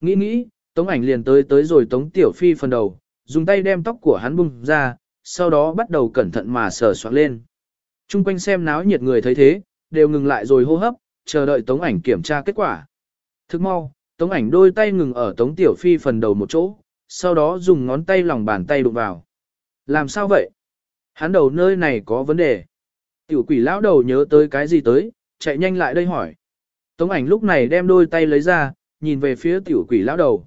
Nghĩ nghĩ, Tống ảnh liền tới tới rồi Tống Tiểu Phi phần đầu, dùng tay đem tóc của hắn bung ra, sau đó bắt đầu cẩn thận mà sờ soạn lên. Trung quanh xem náo nhiệt người thấy thế, đều ngừng lại rồi hô hấp, chờ đợi Tống ảnh kiểm tra kết quả. Thức mau, Tống ảnh đôi tay ngừng ở Tống Tiểu Phi phần đầu một chỗ, sau đó dùng ngón tay lòng bàn tay đụng vào. Làm sao vậy? Hắn đầu nơi này có vấn đề. Tiểu quỷ lão đầu nhớ tới cái gì tới, chạy nhanh lại đây hỏi. Tống ảnh lúc này đem đôi tay lấy ra, nhìn về phía tiểu quỷ lão đầu.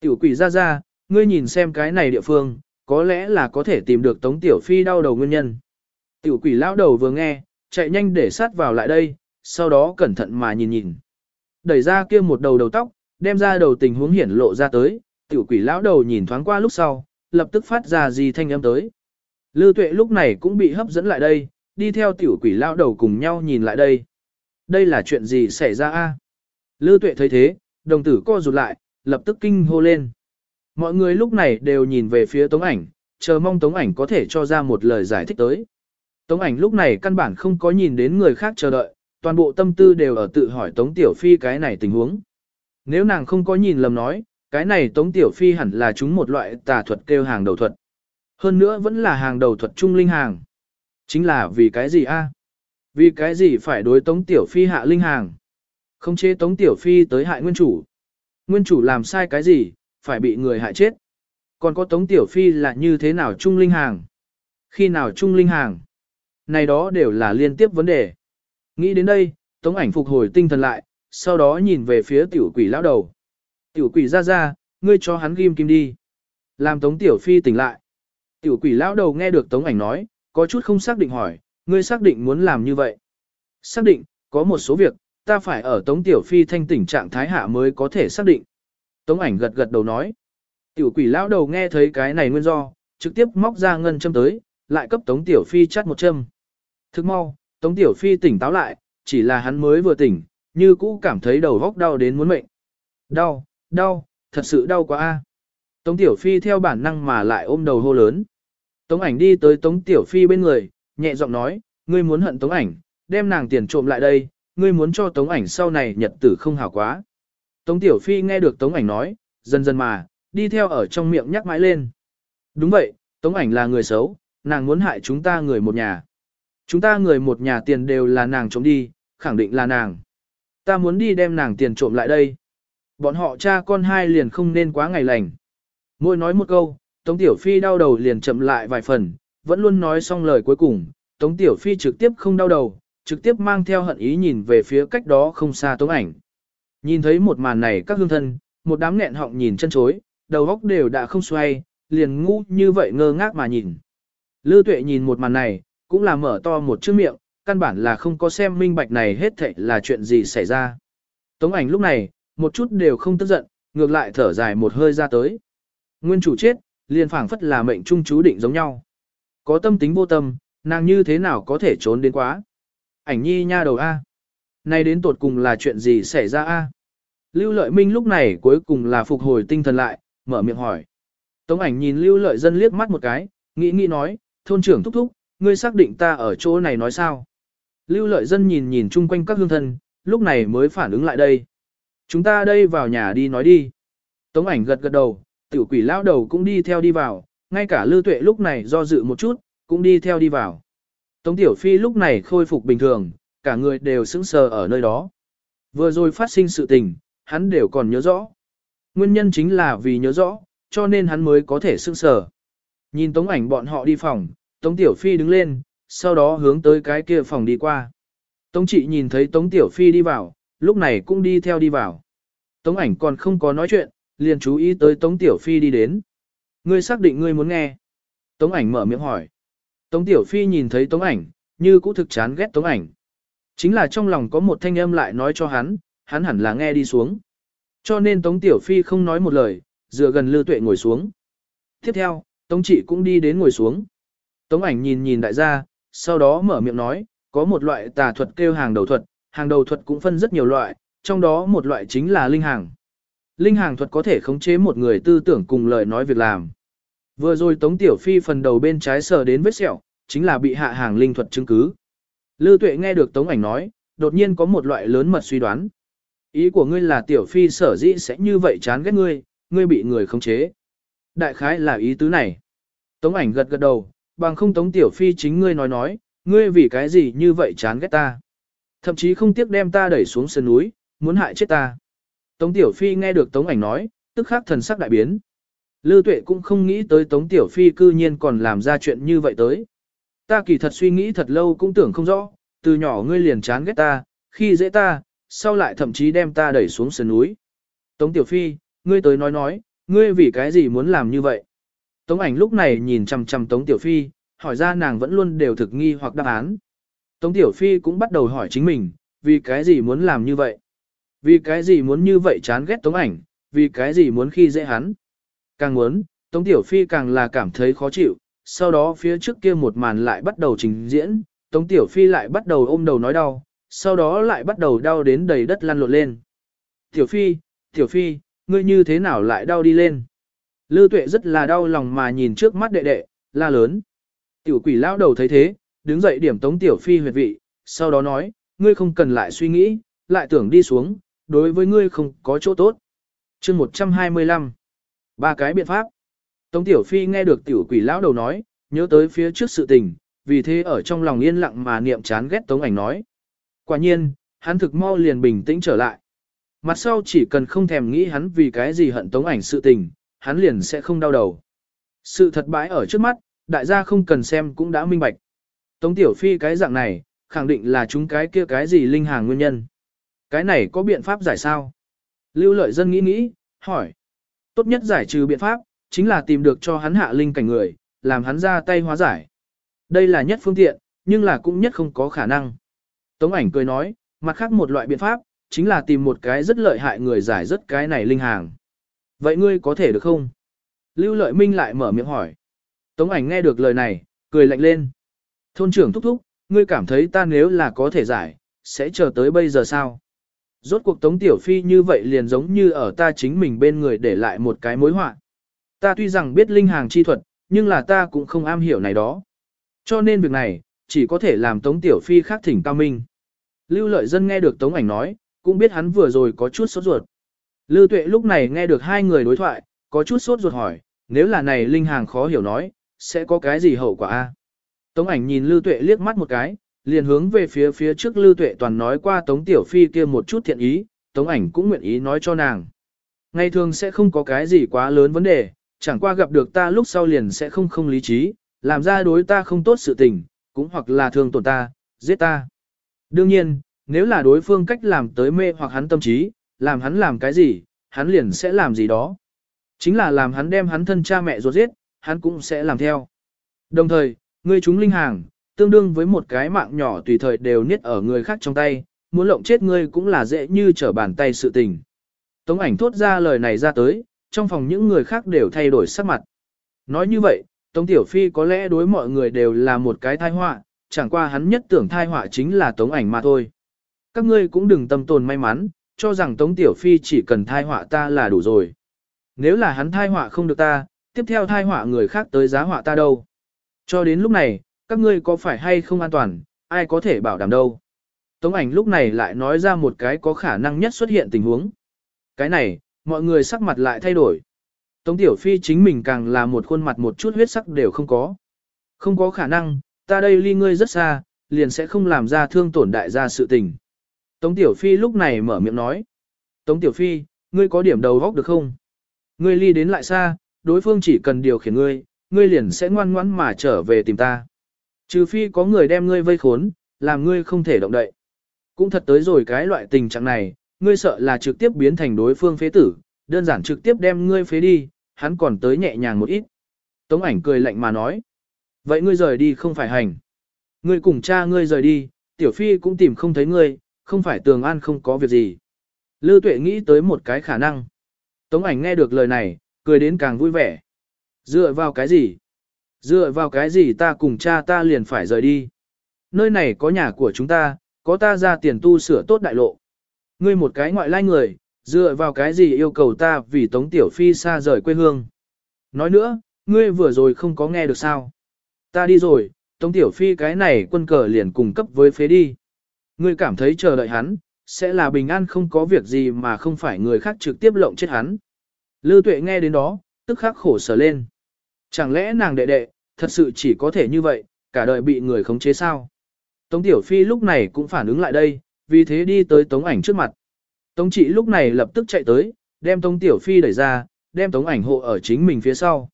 Tiểu quỷ ra ra, ngươi nhìn xem cái này địa phương, có lẽ là có thể tìm được Tống Tiểu Phi đau đầu nguyên nhân. Tiểu quỷ lão đầu vừa nghe, chạy nhanh để sát vào lại đây, sau đó cẩn thận mà nhìn nhìn. Đẩy ra kia một đầu đầu tóc, đem ra đầu tình huống hiển lộ ra tới, tiểu quỷ lão đầu nhìn thoáng qua lúc sau, lập tức phát ra gì thanh âm tới. Lư tuệ lúc này cũng bị hấp dẫn lại đây, đi theo tiểu quỷ lão đầu cùng nhau nhìn lại đây. Đây là chuyện gì xảy ra a? Lư tuệ thấy thế, đồng tử co rụt lại, lập tức kinh hô lên. Mọi người lúc này đều nhìn về phía tống ảnh, chờ mong tống ảnh có thể cho ra một lời giải thích tới. Tống ảnh lúc này căn bản không có nhìn đến người khác chờ đợi, toàn bộ tâm tư đều ở tự hỏi tống tiểu phi cái này tình huống. Nếu nàng không có nhìn lầm nói, cái này tống tiểu phi hẳn là chúng một loại tà thuật kêu hàng đầu thuật. Hơn nữa vẫn là hàng đầu thuật trung linh hàng. Chính là vì cái gì a? Vì cái gì phải đối tống tiểu phi hạ linh hàng? Không chế tống tiểu phi tới hại nguyên chủ. Nguyên chủ làm sai cái gì, phải bị người hại chết. Còn có tống tiểu phi là như thế nào trung linh hàng? Khi nào trung linh hàng? Này đó đều là liên tiếp vấn đề. Nghĩ đến đây, tống ảnh phục hồi tinh thần lại, sau đó nhìn về phía tiểu quỷ lão đầu. Tiểu quỷ ra ra, ngươi cho hắn ghim kim đi. Làm tống tiểu phi tỉnh lại. Tiểu quỷ lão đầu nghe được tống ảnh nói, có chút không xác định hỏi, ngươi xác định muốn làm như vậy. Xác định, có một số việc, ta phải ở tống tiểu phi thanh tỉnh trạng thái hạ mới có thể xác định. Tống ảnh gật gật đầu nói. Tiểu quỷ lão đầu nghe thấy cái này nguyên do, trực tiếp móc ra ngân châm tới, lại cấp tống tiểu phi chắt một châm. Thức mau, tống tiểu phi tỉnh táo lại, chỉ là hắn mới vừa tỉnh, như cũ cảm thấy đầu góc đau đến muốn mệnh. Đau, đau, thật sự đau quá a. Tống tiểu phi theo bản năng mà lại ôm đầu hô lớn. Tống ảnh đi tới tống tiểu phi bên người, nhẹ giọng nói, ngươi muốn hận tống ảnh, đem nàng tiền trộm lại đây, ngươi muốn cho tống ảnh sau này nhật tử không hảo quá. Tống tiểu phi nghe được tống ảnh nói, dần dần mà, đi theo ở trong miệng nhắc mãi lên. Đúng vậy, tống ảnh là người xấu, nàng muốn hại chúng ta người một nhà. Chúng ta người một nhà tiền đều là nàng trộm đi, khẳng định là nàng. Ta muốn đi đem nàng tiền trộm lại đây. Bọn họ cha con hai liền không nên quá ngày lành. Môi nói một câu, Tống Tiểu Phi đau đầu liền chậm lại vài phần, vẫn luôn nói xong lời cuối cùng, Tống Tiểu Phi trực tiếp không đau đầu, trực tiếp mang theo hận ý nhìn về phía cách đó không xa Tống ảnh. Nhìn thấy một màn này các hương thân, một đám nghẹn họng nhìn chân chối, đầu óc đều đã không xoay, liền ngu như vậy ngơ ngác mà nhìn. Lư tuệ nhìn một màn này, cũng là mở to một chữ miệng, căn bản là không có xem minh bạch này hết thảy là chuyện gì xảy ra. Tống ảnh lúc này, một chút đều không tức giận, ngược lại thở dài một hơi ra tới. Nguyên chủ chết, liền phảng phất là mệnh trung chú định giống nhau. Có tâm tính vô tâm, nàng như thế nào có thể trốn đến quá. Ảnh nhi nha đầu A. nay đến tột cùng là chuyện gì xảy ra A. Lưu lợi minh lúc này cuối cùng là phục hồi tinh thần lại, mở miệng hỏi. Tống ảnh nhìn lưu lợi dân liếc mắt một cái, nghĩ nghĩ nói, thôn trưởng thúc thúc, ngươi xác định ta ở chỗ này nói sao. Lưu lợi dân nhìn nhìn chung quanh các hương thân, lúc này mới phản ứng lại đây. Chúng ta đây vào nhà đi nói đi. Tống ảnh gật gật đầu, tiểu quỷ lão đầu cũng đi theo đi vào, ngay cả lưu tuệ lúc này do dự một chút, cũng đi theo đi vào. Tống tiểu phi lúc này khôi phục bình thường, cả người đều sững sờ ở nơi đó. Vừa rồi phát sinh sự tình, hắn đều còn nhớ rõ. Nguyên nhân chính là vì nhớ rõ, cho nên hắn mới có thể sững sờ. Nhìn tống ảnh bọn họ đi phòng, tống tiểu phi đứng lên, sau đó hướng tới cái kia phòng đi qua. Tống trị nhìn thấy tống tiểu phi đi vào, lúc này cũng đi theo đi vào. Tống ảnh còn không có nói chuyện, liền chú ý tới tống tiểu phi đi đến. Ngươi xác định ngươi muốn nghe. Tống ảnh mở miệng hỏi. Tống tiểu phi nhìn thấy tống ảnh, như cũ thực chán ghét tống ảnh. Chính là trong lòng có một thanh âm lại nói cho hắn, hắn hẳn là nghe đi xuống. Cho nên tống tiểu phi không nói một lời, dựa gần lư tuệ ngồi xuống. Tiếp theo, tống trị cũng đi đến ngồi xuống. Tống ảnh nhìn nhìn đại gia, sau đó mở miệng nói, có một loại tà thuật kêu hàng đầu thuật, hàng đầu thuật cũng phân rất nhiều loại, trong đó một loại chính là linh hàng. Linh hàng thuật có thể khống chế một người tư tưởng cùng lời nói việc làm. Vừa rồi Tống Tiểu Phi phần đầu bên trái sờ đến vết sẹo, chính là bị hạ hàng linh thuật chứng cứ. Lư Tuệ nghe được Tống Ảnh nói, đột nhiên có một loại lớn mật suy đoán. Ý của ngươi là tiểu phi sở dĩ sẽ như vậy chán ghét ngươi, ngươi bị người khống chế. Đại khái là ý tứ này. Tống ảnh gật gật đầu, bằng không tống tiểu phi chính ngươi nói nói, ngươi vì cái gì như vậy chán ghét ta. Thậm chí không tiếc đem ta đẩy xuống sườn núi, muốn hại chết ta. Tống tiểu phi nghe được tống ảnh nói, tức khắc thần sắc đại biến. Lư tuệ cũng không nghĩ tới tống tiểu phi cư nhiên còn làm ra chuyện như vậy tới. Ta kỳ thật suy nghĩ thật lâu cũng tưởng không rõ, từ nhỏ ngươi liền chán ghét ta, khi dễ ta, sau lại thậm chí đem ta đẩy xuống sườn núi. Tống Tiểu Phi, ngươi tới nói nói, ngươi vì cái gì muốn làm như vậy? Tống ảnh lúc này nhìn chằm chằm Tống Tiểu Phi, hỏi ra nàng vẫn luôn đều thực nghi hoặc đáp án. Tống Tiểu Phi cũng bắt đầu hỏi chính mình, vì cái gì muốn làm như vậy? Vì cái gì muốn như vậy chán ghét Tống ảnh, vì cái gì muốn khi dễ hắn? Càng muốn, Tống Tiểu Phi càng là cảm thấy khó chịu, sau đó phía trước kia một màn lại bắt đầu trình diễn, Tống Tiểu Phi lại bắt đầu ôm đầu nói đau, sau đó lại bắt đầu đau đến đầy đất lăn lộn lên. Tiểu Phi, Tiểu Phi, ngươi như thế nào lại đau đi lên? Lư Tuệ rất là đau lòng mà nhìn trước mắt đệ đệ, la lớn. Tiểu quỷ lão đầu thấy thế, đứng dậy điểm Tống Tiểu Phi huyệt vị, sau đó nói, ngươi không cần lại suy nghĩ, lại tưởng đi xuống, đối với ngươi không có chỗ tốt. chương 125. Ba cái biện pháp. Tống Tiểu Phi nghe được tiểu quỷ lão đầu nói, nhớ tới phía trước sự tình, vì thế ở trong lòng yên lặng mà niệm chán ghét Tống ảnh nói. Quả nhiên, hắn thực mau liền bình tĩnh trở lại. Mặt sau chỉ cần không thèm nghĩ hắn vì cái gì hận Tống ảnh sự tình, hắn liền sẽ không đau đầu. Sự thật bãi ở trước mắt, đại gia không cần xem cũng đã minh bạch. Tống Tiểu Phi cái dạng này, khẳng định là chúng cái kia cái gì linh hàng nguyên nhân. Cái này có biện pháp giải sao? Lưu lợi dân nghĩ nghĩ, hỏi. Tốt nhất giải trừ biện pháp, chính là tìm được cho hắn hạ linh cảnh người, làm hắn ra tay hóa giải. Đây là nhất phương tiện, nhưng là cũng nhất không có khả năng. Tống ảnh cười nói, mặt khác một loại biện pháp, chính là tìm một cái rất lợi hại người giải rất cái này linh hàng. Vậy ngươi có thể được không? Lưu lợi minh lại mở miệng hỏi. Tống ảnh nghe được lời này, cười lạnh lên. Thôn trưởng thúc thúc, ngươi cảm thấy ta nếu là có thể giải, sẽ chờ tới bây giờ sao? Rốt cuộc Tống Tiểu Phi như vậy liền giống như ở ta chính mình bên người để lại một cái mối họa. Ta tuy rằng biết linh hàng chi thuật, nhưng là ta cũng không am hiểu này đó. Cho nên việc này, chỉ có thể làm Tống Tiểu Phi khác thỉnh cao minh. Lưu lợi dân nghe được Tống ảnh nói, cũng biết hắn vừa rồi có chút sốt ruột. Lưu tuệ lúc này nghe được hai người đối thoại, có chút sốt ruột hỏi, nếu là này linh hàng khó hiểu nói, sẽ có cái gì hậu quả a? Tống ảnh nhìn Lưu tuệ liếc mắt một cái, liền hướng về phía phía trước Lưu tuệ toàn nói qua Tống Tiểu Phi kia một chút thiện ý, Tống ảnh cũng nguyện ý nói cho nàng. Ngày thường sẽ không có cái gì quá lớn vấn đề, chẳng qua gặp được ta lúc sau liền sẽ không không lý trí, làm ra đối ta không tốt sự tình, cũng hoặc là thương tổn ta, giết ta. Đương nhiên, nếu là đối phương cách làm tới mê hoặc hắn tâm trí, làm hắn làm cái gì, hắn liền sẽ làm gì đó. Chính là làm hắn đem hắn thân cha mẹ ruột giết, hắn cũng sẽ làm theo. Đồng thời, ngươi chúng linh hàng, tương đương với một cái mạng nhỏ tùy thời đều niết ở người khác trong tay, muốn lộng chết ngươi cũng là dễ như trở bàn tay sự tình. Tống ảnh thốt ra lời này ra tới, trong phòng những người khác đều thay đổi sắc mặt. Nói như vậy, Tống Tiểu Phi có lẽ đối mọi người đều là một cái thai họa, chẳng qua hắn nhất tưởng thai họa chính là Tống ảnh mà thôi. Các ngươi cũng đừng tâm tồn may mắn, cho rằng Tống Tiểu Phi chỉ cần thai họa ta là đủ rồi. Nếu là hắn thai họa không được ta, tiếp theo thai họa người khác tới giá họa ta đâu. Cho đến lúc này, các ngươi có phải hay không an toàn, ai có thể bảo đảm đâu. Tống ảnh lúc này lại nói ra một cái có khả năng nhất xuất hiện tình huống. Cái này, mọi người sắc mặt lại thay đổi. Tống Tiểu Phi chính mình càng là một khuôn mặt một chút huyết sắc đều không có. Không có khả năng, ta đây ly ngươi rất xa, liền sẽ không làm ra thương tổn đại gia sự tình. Tống Tiểu Phi lúc này mở miệng nói. Tống Tiểu Phi, ngươi có điểm đầu góc được không? Ngươi ly đến lại xa, đối phương chỉ cần điều khiển ngươi, ngươi liền sẽ ngoan ngoãn mà trở về tìm ta. Trừ phi có người đem ngươi vây khốn, làm ngươi không thể động đậy. Cũng thật tới rồi cái loại tình trạng này, ngươi sợ là trực tiếp biến thành đối phương phế tử, đơn giản trực tiếp đem ngươi phế đi, hắn còn tới nhẹ nhàng một ít. Tống ảnh cười lạnh mà nói. Vậy ngươi rời đi không phải hành. Ngươi cùng cha ngươi rời đi, tiểu phi cũng tìm không thấy ngươi, không phải tường an không có việc gì. Lưu tuệ nghĩ tới một cái khả năng. Tống ảnh nghe được lời này, cười đến càng vui vẻ. Dựa vào cái gì? Dựa vào cái gì ta cùng cha ta liền phải rời đi? Nơi này có nhà của chúng ta, có ta ra tiền tu sửa tốt đại lộ. Ngươi một cái ngoại lai người, dựa vào cái gì yêu cầu ta vì Tống Tiểu Phi xa rời quê hương. Nói nữa, ngươi vừa rồi không có nghe được sao. Ta đi rồi, Tống Tiểu Phi cái này quân cờ liền cùng cấp với phế đi. Ngươi cảm thấy chờ đợi hắn, sẽ là bình an không có việc gì mà không phải người khác trực tiếp lộng chết hắn. Lư tuệ nghe đến đó, tức khắc khổ sở lên. Chẳng lẽ nàng đệ đệ, thật sự chỉ có thể như vậy, cả đời bị người khống chế sao? Tống Tiểu Phi lúc này cũng phản ứng lại đây, vì thế đi tới Tống ảnh trước mặt. Tống trị lúc này lập tức chạy tới, đem Tống Tiểu Phi đẩy ra, đem Tống ảnh hộ ở chính mình phía sau.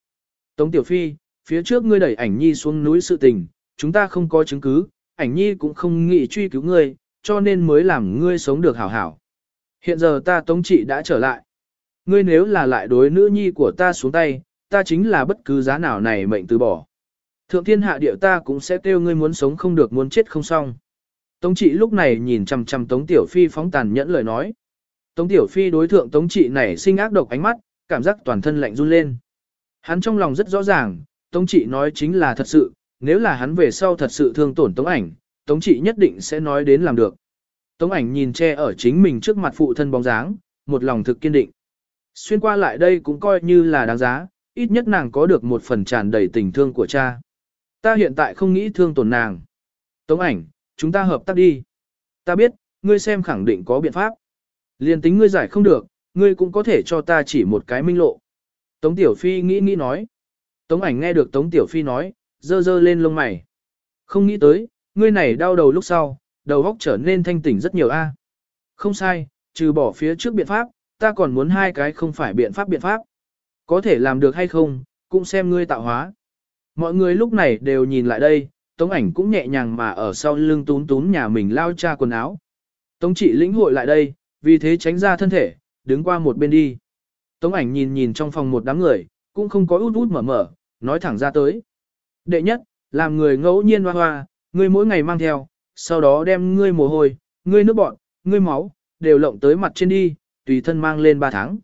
Tống Tiểu Phi, phía trước ngươi đẩy ảnh nhi xuống núi sự tình, chúng ta không có chứng cứ, ảnh nhi cũng không nghĩ truy cứu ngươi, cho nên mới làm ngươi sống được hảo hảo. Hiện giờ ta Tống trị đã trở lại. Ngươi nếu là lại đối nữ nhi của ta xuống tay, ta chính là bất cứ giá nào này mệnh từ bỏ. Thượng thiên hạ địa ta cũng sẽ kêu ngươi muốn sống không được muốn chết không xong. Tống trị lúc này nhìn chằm chằm Tống Tiểu Phi phóng tàn nhẫn lời nói. Tống Tiểu Phi đối thượng Tống trị này sinh ác độc ánh mắt, cảm giác toàn thân lạnh run lên. Hắn trong lòng rất rõ ràng, Tống trị nói chính là thật sự, nếu là hắn về sau thật sự thương tổn Tống ảnh, Tống trị nhất định sẽ nói đến làm được. Tống ảnh nhìn che ở chính mình trước mặt phụ thân bóng dáng, một lòng thực kiên định. Xuyên qua lại đây cũng coi như là đáng giá, ít nhất nàng có được một phần tràn đầy tình thương của cha. Ta hiện tại không nghĩ thương tổn nàng. Tống ảnh, chúng ta hợp tác đi. Ta biết, ngươi xem khẳng định có biện pháp. Liên tính ngươi giải không được, ngươi cũng có thể cho ta chỉ một cái minh lộ. Tống Tiểu Phi nghĩ nghĩ nói. Tống ảnh nghe được Tống Tiểu Phi nói, dơ dơ lên lông mày. Không nghĩ tới, ngươi này đau đầu lúc sau, đầu óc trở nên thanh tỉnh rất nhiều a. Không sai, trừ bỏ phía trước biện pháp, ta còn muốn hai cái không phải biện pháp biện pháp. Có thể làm được hay không, cũng xem ngươi tạo hóa. Mọi người lúc này đều nhìn lại đây, Tống ảnh cũng nhẹ nhàng mà ở sau lưng tún tún nhà mình lao cha quần áo. Tống trị lĩnh hội lại đây, vì thế tránh ra thân thể, đứng qua một bên đi. Tống ảnh nhìn nhìn trong phòng một đám người, cũng không có út út mở mở, nói thẳng ra tới. Đệ nhất, làm người ngẫu nhiên hoa hoa, ngươi mỗi ngày mang theo, sau đó đem ngươi mồ hôi, ngươi nước bọn, ngươi máu, đều lộng tới mặt trên đi, tùy thân mang lên 3 tháng.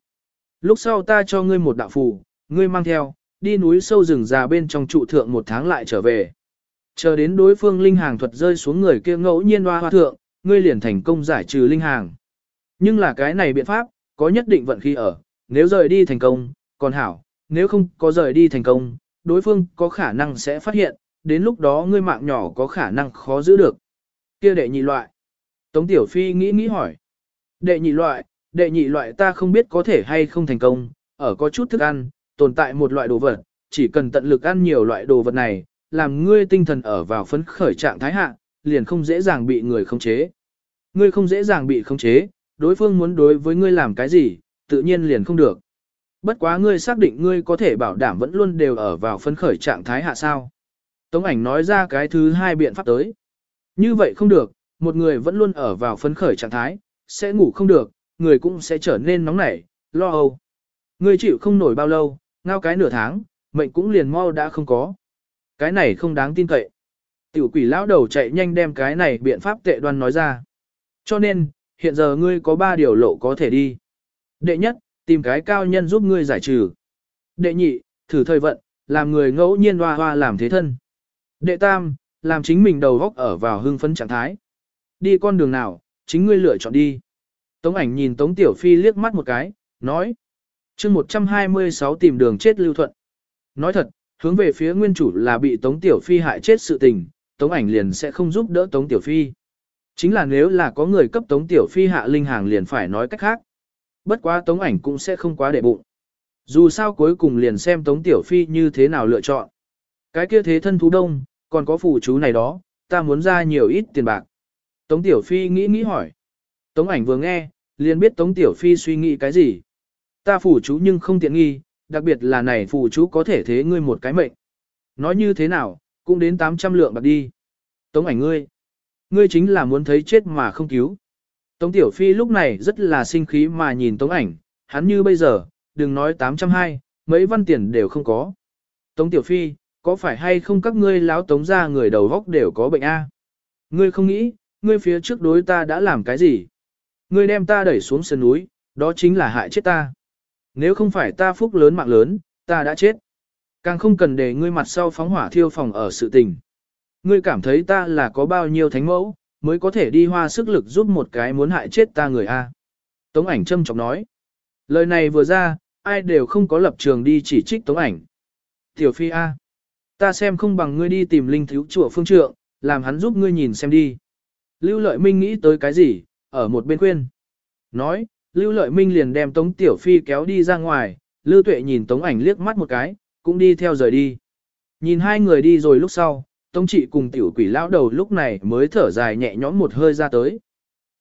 Lúc sau ta cho ngươi một đạo phù, ngươi mang theo, đi núi sâu rừng già bên trong trụ thượng một tháng lại trở về. Chờ đến đối phương linh hàng thuật rơi xuống người kia ngẫu nhiên hoa hoa thượng, ngươi liền thành công giải trừ linh hàng. Nhưng là cái này biện pháp, có nhất định vận khí ở, nếu rời đi thành công, còn hảo, nếu không có rời đi thành công, đối phương có khả năng sẽ phát hiện, đến lúc đó ngươi mạng nhỏ có khả năng khó giữ được. Kia đệ nhị loại. Tống Tiểu Phi nghĩ nghĩ hỏi. Đệ nhị loại, đệ nhị loại ta không biết có thể hay không thành công, ở có chút thức ăn, tồn tại một loại đồ vật, chỉ cần tận lực ăn nhiều loại đồ vật này, làm ngươi tinh thần ở vào phấn khởi trạng thái hạ, liền không dễ dàng bị người khống chế. Ngươi không dễ dàng bị khống chế, đối phương muốn đối với ngươi làm cái gì, tự nhiên liền không được. Bất quá ngươi xác định ngươi có thể bảo đảm vẫn luôn đều ở vào phấn khởi trạng thái hạ sao. Tống ảnh nói ra cái thứ hai biện pháp tới. Như vậy không được, một người vẫn luôn ở vào phấn khởi trạng thái, sẽ ngủ không được, người cũng sẽ trở nên nóng nảy, lo âu. Ngươi chịu không nổi bao lâu, ngao cái nửa tháng, mệnh cũng liền mau đã không có. Cái này không đáng tin cậy. Tiểu quỷ lão đầu chạy nhanh đem cái này biện pháp tệ đoan nói ra. Cho nên, hiện giờ ngươi có ba điều lộ có thể đi. Đệ nhất, tìm cái cao nhân giúp ngươi giải trừ. Đệ nhị, thử thời vận, làm người ngẫu nhiên hoa hoa làm thế thân. Đệ tam, làm chính mình đầu góc ở vào hưng phấn trạng thái. Đi con đường nào, chính ngươi lựa chọn đi. Tống ảnh nhìn Tống Tiểu Phi liếc mắt một cái, nói. chương 126 tìm đường chết lưu thuận. Nói thật, hướng về phía nguyên chủ là bị Tống Tiểu Phi hại chết sự tình, Tống ảnh liền sẽ không giúp đỡ Tống Tiểu Phi. Chính là nếu là có người cấp Tống Tiểu Phi hạ linh hàng liền phải nói cách khác. Bất quá Tống ảnh cũng sẽ không quá để bụng. Dù sao cuối cùng liền xem Tống Tiểu Phi như thế nào lựa chọn. Cái kia thế thân thú đông, còn có phù chú này đó, ta muốn ra nhiều ít tiền bạc. Tống Tiểu Phi nghĩ nghĩ hỏi. Tống ảnh vừa nghe, liền biết Tống Tiểu Phi suy nghĩ cái gì. Ta phủ chú nhưng không tiện nghi, đặc biệt là này phủ chú có thể thế ngươi một cái mệnh. Nói như thế nào, cũng đến 800 lượng bạc đi. Tống ảnh ngươi. Ngươi chính là muốn thấy chết mà không cứu. Tống Tiểu Phi lúc này rất là sinh khí mà nhìn Tống ảnh, hắn như bây giờ, đừng nói 820, mấy văn tiền đều không có. Tống Tiểu Phi, có phải hay không các ngươi láo tống ra người đầu góc đều có bệnh a? Ngươi không nghĩ, ngươi phía trước đối ta đã làm cái gì? Ngươi đem ta đẩy xuống sườn núi, đó chính là hại chết ta. Nếu không phải ta phúc lớn mạng lớn, ta đã chết. Càng không cần để ngươi mặt sau phóng hỏa thiêu phòng ở sự tình. Ngươi cảm thấy ta là có bao nhiêu thánh mẫu, mới có thể đi hoa sức lực giúp một cái muốn hại chết ta người A. Tống ảnh châm chọc nói. Lời này vừa ra, ai đều không có lập trường đi chỉ trích tống ảnh. Tiểu phi A. Ta xem không bằng ngươi đi tìm linh thiếu chùa phương trượng, làm hắn giúp ngươi nhìn xem đi. Lưu lợi minh nghĩ tới cái gì, ở một bên khuyên. Nói, Lưu Lợi Minh liền đem Tống Tiểu Phi kéo đi ra ngoài, Lưu Tuệ nhìn Tống ảnh liếc mắt một cái, cũng đi theo rời đi. Nhìn hai người đi rồi lúc sau, Tống trị cùng tiểu quỷ lão đầu lúc này mới thở dài nhẹ nhõm một hơi ra tới.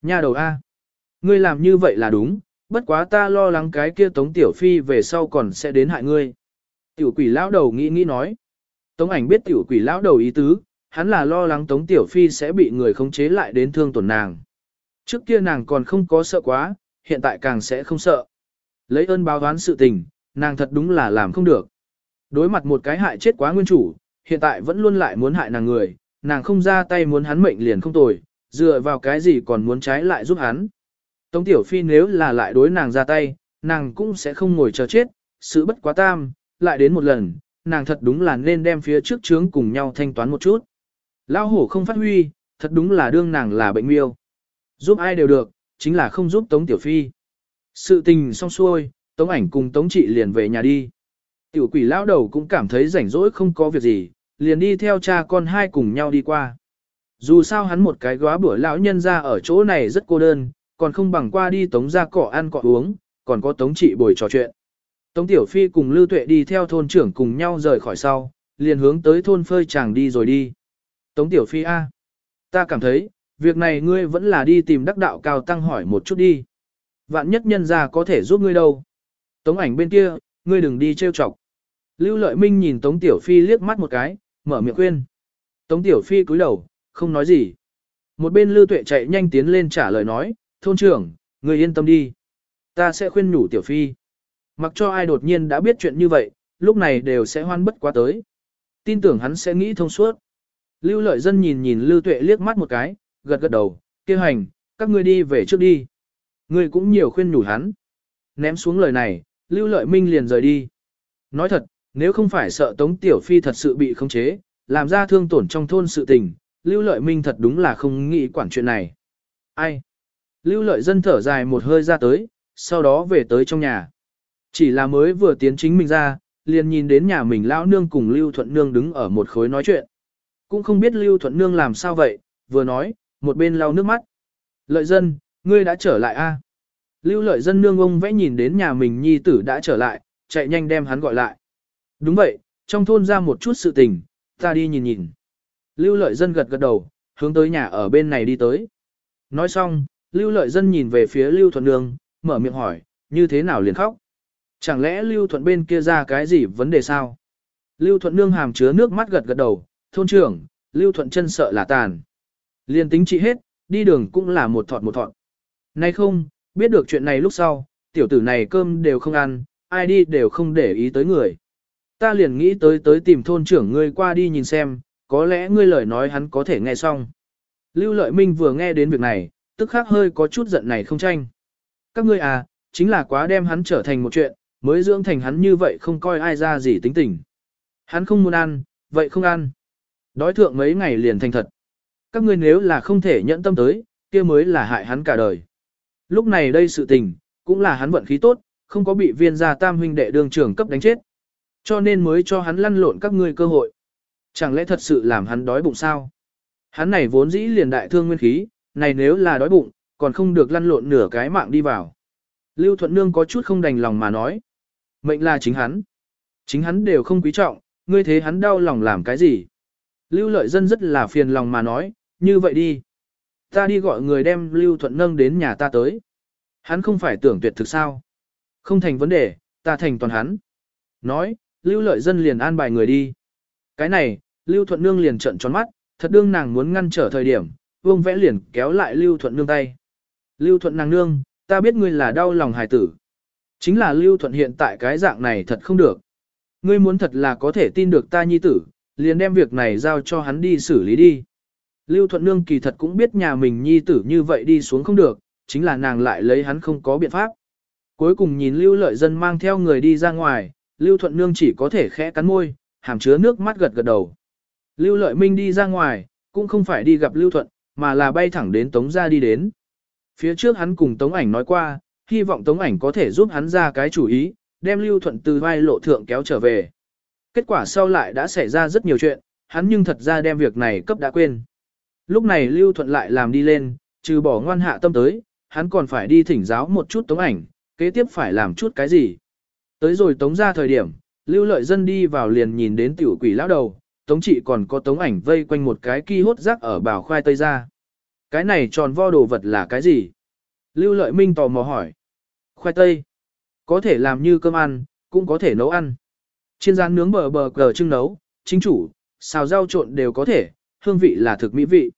Nha đầu A. Ngươi làm như vậy là đúng, bất quá ta lo lắng cái kia Tống Tiểu Phi về sau còn sẽ đến hại ngươi. Tiểu quỷ lão đầu nghĩ nghĩ nói. Tống ảnh biết tiểu quỷ lão đầu ý tứ, hắn là lo lắng Tống Tiểu Phi sẽ bị người khống chế lại đến thương tổn nàng. Trước kia nàng còn không có sợ quá, hiện tại càng sẽ không sợ. Lấy ơn báo đoán sự tình, nàng thật đúng là làm không được. Đối mặt một cái hại chết quá nguyên chủ, hiện tại vẫn luôn lại muốn hại nàng người, nàng không ra tay muốn hắn mệnh liền không tồi, dựa vào cái gì còn muốn trái lại giúp hắn. Tống Tiểu Phi nếu là lại đối nàng ra tay, nàng cũng sẽ không ngồi chờ chết, sự bất quá tam, lại đến một lần, nàng thật đúng là nên đem phía trước trướng cùng nhau thanh toán một chút. Lao hổ không phát huy, thật đúng là đương nàng là bệnh miêu. Giúp ai đều được, chính là không giúp Tống Tiểu Phi. Sự tình xong xuôi, Tống ảnh cùng Tống trị liền về nhà đi. Tiểu quỷ lão đầu cũng cảm thấy rảnh rỗi không có việc gì, liền đi theo cha con hai cùng nhau đi qua. Dù sao hắn một cái góa bữa lão nhân ra ở chỗ này rất cô đơn, còn không bằng qua đi tống ra cỏ ăn cỏ uống, còn có tống trị bồi trò chuyện. Tống Tiểu Phi cùng Lưu Tuệ đi theo thôn trưởng cùng nhau rời khỏi sau, liền hướng tới thôn phơi chàng đi rồi đi. Tống Tiểu Phi A. Ta cảm thấy, việc này ngươi vẫn là đi tìm đắc đạo cao tăng hỏi một chút đi. Vạn nhất nhân ra có thể giúp ngươi đâu. Tống ảnh bên kia, ngươi đừng đi trêu chọc. Lưu Lợi Minh nhìn Tống Tiểu Phi liếc mắt một cái, mở miệng khuyên. Tống Tiểu Phi cúi đầu, không nói gì. Một bên Lưu Tuệ chạy nhanh tiến lên trả lời nói, thôn trưởng, người yên tâm đi. Ta sẽ khuyên nhủ Tiểu Phi. Mặc cho ai đột nhiên đã biết chuyện như vậy, lúc này đều sẽ hoan bất quá tới. Tin tưởng hắn sẽ nghĩ thông suốt. Lưu Lợi Dân nhìn nhìn Lưu Tuệ liếc mắt một cái, gật gật đầu, kêu hành, các ngươi đi về trước đi. Ngươi cũng nhiều khuyên nhủ hắn. Ném xuống lời này, Lưu Lợi Minh liền rời đi. Nói thật, nếu không phải sợ Tống Tiểu Phi thật sự bị khống chế, làm ra thương tổn trong thôn sự tình, Lưu Lợi Minh thật đúng là không nghĩ quản chuyện này. Ai? Lưu Lợi dân thở dài một hơi ra tới, sau đó về tới trong nhà. Chỉ là mới vừa tiến chính mình ra, liền nhìn đến nhà mình lão nương cùng Lưu Thuận Nương đứng ở một khối nói chuyện. Cũng không biết Lưu Thuận Nương làm sao vậy, vừa nói, một bên lau nước mắt. Lợi dân, ngươi đã trở lại a? Lưu Lợi dân nương ông vẽ nhìn đến nhà mình nhi tử đã trở lại, chạy nhanh đem hắn gọi lại. Đúng vậy, trong thôn ra một chút sự tình, ta đi nhìn nhìn. Lưu lợi dân gật gật đầu, hướng tới nhà ở bên này đi tới. Nói xong, lưu lợi dân nhìn về phía lưu thuận nương, mở miệng hỏi, như thế nào liền khóc? Chẳng lẽ lưu thuận bên kia ra cái gì vấn đề sao? Lưu thuận nương hàm chứa nước mắt gật gật đầu, thôn trưởng, lưu thuận chân sợ là tàn. Liền tính trị hết, đi đường cũng là một thọt một thọt. Nay không, biết được chuyện này lúc sau, tiểu tử này cơm đều không ăn, ai đi đều không để ý tới người. Ta liền nghĩ tới tới tìm thôn trưởng ngươi qua đi nhìn xem, có lẽ ngươi lời nói hắn có thể nghe xong. Lưu Lợi Minh vừa nghe đến việc này, tức khắc hơi có chút giận này không tranh. Các ngươi à, chính là quá đem hắn trở thành một chuyện, mới dưỡng thành hắn như vậy không coi ai ra gì tính tình. Hắn không muốn ăn, vậy không ăn. Đói thượng mấy ngày liền thành thật. Các ngươi nếu là không thể nhẫn tâm tới, kia mới là hại hắn cả đời. Lúc này đây sự tình, cũng là hắn vận khí tốt, không có bị viên gia tam huynh đệ đường trưởng cấp đánh chết. Cho nên mới cho hắn lăn lộn các ngươi cơ hội. Chẳng lẽ thật sự làm hắn đói bụng sao? Hắn này vốn dĩ liền đại thương nguyên khí, này nếu là đói bụng, còn không được lăn lộn nửa cái mạng đi vào. Lưu Thuận Nương có chút không đành lòng mà nói. Mệnh là chính hắn. Chính hắn đều không quý trọng, ngươi thế hắn đau lòng làm cái gì? Lưu Lợi Dân rất là phiền lòng mà nói, như vậy đi. Ta đi gọi người đem Lưu Thuận Nâng đến nhà ta tới. Hắn không phải tưởng tuyệt thực sao? Không thành vấn đề, ta thành toàn hắn. Nói, Lưu Lợi Dân liền an bài người đi. Cái này, Lưu Thuận Nương liền trợn tròn mắt, thật đương nàng muốn ngăn trở thời điểm, vương vẽ liền kéo lại Lưu Thuận Nương tay. Lưu Thuận nàng nương, ta biết ngươi là đau lòng hài tử. Chính là Lưu Thuận hiện tại cái dạng này thật không được. Ngươi muốn thật là có thể tin được ta nhi tử, liền đem việc này giao cho hắn đi xử lý đi. Lưu Thuận Nương kỳ thật cũng biết nhà mình nhi tử như vậy đi xuống không được, chính là nàng lại lấy hắn không có biện pháp. Cuối cùng nhìn Lưu Lợi Dân mang theo người đi ra ngoài, Lưu Thuận Nương chỉ có thể khẽ cắn môi, hàm chứa nước mắt gật gật đầu. Lưu Lợi Minh đi ra ngoài, cũng không phải đi gặp Lưu Thuận, mà là bay thẳng đến Tống gia đi đến. Phía trước hắn cùng Tống ảnh nói qua, hy vọng Tống ảnh có thể giúp hắn ra cái chủ ý, đem Lưu Thuận từ vai lộ thượng kéo trở về. Kết quả sau lại đã xảy ra rất nhiều chuyện, hắn nhưng thật ra đem việc này cấp đã quên. Lúc này Lưu Thuận lại làm đi lên, trừ bỏ ngoan hạ tâm tới, hắn còn phải đi thỉnh giáo một chút tống ảnh, kế tiếp phải làm chút cái gì. Tới rồi tống ra thời điểm, lưu lợi dân đi vào liền nhìn đến tiểu quỷ lão đầu, tống trị còn có tống ảnh vây quanh một cái ki hốt rác ở bảo khoai tây ra. Cái này tròn vo đồ vật là cái gì? Lưu lợi minh tò mò hỏi. Khoai tây. Có thể làm như cơm ăn, cũng có thể nấu ăn. Chiên rán nướng bờ bờ cờ trưng nấu, chính chủ, xào rau trộn đều có thể, hương vị là thực mỹ vị.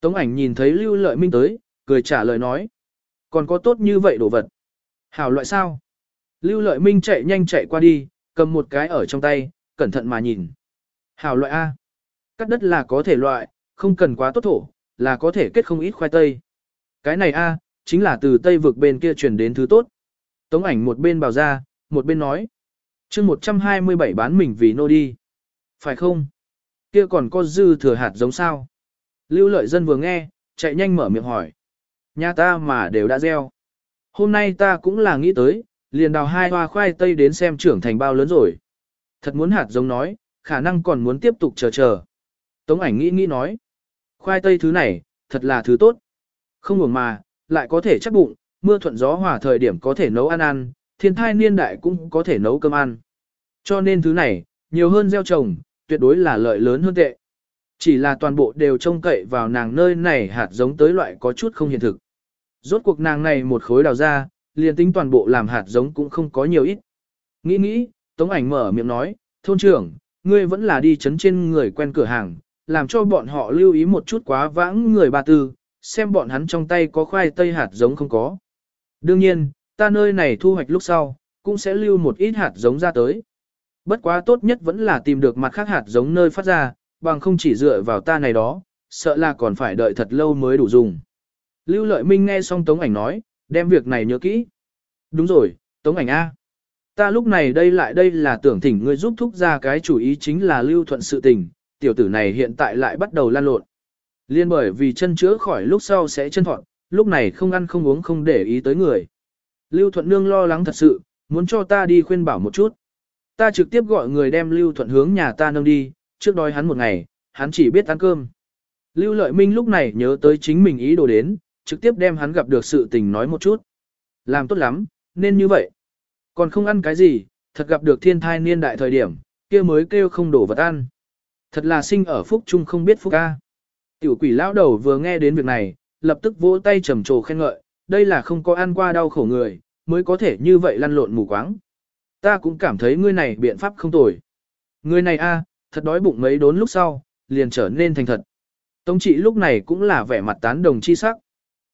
Tống ảnh nhìn thấy Lưu Lợi Minh tới, cười trả lời nói. Còn có tốt như vậy đồ vật. Hảo loại sao? Lưu Lợi Minh chạy nhanh chạy qua đi, cầm một cái ở trong tay, cẩn thận mà nhìn. Hảo loại A. Cắt đất là có thể loại, không cần quá tốt thổ, là có thể kết không ít khoai tây. Cái này A, chính là từ tây vực bên kia truyền đến thứ tốt. Tống ảnh một bên bảo ra, một bên nói. chương 127 bán mình vì nô đi. Phải không? Kia còn có dư thừa hạt giống sao? Lưu lợi dân vừa nghe, chạy nhanh mở miệng hỏi. Nhà ta mà đều đã gieo. Hôm nay ta cũng là nghĩ tới, liền đào hai hoa khoai tây đến xem trưởng thành bao lớn rồi. Thật muốn hạt giống nói, khả năng còn muốn tiếp tục chờ chờ. Tống ảnh nghĩ nghĩ nói. Khoai tây thứ này, thật là thứ tốt. Không ngừng mà, lại có thể chắc bụng, mưa thuận gió hòa thời điểm có thể nấu ăn ăn, thiên thai niên đại cũng có thể nấu cơm ăn. Cho nên thứ này, nhiều hơn gieo trồng, tuyệt đối là lợi lớn hơn tệ. Chỉ là toàn bộ đều trông cậy vào nàng nơi này hạt giống tới loại có chút không hiện thực. Rốt cuộc nàng này một khối đào ra, liền tính toàn bộ làm hạt giống cũng không có nhiều ít. Nghĩ nghĩ, Tống ảnh mở miệng nói, thôn trưởng, ngươi vẫn là đi chấn trên người quen cửa hàng, làm cho bọn họ lưu ý một chút quá vãng người ba tư, xem bọn hắn trong tay có khoai tây hạt giống không có. Đương nhiên, ta nơi này thu hoạch lúc sau, cũng sẽ lưu một ít hạt giống ra tới. Bất quá tốt nhất vẫn là tìm được mặt khác hạt giống nơi phát ra, bằng không chỉ dựa vào ta này đó, sợ là còn phải đợi thật lâu mới đủ dùng. Lưu Lợi Minh nghe xong Tống Ảnh nói, đem việc này nhớ kỹ. Đúng rồi, Tống Ảnh A. Ta lúc này đây lại đây là tưởng thỉnh ngươi giúp thúc ra cái chủ ý chính là lưu thuận sự tình, tiểu tử này hiện tại lại bắt đầu lan lộn. Liên bởi vì chân chữa khỏi lúc sau sẽ chân thọn, lúc này không ăn không uống không để ý tới người. Lưu Thuận Nương lo lắng thật sự, muốn cho ta đi khuyên bảo một chút. Ta trực tiếp gọi người đem Lưu Thuận hướng nhà ta nâng đi, trước đói hắn một ngày, hắn chỉ biết ăn cơm. Lưu Lợi Minh lúc này nhớ tới chính mình ý đồ đến, trực tiếp đem hắn gặp được sự tình nói một chút. Làm tốt lắm, nên như vậy. Còn không ăn cái gì, thật gặp được thiên thai niên đại thời điểm, kia mới kêu không đổ vật ăn. Thật là sinh ở phúc chung không biết phúc ca. Tiểu quỷ lão đầu vừa nghe đến việc này, lập tức vỗ tay trầm trồ khen ngợi, đây là không có ăn qua đau khổ người, mới có thể như vậy lăn lộn mù quáng. Ta cũng cảm thấy ngươi này biện pháp không tồi. Ngươi này a, thật đói bụng mấy đốn lúc sau, liền trở nên thành thật. Tống trị lúc này cũng là vẻ mặt tán đồng chi sắc.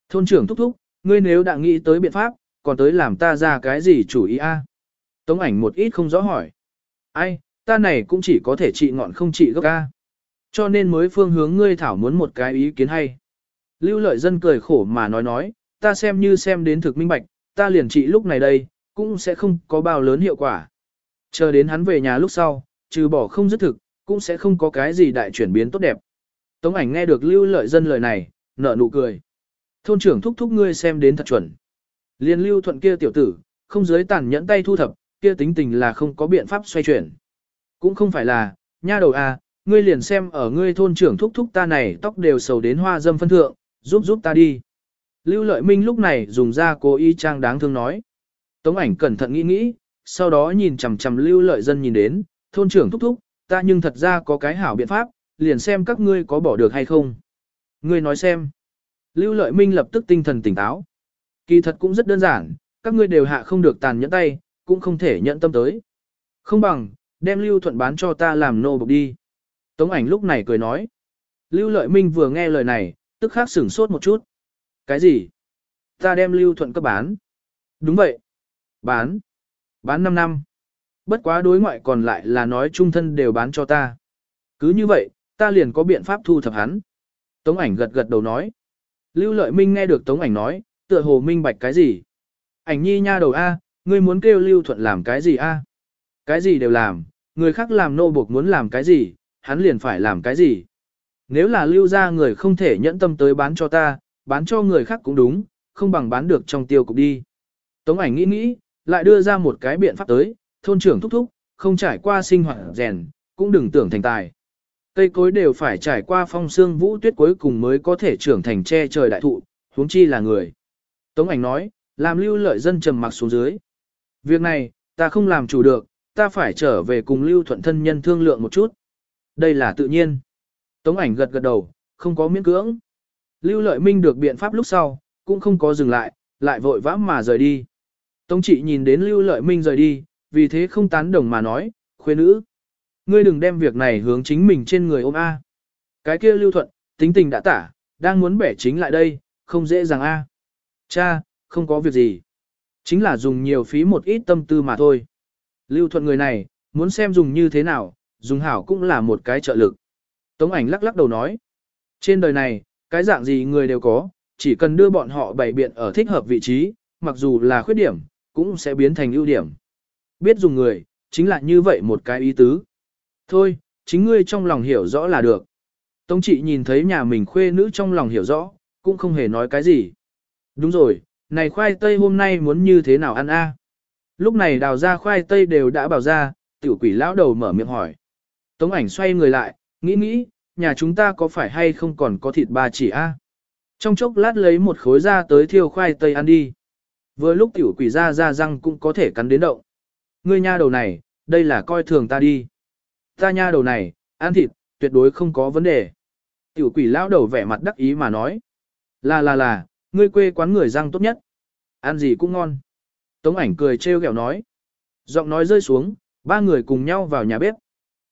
Thôn trưởng thúc thúc, ngươi nếu đã nghĩ tới biện pháp, còn tới làm ta ra cái gì chủ ý a? Tống ảnh một ít không rõ hỏi. Ai, ta này cũng chỉ có thể trị ngọn không trị gốc a. Cho nên mới phương hướng ngươi thảo muốn một cái ý kiến hay. Lưu lợi dân cười khổ mà nói nói, ta xem như xem đến thực minh bạch, ta liền trị lúc này đây, cũng sẽ không có bao lớn hiệu quả. Chờ đến hắn về nhà lúc sau, trừ bỏ không dứt thực, cũng sẽ không có cái gì đại chuyển biến tốt đẹp. Tống ảnh nghe được lưu lợi dân lời này, nở nụ cười. Thôn trưởng thúc thúc ngươi xem đến thật chuẩn. Liên lưu thuận kia tiểu tử, không giới tàn nhẫn tay thu thập, kia tính tình là không có biện pháp xoay chuyển. Cũng không phải là, nha đầu à, ngươi liền xem ở ngươi thôn trưởng thúc thúc ta này tóc đều sầu đến hoa dâm phân thượng, giúp giúp ta đi. Lưu lợi minh lúc này dùng ra cố ý trang đáng thương nói. Tống ảnh cẩn thận nghĩ nghĩ, sau đó nhìn chằm chằm lưu lợi dân nhìn đến, thôn trưởng thúc thúc, ta nhưng thật ra có cái hảo biện pháp, liền xem các ngươi có bỏ được hay không. Ngươi nói xem. Lưu lợi minh lập tức tinh thần tỉnh táo. Kỳ thật cũng rất đơn giản, các ngươi đều hạ không được tàn nhẫn tay, cũng không thể nhận tâm tới. Không bằng, đem lưu thuận bán cho ta làm nô bộc đi. Tống ảnh lúc này cười nói. Lưu lợi minh vừa nghe lời này, tức khắc sửng sốt một chút. Cái gì? Ta đem lưu thuận cấp bán. Đúng vậy. Bán. Bán 5 năm. Bất quá đối ngoại còn lại là nói trung thân đều bán cho ta. Cứ như vậy, ta liền có biện pháp thu thập hắn. Tống ảnh gật gật đầu nói. Lưu lợi minh nghe được tống ảnh nói, tựa hồ minh bạch cái gì. Ảnh nhi nha đầu A, ngươi muốn kêu lưu thuận làm cái gì A? Cái gì đều làm, người khác làm nô buộc muốn làm cái gì, hắn liền phải làm cái gì. Nếu là lưu ra người không thể nhẫn tâm tới bán cho ta, bán cho người khác cũng đúng, không bằng bán được trong tiêu cục đi. Tống ảnh nghĩ nghĩ, lại đưa ra một cái biện pháp tới, thôn trưởng thúc thúc, không trải qua sinh hoạt rèn, cũng đừng tưởng thành tài. Cây cối đều phải trải qua phong xương vũ tuyết cuối cùng mới có thể trưởng thành che trời đại thụ, huống chi là người. Tống ảnh nói, làm lưu lợi dân trầm mặc xuống dưới. Việc này, ta không làm chủ được, ta phải trở về cùng lưu thuận thân nhân thương lượng một chút. Đây là tự nhiên. Tống ảnh gật gật đầu, không có miễn cưỡng. Lưu lợi minh được biện pháp lúc sau, cũng không có dừng lại, lại vội vã mà rời đi. Tống trị nhìn đến lưu lợi minh rời đi, vì thế không tán đồng mà nói, khuê nữ. Ngươi đừng đem việc này hướng chính mình trên người ôm A. Cái kia lưu thuận, tính tình đã tả, đang muốn bẻ chính lại đây, không dễ dàng A. Cha, không có việc gì. Chính là dùng nhiều phí một ít tâm tư mà thôi. Lưu thuận người này, muốn xem dùng như thế nào, dùng hảo cũng là một cái trợ lực. Tống ảnh lắc lắc đầu nói. Trên đời này, cái dạng gì người đều có, chỉ cần đưa bọn họ bày biện ở thích hợp vị trí, mặc dù là khuyết điểm, cũng sẽ biến thành ưu điểm. Biết dùng người, chính là như vậy một cái ý tứ. Thôi, chính ngươi trong lòng hiểu rõ là được. Tống trị nhìn thấy nhà mình khuê nữ trong lòng hiểu rõ, cũng không hề nói cái gì. Đúng rồi, này khoai tây hôm nay muốn như thế nào ăn a? Lúc này đào ra khoai tây đều đã bảo ra, tiểu quỷ lão đầu mở miệng hỏi. Tống ảnh xoay người lại, nghĩ nghĩ, nhà chúng ta có phải hay không còn có thịt ba chỉ a? Trong chốc lát lấy một khối ra tới thiêu khoai tây ăn đi. Vừa lúc tiểu quỷ ra ra răng cũng có thể cắn đến động. Ngươi nha đầu này, đây là coi thường ta đi. Ta nha đầu này, ăn thịt, tuyệt đối không có vấn đề. Tiểu quỷ lão đầu vẻ mặt đắc ý mà nói. Là là là, ngươi quê quán người răng tốt nhất. Ăn gì cũng ngon. Tống ảnh cười trêu ghẹo nói. Giọng nói rơi xuống, ba người cùng nhau vào nhà bếp.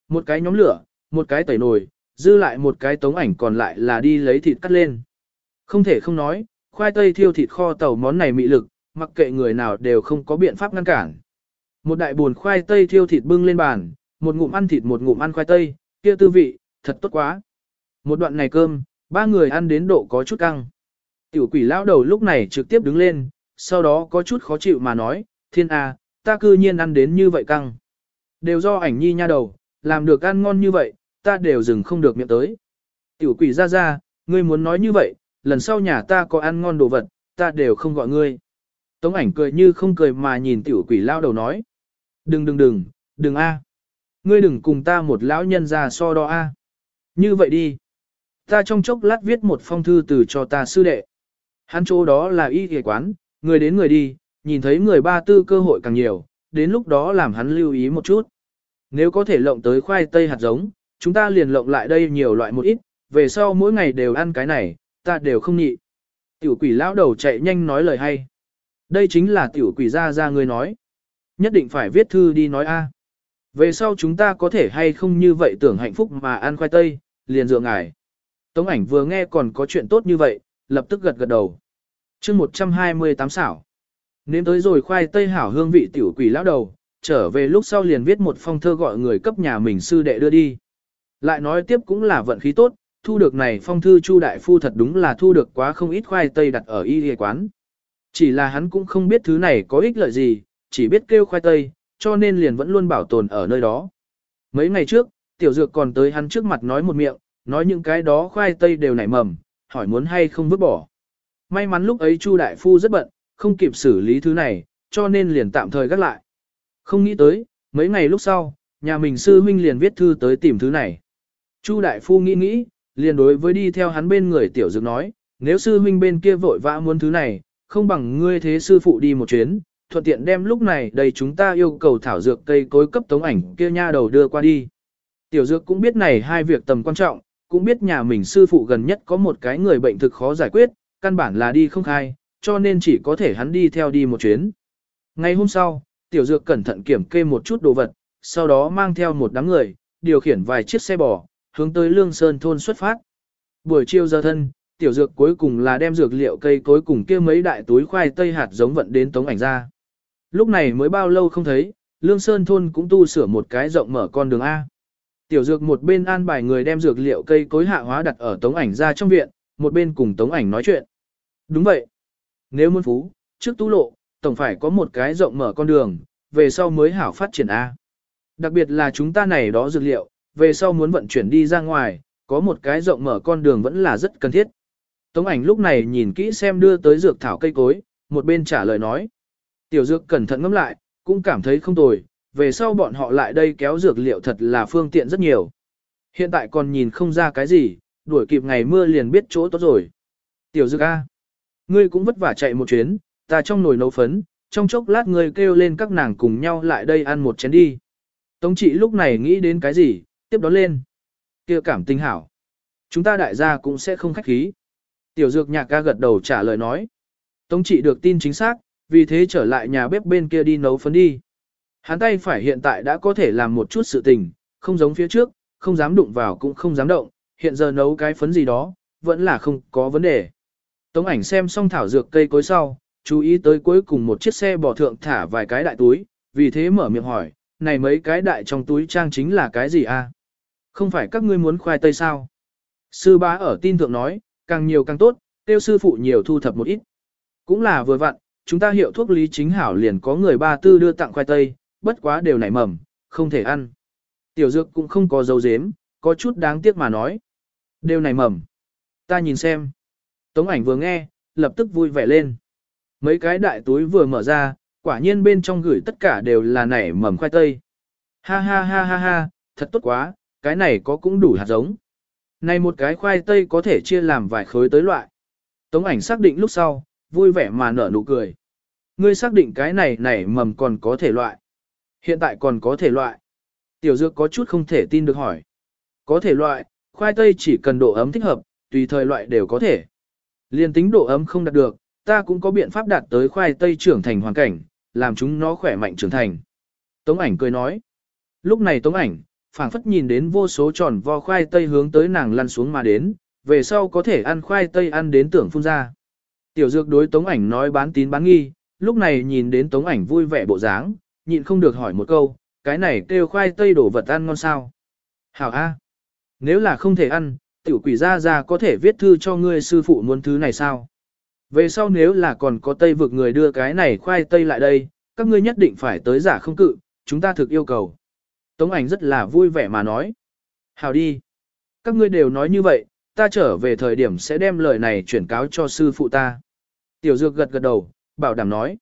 Một cái nhóm lửa, một cái tẩy nồi, dư lại một cái tống ảnh còn lại là đi lấy thịt cắt lên. Không thể không nói, khoai tây thiêu thịt kho tàu món này mị lực, mặc kệ người nào đều không có biện pháp ngăn cản. Một đại buồn khoai tây thiêu thịt bưng lên bàn, một ngụm ăn thịt một ngụm ăn khoai tây, kia tư vị, thật tốt quá. Một đoạn này cơm, ba người ăn đến độ có chút căng. Tiểu quỷ lão đầu lúc này trực tiếp đứng lên, sau đó có chút khó chịu mà nói, thiên a, ta cư nhiên ăn đến như vậy căng. Đều do ảnh nhi nha đầu, làm được ăn ngon như vậy, ta đều dừng không được miệng tới. Tiểu quỷ ra ra, ngươi muốn nói như vậy, lần sau nhà ta có ăn ngon đồ vật, ta đều không gọi ngươi. Tống ảnh cười như không cười mà nhìn tiểu quỷ lao đầu nói. Đừng đừng đừng, đừng a, Ngươi đừng cùng ta một lão nhân già so đo a. Như vậy đi. Ta trong chốc lát viết một phong thư từ cho ta sư đệ. Hắn chỗ đó là y ghề quán, người đến người đi, nhìn thấy người ba tư cơ hội càng nhiều, đến lúc đó làm hắn lưu ý một chút. Nếu có thể lộng tới khoai tây hạt giống, chúng ta liền lộng lại đây nhiều loại một ít, về sau mỗi ngày đều ăn cái này, ta đều không nhị. Tiểu quỷ lão đầu chạy nhanh nói lời hay. Đây chính là tiểu quỷ gia gia người nói. Nhất định phải viết thư đi nói a. Về sau chúng ta có thể hay không như vậy tưởng hạnh phúc mà ăn khoai tây, liền dựa ngài. Tống ảnh vừa nghe còn có chuyện tốt như vậy, lập tức gật gật đầu. chương 128 xảo. Nếm tới rồi khoai tây hảo hương vị tiểu quỷ lão đầu, trở về lúc sau liền viết một phong thơ gọi người cấp nhà mình sư đệ đưa đi. Lại nói tiếp cũng là vận khí tốt, thu được này phong thư Chu đại phu thật đúng là thu được quá không ít khoai tây đặt ở y y quán. Chỉ là hắn cũng không biết thứ này có ích lợi gì, chỉ biết kêu khoai tây, cho nên liền vẫn luôn bảo tồn ở nơi đó. Mấy ngày trước, tiểu dược còn tới hắn trước mặt nói một miệng, nói những cái đó khoai tây đều nảy mầm, hỏi muốn hay không vứt bỏ. May mắn lúc ấy Chu đại phu rất bận, không kịp xử lý thứ này, cho nên liền tạm thời gác lại. Không nghĩ tới, mấy ngày lúc sau, nhà mình sư huynh liền viết thư tới tìm thứ này. Chu đại phu nghĩ nghĩ, liền đối với đi theo hắn bên người tiểu dược nói, nếu sư huynh bên kia vội vã muốn thứ này, không bằng ngươi thế sư phụ đi một chuyến, thuận tiện đem lúc này đây chúng ta yêu cầu thảo dược cây cối cấp tống ảnh kia nha đầu đưa qua đi. Tiểu dược cũng biết này hai việc tầm quan trọng, cũng biết nhà mình sư phụ gần nhất có một cái người bệnh thực khó giải quyết, căn bản là đi không khai, cho nên chỉ có thể hắn đi theo đi một chuyến. Ngày hôm sau, tiểu dược cẩn thận kiểm kê một chút đồ vật, sau đó mang theo một đám người, điều khiển vài chiếc xe bò, hướng tới Lương Sơn thôn xuất phát. Buổi chiều giờ thân, tiểu dược cuối cùng là đem dược liệu cây cối cùng kia mấy đại túi khoai tây hạt giống vận đến tống ảnh ra. Lúc này mới bao lâu không thấy, Lương Sơn thôn cũng tu sửa một cái rộng mở con đường A. Tiểu dược một bên an bài người đem dược liệu cây cối hạ hóa đặt ở tống ảnh ra trong viện, một bên cùng tống ảnh nói chuyện. Đúng vậy. Nếu muốn phú, trước tu lộ, tổng phải có một cái rộng mở con đường, về sau mới hảo phát triển A. Đặc biệt là chúng ta này đó dược liệu, về sau muốn vận chuyển đi ra ngoài, có một cái rộng mở con đường vẫn là rất cần thiết. Tống ảnh lúc này nhìn kỹ xem đưa tới dược thảo cây cối, một bên trả lời nói. Tiểu dược cẩn thận ngẫm lại, cũng cảm thấy không tồi, về sau bọn họ lại đây kéo dược liệu thật là phương tiện rất nhiều. Hiện tại còn nhìn không ra cái gì, đuổi kịp ngày mưa liền biết chỗ tốt rồi. Tiểu dược A. Ngươi cũng vất vả chạy một chuyến, ta trong nồi nấu phấn, trong chốc lát ngươi kêu lên các nàng cùng nhau lại đây ăn một chén đi. Tống trị lúc này nghĩ đến cái gì, tiếp đó lên. kia cảm tình hảo. Chúng ta đại gia cũng sẽ không khách khí. Tiểu dược nhạc ca gật đầu trả lời nói. Tống trị được tin chính xác, vì thế trở lại nhà bếp bên kia đi nấu phấn đi. Hắn tay phải hiện tại đã có thể làm một chút sự tình, không giống phía trước, không dám đụng vào cũng không dám động, hiện giờ nấu cái phấn gì đó, vẫn là không có vấn đề. Tống ảnh xem xong thảo dược cây cối sau, chú ý tới cuối cùng một chiếc xe bò thượng thả vài cái đại túi, vì thế mở miệng hỏi, này mấy cái đại trong túi trang chính là cái gì a? Không phải các ngươi muốn khoai tây sao? Sư bá ở tin thượng nói, càng nhiều càng tốt, tiêu sư phụ nhiều thu thập một ít. Cũng là vừa vặn, chúng ta hiệu thuốc lý chính hảo liền có người ba tư đưa tặng khoai tây, bất quá đều nảy mầm, không thể ăn. Tiểu dược cũng không có dấu dếm, có chút đáng tiếc mà nói. Đều nảy mầm. Ta nhìn xem. Tống ảnh vừa nghe, lập tức vui vẻ lên. Mấy cái đại túi vừa mở ra, quả nhiên bên trong gửi tất cả đều là nảy mầm khoai tây. Ha ha ha ha ha, thật tốt quá, cái này có cũng đủ hạt giống. Này một cái khoai tây có thể chia làm vài khối tới loại. Tống ảnh xác định lúc sau, vui vẻ mà nở nụ cười. Ngươi xác định cái này nảy mầm còn có thể loại. Hiện tại còn có thể loại. Tiểu dược có chút không thể tin được hỏi. Có thể loại, khoai tây chỉ cần độ ấm thích hợp, tùy thời loại đều có thể. Liên tính độ ấm không đạt được, ta cũng có biện pháp đạt tới khoai tây trưởng thành hoàn cảnh, làm chúng nó khỏe mạnh trưởng thành. Tống ảnh cười nói. Lúc này tống ảnh, phảng phất nhìn đến vô số tròn vo khoai tây hướng tới nàng lăn xuống mà đến, về sau có thể ăn khoai tây ăn đến tưởng phun ra. Tiểu dược đối tống ảnh nói bán tín bán nghi, lúc này nhìn đến tống ảnh vui vẻ bộ dáng, nhịn không được hỏi một câu, cái này kêu khoai tây đổ vật ăn ngon sao? Hảo A. Nếu là không thể ăn, tiểu quỷ gia gia có thể viết thư cho ngươi sư phụ muốn thứ này sao? Về sau nếu là còn có tây vực người đưa cái này khoai tây lại đây, các ngươi nhất định phải tới giả không cự, chúng ta thực yêu cầu. Tống ảnh rất là vui vẻ mà nói. Hảo đi. Các ngươi đều nói như vậy, ta trở về thời điểm sẽ đem lời này chuyển cáo cho sư phụ ta. Tiểu dược gật gật đầu, bảo đảm nói.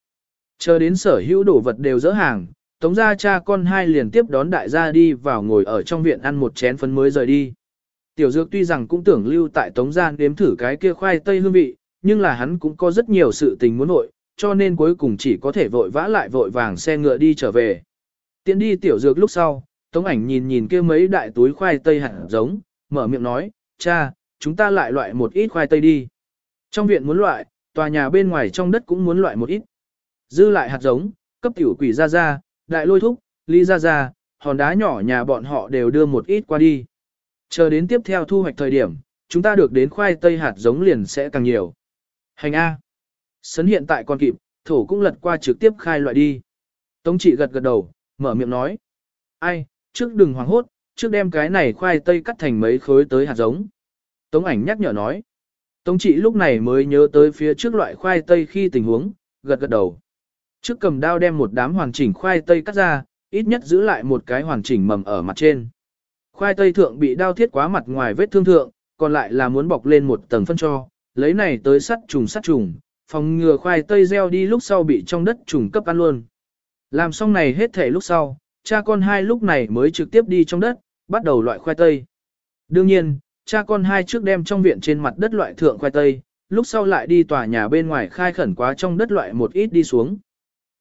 Chờ đến sở hữu đồ vật đều dỡ hàng, tống gia cha con hai liền tiếp đón đại gia đi vào ngồi ở trong viện ăn một chén phấn mới rời đi. Tiểu dược tuy rằng cũng tưởng lưu tại tống gia nếm thử cái kia khoai tây hương vị, nhưng là hắn cũng có rất nhiều sự tình muốn nội, cho nên cuối cùng chỉ có thể vội vã lại vội vàng xe ngựa đi trở về. Tiến đi tiểu dược lúc sau, tống ảnh nhìn nhìn kia mấy đại túi khoai tây hạt giống, mở miệng nói, cha, chúng ta lại loại một ít khoai tây đi. Trong viện muốn loại, tòa nhà bên ngoài trong đất cũng muốn loại một ít. Dư lại hạt giống, cấp tiểu quỷ ra ra, đại lôi thúc, ly ra ra, hòn đá nhỏ nhà bọn họ đều đưa một ít qua đi. Chờ đến tiếp theo thu hoạch thời điểm, chúng ta được đến khoai tây hạt giống liền sẽ càng nhiều. Hành A. Sấn hiện tại còn kịp, thổ cũng lật qua trực tiếp khai loại đi. Tống trị gật gật đầu, mở miệng nói. Ai, trước đừng hoảng hốt, trước đem cái này khoai tây cắt thành mấy khối tới hạt giống. Tống ảnh nhắc nhở nói. Tống trị lúc này mới nhớ tới phía trước loại khoai tây khi tình huống, gật gật đầu. Trước cầm dao đem một đám hoàn chỉnh khoai tây cắt ra, ít nhất giữ lại một cái hoàn chỉnh mầm ở mặt trên. Khoai tây thượng bị đao thiết quá mặt ngoài vết thương thượng, còn lại là muốn bọc lên một tầng phân cho, lấy này tới sắt trùng sắt trùng, phòng ngừa khoai tây gieo đi lúc sau bị trong đất trùng cấp ăn luôn. Làm xong này hết thể lúc sau, cha con hai lúc này mới trực tiếp đi trong đất, bắt đầu loại khoai tây. Đương nhiên, cha con hai trước đem trong viện trên mặt đất loại thượng khoai tây, lúc sau lại đi tòa nhà bên ngoài khai khẩn quá trong đất loại một ít đi xuống.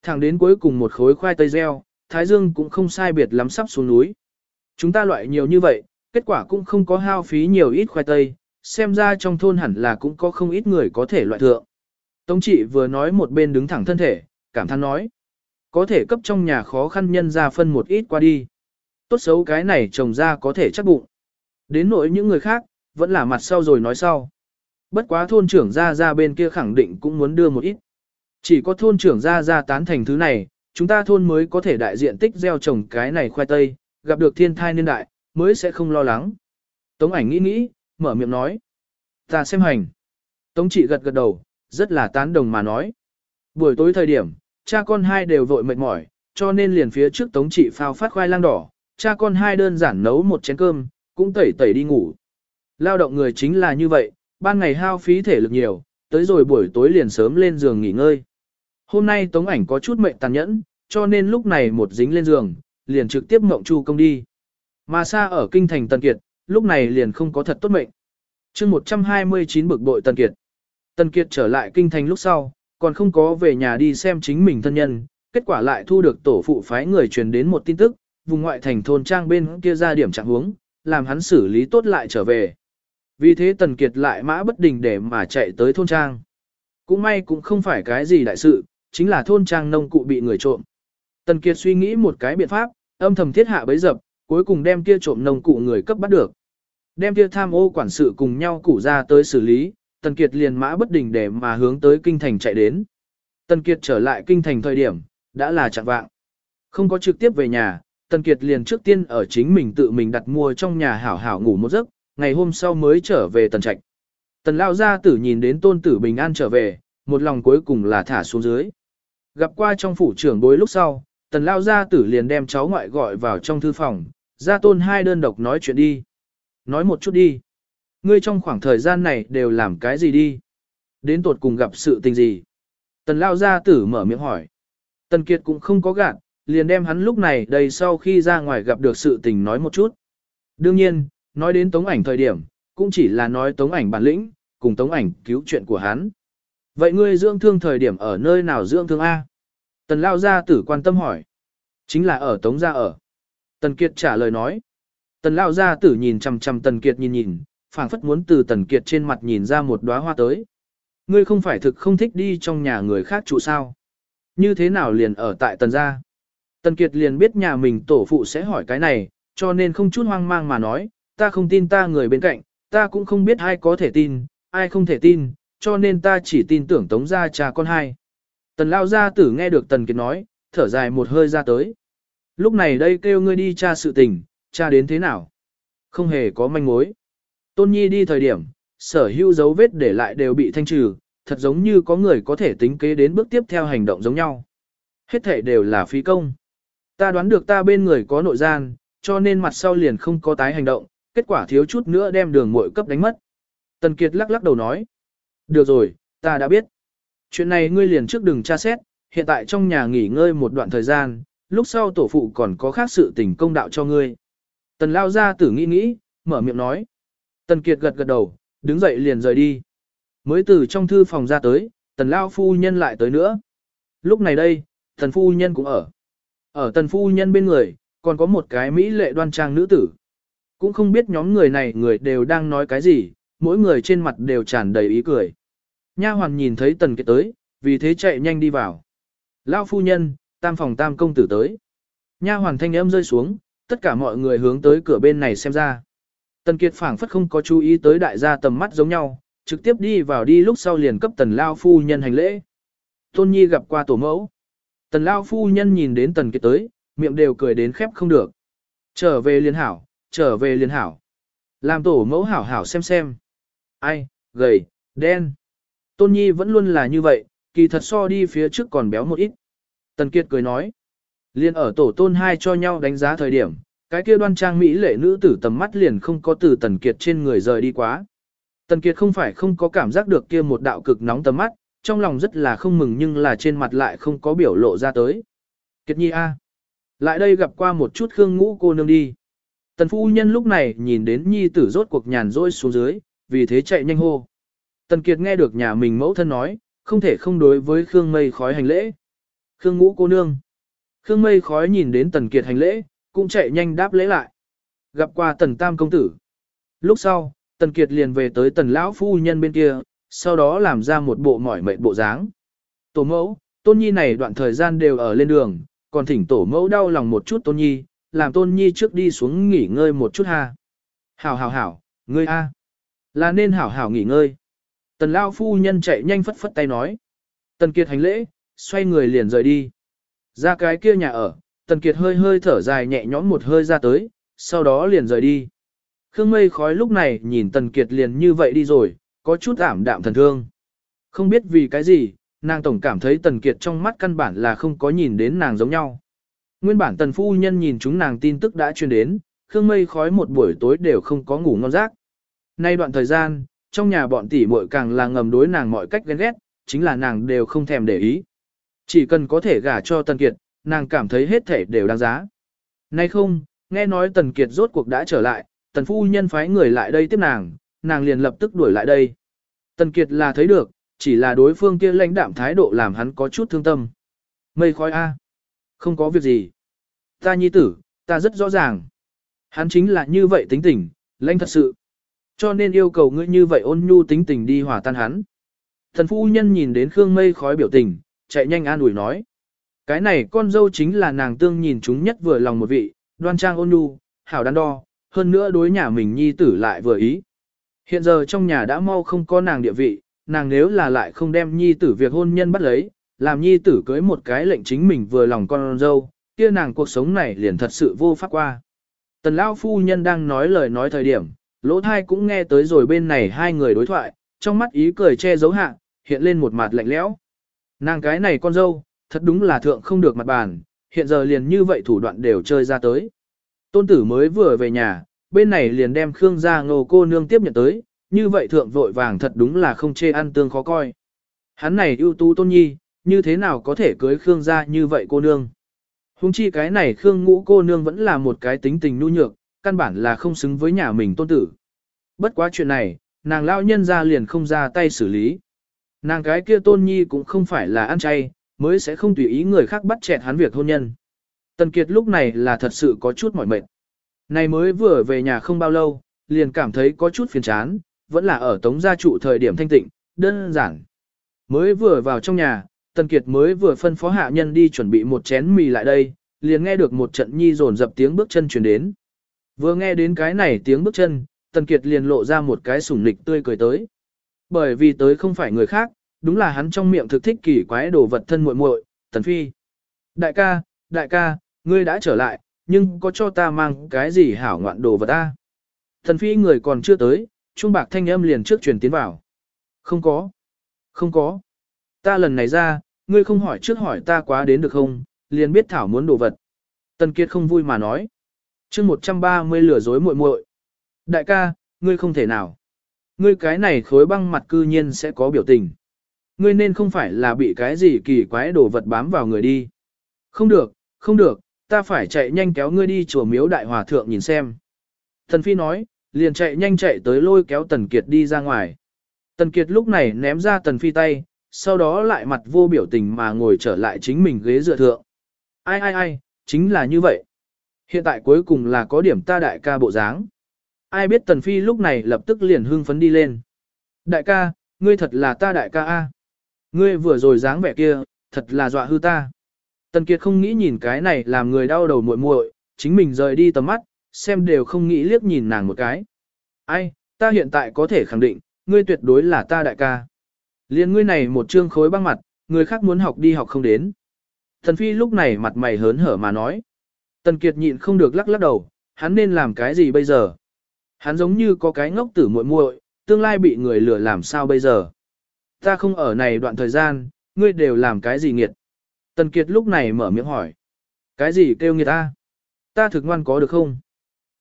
Thẳng đến cuối cùng một khối khoai tây gieo, Thái Dương cũng không sai biệt lắm sắp xuống núi. Chúng ta loại nhiều như vậy, kết quả cũng không có hao phí nhiều ít khoai tây, xem ra trong thôn hẳn là cũng có không ít người có thể loại thượng. Tống trị vừa nói một bên đứng thẳng thân thể, cảm thán nói. Có thể cấp trong nhà khó khăn nhân ra phân một ít qua đi. Tốt xấu cái này trồng ra có thể chắc bụng. Đến nỗi những người khác, vẫn là mặt sau rồi nói sau. Bất quá thôn trưởng ra ra bên kia khẳng định cũng muốn đưa một ít. Chỉ có thôn trưởng ra ra tán thành thứ này, chúng ta thôn mới có thể đại diện tích gieo trồng cái này khoai tây, gặp được thiên thai niên đại, mới sẽ không lo lắng. Tống ảnh nghĩ nghĩ, mở miệng nói. Ta xem hành. Tống trị gật gật đầu, rất là tán đồng mà nói. Buổi tối thời điểm, cha con hai đều vội mệt mỏi, cho nên liền phía trước tống trị phao phát khoai lang đỏ, cha con hai đơn giản nấu một chén cơm, cũng tẩy tẩy đi ngủ. Lao động người chính là như vậy, ban ngày hao phí thể lực nhiều, tới rồi buổi tối liền sớm lên giường nghỉ ngơi. Hôm nay tống ảnh có chút mệnh tàn nhẫn, cho nên lúc này một dính lên giường, liền trực tiếp mộng chu công đi. Mà xa ở kinh thành Tần Kiệt, lúc này liền không có thật tốt mệnh. chương 129 bực bội Tần Kiệt. Tần Kiệt trở lại kinh thành lúc sau, còn không có về nhà đi xem chính mình thân nhân, kết quả lại thu được tổ phụ phái người truyền đến một tin tức, vùng ngoại thành thôn trang bên kia ra điểm trạng huống, làm hắn xử lý tốt lại trở về. Vì thế Tần Kiệt lại mã bất đình để mà chạy tới thôn trang. Cũng may cũng không phải cái gì đại sự, chính là thôn trang nông cụ bị người trộm. Tần Kiệt suy nghĩ một cái biện pháp, âm thầm thiết hạ bấy dập, cuối cùng đem kia trộm nông cụ người cấp bắt được. Đem kia tham ô quản sự cùng nhau củ ra tới xử lý, Tần Kiệt liền mã bất đình để mà hướng tới kinh thành chạy đến. Tần Kiệt trở lại kinh thành thời điểm, đã là chạng vạng. Không có trực tiếp về nhà, Tần Kiệt liền trước tiên ở chính mình tự mình đặt mua trong nhà hảo hảo ngủ một giấc, ngày hôm sau mới trở về Tần Trạch. Tần Lao Gia Tử nhìn đến tôn tử bình an trở về, một lòng cuối cùng là thả xuống dưới. Gặp qua trong phủ trưởng bối lúc sau, Tần Lao Gia Tử liền đem cháu ngoại gọi vào trong thư phòng, gia tôn hai đơn độc nói chuyện đi. Nói một chút đi. Ngươi trong khoảng thời gian này đều làm cái gì đi? Đến tột cùng gặp sự tình gì? Tần Lao Gia Tử mở miệng hỏi. Tần Kiệt cũng không có gạt, liền đem hắn lúc này đây sau khi ra ngoài gặp được sự tình nói một chút. Đương nhiên, nói đến tống ảnh thời điểm, cũng chỉ là nói tống ảnh bản lĩnh, cùng tống ảnh cứu chuyện của hắn. Vậy ngươi dưỡng thương thời điểm ở nơi nào dưỡng thương A? Tần Lao Gia Tử quan tâm hỏi. Chính là ở tống gia ở. Tần Kiệt trả lời nói. Tần Lao Gia Tử nhìn chằm chằm Tần Kiệt nhìn nhìn, phảng phất muốn từ Tần Kiệt trên mặt nhìn ra một đóa hoa tới. Ngươi không phải thực không thích đi trong nhà người khác trụ sao? Như thế nào liền ở tại Tần gia? Tần Kiệt liền biết nhà mình tổ phụ sẽ hỏi cái này, cho nên không chút hoang mang mà nói, ta không tin ta người bên cạnh, ta cũng không biết ai có thể tin, ai không thể tin, cho nên ta chỉ tin tưởng tống gia cha con hai. Tần Lao Gia Tử nghe được Tần Kiệt nói, thở dài một hơi ra tới. Lúc này đây kêu ngươi đi tra sự tình, tra đến thế nào? Không hề có manh mối. Tôn Nhi đi thời điểm, sở hữu dấu vết để lại đều bị thanh trừ, thật giống như có người có thể tính kế đến bước tiếp theo hành động giống nhau. Hết thể đều là phí công. Ta đoán được ta bên người có nội gian, cho nên mặt sau liền không có tái hành động, kết quả thiếu chút nữa đem đường muội cấp đánh mất. Tần Kiệt lắc lắc đầu nói. Được rồi, ta đã biết. Chuyện này ngươi liền trước đừng tra xét, hiện tại trong nhà nghỉ ngơi một đoạn thời gian, lúc sau tổ phụ còn có khác sự tình công đạo cho ngươi. Tần lao ra tử nghĩ nghĩ, mở miệng nói. Tần Kiệt gật gật đầu, đứng dậy liền rời đi. Mới từ trong thư phòng ra tới, tần lao phu nhân lại tới nữa. Lúc này đây, tần phu nhân cũng ở. Ở tần phu nhân bên người, còn có một cái mỹ lệ đoan trang nữ tử. Cũng không biết nhóm người này người đều đang nói cái gì, mỗi người trên mặt đều tràn đầy ý cười. Nha hoàn nhìn thấy tần kiệt tới, vì thế chạy nhanh đi vào. Lao phu nhân, tam phòng tam công tử tới. Nha hoàn thanh âm rơi xuống, tất cả mọi người hướng tới cửa bên này xem ra. Tần Kiệt phảng phất không có chú ý tới đại gia tầm mắt giống nhau, trực tiếp đi vào đi lúc sau liền cấp tần lao phu nhân hành lễ. Tôn Nhi gặp qua tổ mẫu. Tần lao phu nhân nhìn đến tần Kiệt tới, miệng đều cười đến khép không được. Trở về liên hảo, trở về liên hảo. Làm tổ mẫu hảo hảo xem xem. Ai, gầy, đen. Tôn Nhi vẫn luôn là như vậy, kỳ thật so đi phía trước còn béo một ít. Tần Kiệt cười nói. Liên ở tổ tôn hai cho nhau đánh giá thời điểm, cái kia đoan trang mỹ lệ nữ tử tầm mắt liền không có từ Tần Kiệt trên người rời đi quá. Tần Kiệt không phải không có cảm giác được kia một đạo cực nóng tầm mắt, trong lòng rất là không mừng nhưng là trên mặt lại không có biểu lộ ra tới. Kiệt nhi a, lại đây gặp qua một chút Khương Ngũ cô nương đi. Tần phu nhân lúc này nhìn đến nhi tử rốt cuộc nhàn rỗi xuống dưới, vì thế chạy nhanh hô. Tần Kiệt nghe được nhà mình mẫu thân nói, không thể không đối với Khương Mây khói hành lễ. Khương Ngũ cô nương. Khương Mây khói nhìn đến Tần Kiệt hành lễ, cũng chạy nhanh đáp lễ lại. Gặp qua Tần Tam công tử. Lúc sau, Tần Kiệt liền về tới Tần lão phu nhân bên kia, sau đó làm ra một bộ mỏi mệt bộ dáng. Tổ mẫu, Tôn Nhi này đoạn thời gian đều ở lên đường, còn thỉnh tổ mẫu đau lòng một chút Tôn Nhi, làm Tôn Nhi trước đi xuống nghỉ ngơi một chút ha. Hảo hảo hảo, ngươi a, là nên hảo hảo nghỉ ngơi. Tần lão phu nhân chạy nhanh phất phất tay nói. Tần Kiệt hành lễ, xoay người liền rời đi. Ra cái kia nhà ở, Tần Kiệt hơi hơi thở dài nhẹ nhõm một hơi ra tới, sau đó liền rời đi. Khương mây khói lúc này nhìn Tần Kiệt liền như vậy đi rồi, có chút ảm đạm thần thương. Không biết vì cái gì, nàng tổng cảm thấy Tần Kiệt trong mắt căn bản là không có nhìn đến nàng giống nhau. Nguyên bản Tần Phu Nhân nhìn chúng nàng tin tức đã truyền đến, Khương mây khói một buổi tối đều không có ngủ ngon giấc. Nay đoạn thời gian, trong nhà bọn tỷ muội càng là ngầm đối nàng mọi cách ghen ghét, chính là nàng đều không thèm để ý. Chỉ cần có thể gả cho Tần Kiệt, nàng cảm thấy hết thể đều đáng giá. Nay không, nghe nói Tần Kiệt rốt cuộc đã trở lại, Tần Phu Nhân phái người lại đây tiếp nàng, nàng liền lập tức đuổi lại đây. Tần Kiệt là thấy được, chỉ là đối phương kia lãnh đạm thái độ làm hắn có chút thương tâm. Mây khói A. Không có việc gì. Ta nhi tử, ta rất rõ ràng. Hắn chính là như vậy tính tình, lãnh thật sự. Cho nên yêu cầu ngươi như vậy ôn nhu tính tình đi hòa tan hắn. Thần phu nhân nhìn đến Khương mây khói biểu tình, chạy nhanh an ủi nói. Cái này con dâu chính là nàng tương nhìn chúng nhất vừa lòng một vị, đoan trang ôn nhu, hảo đắn đo, hơn nữa đối nhà mình nhi tử lại vừa ý. Hiện giờ trong nhà đã mau không có nàng địa vị, nàng nếu là lại không đem nhi tử việc hôn nhân bắt lấy, làm nhi tử cưới một cái lệnh chính mình vừa lòng con dâu, kia nàng cuộc sống này liền thật sự vô pháp qua. Tần Lão phu nhân đang nói lời nói thời điểm, lỗ thai cũng nghe tới rồi bên này hai người đối thoại, trong mắt ý cười che giấu hạ, hiện lên một mặt lạnh lẽo. Nàng cái này con dâu, thật đúng là thượng không được mặt bàn, hiện giờ liền như vậy thủ đoạn đều chơi ra tới. Tôn tử mới vừa về nhà, bên này liền đem Khương gia ngô cô nương tiếp nhận tới, như vậy thượng vội vàng thật đúng là không chê ăn tương khó coi. Hắn này ưu tú tôn nhi, như thế nào có thể cưới Khương gia như vậy cô nương. Hùng chi cái này Khương ngũ cô nương vẫn là một cái tính tình nhu nhược, căn bản là không xứng với nhà mình tôn tử. Bất quá chuyện này, nàng lao nhân ra liền không ra tay xử lý. Nàng cái kia tôn nhi cũng không phải là ăn chay, mới sẽ không tùy ý người khác bắt chẹt hắn việc hôn nhân. Tần Kiệt lúc này là thật sự có chút mỏi mệt. Này mới vừa về nhà không bao lâu, liền cảm thấy có chút phiền chán, vẫn là ở tống gia trụ thời điểm thanh tịnh, đơn giản. Mới vừa vào trong nhà, Tần Kiệt mới vừa phân phó hạ nhân đi chuẩn bị một chén mì lại đây, liền nghe được một trận nhi rồn dập tiếng bước chân truyền đến. Vừa nghe đến cái này tiếng bước chân, Tần Kiệt liền lộ ra một cái sủng nịch tươi cười tới. Bởi vì tới không phải người khác, đúng là hắn trong miệng thực thích kỳ quái đồ vật thân muội muội, Tần Phi. Đại ca, đại ca, ngươi đã trở lại, nhưng có cho ta mang cái gì hảo ngoạn đồ vật ta? Tần Phi người còn chưa tới, trung bạc thanh âm liền trước truyền tiến vào. Không có. Không có. Ta lần này ra, ngươi không hỏi trước hỏi ta quá đến được không, liền biết thảo muốn đồ vật. Tần Kiệt không vui mà nói. chương 130 lừa dối muội muội. Đại ca, ngươi không thể nào. Ngươi cái này khối băng mặt cư nhiên sẽ có biểu tình. Ngươi nên không phải là bị cái gì kỳ quái đồ vật bám vào người đi. Không được, không được, ta phải chạy nhanh kéo ngươi đi chùa miếu đại hòa thượng nhìn xem. Thần Phi nói, liền chạy nhanh chạy tới lôi kéo Tần Kiệt đi ra ngoài. Tần Kiệt lúc này ném ra Tần Phi tay, sau đó lại mặt vô biểu tình mà ngồi trở lại chính mình ghế dựa thượng. Ai ai ai, chính là như vậy. Hiện tại cuối cùng là có điểm ta đại ca bộ dáng. Ai biết Tần Phi lúc này lập tức liền hưng phấn đi lên. Đại ca, ngươi thật là ta đại ca A. Ngươi vừa rồi dáng vẻ kia, thật là dọa hư ta. Tần Kiệt không nghĩ nhìn cái này làm người đau đầu muội muội, chính mình rời đi tầm mắt, xem đều không nghĩ liếc nhìn nàng một cái. Ai, ta hiện tại có thể khẳng định, ngươi tuyệt đối là ta đại ca. Liên ngươi này một trương khối băng mặt, người khác muốn học đi học không đến. Thần Phi lúc này mặt mày hớn hở mà nói. Tần Kiệt nhịn không được lắc lắc đầu, hắn nên làm cái gì bây giờ? Hắn giống như có cái ngốc tử muội muội, tương lai bị người lừa làm sao bây giờ? Ta không ở này đoạn thời gian, ngươi đều làm cái gì nghiệt? Tần Kiệt lúc này mở miệng hỏi. Cái gì kêu nghiệt ta? Ta thực ngoan có được không?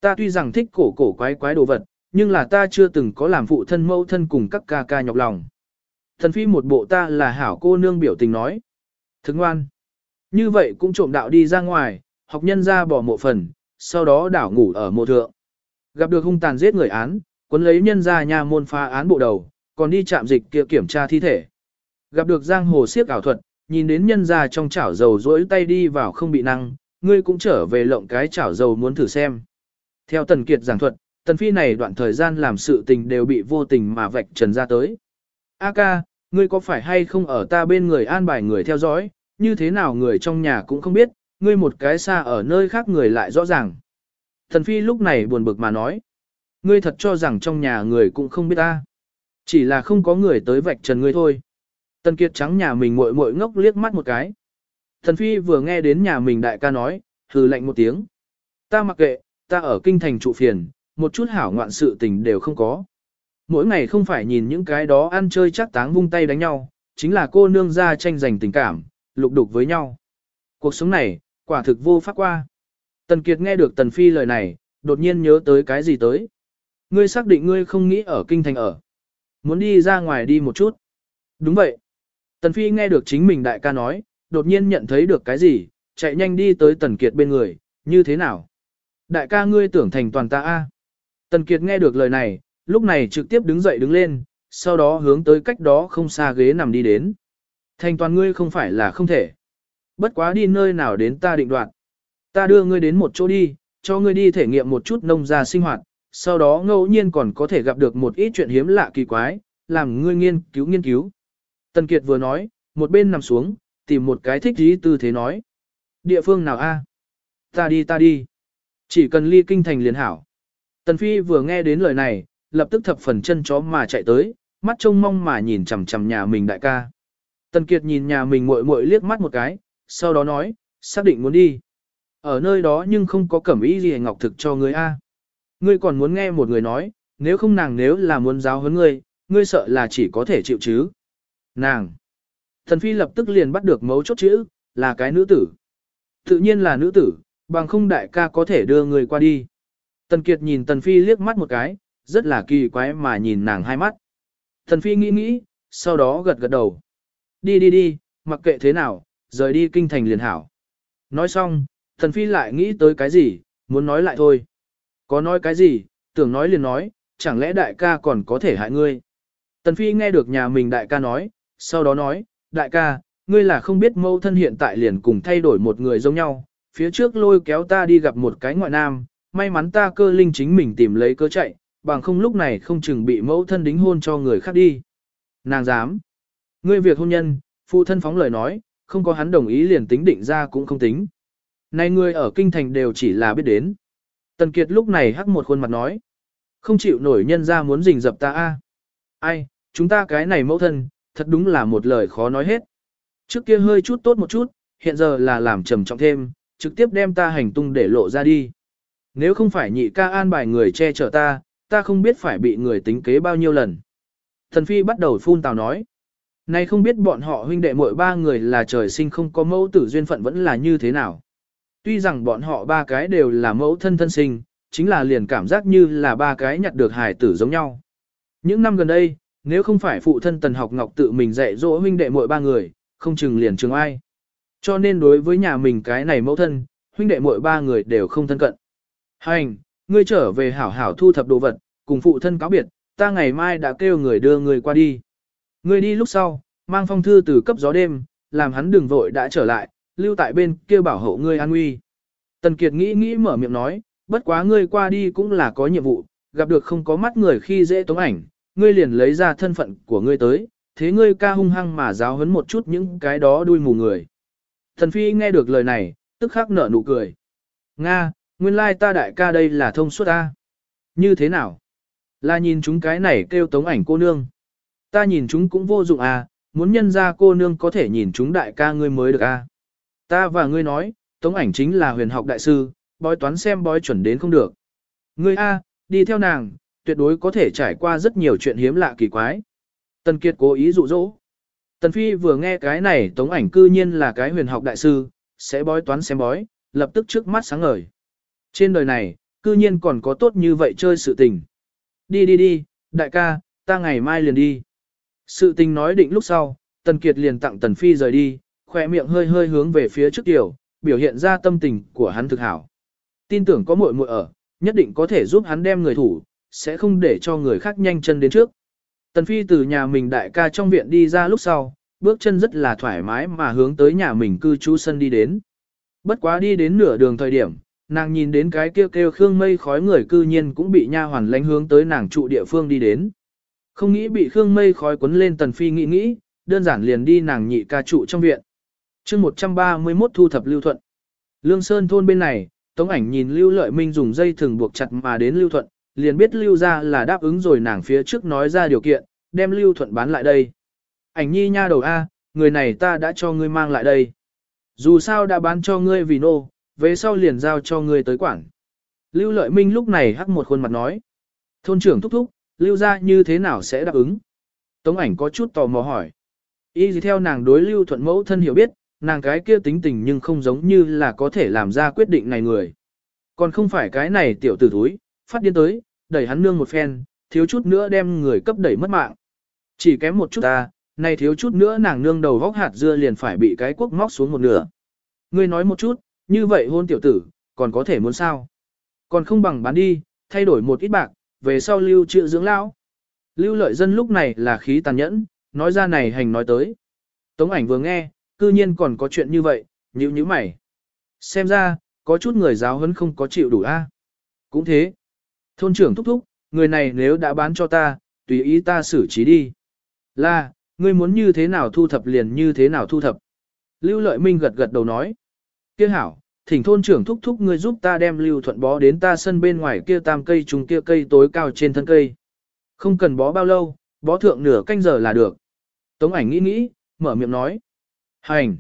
Ta tuy rằng thích cổ cổ quái quái đồ vật, nhưng là ta chưa từng có làm phụ thân mẫu thân cùng các ca ca nhọc lòng. Thần phi một bộ ta là hảo cô nương biểu tình nói. Thức ngoan. Như vậy cũng trộm đạo đi ra ngoài, học nhân ra bỏ mộ phần, sau đó đảo ngủ ở mộ thượng. Gặp được hung tàn giết người án, quấn lấy nhân ra nhà môn phá án bộ đầu, còn đi chạm dịch kia kiểm tra thi thể. Gặp được giang hồ siếc ảo thuật, nhìn đến nhân ra trong chảo dầu rỗi tay đi vào không bị năng, ngươi cũng trở về lộng cái chảo dầu muốn thử xem. Theo Tần Kiệt giảng thuật, Tần Phi này đoạn thời gian làm sự tình đều bị vô tình mà vạch trần ra tới. A ca, ngươi có phải hay không ở ta bên người an bài người theo dõi, như thế nào người trong nhà cũng không biết, ngươi một cái xa ở nơi khác người lại rõ ràng. Thần Phi lúc này buồn bực mà nói, ngươi thật cho rằng trong nhà người cũng không biết ta. Chỉ là không có người tới vạch trần ngươi thôi. Tần Kiệt trắng nhà mình muội muội ngốc liếc mắt một cái. Thần Phi vừa nghe đến nhà mình đại ca nói, hừ lạnh một tiếng. Ta mặc kệ, ta ở kinh thành trụ phiền, một chút hảo ngoạn sự tình đều không có. Mỗi ngày không phải nhìn những cái đó ăn chơi chắc táng vung tay đánh nhau, chính là cô nương ra tranh giành tình cảm, lục đục với nhau. Cuộc sống này, quả thực vô pháp qua. Tần Kiệt nghe được Tần Phi lời này, đột nhiên nhớ tới cái gì tới. Ngươi xác định ngươi không nghĩ ở kinh thành ở. Muốn đi ra ngoài đi một chút. Đúng vậy. Tần Phi nghe được chính mình đại ca nói, đột nhiên nhận thấy được cái gì, chạy nhanh đi tới Tần Kiệt bên người, như thế nào? Đại ca ngươi tưởng thành toàn ta a? Tần Kiệt nghe được lời này, lúc này trực tiếp đứng dậy đứng lên, sau đó hướng tới cách đó không xa ghế nằm đi đến. Thành toàn ngươi không phải là không thể. Bất quá đi nơi nào đến ta định đoạt. Ta đưa ngươi đến một chỗ đi, cho ngươi đi thể nghiệm một chút nông gia sinh hoạt, sau đó ngẫu nhiên còn có thể gặp được một ít chuyện hiếm lạ kỳ quái, làm ngươi nghiên cứu nghiên cứu. Tần Kiệt vừa nói, một bên nằm xuống, tìm một cái thích ý tư thế nói. Địa phương nào a? Ta đi ta đi. Chỉ cần ly kinh thành liền hảo. Tần Phi vừa nghe đến lời này, lập tức thập phần chân chó mà chạy tới, mắt trông mong mà nhìn chằm chằm nhà mình đại ca. Tần Kiệt nhìn nhà mình muội muội liếc mắt một cái, sau đó nói, xác định muốn đi. Ở nơi đó nhưng không có cẩm ý gì ngọc thực cho người a. Ngươi còn muốn nghe một người nói, nếu không nàng nếu là muốn giáo huấn ngươi, ngươi sợ là chỉ có thể chịu chứ. Nàng. Thần Phi lập tức liền bắt được mấu chốt chữ, là cái nữ tử. Tự nhiên là nữ tử, bằng không đại ca có thể đưa người qua đi. Tần Kiệt nhìn Tần Phi liếc mắt một cái, rất là kỳ quái mà nhìn nàng hai mắt. Tần Phi nghĩ nghĩ, sau đó gật gật đầu. Đi đi đi, mặc kệ thế nào, rời đi kinh thành liền hảo. Nói xong, Tần Phi lại nghĩ tới cái gì, muốn nói lại thôi. Có nói cái gì, tưởng nói liền nói, chẳng lẽ đại ca còn có thể hại ngươi. Tần Phi nghe được nhà mình đại ca nói, sau đó nói, đại ca, ngươi là không biết mâu thân hiện tại liền cùng thay đổi một người giống nhau, phía trước lôi kéo ta đi gặp một cái ngoại nam, may mắn ta cơ linh chính mình tìm lấy cơ chạy, bằng không lúc này không chừng bị mẫu thân đính hôn cho người khác đi. Nàng dám. Ngươi việc hôn nhân, phụ thân phóng lời nói, không có hắn đồng ý liền tính định ra cũng không tính. Này ngươi ở kinh thành đều chỉ là biết đến. Tần Kiệt lúc này hắc một khuôn mặt nói. Không chịu nổi nhân ra muốn rình dập ta a. Ai, chúng ta cái này mẫu thân, thật đúng là một lời khó nói hết. Trước kia hơi chút tốt một chút, hiện giờ là làm trầm trọng thêm, trực tiếp đem ta hành tung để lộ ra đi. Nếu không phải nhị ca an bài người che chở ta, ta không biết phải bị người tính kế bao nhiêu lần. Thần Phi bắt đầu phun tào nói. Nay không biết bọn họ huynh đệ mỗi ba người là trời sinh không có mẫu tử duyên phận vẫn là như thế nào. Tuy rằng bọn họ ba cái đều là mẫu thân thân sinh, chính là liền cảm giác như là ba cái nhặt được hài tử giống nhau. Những năm gần đây, nếu không phải phụ thân Tần Học Ngọc tự mình dạy dỗ huynh đệ mỗi ba người, không chừng liền trường ai. Cho nên đối với nhà mình cái này mẫu thân, huynh đệ mỗi ba người đều không thân cận. Hành, ngươi trở về hảo hảo thu thập đồ vật, cùng phụ thân cáo biệt, ta ngày mai đã kêu người đưa người qua đi. Ngươi đi lúc sau, mang phong thư từ cấp gió đêm, làm hắn đừng vội đã trở lại, lưu tại bên kia bảo hộ ngươi an nguy. Tần Kiệt nghĩ nghĩ mở miệng nói, bất quá ngươi qua đi cũng là có nhiệm vụ, gặp được không có mắt người khi dễ tống ảnh, ngươi liền lấy ra thân phận của ngươi tới, thế ngươi ca hung hăng mà giáo huấn một chút những cái đó đuôi mù người. Thần Phi nghe được lời này, tức khắc nở nụ cười. Nga, nguyên lai ta đại ca đây là thông suốt ta. Như thế nào? Là nhìn chúng cái này kêu tống ảnh cô nương. Ta nhìn chúng cũng vô dụng à, muốn nhân ra cô nương có thể nhìn chúng đại ca ngươi mới được à. Ta và ngươi nói, tống ảnh chính là huyền học đại sư, bói toán xem bói chuẩn đến không được. Ngươi a, đi theo nàng, tuyệt đối có thể trải qua rất nhiều chuyện hiếm lạ kỳ quái. Tần Kiệt cố ý dụ dỗ. Tần Phi vừa nghe cái này tống ảnh cư nhiên là cái huyền học đại sư, sẽ bói toán xem bói, lập tức trước mắt sáng ngời. Trên đời này, cư nhiên còn có tốt như vậy chơi sự tình. Đi đi đi, đại ca, ta ngày mai liền đi. Sự tình nói định lúc sau, Tần Kiệt liền tặng Tần Phi rời đi, khỏe miệng hơi hơi hướng về phía trước tiểu, biểu hiện ra tâm tình của hắn thực hảo. Tin tưởng có muội muội ở, nhất định có thể giúp hắn đem người thủ, sẽ không để cho người khác nhanh chân đến trước. Tần Phi từ nhà mình đại ca trong viện đi ra lúc sau, bước chân rất là thoải mái mà hướng tới nhà mình cư trú sân đi đến. Bất quá đi đến nửa đường thời điểm, nàng nhìn đến cái kêu kêu khương mây khói người cư nhiên cũng bị nha hoàn lánh hướng tới nàng trụ địa phương đi đến. Không nghĩ bị khương mây khói quấn lên Tần Phi nghĩ nghĩ, đơn giản liền đi nàng nhị ca trụ trong viện chương 131 thu thập lưu thuận. Lương Sơn thôn bên này, Tống ảnh nhìn Lưu Lợi Minh dùng dây thừng buộc chặt mà đến Lưu Thuận, liền biết Lưu gia là đáp ứng rồi nàng phía trước nói ra điều kiện, đem Lưu Thuận bán lại đây. Ảnh nhi nha đầu A, người này ta đã cho ngươi mang lại đây. Dù sao đã bán cho ngươi vì nô, về sau liền giao cho ngươi tới quản. Lưu Lợi Minh lúc này hắc một khuôn mặt nói. Thôn trưởng thúc thúc, Lưu gia như thế nào sẽ đáp ứng? Tống ảnh có chút tò mò hỏi. Y gì theo nàng đối Lưu Thuận mẫu thân hiểu biết, nàng cái kia tính tình nhưng không giống như là có thể làm ra quyết định này người. Còn không phải cái này tiểu tử thúi, phát điên tới, đẩy hắn nương một phen, thiếu chút nữa đem người cấp đẩy mất mạng. Chỉ kém một chút ta, này thiếu chút nữa nàng nương đầu vóc hạt dưa liền phải bị cái quốc móc xuống một nửa. Ngươi nói một chút, như vậy hôn tiểu tử, còn có thể muốn sao? Còn không bằng bán đi, thay đổi một ít bạc, về sau lưu trữ dưỡng lão. Lưu lợi dân lúc này là khí tàn nhẫn, nói ra này hành nói tới. Tống ảnh vừa nghe, cư nhiên còn có chuyện như vậy, nhíu nhíu mày. Xem ra, có chút người giáo huấn không có chịu đủ a. Cũng thế. Thôn trưởng thúc thúc, người này nếu đã bán cho ta, tùy ý ta xử trí đi. Là, ngươi muốn như thế nào thu thập liền như thế nào thu thập. Lưu Lợi Minh gật gật đầu nói. Kia hảo, thỉnh thôn trưởng thúc thúc ngươi giúp ta đem Lưu Thuận bó đến ta sân bên ngoài kia tam cây trùng kia cây tối cao trên thân cây. Không cần bó bao lâu, bó thượng nửa canh giờ là được. Tống ảnh nghĩ nghĩ, mở miệng nói. Hành.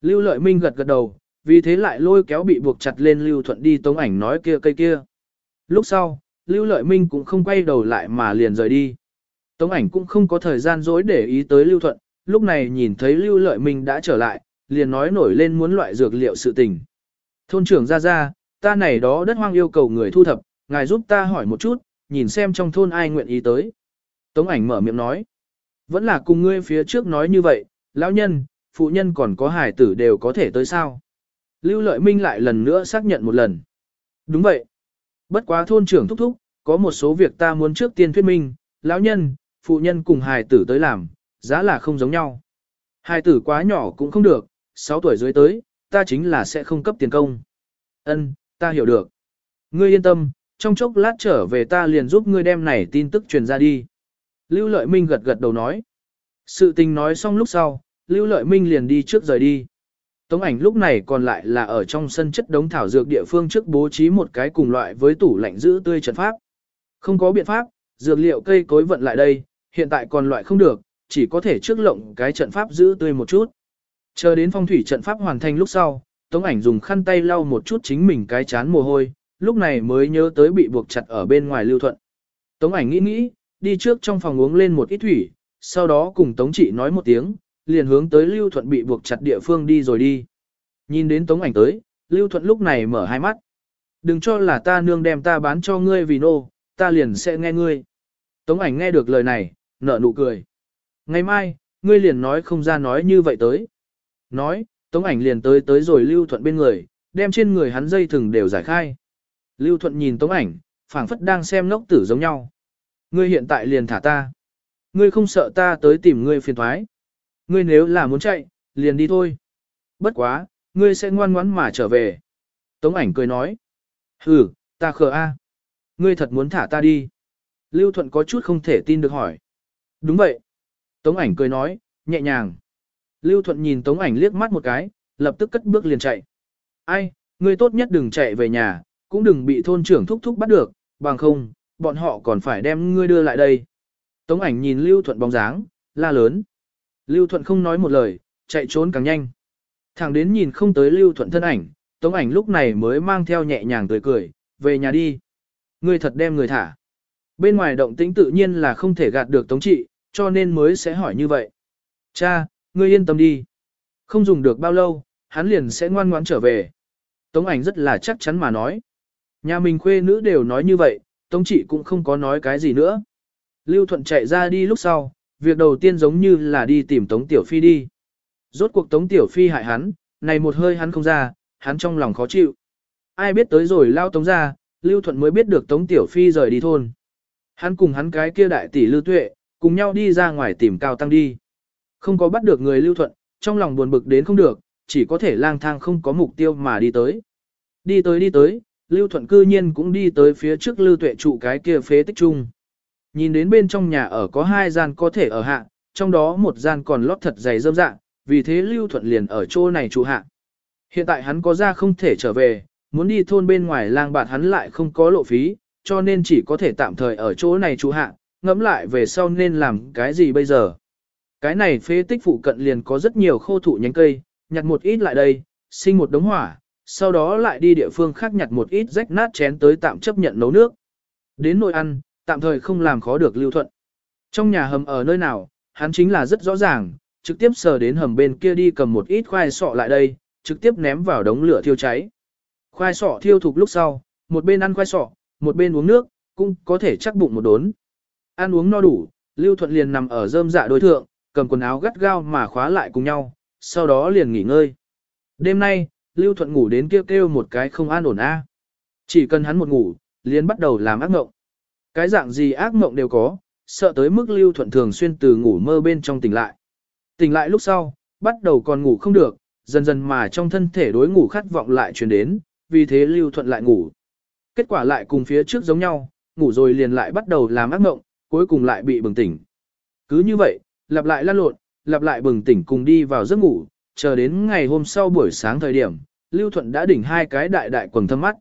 Lưu Lợi Minh gật gật đầu, vì thế lại lôi kéo bị buộc chặt lên Lưu Thuận đi tống ảnh nói kia cây kia. Lúc sau, Lưu Lợi Minh cũng không quay đầu lại mà liền rời đi. Tống ảnh cũng không có thời gian dối để ý tới Lưu Thuận, lúc này nhìn thấy Lưu Lợi Minh đã trở lại, liền nói nổi lên muốn loại dược liệu sự tình. Thôn trưởng ra ra, ta này đó đất hoang yêu cầu người thu thập, ngài giúp ta hỏi một chút, nhìn xem trong thôn ai nguyện ý tới. Tống ảnh mở miệng nói, vẫn là cùng ngươi phía trước nói như vậy, lão nhân, phụ nhân còn có hài tử đều có thể tới sao. Lưu Lợi Minh lại lần nữa xác nhận một lần. Đúng vậy. Bất quá thôn trưởng thúc thúc, có một số việc ta muốn trước tiên thuyết minh, lão nhân, phụ nhân cùng hài tử tới làm, giá là không giống nhau. Hài tử quá nhỏ cũng không được, 6 tuổi dưới tới, ta chính là sẽ không cấp tiền công. Ân, ta hiểu được. Ngươi yên tâm, trong chốc lát trở về ta liền giúp ngươi đem này tin tức truyền ra đi. Lưu Lợi Minh gật gật đầu nói. Sự tình nói xong lúc sau, Lưu Lợi Minh liền đi trước rời đi. Tống ảnh lúc này còn lại là ở trong sân chất đống thảo dược địa phương trước bố trí một cái cùng loại với tủ lạnh giữ tươi trận pháp. Không có biện pháp, dược liệu cây cối vận lại đây, hiện tại còn loại không được, chỉ có thể trước lộng cái trận pháp giữ tươi một chút. Chờ đến phong thủy trận pháp hoàn thành lúc sau, Tống ảnh dùng khăn tay lau một chút chính mình cái chán mồ hôi, lúc này mới nhớ tới bị buộc chặt ở bên ngoài lưu thuận. Tống ảnh nghĩ nghĩ, đi trước trong phòng uống lên một ít thủy, sau đó cùng Tống trị nói một tiếng, liền hướng tới lưu thuận bị buộc chặt địa phương đi rồi đi. Nhìn đến Tống ảnh tới, lưu thuận lúc này mở hai mắt. Đừng cho là ta nương đem ta bán cho ngươi vì nô, ta liền sẽ nghe ngươi. Tống ảnh nghe được lời này, nở nụ cười. Ngày mai, ngươi liền nói không ra nói như vậy tới. Nói, Tống ảnh liền tới tới rồi Lưu Thuận bên người, đem trên người hắn dây thừng đều giải khai. Lưu Thuận nhìn Tống ảnh, phảng phất đang xem ngốc tử giống nhau. Ngươi hiện tại liền thả ta. Ngươi không sợ ta tới tìm ngươi phiền thoái. Ngươi nếu là muốn chạy, liền đi thôi. Bất quá, ngươi sẽ ngoan ngoãn mà trở về. Tống ảnh cười nói. Ừ, ta khờ a. Ngươi thật muốn thả ta đi. Lưu Thuận có chút không thể tin được hỏi. Đúng vậy. Tống ảnh cười nói, nhẹ nhàng. Lưu Thuận nhìn Tống ảnh liếc mắt một cái, lập tức cất bước liền chạy. Ai, ngươi tốt nhất đừng chạy về nhà, cũng đừng bị thôn trưởng thúc thúc bắt được, bằng không, bọn họ còn phải đem ngươi đưa lại đây. Tống ảnh nhìn Lưu Thuận bóng dáng, la lớn. Lưu Thuận không nói một lời, chạy trốn càng nhanh. Thẳng đến nhìn không tới Lưu Thuận thân ảnh, Tống ảnh lúc này mới mang theo nhẹ nhàng tươi cười, về nhà đi. Ngươi thật đem người thả. Bên ngoài động tĩnh tự nhiên là không thể gạt được Tống trị, cho nên mới sẽ hỏi như vậy. Cha, ngươi yên tâm đi. Không dùng được bao lâu, hắn liền sẽ ngoan ngoãn trở về. Tống ảnh rất là chắc chắn mà nói. Nhà mình khuê nữ đều nói như vậy, Tống trị cũng không có nói cái gì nữa. Lưu Thuận chạy ra đi lúc sau, việc đầu tiên giống như là đi tìm Tống Tiểu Phi đi. Rốt cuộc Tống Tiểu Phi hại hắn, này một hơi hắn không ra, hắn trong lòng khó chịu. Ai biết tới rồi lao Tống ra, Lưu Thuận mới biết được Tống Tiểu Phi rời đi thôn. Hắn cùng hắn cái kia đại tỷ Lưu Tuệ, cùng nhau đi ra ngoài tìm Cao Tăng đi. Không có bắt được người Lưu Thuận, trong lòng buồn bực đến không được, chỉ có thể lang thang không có mục tiêu mà đi tới. Đi tới đi tới, Lưu Thuận cư nhiên cũng đi tới phía trước Lưu Tuệ trụ cái kia phế tích trung. Nhìn đến bên trong nhà ở có hai gian có thể ở hạ, trong đó một gian còn lót thật dày dơm dạng, vì thế Lưu Thuận liền ở chỗ này trụ hạ. Hiện tại hắn có ra không thể trở về, muốn đi thôn bên ngoài lang bạt hắn lại không có lộ phí, cho nên chỉ có thể tạm thời ở chỗ này trụ hạ, ngẫm lại về sau nên làm cái gì bây giờ. Cái này phế tích phụ cận liền có rất nhiều khô thụ nhánh cây, nhặt một ít lại đây, sinh một đống hỏa, sau đó lại đi địa phương khác nhặt một ít rách nát chén tới tạm chấp nhận nấu nước. Đến nồi ăn, tạm thời không làm khó được lưu thuận. Trong nhà hầm ở nơi nào, hắn chính là rất rõ ràng, trực tiếp sờ đến hầm bên kia đi cầm một ít khoai sọ lại đây, trực tiếp ném vào đống lửa thiêu cháy. Khoai sọ thiêu thục lúc sau, một bên ăn khoai sọ, một bên uống nước, cũng có thể chắc bụng một đốn. Ăn uống no đủ, Lưu Thuận liền nằm ở rơm dạ đối thượng, cầm quần áo gắt gao mà khóa lại cùng nhau, sau đó liền nghỉ ngơi. Đêm nay, Lưu Thuận ngủ đến kêu kêu một cái không an ổn a. Chỉ cần hắn một ngủ, liền bắt đầu làm ác ngộng. Cái dạng gì ác mộng đều có, sợ tới mức Lưu Thuận thường xuyên từ ngủ mơ bên trong tỉnh lại. Tỉnh lại lúc sau, bắt đầu còn ngủ không được, dần dần mà trong thân thể đối ngủ khát vọng lại truyền đến, vì thế Lưu Thuận lại ngủ. Kết quả lại cùng phía trước giống nhau, ngủ rồi liền lại bắt đầu làm ác mộng, cuối cùng lại bị bừng tỉnh. Cứ như vậy, lặp lại lăn lộn, lặp lại bừng tỉnh cùng đi vào giấc ngủ, chờ đến ngày hôm sau buổi sáng thời điểm, Lưu Thuận đã đỉnh hai cái đại đại quần thâm mắt.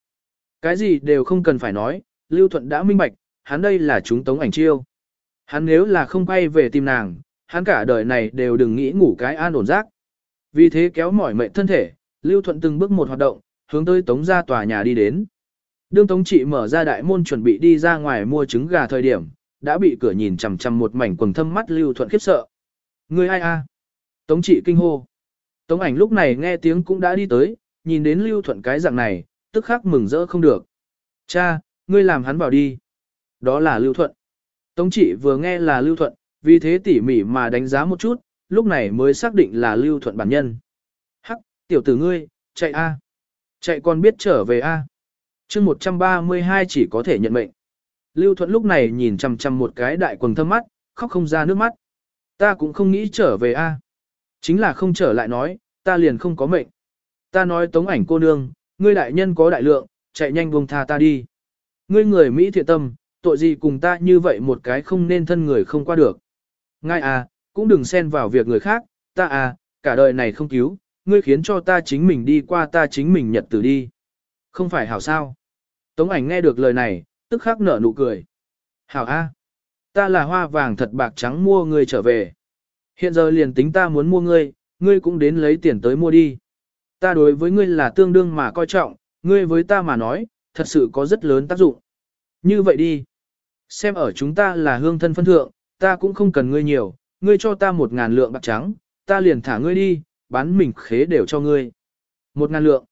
Cái gì đều không cần phải nói, Lưu Thuận đã minh bạch, hắn đây là chúng tống ảnh chiêu. Hắn nếu là không quay về tìm nàng, hắn cả đời này đều đừng nghĩ ngủ cái an ổn giấc. Vì thế kéo mỏi mệnh thân thể, Lưu Thuận từng bước một hoạt động, hướng tới tống ra tòa nhà đi đến. Đương tống trị mở ra đại môn chuẩn bị đi ra ngoài mua trứng gà thời điểm, đã bị cửa nhìn chằm chằm một mảnh quần thâm mắt Lưu Thuận khiếp sợ. Người ai a? Tống trị kinh hô. Tống ảnh lúc này nghe tiếng cũng đã đi tới, nhìn đến Lưu Thuận cái dạng này, tức khắc mừng rỡ không được. Cha, ngươi làm hắn vào đi. Đó là Lưu Thuận. Tống trị vừa nghe là Lưu Thuận, vì thế tỉ mỉ mà đánh giá một chút, lúc này mới xác định là Lưu Thuận bản nhân. Hắc, tiểu tử ngươi, chạy a, Chạy còn biết trở về a. À. chương 132 chỉ có thể nhận mệnh. Lưu Thuận lúc này nhìn chằm chằm một cái đại quần thâm mắt, khóc không ra nước mắt. Ta cũng không nghĩ trở về a. Chính là không trở lại nói, ta liền không có mệnh. Ta nói tống ảnh cô nương, ngươi đại nhân có đại lượng, chạy nhanh buông tha ta đi. Ngươi người Mỹ thiện tâm, tội gì cùng ta như vậy một cái không nên thân người không qua được. Ngay à, cũng đừng xen vào việc người khác, ta à, cả đời này không cứu, ngươi khiến cho ta chính mình đi qua ta chính mình nhật tử đi. Không phải hảo sao. Tống ảnh nghe được lời này, tức khắc nở nụ cười. Hảo a, ta là hoa vàng thật bạc trắng mua ngươi trở về. Hiện giờ liền tính ta muốn mua ngươi, ngươi cũng đến lấy tiền tới mua đi. Ta đối với ngươi là tương đương mà coi trọng, ngươi với ta mà nói, thật sự có rất lớn tác dụng. Như vậy đi. Xem ở chúng ta là hương thân phân thượng, ta cũng không cần ngươi nhiều, ngươi cho ta một ngàn lượng bạc trắng, ta liền thả ngươi đi, bán mình khế đều cho ngươi. Một ngàn lượng.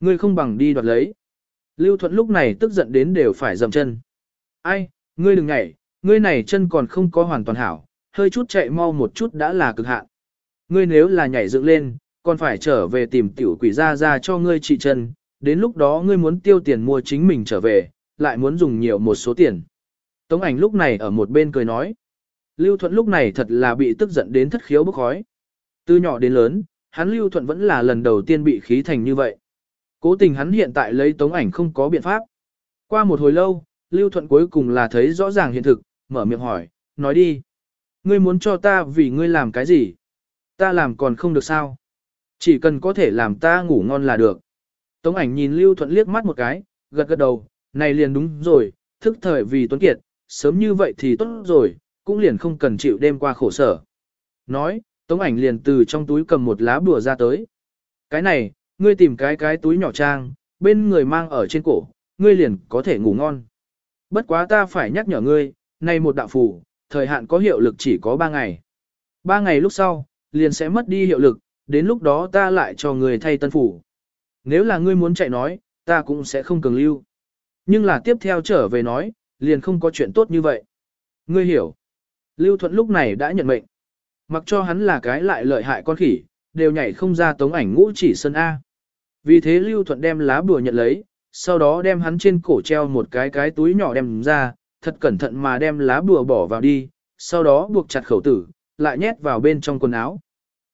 Ngươi không bằng đi đoạt lấy. Lưu Thuận lúc này tức giận đến đều phải dầm chân. Ai, ngươi đừng nhảy, ngươi này chân còn không có hoàn toàn hảo, hơi chút chạy mau một chút đã là cực hạn. Ngươi nếu là nhảy dựng lên, còn phải trở về tìm tiểu quỷ ra ra cho ngươi trị chân, đến lúc đó ngươi muốn tiêu tiền mua chính mình trở về, lại muốn dùng nhiều một số tiền. Tống ảnh lúc này ở một bên cười nói. Lưu Thuận lúc này thật là bị tức giận đến thất khiếu bốc khói. Từ nhỏ đến lớn, hắn Lưu Thuận vẫn là lần đầu tiên bị khí thành như vậy. Cố tình hắn hiện tại lấy tống ảnh không có biện pháp. Qua một hồi lâu, Lưu Thuận cuối cùng là thấy rõ ràng hiện thực, mở miệng hỏi, nói đi. Ngươi muốn cho ta vì ngươi làm cái gì? Ta làm còn không được sao? Chỉ cần có thể làm ta ngủ ngon là được. Tống ảnh nhìn Lưu Thuận liếc mắt một cái, gật gật đầu, này liền đúng rồi, thức thời vì tuấn kiệt, sớm như vậy thì tốt rồi, cũng liền không cần chịu đêm qua khổ sở. Nói, Tống ảnh liền từ trong túi cầm một lá bùa ra tới. Cái này, ngươi tìm cái cái túi nhỏ trang, bên người mang ở trên cổ, ngươi liền có thể ngủ ngon. Bất quá ta phải nhắc nhở ngươi, này một đạo phù, thời hạn có hiệu lực chỉ có 3 ngày. 3 ngày lúc sau, liền sẽ mất đi hiệu lực, đến lúc đó ta lại cho ngươi thay tân phù. Nếu là ngươi muốn chạy nói, ta cũng sẽ không cường lưu. Nhưng là tiếp theo trở về nói, liền không có chuyện tốt như vậy. Ngươi hiểu. Lưu Thuận lúc này đã nhận mệnh. Mặc cho hắn là cái lại lợi hại con khỉ, đều nhảy không ra tống ảnh ngũ chỉ sân A. Vì thế Lưu Thuận đem lá bùa nhận lấy, sau đó đem hắn trên cổ treo một cái cái túi nhỏ đem ra, thật cẩn thận mà đem lá bùa bỏ vào đi, sau đó buộc chặt khẩu tử, lại nhét vào bên trong quần áo.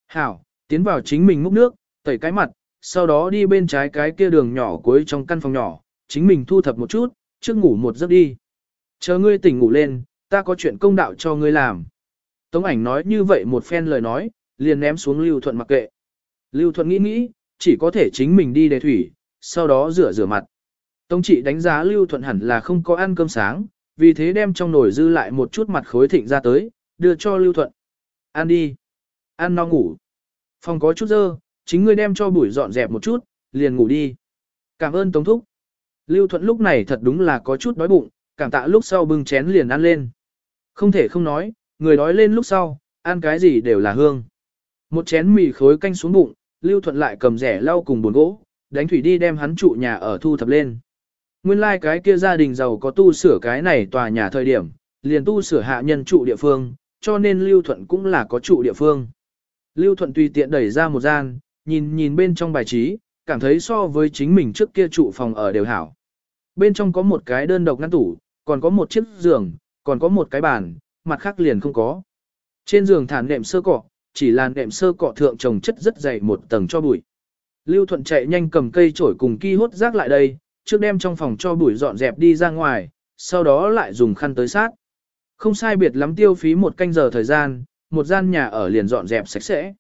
Hảo, tiến vào chính mình múc nước, tẩy cái mặt, sau đó đi bên trái cái kia đường nhỏ cuối trong căn phòng nhỏ, chính mình thu thập một chút, trước ngủ một giấc đi. Chờ ngươi tỉnh ngủ lên, ta có chuyện công đạo cho ngươi làm. Tống ảnh nói như vậy một phen lời nói, liền ném xuống Lưu Thuận mặc kệ. Lưu Thuận nghĩ nghĩ, chỉ có thể chính mình đi đề thủy, sau đó rửa rửa mặt. Tống trị đánh giá Lưu Thuận hẳn là không có ăn cơm sáng, vì thế đem trong nồi dư lại một chút mặt khối thịnh ra tới, đưa cho Lưu Thuận. Ăn đi. Ăn no ngủ. Phòng có chút dơ, chính ngươi đem cho bụi dọn dẹp một chút, liền ngủ đi. Cảm ơn Tống Thúc. Lưu Thuận lúc này thật đúng là có chút đói bụng, cảm tạ lúc sau bưng chén liền ăn lên. Không thể không nói, người đói lên lúc sau, ăn cái gì đều là hương. Một chén mì khối canh xuống bụng, Lưu Thuận lại cầm rẻ lau cùng buồn gỗ, đánh thủy đi đem hắn trụ nhà ở thu thập lên. Nguyên lai like cái kia gia đình giàu có tu sửa cái này tòa nhà thời điểm, liền tu sửa hạ nhân trụ địa phương, cho nên Lưu Thuận cũng là có trụ địa phương. Lưu Thuận tùy tiện đẩy ra một gian, nhìn nhìn bên trong bài trí, cảm thấy so với chính mình trước kia trụ phòng ở đều hảo. Bên trong có một cái đơn độc ngăn tủ, còn có một chiếc giường, còn có một cái bàn, mặt khác liền không có. Trên giường thản nệm sơ cọ, chỉ là nệm sơ cọ thượng trồng chất rất dày một tầng cho bụi. Lưu Thuận chạy nhanh cầm cây chổi cùng ki hốt rác lại đây, trước đem trong phòng cho bụi dọn dẹp đi ra ngoài, sau đó lại dùng khăn tới sát. Không sai biệt lắm tiêu phí một canh giờ thời gian, một gian nhà ở liền dọn dẹp sạch sẽ.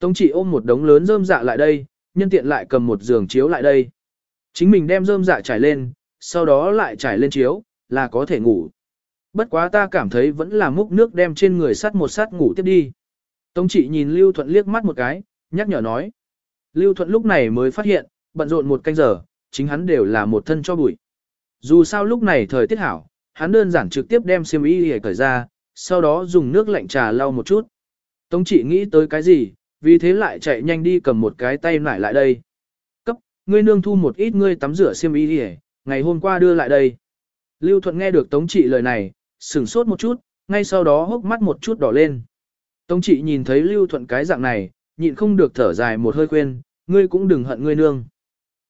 Tống chỉ ôm một đống lớn rơm dạ lại đây, nhân tiện lại cầm một giường chiếu lại đây. Chính mình đem rơm dạ trải lên, sau đó lại trải lên chiếu, là có thể ngủ. Bất quá ta cảm thấy vẫn là múc nước đem trên người sắt một sắt ngủ tiếp đi. Tống trị nhìn Lưu Thuận liếc mắt một cái, nhắc nhở nói. Lưu Thuận lúc này mới phát hiện, bận rộn một canh giờ, chính hắn đều là một thân cho bụi. Dù sao lúc này thời tiết hảo, hắn đơn giản trực tiếp đem xiêm y để cởi ra, sau đó dùng nước lạnh trà lau một chút. Tống chỉ nghĩ tới cái gì, vì thế lại chạy nhanh đi cầm một cái tay nải lại đây. Cấp, ngươi nương thu một ít ngươi tắm rửa xiêm y để, ngày hôm qua đưa lại đây. Lưu Thuận nghe được Tống trị lời này, sửng sốt một chút, ngay sau đó hốc mắt một chút đỏ lên. Tống trị nhìn thấy Lưu Thuận cái dạng này, nhịn không được thở dài một hơi khuyên, ngươi cũng đừng hận ngươi nương.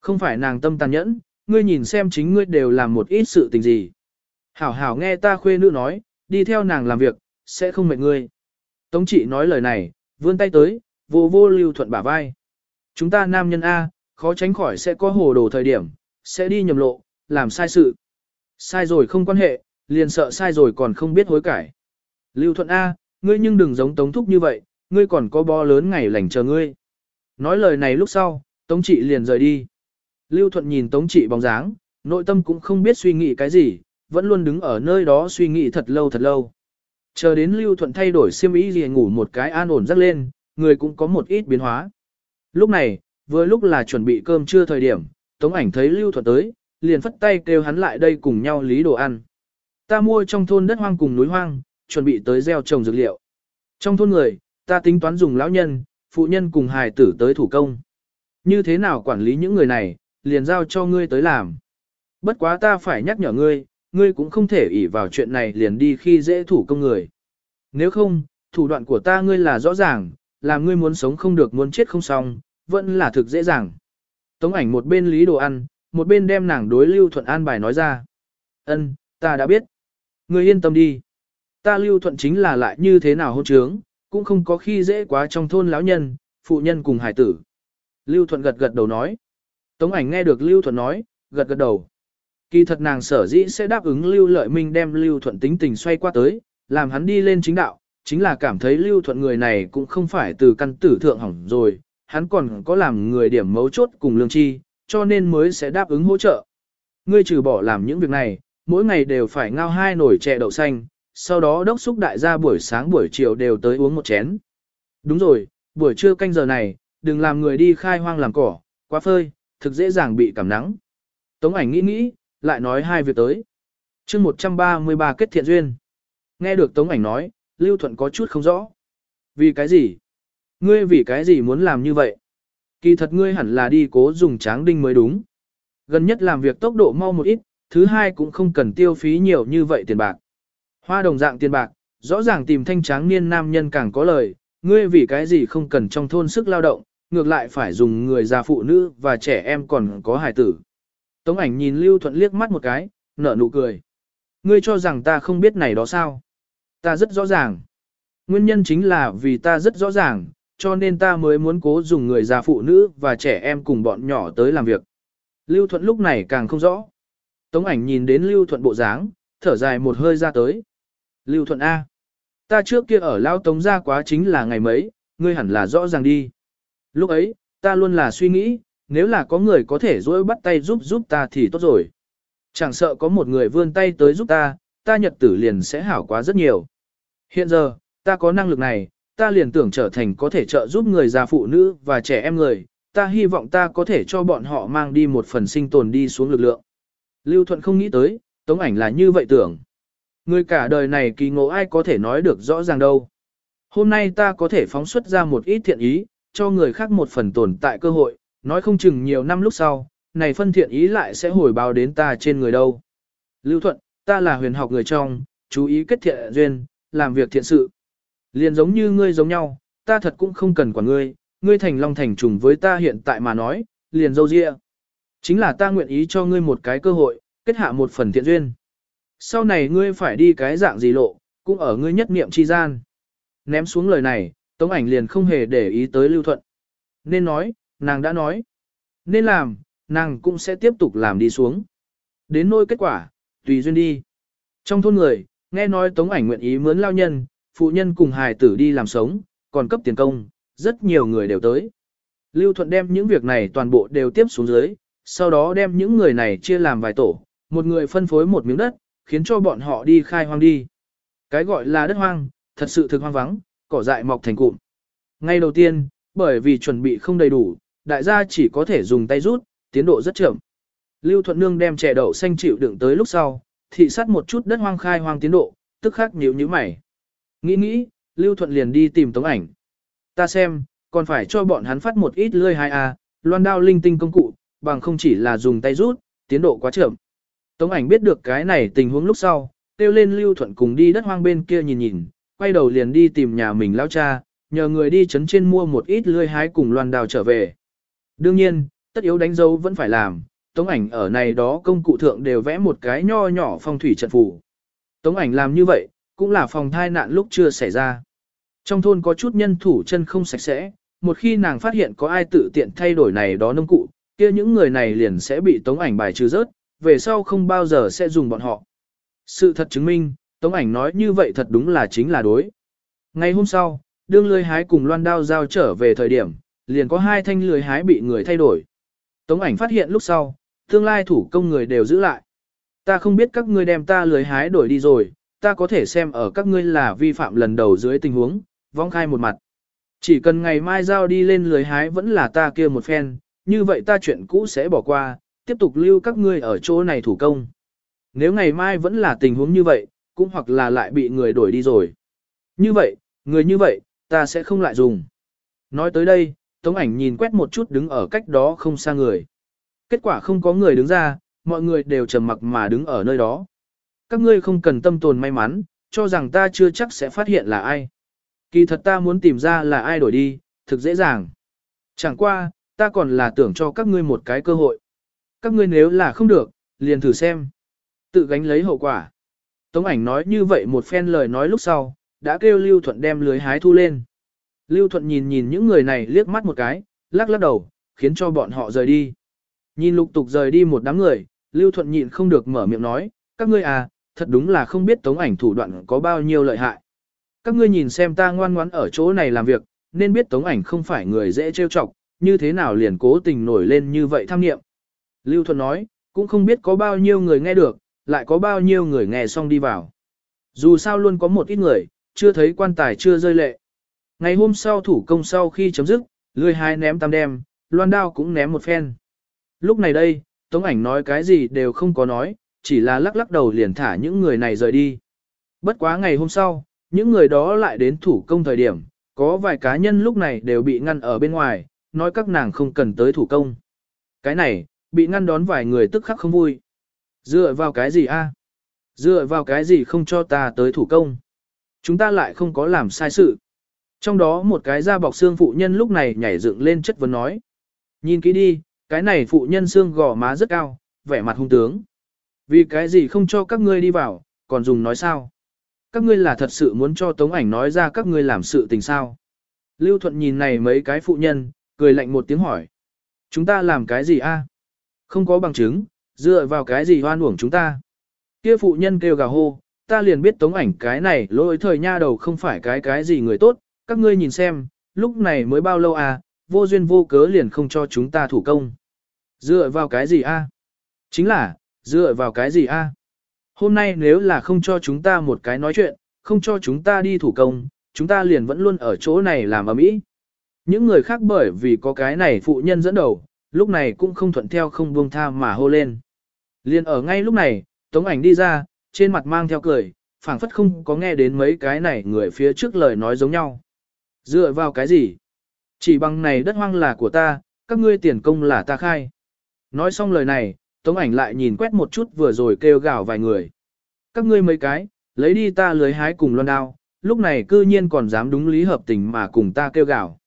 Không phải nàng tâm tàn nhẫn, ngươi nhìn xem chính ngươi đều làm một ít sự tình gì. Hảo hảo nghe ta khuê nữ nói, đi theo nàng làm việc, sẽ không mệt ngươi. Tống trị nói lời này, vươn tay tới, vô vô lưu thuận bả vai. Chúng ta nam nhân A, khó tránh khỏi sẽ có hồ đồ thời điểm, sẽ đi nhầm lộ, làm sai sự. Sai rồi không quan hệ, liền sợ sai rồi còn không biết hối cải. Lưu thuận A, ngươi nhưng đừng giống tống thúc như vậy, ngươi còn có bo lớn ngày lành chờ ngươi. Nói lời này lúc sau, tống trị liền rời đi. Lưu thuận nhìn tống trị bóng dáng, nội tâm cũng không biết suy nghĩ cái gì, vẫn luôn đứng ở nơi đó suy nghĩ thật lâu thật lâu. Chờ đến Lưu Thuận thay đổi xiêm y liền ngủ một cái an ổn rắc lên, người cũng có một ít biến hóa. Lúc này, vừa lúc là chuẩn bị cơm trưa thời điểm, Tống ảnh thấy Lưu Thuận tới, liền phất tay kêu hắn lại đây cùng nhau lý đồ ăn. Ta mua trong thôn đất hoang cùng núi hoang, chuẩn bị tới gieo trồng dược liệu. Trong thôn người, ta tính toán dùng lão nhân, phụ nhân cùng hài tử tới thủ công. Như thế nào quản lý những người này, liền giao cho ngươi tới làm. Bất quá ta phải nhắc nhở ngươi, ngươi cũng không thể ỷ vào chuyện này liền đi khi dễ thủ công người. Nếu không, thủ đoạn của ta ngươi là rõ ràng, là ngươi muốn sống không được muốn chết không xong, vẫn là thực dễ dàng. Tống ảnh một bên lý đồ ăn, một bên đem nàng đối Lưu Thuận an bài nói ra. Ân, ta đã biết. Ngươi yên tâm đi. Ta Lưu Thuận chính là lại như thế nào hôn trướng, cũng không có khi dễ quá trong thôn lão nhân, phụ nhân cùng hải tử. Lưu Thuận gật gật đầu nói. Tống ảnh nghe được Lưu Thuận nói, gật gật đầu. Kỳ thật nàng sở dĩ sẽ đáp ứng Lưu Lợi Minh đem Lưu Thuận tính tình xoay qua tới, làm hắn đi lên chính đạo, chính là cảm thấy Lưu Thuận người này cũng không phải từ căn tử thượng hỏng rồi, hắn còn có làm người điểm mấu chốt cùng lương chi, cho nên mới sẽ đáp ứng hỗ trợ. Ngươi trừ bỏ làm những việc này, mỗi ngày đều phải ngao hai nồi chè đậu xanh, sau đó đốc xúc đại gia buổi sáng buổi chiều đều tới uống một chén. Đúng rồi, buổi trưa canh giờ này, đừng làm người đi khai hoang làm cỏ, quá phơi, thực dễ dàng bị cảm nắng. Tống ảnh nghĩ nghĩ, lại nói hai việc tới. chương 133 kết thiện duyên. Nghe được Tống ảnh nói, Lưu Thuận có chút không rõ. Vì cái gì? Ngươi vì cái gì muốn làm như vậy? Kỳ thật ngươi hẳn là đi cố dùng tráng đinh mới đúng. Gần nhất làm việc tốc độ mau một ít, thứ hai cũng không cần tiêu phí nhiều như vậy tiền bạc. Hoa đồng dạng tiền bạc, rõ ràng tìm thanh tráng niên nam nhân càng có lời, ngươi vì cái gì không cần trong thôn sức lao động, ngược lại phải dùng người già phụ nữ và trẻ em còn có hài tử. Tống ảnh nhìn Lưu Thuận liếc mắt một cái, nở nụ cười. Ngươi cho rằng ta không biết này đó sao? Ta rất rõ ràng. Nguyên nhân chính là vì ta rất rõ ràng, cho nên ta mới muốn cố dùng người già phụ nữ và trẻ em cùng bọn nhỏ tới làm việc. Lưu Thuận lúc này càng không rõ. Tống ảnh nhìn đến Lưu Thuận bộ dáng, thở dài một hơi ra tới. Lưu Thuận A. Ta trước kia ở Lao Tống ra quá chính là ngày mấy, ngươi hẳn là rõ ràng đi. Lúc ấy, ta luôn là suy nghĩ, nếu là có người có thể dối bắt tay giúp giúp ta thì tốt rồi. Chẳng sợ có một người vươn tay tới giúp ta, ta nhật tử liền sẽ hảo quá rất nhiều. Hiện giờ, ta có năng lực này, ta liền tưởng trở thành có thể trợ giúp người già phụ nữ và trẻ em người, ta hy vọng ta có thể cho bọn họ mang đi một phần sinh tồn đi xuống lực lượng. Lưu Thuận không nghĩ tới, tống ảnh là như vậy tưởng. Người cả đời này kỳ ngộ ai có thể nói được rõ ràng đâu. Hôm nay ta có thể phóng xuất ra một ít thiện ý, cho người khác một phần tồn tại cơ hội, Nói không chừng nhiều năm lúc sau, này phân thiện ý lại sẽ hồi báo đến ta trên người đâu. Lưu Thuận, ta là huyền học người trong, chú ý kết thiện duyên, làm việc thiện sự. Liền giống như ngươi giống nhau, ta thật cũng không cần quản ngươi, ngươi thành long thành trùng với ta hiện tại mà nói, liền dâu dịa. Chính là ta nguyện ý cho ngươi một cái cơ hội, kết hạ một phần thiện duyên. Sau này ngươi phải đi cái dạng gì lộ, cũng ở ngươi nhất niệm chi gian. Ném xuống lời này, Tống ảnh liền không hề để ý tới Lưu Thuận. Nên nói, nàng đã nói. Nên làm, nàng cũng sẽ tiếp tục làm đi xuống. Đến nỗi kết quả, tùy duyên đi. Trong thôn người, nghe nói Tống ảnh nguyện ý mướn lao nhân, phụ nhân cùng hài tử đi làm sống, còn cấp tiền công, rất nhiều người đều tới. Lưu Thuận đem những việc này toàn bộ đều tiếp xuống dưới, sau đó đem những người này chia làm vài tổ, một người phân phối một miếng đất, khiến cho bọn họ đi khai hoang đi. Cái gọi là đất hoang, thật sự thực hoang vắng, cỏ dại mọc thành cụm. Ngay đầu tiên, bởi vì chuẩn bị không đầy đủ, đại gia chỉ có thể dùng tay rút, tiến độ rất chậm. Lưu Thuận Nương đem chè đậu xanh chịu đựng tới lúc sau, thị sát một chút đất hoang khai hoang tiến độ, tức khắc nhíu nhíu mày. Nghĩ nghĩ, Lưu Thuận liền đi tìm tống ảnh. Ta xem, còn phải cho bọn hắn phát một ít lươi hai a, loan đao linh tinh công cụ, bằng không chỉ là dùng tay rút, tiến độ quá chậm. Tống ảnh biết được cái này tình huống lúc sau, kêu lên Lưu Thuận cùng đi đất hoang bên kia nhìn nhìn, quay đầu liền đi tìm nhà mình lão cha, nhờ người đi chấn trên mua một ít lươi hái cùng loan đào trở về. Đương nhiên, tất yếu đánh dấu vẫn phải làm, tống ảnh ở này đó công cụ thượng đều vẽ một cái nho nhỏ phong thủy trận phù. Tống ảnh làm như vậy, cũng là phòng thai nạn lúc chưa xảy ra. Trong thôn có chút nhân thủ chân không sạch sẽ, một khi nàng phát hiện có ai tự tiện thay đổi này đó nông cụ, kia những người này liền sẽ bị tống ảnh bài trừ rớt, về sau không bao giờ sẽ dùng bọn họ. Sự thật chứng minh, tống ảnh nói như vậy thật đúng là chính là đối. Ngày hôm sau, đương lưới hái cùng loan đao giao trở về thời điểm, liền có hai thanh lưới hái bị người thay đổi. Tống ảnh phát hiện lúc sau, tương lai thủ công người đều giữ lại. Ta không biết các ngươi đem ta lưới hái đổi đi rồi, ta có thể xem ở các ngươi là vi phạm lần đầu dưới tình huống, vong khai một mặt. Chỉ cần ngày mai giao đi lên lưới hái vẫn là ta kia một phen, như vậy ta chuyện cũ sẽ bỏ qua, tiếp tục lưu các ngươi ở chỗ này thủ công. Nếu ngày mai vẫn là tình huống như vậy, cũng hoặc là lại bị người đổi đi rồi. Như vậy, người như vậy, ta sẽ không lại dùng. Nói tới đây, Tống ảnh nhìn quét một chút đứng ở cách đó không xa người. Kết quả không có người đứng ra, mọi người đều trầm mặc mà đứng ở nơi đó. Các ngươi không cần tâm tồn may mắn, cho rằng ta chưa chắc sẽ phát hiện là ai. Kỳ thật ta muốn tìm ra là ai đổi đi, thực dễ dàng. Chẳng qua, ta còn là tưởng cho các ngươi một cái cơ hội. Các ngươi nếu là không được, liền thử xem. Tự gánh lấy hậu quả. Tống ảnh nói như vậy một phen lời nói lúc sau, đã kêu Lưu Thuận đem lưới hái thu lên. Lưu Thuận nhìn nhìn những người này liếc mắt một cái, lắc lắc đầu, khiến cho bọn họ rời đi. Nhìn lục tục rời đi một đám người, Lưu Thuận nhịn không được mở miệng nói, các ngươi à, thật đúng là không biết tống ảnh thủ đoạn có bao nhiêu lợi hại. Các ngươi nhìn xem ta ngoan ngoãn ở chỗ này làm việc, nên biết tống ảnh không phải người dễ trêu chọc, như thế nào liền cố tình nổi lên như vậy tham nghiệm. Lưu Thuận nói, cũng không biết có bao nhiêu người nghe được, lại có bao nhiêu người nghe xong đi vào. Dù sao luôn có một ít người, chưa thấy quan tài chưa rơi lệ. Ngày hôm sau thủ công sau khi chấm dứt, lười hai ném tam đem, loan đao cũng ném một phen. Lúc này đây, Tống ảnh nói cái gì đều không có nói, chỉ là lắc lắc đầu liền thả những người này rời đi. Bất quá ngày hôm sau, những người đó lại đến thủ công thời điểm, có vài cá nhân lúc này đều bị ngăn ở bên ngoài, nói các nàng không cần tới thủ công. Cái này, bị ngăn đón vài người tức khắc không vui. Dựa vào cái gì a? Dựa vào cái gì không cho ta tới thủ công? Chúng ta lại không có làm sai sự. Trong đó một cái da bọc xương phụ nhân lúc này nhảy dựng lên chất vấn nói. Nhìn kỹ đi, cái này phụ nhân xương gò má rất cao, vẻ mặt hung tướng. Vì cái gì không cho các ngươi đi vào, còn dùng nói sao? Các ngươi là thật sự muốn cho tống ảnh nói ra các ngươi làm sự tình sao? Lưu Thuận nhìn này mấy cái phụ nhân, cười lạnh một tiếng hỏi. Chúng ta làm cái gì a? Không có bằng chứng, dựa vào cái gì hoan uổng chúng ta? Kia phụ nhân kêu gào hô, ta liền biết tống ảnh cái này lỗi thời nha đầu không phải cái cái gì người tốt, các ngươi nhìn xem, lúc này mới bao lâu à, vô duyên vô cớ liền không cho chúng ta thủ công. Dựa vào cái gì a? Chính là, dựa vào cái gì a? Hôm nay nếu là không cho chúng ta một cái nói chuyện, không cho chúng ta đi thủ công, chúng ta liền vẫn luôn ở chỗ này làm ở mỹ. Những người khác bởi vì có cái này phụ nhân dẫn đầu, lúc này cũng không thuận theo không buông tha mà hô lên. Liền ở ngay lúc này, tống ảnh đi ra, trên mặt mang theo cười, phảng phất không có nghe đến mấy cái này người phía trước lời nói giống nhau. Dựa vào cái gì? Chỉ bằng này đất hoang là của ta, các ngươi tiền công là ta khai. Nói xong lời này, Tống ảnh lại nhìn quét một chút vừa rồi kêu gào vài người. Các ngươi mấy cái, lấy đi ta lưới hái cùng loan đao, lúc này cư nhiên còn dám đúng lý hợp tình mà cùng ta kêu gào.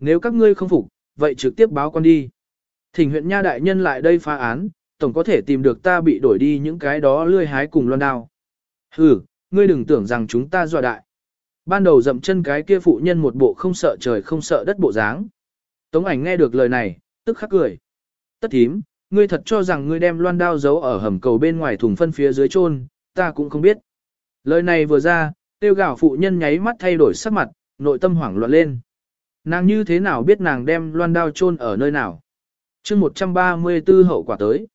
Nếu các ngươi không phục, vậy trực tiếp báo con đi. Thỉnh huyện nha đại nhân lại đây phá án, tổng có thể tìm được ta bị đổi đi những cái đó lươi hái cùng loan đao. Hừ, ngươi đừng tưởng rằng chúng ta dọa đại. Ban đầu dậm chân cái kia phụ nhân một bộ không sợ trời không sợ đất bộ dáng. Tống ảnh nghe được lời này, tức khắc cười. Tất thím, ngươi thật cho rằng ngươi đem loan đao giấu ở hầm cầu bên ngoài thùng phân phía dưới chôn, ta cũng không biết. Lời này vừa ra, tiêu gạo phụ nhân nháy mắt thay đổi sắc mặt, nội tâm hoảng loạn lên. Nàng như thế nào biết nàng đem loan đao chôn ở nơi nào? chương 134 hậu quả tới.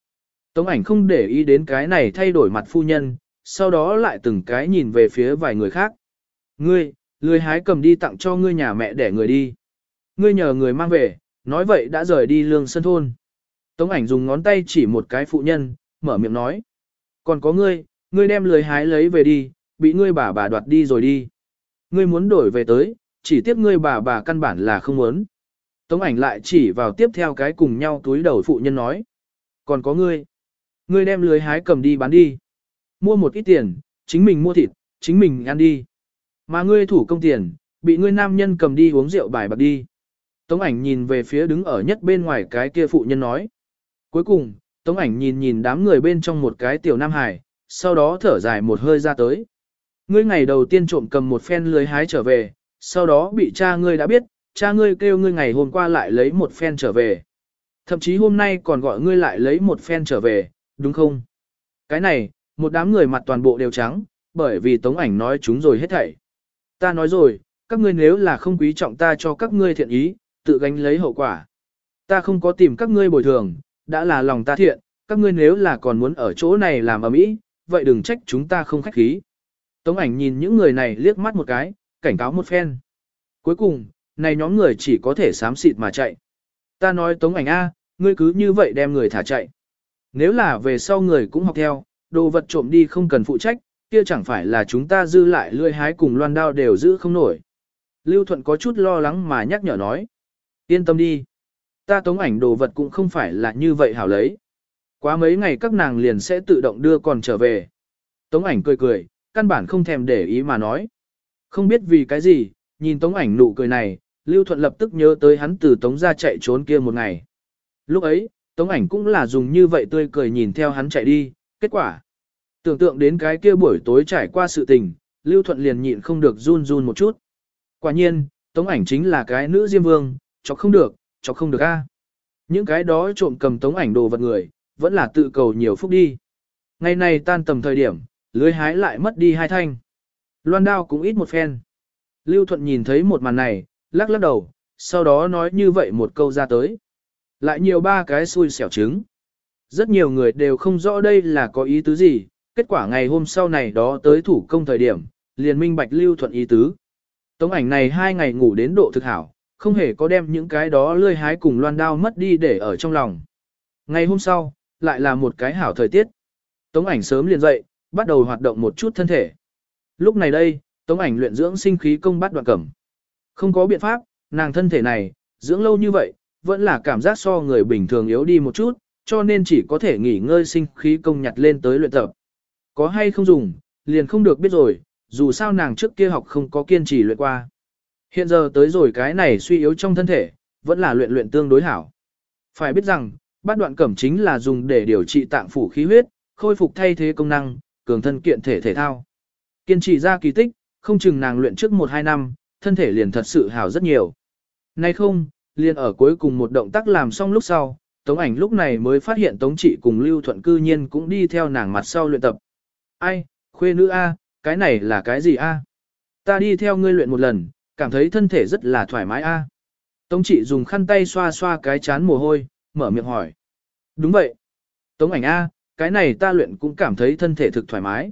Tống ảnh không để ý đến cái này thay đổi mặt phu nhân, sau đó lại từng cái nhìn về phía vài người khác. Ngươi, lười hái cầm đi tặng cho ngươi nhà mẹ để người đi. Ngươi nhờ người mang về, nói vậy đã rời đi lương sân thôn. Tống ảnh dùng ngón tay chỉ một cái phụ nhân, mở miệng nói. Còn có ngươi, ngươi đem lười hái lấy về đi, bị ngươi bà bà đoạt đi rồi đi. Ngươi muốn đổi về tới, chỉ tiếp ngươi bà bà căn bản là không muốn. Tống ảnh lại chỉ vào tiếp theo cái cùng nhau túi đầu phụ nhân nói. Còn có ngươi. Ngươi đem lưới hái cầm đi bán đi. Mua một ít tiền, chính mình mua thịt, chính mình ăn đi. Mà ngươi thủ công tiền, bị ngươi nam nhân cầm đi uống rượu bài bạc đi. Tống ảnh nhìn về phía đứng ở nhất bên ngoài cái kia phụ nhân nói. Cuối cùng, Tống ảnh nhìn nhìn đám người bên trong một cái tiểu nam hải, sau đó thở dài một hơi ra tới. Ngươi ngày đầu tiên trộm cầm một phen lưới hái trở về, sau đó bị cha ngươi đã biết, cha ngươi kêu ngươi ngày hôm qua lại lấy một phen trở về. Thậm chí hôm nay còn gọi ngươi lại lấy một phen trở về, đúng không? Cái này, một đám người mặt toàn bộ đều trắng, bởi vì tống ảnh nói chúng rồi hết thảy. Ta nói rồi, các ngươi nếu là không quý trọng ta cho các ngươi thiện ý, tự gánh lấy hậu quả. Ta không có tìm các ngươi bồi thường, đã là lòng ta thiện, các ngươi nếu là còn muốn ở chỗ này làm ở mỹ, vậy đừng trách chúng ta không khách khí. Tống ảnh nhìn những người này liếc mắt một cái, cảnh cáo một phen. Cuối cùng, này nhóm người chỉ có thể sám xịt mà chạy. Ta nói Tống ảnh A, ngươi cứ như vậy đem người thả chạy. Nếu là về sau người cũng học theo, đồ vật trộm đi không cần phụ trách, kia chẳng phải là chúng ta dư lại lươi hái cùng loan đao đều giữ không nổi. Lưu Thuận có chút lo lắng mà nhắc nhở nói. Yên tâm đi. Ta tống ảnh đồ vật cũng không phải là như vậy hảo lấy. Quá mấy ngày các nàng liền sẽ tự động đưa còn trở về. Tống ảnh cười cười, căn bản không thèm để ý mà nói. Không biết vì cái gì, nhìn tống ảnh nụ cười này, Lưu Thuận lập tức nhớ tới hắn từ tống ra chạy trốn kia một ngày. Lúc ấy, tống ảnh cũng là dùng như vậy tươi cười nhìn theo hắn chạy đi, kết quả. Tưởng tượng đến cái kia buổi tối trải qua sự tình, Lưu Thuận liền nhịn không được run run một chút. Quả nhiên, tống ảnh chính là cái nữ diêm vương, chọc không được, cho không được a. Những cái đó trộm cầm tống ảnh đồ vật người, vẫn là tự cầu nhiều phúc đi. Ngày này tan tầm thời điểm, lưới hái lại mất đi hai thanh. Loan đao cũng ít một phen. Lưu Thuận nhìn thấy một màn này, lắc lắc đầu, sau đó nói như vậy một câu ra tới. Lại nhiều ba cái xui xẻo trứng. Rất nhiều người đều không rõ đây là có ý tứ gì, kết quả ngày hôm sau này đó tới thủ công thời điểm, liền minh bạch Lưu Thuận ý tứ. Tống ảnh này hai ngày ngủ đến độ thực hảo, không hề có đem những cái đó lươi hái cùng loan đao mất đi để ở trong lòng. Ngày hôm sau, lại là một cái hảo thời tiết. Tống ảnh sớm liền dậy, bắt đầu hoạt động một chút thân thể. Lúc này đây, tống ảnh luyện dưỡng sinh khí công bắt đoạn cẩm. Không có biện pháp, nàng thân thể này, dưỡng lâu như vậy, vẫn là cảm giác so người bình thường yếu đi một chút, cho nên chỉ có thể nghỉ ngơi sinh khí công nhặt lên tới luyện tập. Có hay không dùng, liền không được biết rồi, dù sao nàng trước kia học không có kiên trì luyện qua. Hiện giờ tới rồi cái này suy yếu trong thân thể, vẫn là luyện luyện tương đối hảo. Phải biết rằng, bát đoạn cẩm chính là dùng để điều trị tạng phủ khí huyết, khôi phục thay thế công năng, cường thân kiện thể thể thao. Kiên trì ra kỳ tích, không chừng nàng luyện trước 1-2 năm, thân thể liền thật sự hảo rất nhiều. Nay không, liền ở cuối cùng một động tác làm xong lúc sau, Tống ảnh lúc này mới phát hiện Tống trị cùng Lưu Thuận cư nhiên cũng đi theo nàng mặt sau luyện tập. Ai, khuê nữ A, cái này là cái gì A? Ta đi theo ngươi luyện một lần, cảm thấy thân thể rất là thoải mái A. Tống trị dùng khăn tay xoa xoa cái chán mồ hôi, mở miệng hỏi. Đúng vậy. Tống ảnh A, cái này ta luyện cũng cảm thấy thân thể thực thoải mái.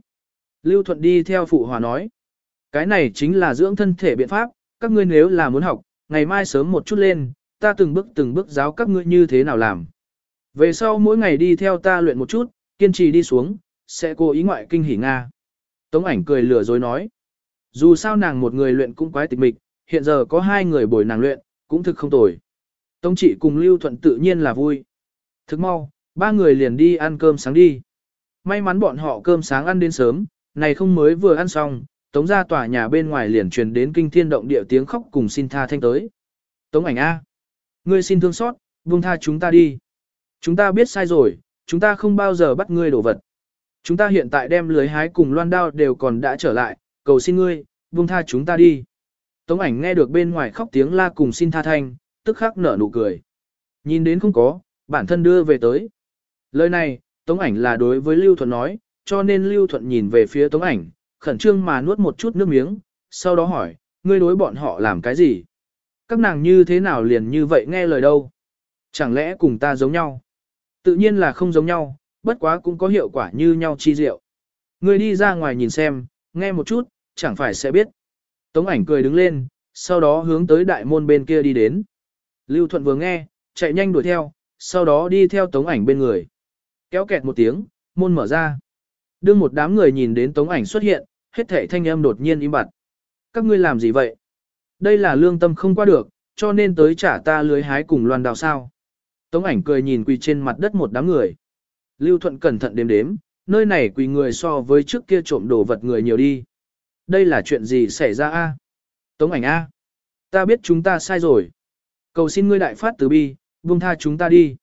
Lưu Thuận đi theo phụ hòa nói. Cái này chính là dưỡng thân thể biện pháp, các ngươi nếu là muốn học, ngày mai sớm một chút lên, ta từng bước từng bước giáo các ngươi như thế nào làm. Về sau mỗi ngày đi theo ta luyện một chút, kiên trì đi xuống, sẽ cố ý ngoại kinh hỉ Nga. Tống ảnh cười lừa dối nói. Dù sao nàng một người luyện cũng quái tịch mịch, hiện giờ có hai người bồi nàng luyện, cũng thực không tồi. Tống trị cùng Lưu Thuận tự nhiên là vui. Thức mau, ba người liền đi ăn cơm sáng đi. May mắn bọn họ cơm sáng ăn đến sớm, này không mới vừa ăn xong, Tống ra tòa nhà bên ngoài liền truyền đến kinh thiên động địa tiếng khóc cùng xin tha thanh tới. Tống ảnh A. Ngươi xin thương xót, buông tha chúng ta đi. Chúng ta biết sai rồi, chúng ta không bao giờ bắt ngươi đổ vật. Chúng ta hiện tại đem lưới hái cùng loan đao đều còn đã trở lại, cầu xin ngươi, buông tha chúng ta đi. Tống ảnh nghe được bên ngoài khóc tiếng la cùng xin tha thanh, tức khắc nở nụ cười. Nhìn đến không có, bản thân đưa về tới. Lời này, Tống ảnh là đối với Lưu Thuận nói, cho nên Lưu Thuận nhìn về phía Tống ảnh, khẩn trương mà nuốt một chút nước miếng, sau đó hỏi, ngươi đối bọn họ làm cái gì? Các nàng như thế nào liền như vậy nghe lời đâu? Chẳng lẽ cùng ta giống nhau? Tự nhiên là không giống nhau, bất quá cũng có hiệu quả như nhau chi diệu. Ngươi đi ra ngoài nhìn xem, nghe một chút, chẳng phải sẽ biết. Tống ảnh cười đứng lên, sau đó hướng tới đại môn bên kia đi đến. Lưu Thuận vừa nghe, chạy nhanh đuổi theo, sau đó đi theo tống ảnh bên người. Kéo kẹt một tiếng, môn mở ra. Đương một đám người nhìn đến tống ảnh xuất hiện, hết thảy thanh âm đột nhiên im bặt. Các ngươi làm gì vậy? Đây là lương tâm không qua được, cho nên tới trả ta lưới hái cùng loan đào sao. Tống ảnh cười nhìn quỳ trên mặt đất một đám người. Lưu Thuận cẩn thận đếm đếm, nơi này quỳ người so với trước kia trộm đồ vật người nhiều đi. Đây là chuyện gì xảy ra a? Tống ảnh a, ta biết chúng ta sai rồi. Cầu xin ngươi đại phát từ bi, buông tha chúng ta đi.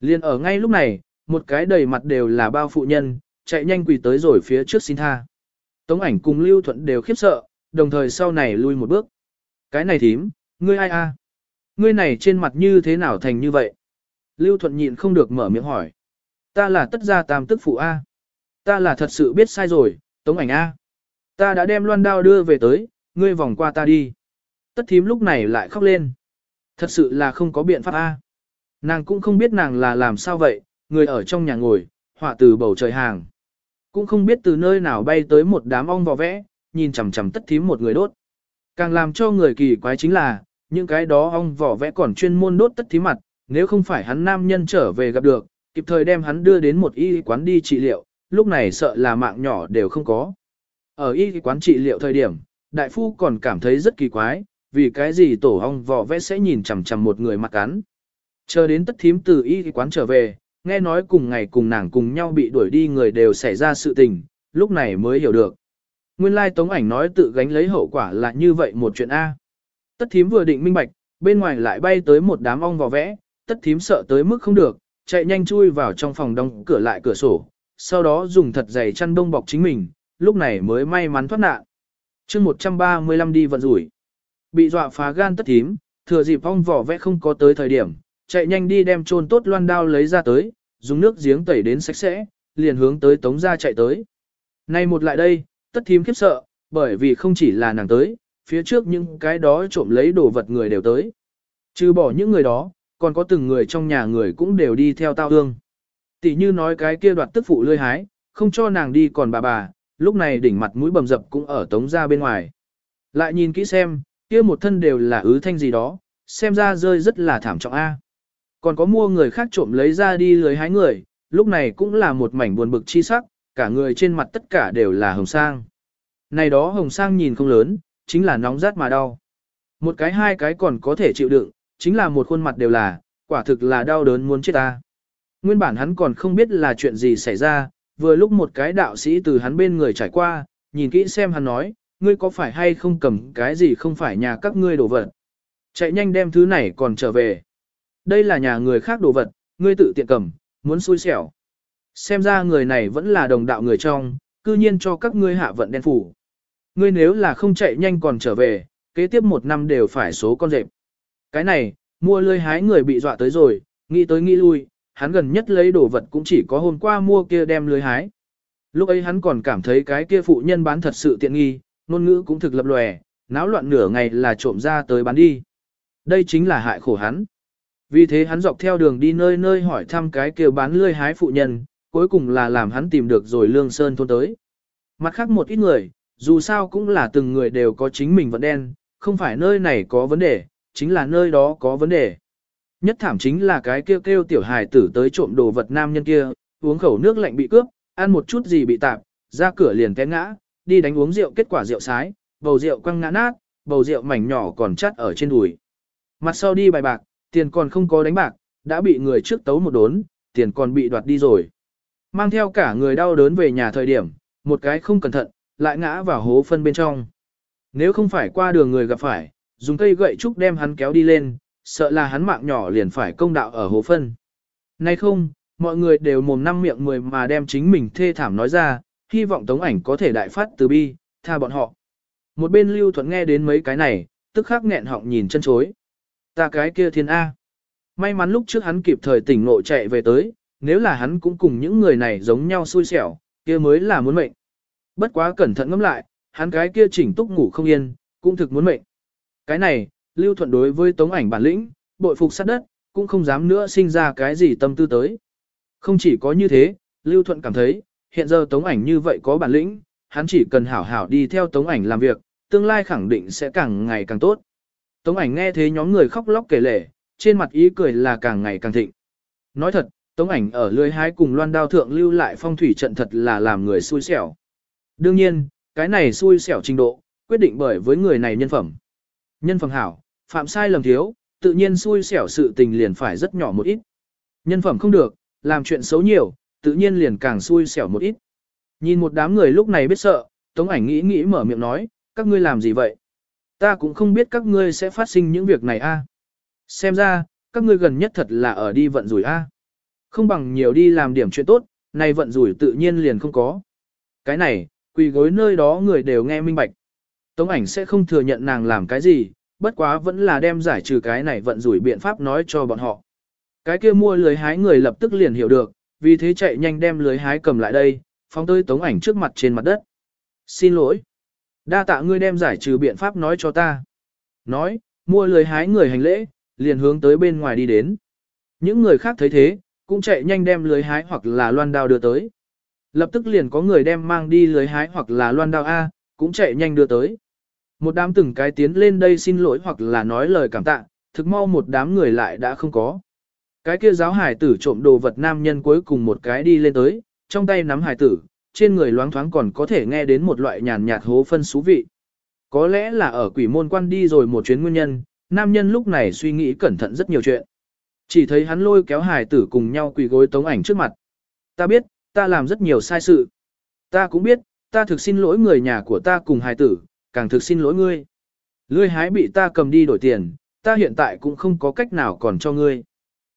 Liên ở ngay lúc này, một cái đầy mặt đều là bao phụ nhân, chạy nhanh quỳ tới rồi phía trước xin tha. Tống ảnh cùng Lưu Thuận đều khiếp sợ, đồng thời sau này lui một bước. Cái này thím, ngươi ai a? Ngươi này trên mặt như thế nào thành như vậy? Lưu Thuận nhịn không được mở miệng hỏi. Ta là tất gia tam tức phụ A. Ta là thật sự biết sai rồi, tống ảnh A. Ta đã đem loan đao đưa về tới, ngươi vòng qua ta đi. Tất thím lúc này lại khóc lên. Thật sự là không có biện pháp A. Nàng cũng không biết nàng là làm sao vậy, người ở trong nhà ngồi, họa từ bầu trời hàng. Cũng không biết từ nơi nào bay tới một đám ong vò vẽ, nhìn chằm chằm tất thím một người đốt. Càng làm cho người kỳ quái chính là, những cái đó ong vỏ vẽ còn chuyên môn đốt tất thím mặt, nếu không phải hắn nam nhân trở về gặp được, kịp thời đem hắn đưa đến một y quán đi trị liệu, lúc này sợ là mạng nhỏ đều không có. Ở y quán trị liệu thời điểm, đại phu còn cảm thấy rất kỳ quái, vì cái gì tổ ong vò vẽ sẽ nhìn chằm chằm một người mặt cắn. Chờ đến tất thím từ y quán trở về, nghe nói cùng ngày cùng nàng cùng nhau bị đuổi đi người đều xảy ra sự tình, lúc này mới hiểu được. Nguyên lai tống ảnh nói tự gánh lấy hậu quả là như vậy một chuyện A. Tất thím vừa định minh bạch, bên ngoài lại bay tới một đám ong vò vẽ, tất thím sợ tới mức không được, chạy nhanh chui vào trong phòng đóng cửa lại cửa sổ, sau đó dùng thật dày chăn đông bọc chính mình, lúc này mới may mắn thoát nạn. chương 135 đi vận rủi. Bị dọa phá gan tất thím, thừa dịp ong vỏ vẽ không có tới thời điểm, chạy nhanh đi đem trôn tốt loan đao lấy ra tới, dùng nước giếng tẩy đến sạch sẽ, liền hướng tới tống ra chạy tới. Nay một lại đây, tất thím khiếp sợ, bởi vì không chỉ là nàng tới, phía trước những cái đó trộm lấy đồ vật người đều tới. Trừ bỏ những người đó, còn có từng người trong nhà người cũng đều đi theo tao hương. Tỷ như nói cái kia đoạt tức phụ lươi hái, không cho nàng đi còn bà bà, lúc này đỉnh mặt mũi bầm dập cũng ở tống ra bên ngoài. Lại nhìn kỹ xem, kia một thân đều là ứ thanh gì đó, xem ra rơi rất là thảm trọng A. Còn có mua người khác trộm lấy ra đi lưới hái người, lúc này cũng là một mảnh buồn bực chi sắc, cả người trên mặt tất cả đều là hồng sang. Này đó hồng sang nhìn không lớn, chính là nóng rát mà đau. Một cái hai cái còn có thể chịu đựng, chính là một khuôn mặt đều là, quả thực là đau đớn muốn chết ta. Nguyên bản hắn còn không biết là chuyện gì xảy ra, vừa lúc một cái đạo sĩ từ hắn bên người trải qua, nhìn kỹ xem hắn nói, ngươi có phải hay không cầm cái gì không phải nhà các ngươi đồ vật. Chạy nhanh đem thứ này còn trở về. Đây là nhà người khác đồ vật, ngươi tự tiện cầm, muốn xui xẻo. Xem ra người này vẫn là đồng đạo người trong, cư nhiên cho các ngươi hạ vận đen phủ. Ngươi nếu là không chạy nhanh còn trở về, kế tiếp một năm đều phải số con rệp. Cái này, mua lơi hái người bị dọa tới rồi, nghĩ tới nghĩ lui, hắn gần nhất lấy đồ vật cũng chỉ có hôm qua mua kia đem lưới hái. Lúc ấy hắn còn cảm thấy cái kia phụ nhân bán thật sự tiện nghi, ngôn ngữ cũng thực lập lòe, náo loạn nửa ngày là trộm ra tới bán đi. Đây chính là hại khổ hắn. Vì thế hắn dọc theo đường đi nơi nơi hỏi thăm cái kia bán lươi hái phụ nhân, cuối cùng là làm hắn tìm được rồi lương sơn thôn tới. Mặt khác một ít người, dù sao cũng là từng người đều có chính mình vận đen, không phải nơi này có vấn đề, chính là nơi đó có vấn đề. Nhất thảm chính là cái kêu kêu tiểu hài tử tới trộm đồ vật nam nhân kia, uống khẩu nước lạnh bị cướp, ăn một chút gì bị tạp, ra cửa liền té ngã, đi đánh uống rượu kết quả rượu sái, bầu rượu quăng ngã nát, bầu rượu mảnh nhỏ còn chắt ở trên đùi. Mặt sau đi bài bạc, tiền còn không có đánh bạc, đã bị người trước tấu một đốn, tiền còn bị đoạt đi rồi. Mang theo cả người đau đớn về nhà thời điểm, một cái không cẩn thận, lại ngã vào hố phân bên trong. Nếu không phải qua đường người gặp phải, dùng cây gậy trúc đem hắn kéo đi lên, sợ là hắn mạng nhỏ liền phải công đạo ở hố phân. Nay không, Mọi người đều mồm năm miệng mười mà đem chính mình thê thảm nói ra, hy vọng tống ảnh có thể đại phát từ bi, tha bọn họ. Một bên Lưu Thuận nghe đến mấy cái này, tức khắc nghẹn họng nhìn chân chối. Ta cái kia thiên A. May mắn lúc trước hắn kịp thời tỉnh ngộ chạy về tới, nếu là hắn cũng cùng những người này giống nhau xui xẻo, kia mới là muốn mệnh. Bất quá cẩn thận ngẫm lại, hắn cái kia chỉnh túc ngủ không yên, cũng thực muốn mệnh. Cái này, Lưu Thuận đối với tống ảnh bản lĩnh, bội phục sát đất, cũng không dám nữa sinh ra cái gì tâm tư tới. Không chỉ có như thế, Lưu Thuận cảm thấy, hiện giờ tống ảnh như vậy có bản lĩnh, hắn chỉ cần hảo hảo đi theo tống ảnh làm việc, tương lai khẳng định sẽ càng ngày càng tốt. Tống ảnh nghe thế nhóm người khóc lóc kể lể, trên mặt ý cười là càng ngày càng thịnh. Nói thật, tống ảnh ở lưới hái cùng loan đao thượng lưu lại phong thủy trận thật là làm người xui xẻo. Đương nhiên, cái này xui xẻo trình độ, quyết định bởi với người này nhân phẩm. Nhân phẩm hảo, phạm sai lầm thiếu, tự nhiên xui xẻo sự tình liền phải rất nhỏ một ít. Nhân phẩm không được, làm chuyện xấu nhiều, tự nhiên liền càng xui xẻo một ít. Nhìn một đám người lúc này biết sợ, Tống ảnh nghĩ nghĩ mở miệng nói, các ngươi làm gì vậy? Ta cũng không biết các ngươi sẽ phát sinh những việc này a. Xem ra, các ngươi gần nhất thật là ở đi vận rủi a. Không bằng nhiều đi làm điểm chuyện tốt, này vận rủi tự nhiên liền không có. Cái này, quỳ gối nơi đó người đều nghe minh bạch. Tống ảnh sẽ không thừa nhận nàng làm cái gì, bất quá vẫn là đem giải trừ cái này vận rủi biện pháp nói cho bọn họ. Cái kia mua lưới hái người lập tức liền hiểu được, vì thế chạy nhanh đem lưới hái cầm lại đây, phóng tới tống ảnh trước mặt trên mặt đất. Xin lỗi. Đa tạ ngươi đem giải trừ biện pháp nói cho ta. Nói, mua lưới hái người hành lễ, liền hướng tới bên ngoài đi đến. Những người khác thấy thế, cũng chạy nhanh đem lưới hái hoặc là loan đao đưa tới. Lập tức liền có người đem mang đi lưới hái hoặc là loan đao A, cũng chạy nhanh đưa tới. Một đám từng cái tiến lên đây xin lỗi hoặc là nói lời cảm tạ, thực mau một đám người lại đã không có. Cái kia giáo hải tử trộm đồ vật nam nhân cuối cùng một cái đi lên tới, trong tay nắm hải tử, trên người loáng thoáng còn có thể nghe đến một loại nhàn nhạt hố phân xú vị. Có lẽ là ở quỷ môn quan đi rồi một chuyến nguyên nhân, nam nhân lúc này suy nghĩ cẩn thận rất nhiều chuyện. Chỉ thấy hắn lôi kéo hải tử cùng nhau quỳ gối tống ảnh trước mặt. Ta biết, ta làm rất nhiều sai sự. Ta cũng biết, ta thực xin lỗi người nhà của ta cùng hải tử, càng thực xin lỗi ngươi. Lươi hái bị ta cầm đi đổi tiền, ta hiện tại cũng không có cách nào còn cho ngươi.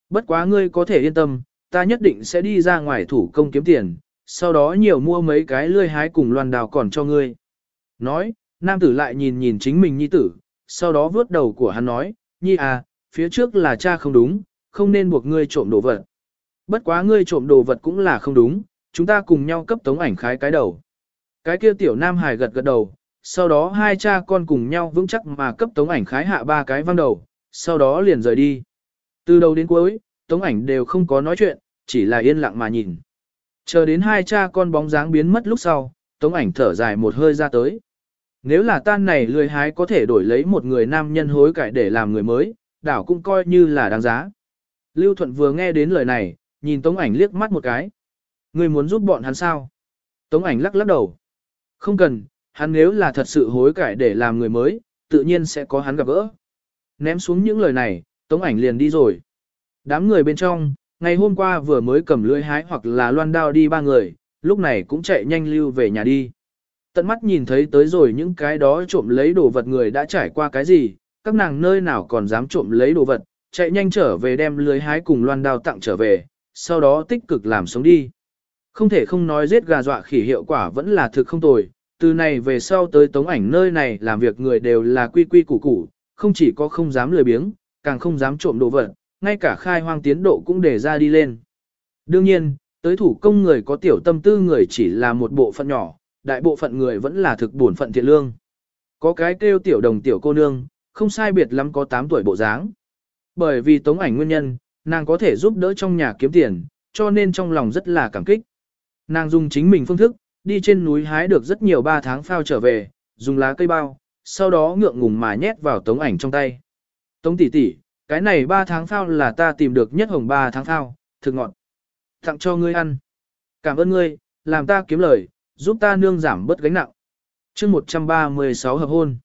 Bất quá ngươi có thể yên tâm, ta nhất định sẽ đi ra ngoài thủ công kiếm tiền, sau đó nhiều mua mấy cái lươi hái cùng loan đào còn cho ngươi. Nói, nam tử lại nhìn nhìn chính mình nhi tử, sau đó vướt đầu của hắn nói, nhi à, phía trước là cha không đúng, không nên buộc ngươi trộm đồ vật. Bất quá ngươi trộm đồ vật cũng là không đúng, chúng ta cùng nhau cấp tống ảnh khái cái đầu. Cái kia tiểu nam hài gật gật đầu, sau đó hai cha con cùng nhau vững chắc mà cấp tống ảnh khái hạ ba cái văng đầu, sau đó liền rời đi. Từ đầu đến cuối, tống ảnh đều không có nói chuyện, chỉ là yên lặng mà nhìn. Chờ đến hai cha con bóng dáng biến mất lúc sau, tống ảnh thở dài một hơi ra tới. Nếu là tan này lười hái có thể đổi lấy một người nam nhân hối cải để làm người mới, đảo cũng coi như là đáng giá. Lưu Thuận vừa nghe đến lời này, nhìn tống ảnh liếc mắt một cái. Người muốn giúp bọn hắn sao? Tống ảnh lắc lắc đầu. Không cần, hắn nếu là thật sự hối cải để làm người mới, tự nhiên sẽ có hắn gặp gỡ. Ném xuống những lời này, tống ảnh liền đi rồi. Đám người bên trong, ngày hôm qua vừa mới cầm lưỡi hái hoặc là loan đao đi ba người, lúc này cũng chạy nhanh lưu về nhà đi. Tận mắt nhìn thấy tới rồi những cái đó trộm lấy đồ vật người đã trải qua cái gì, các nàng nơi nào còn dám trộm lấy đồ vật, chạy nhanh trở về đem lưới hái cùng loan đao tặng trở về, sau đó tích cực làm sống đi. Không thể không nói giết gà dọa khỉ hiệu quả vẫn là thực không tồi, từ này về sau tới tống ảnh nơi này làm việc người đều là quy quy củ củ, không chỉ có không dám lười biếng, càng không dám trộm đồ vật, ngay cả khai hoang tiến độ cũng để ra đi lên. Đương nhiên, tới thủ công người có tiểu tâm tư người chỉ là một bộ phận nhỏ, đại bộ phận người vẫn là thực bổn phận thiện lương. Có cái kêu tiểu đồng tiểu cô nương, không sai biệt lắm có 8 tuổi bộ dáng. Bởi vì tống ảnh nguyên nhân, nàng có thể giúp đỡ trong nhà kiếm tiền, cho nên trong lòng rất là cảm kích. Nàng dùng chính mình phương thức, đi trên núi hái được rất nhiều ba tháng phao trở về, dùng lá cây bao, sau đó ngượng ngùng mà nhét vào tống ảnh trong tay. Tống tỷ tỷ, cái này ba tháng phao là ta tìm được nhất hồng ba tháng phao, thực ngọt. Tặng cho ngươi ăn. Cảm ơn ngươi, làm ta kiếm lời, giúp ta nương giảm bớt gánh nặng. chương 136 hợp hôn.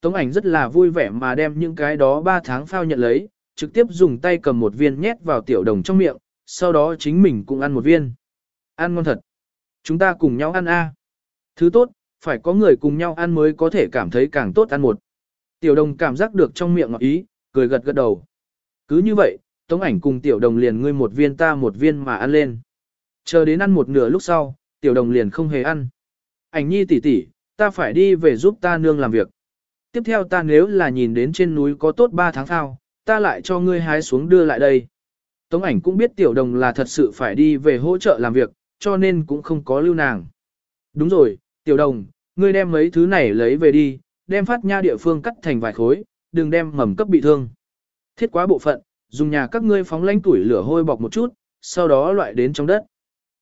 Tống ảnh rất là vui vẻ mà đem những cái đó ba tháng phao nhận lấy, trực tiếp dùng tay cầm một viên nhét vào tiểu đồng trong miệng, sau đó chính mình cũng ăn một viên. Ăn ngon thật. Chúng ta cùng nhau ăn a. Thứ tốt, phải có người cùng nhau ăn mới có thể cảm thấy càng tốt ăn một. Tiểu đồng cảm giác được trong miệng ngọt ý, cười gật gật đầu. Cứ như vậy, tống ảnh cùng tiểu đồng liền ngươi một viên ta một viên mà ăn lên. Chờ đến ăn một nửa lúc sau, tiểu đồng liền không hề ăn. Ảnh nhi tỷ tỷ, ta phải đi về giúp ta nương làm việc. Tiếp theo ta nếu là nhìn đến trên núi có tốt 3 tháng thao, ta lại cho ngươi hái xuống đưa lại đây. Tống ảnh cũng biết tiểu đồng là thật sự phải đi về hỗ trợ làm việc, cho nên cũng không có lưu nàng. Đúng rồi, tiểu đồng, ngươi đem mấy thứ này lấy về đi, đem phát nha địa phương cắt thành vài khối, đừng đem mầm cấp bị thương. Thiết quá bộ phận, dùng nhà các ngươi phóng lánh tuổi lửa hôi bọc một chút, sau đó loại đến trong đất.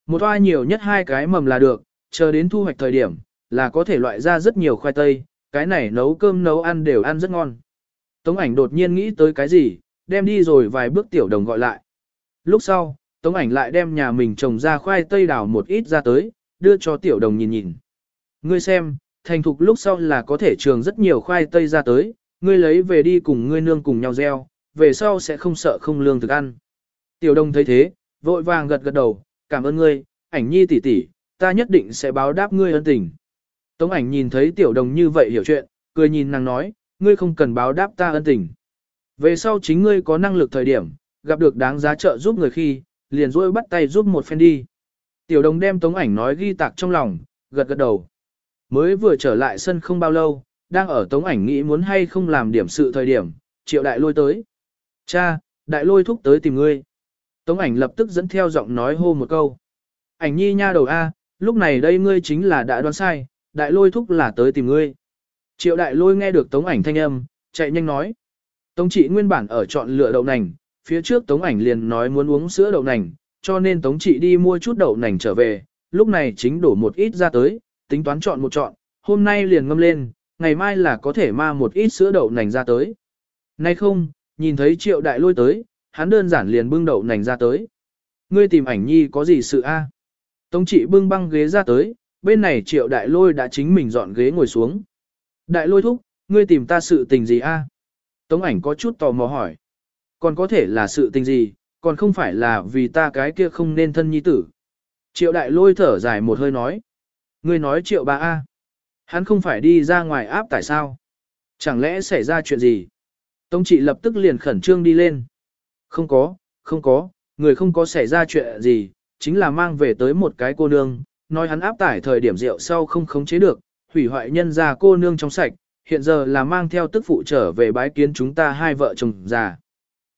Một toa nhiều nhất hai cái mầm là được, chờ đến thu hoạch thời điểm, là có thể loại ra rất nhiều khoai tây, cái này nấu cơm nấu ăn đều ăn rất ngon. Tống ảnh đột nhiên nghĩ tới cái gì, đem đi rồi vài bước tiểu đồng gọi lại. Lúc sau, Tống ảnh lại đem nhà mình trồng ra khoai tây đào một ít ra tới, đưa cho tiểu đồng nhìn nhìn. Ngươi xem, thành thục lúc sau là có thể trường rất nhiều khoai tây ra tới, ngươi lấy về đi cùng ngươi nương cùng nhau gieo, về sau sẽ không sợ không lương thực ăn. Tiểu đồng thấy thế, vội vàng gật gật đầu, cảm ơn ngươi, ảnh nhi tỷ tỷ, ta nhất định sẽ báo đáp ngươi ân tình. Tống ảnh nhìn thấy tiểu đồng như vậy hiểu chuyện, cười nhìn nàng nói, ngươi không cần báo đáp ta ân tình. Về sau chính ngươi có năng lực thời điểm, gặp được đáng giá trợ giúp người khi, liền rôi bắt tay giúp một phen đi. Tiểu đồng đem tống ảnh nói ghi tạc trong lòng, gật gật đầu. Mới vừa trở lại sân không bao lâu, đang ở tống ảnh nghĩ muốn hay không làm điểm sự thời điểm, triệu đại lôi tới. Cha, đại lôi thúc tới tìm ngươi. Tống ảnh lập tức dẫn theo giọng nói hô một câu. Ảnh nhi nha đầu A, lúc này đây ngươi chính là đã đoán sai, đại lôi thúc là tới tìm ngươi. Triệu đại lôi nghe được tống ảnh thanh âm, chạy nhanh nói. Tống trị nguyên bản ở chọn lựa đậu nành, phía trước tống ảnh liền nói muốn uống sữa đậu nành, cho nên tống chị đi mua chút đậu nành trở về, lúc này chính đổ một ít ra tới, tính toán chọn một chọn, hôm nay liền ngâm lên, ngày mai là có thể ma một ít sữa đậu nành ra tới. Nay không, nhìn thấy triệu đại lôi tới, hắn đơn giản liền bưng đậu nành ra tới. Ngươi tìm ảnh nhi có gì sự a? Tống trị bưng băng ghế ra tới, bên này triệu đại lôi đã chính mình dọn ghế ngồi xuống. Đại lôi thúc, ngươi tìm ta sự tình gì a? Tống ảnh có chút tò mò hỏi. Còn có thể là sự tình gì, còn không phải là vì ta cái kia không nên thân nhi tử. Triệu đại lôi thở dài một hơi nói. Ngươi nói triệu ba A. Hắn không phải đi ra ngoài áp tại sao? Chẳng lẽ xảy ra chuyện gì? Tống trị lập tức liền khẩn trương đi lên. Không có, không có, người không có xảy ra chuyện gì, chính là mang về tới một cái cô nương, nói hắn áp tải thời điểm rượu sau không khống chế được, hủy hoại nhân ra cô nương trong sạch, hiện giờ là mang theo tức phụ trở về bái kiến chúng ta hai vợ chồng già.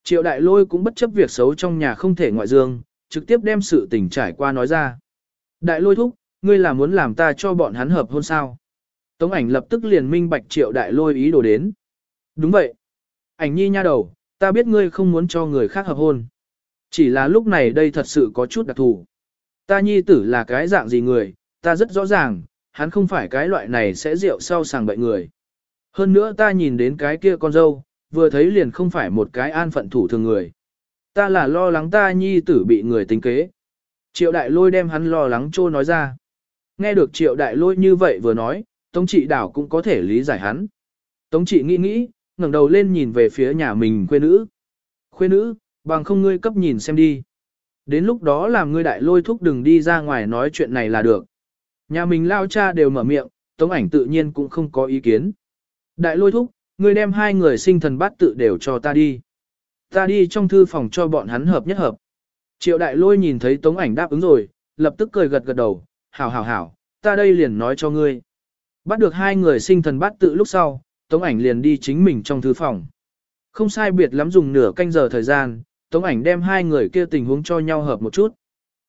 Triệu đại lôi cũng bất chấp việc xấu trong nhà không thể ngoại dương, trực tiếp đem sự tình trải qua nói ra. Đại lôi thúc, ngươi là muốn làm ta cho bọn hắn hợp hôn sao? Tống ảnh lập tức liền minh bạch triệu đại lôi ý đồ đến. Đúng vậy. Ảnh nhi nha đầu, ta biết ngươi không muốn cho người khác hợp hôn. Chỉ là lúc này đây thật sự có chút đặc thù. Ta nhi tử là cái dạng gì người, ta rất rõ ràng, hắn không phải cái loại này sẽ rượu sau sàng bậy người. Hơn nữa ta nhìn đến cái kia con dâu, vừa thấy liền không phải một cái an phận thủ thường người. Ta là lo lắng ta nhi tử bị người tính kế. Triệu đại lôi đem hắn lo lắng trô nói ra. Nghe được triệu đại lôi như vậy vừa nói, Tống trị đảo cũng có thể lý giải hắn. Tống trị nghĩ nghĩ, ngẩng đầu lên nhìn về phía nhà mình khuê nữ. Khuê nữ, bằng không ngươi cấp nhìn xem đi. Đến lúc đó làm ngươi đại lôi thúc đừng đi ra ngoài nói chuyện này là được. Nhà mình lao cha đều mở miệng, tống ảnh tự nhiên cũng không có ý kiến. Đại lôi thúc, ngươi đem hai người sinh thần bát tự đều cho ta đi. Ta đi trong thư phòng cho bọn hắn hợp nhất hợp. Triệu đại lôi nhìn thấy tống ảnh đáp ứng rồi, lập tức cười gật gật đầu, hảo hảo hảo, ta đây liền nói cho ngươi. Bắt được hai người sinh thần bát tự lúc sau, tống ảnh liền đi chính mình trong thư phòng. Không sai biệt lắm dùng nửa canh giờ thời gian, tống ảnh đem hai người kia tình huống cho nhau hợp một chút.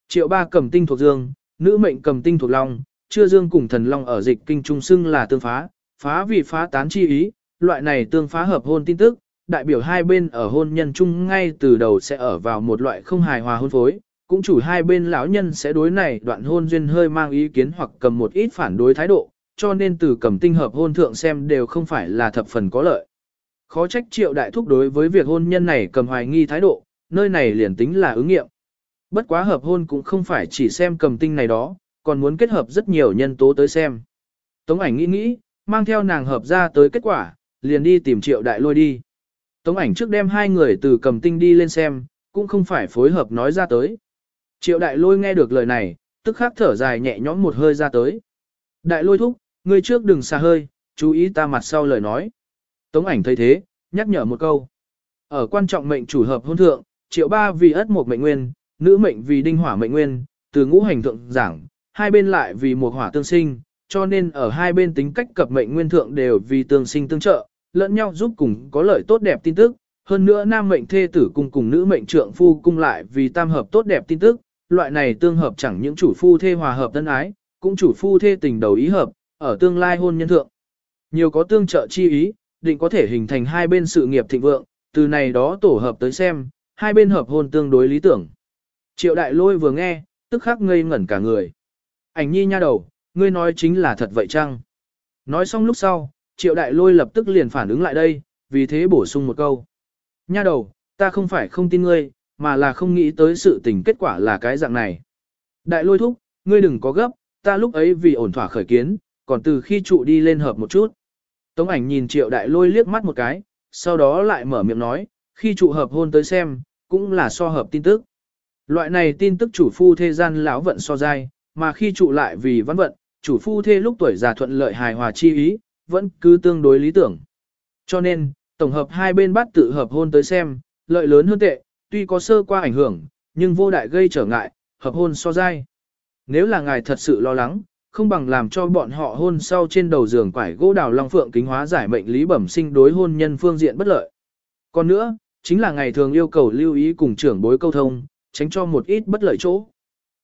Triệu ba cầm tinh thuộc dương, nữ mệnh cầm tinh thuộc long, chưa dương cùng thần long ở dịch kinh trung xưng là tương phá, phá vì phá tán chi ý, loại này tương phá hợp hôn tin tức, đại biểu hai bên ở hôn nhân chung ngay từ đầu sẽ ở vào một loại không hài hòa hôn phối, cũng chủ hai bên lão nhân sẽ đối này đoạn hôn duyên hơi mang ý kiến hoặc cầm một ít phản đối thái độ, cho nên từ cầm tinh hợp hôn thượng xem đều không phải là thập phần có lợi. Khó trách triệu đại thúc đối với việc hôn nhân này cầm hoài nghi thái độ, nơi này liền tính là ứng nghiệm. Bất quá hợp hôn cũng không phải chỉ xem cầm tinh này đó, còn muốn kết hợp rất nhiều nhân tố tới xem. Tống ảnh nghĩ nghĩ, mang theo nàng hợp ra tới kết quả, liền đi tìm triệu đại lôi đi. Tống ảnh trước đem hai người từ cầm tinh đi lên xem, cũng không phải phối hợp nói ra tới. Triệu đại lôi nghe được lời này, tức khắc thở dài nhẹ nhõm một hơi ra tới. Đại lôi thúc, ngươi trước đừng xa hơi, chú ý ta mặt sau lời nói. Tống ảnh thấy thế, nhắc nhở một câu. Ở quan trọng mệnh chủ hợp hôn thượng, triệu ba vì ất một mệnh nguyên, nữ mệnh vì đinh hỏa mệnh nguyên, từ ngũ hành thượng giảng, hai bên lại vì một hỏa tương sinh, cho nên ở hai bên tính cách cập mệnh nguyên thượng đều vì tương sinh tương trợ, lẫn nhau giúp cùng có lợi tốt đẹp tin tức. Hơn nữa nam mệnh thê tử cùng cùng nữ mệnh trượng phu cung lại vì tam hợp tốt đẹp tin tức, loại này tương hợp chẳng những chủ phu thê hòa hợp tân ái, cũng chủ phu thê tình đầu ý hợp, ở tương lai hôn nhân thượng. Nhiều có tương trợ chi ý, định có thể hình thành hai bên sự nghiệp thịnh vượng, từ này đó tổ hợp tới xem, hai bên hợp hôn tương đối lý tưởng. Triệu đại lôi vừa nghe, tức khắc ngây ngẩn cả người. Ảnh nhi nha đầu, ngươi nói chính là thật vậy chăng? Nói xong lúc sau, triệu đại lôi lập tức liền phản ứng lại đây, vì thế bổ sung một câu. Nha đầu, ta không phải không tin ngươi, mà là không nghĩ tới sự tình kết quả là cái dạng này. Đại lôi thúc, ngươi đừng có gấp, ta lúc ấy vì ổn thỏa khởi kiến, còn từ khi trụ đi lên hợp một chút. Tống ảnh nhìn triệu đại lôi liếc mắt một cái, sau đó lại mở miệng nói, khi trụ hợp hôn tới xem, cũng là so hợp tin tức. Loại này tin tức chủ phu thế gian lão vận so dai, mà khi trụ lại vì văn vận, chủ phu thê lúc tuổi già thuận lợi hài hòa chi ý, vẫn cứ tương đối lý tưởng. Cho nên, tổng hợp hai bên bắt tự hợp hôn tới xem, lợi lớn hơn tệ, tuy có sơ qua ảnh hưởng, nhưng vô đại gây trở ngại, hợp hôn so dai. Nếu là ngài thật sự lo lắng, không bằng làm cho bọn họ hôn sau trên đầu giường quải gỗ đào long phượng kính hóa giải mệnh lý bẩm sinh đối hôn nhân phương diện bất lợi. Còn nữa, chính là ngày thường yêu cầu lưu ý cùng trưởng bối câu thông, tránh cho một ít bất lợi chỗ.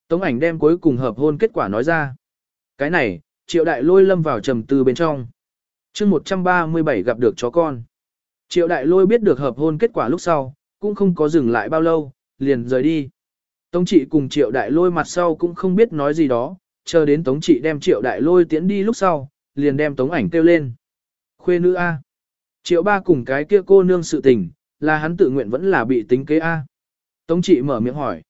Tống ảnh đem cuối cùng hợp hôn kết quả nói ra. Cái này, triệu đại lôi lâm vào trầm tư bên trong chương 137 gặp được chó con. Triệu đại lôi biết được hợp hôn kết quả lúc sau, cũng không có dừng lại bao lâu, liền rời đi. Tống trị cùng triệu đại lôi mặt sau cũng không biết nói gì đó, chờ đến tống trị đem triệu đại lôi tiến đi lúc sau, liền đem tống ảnh kêu lên. Khuê nữ A. Triệu ba cùng cái kia cô nương sự tình, là hắn tự nguyện vẫn là bị tính kế A. Tống trị mở miệng hỏi.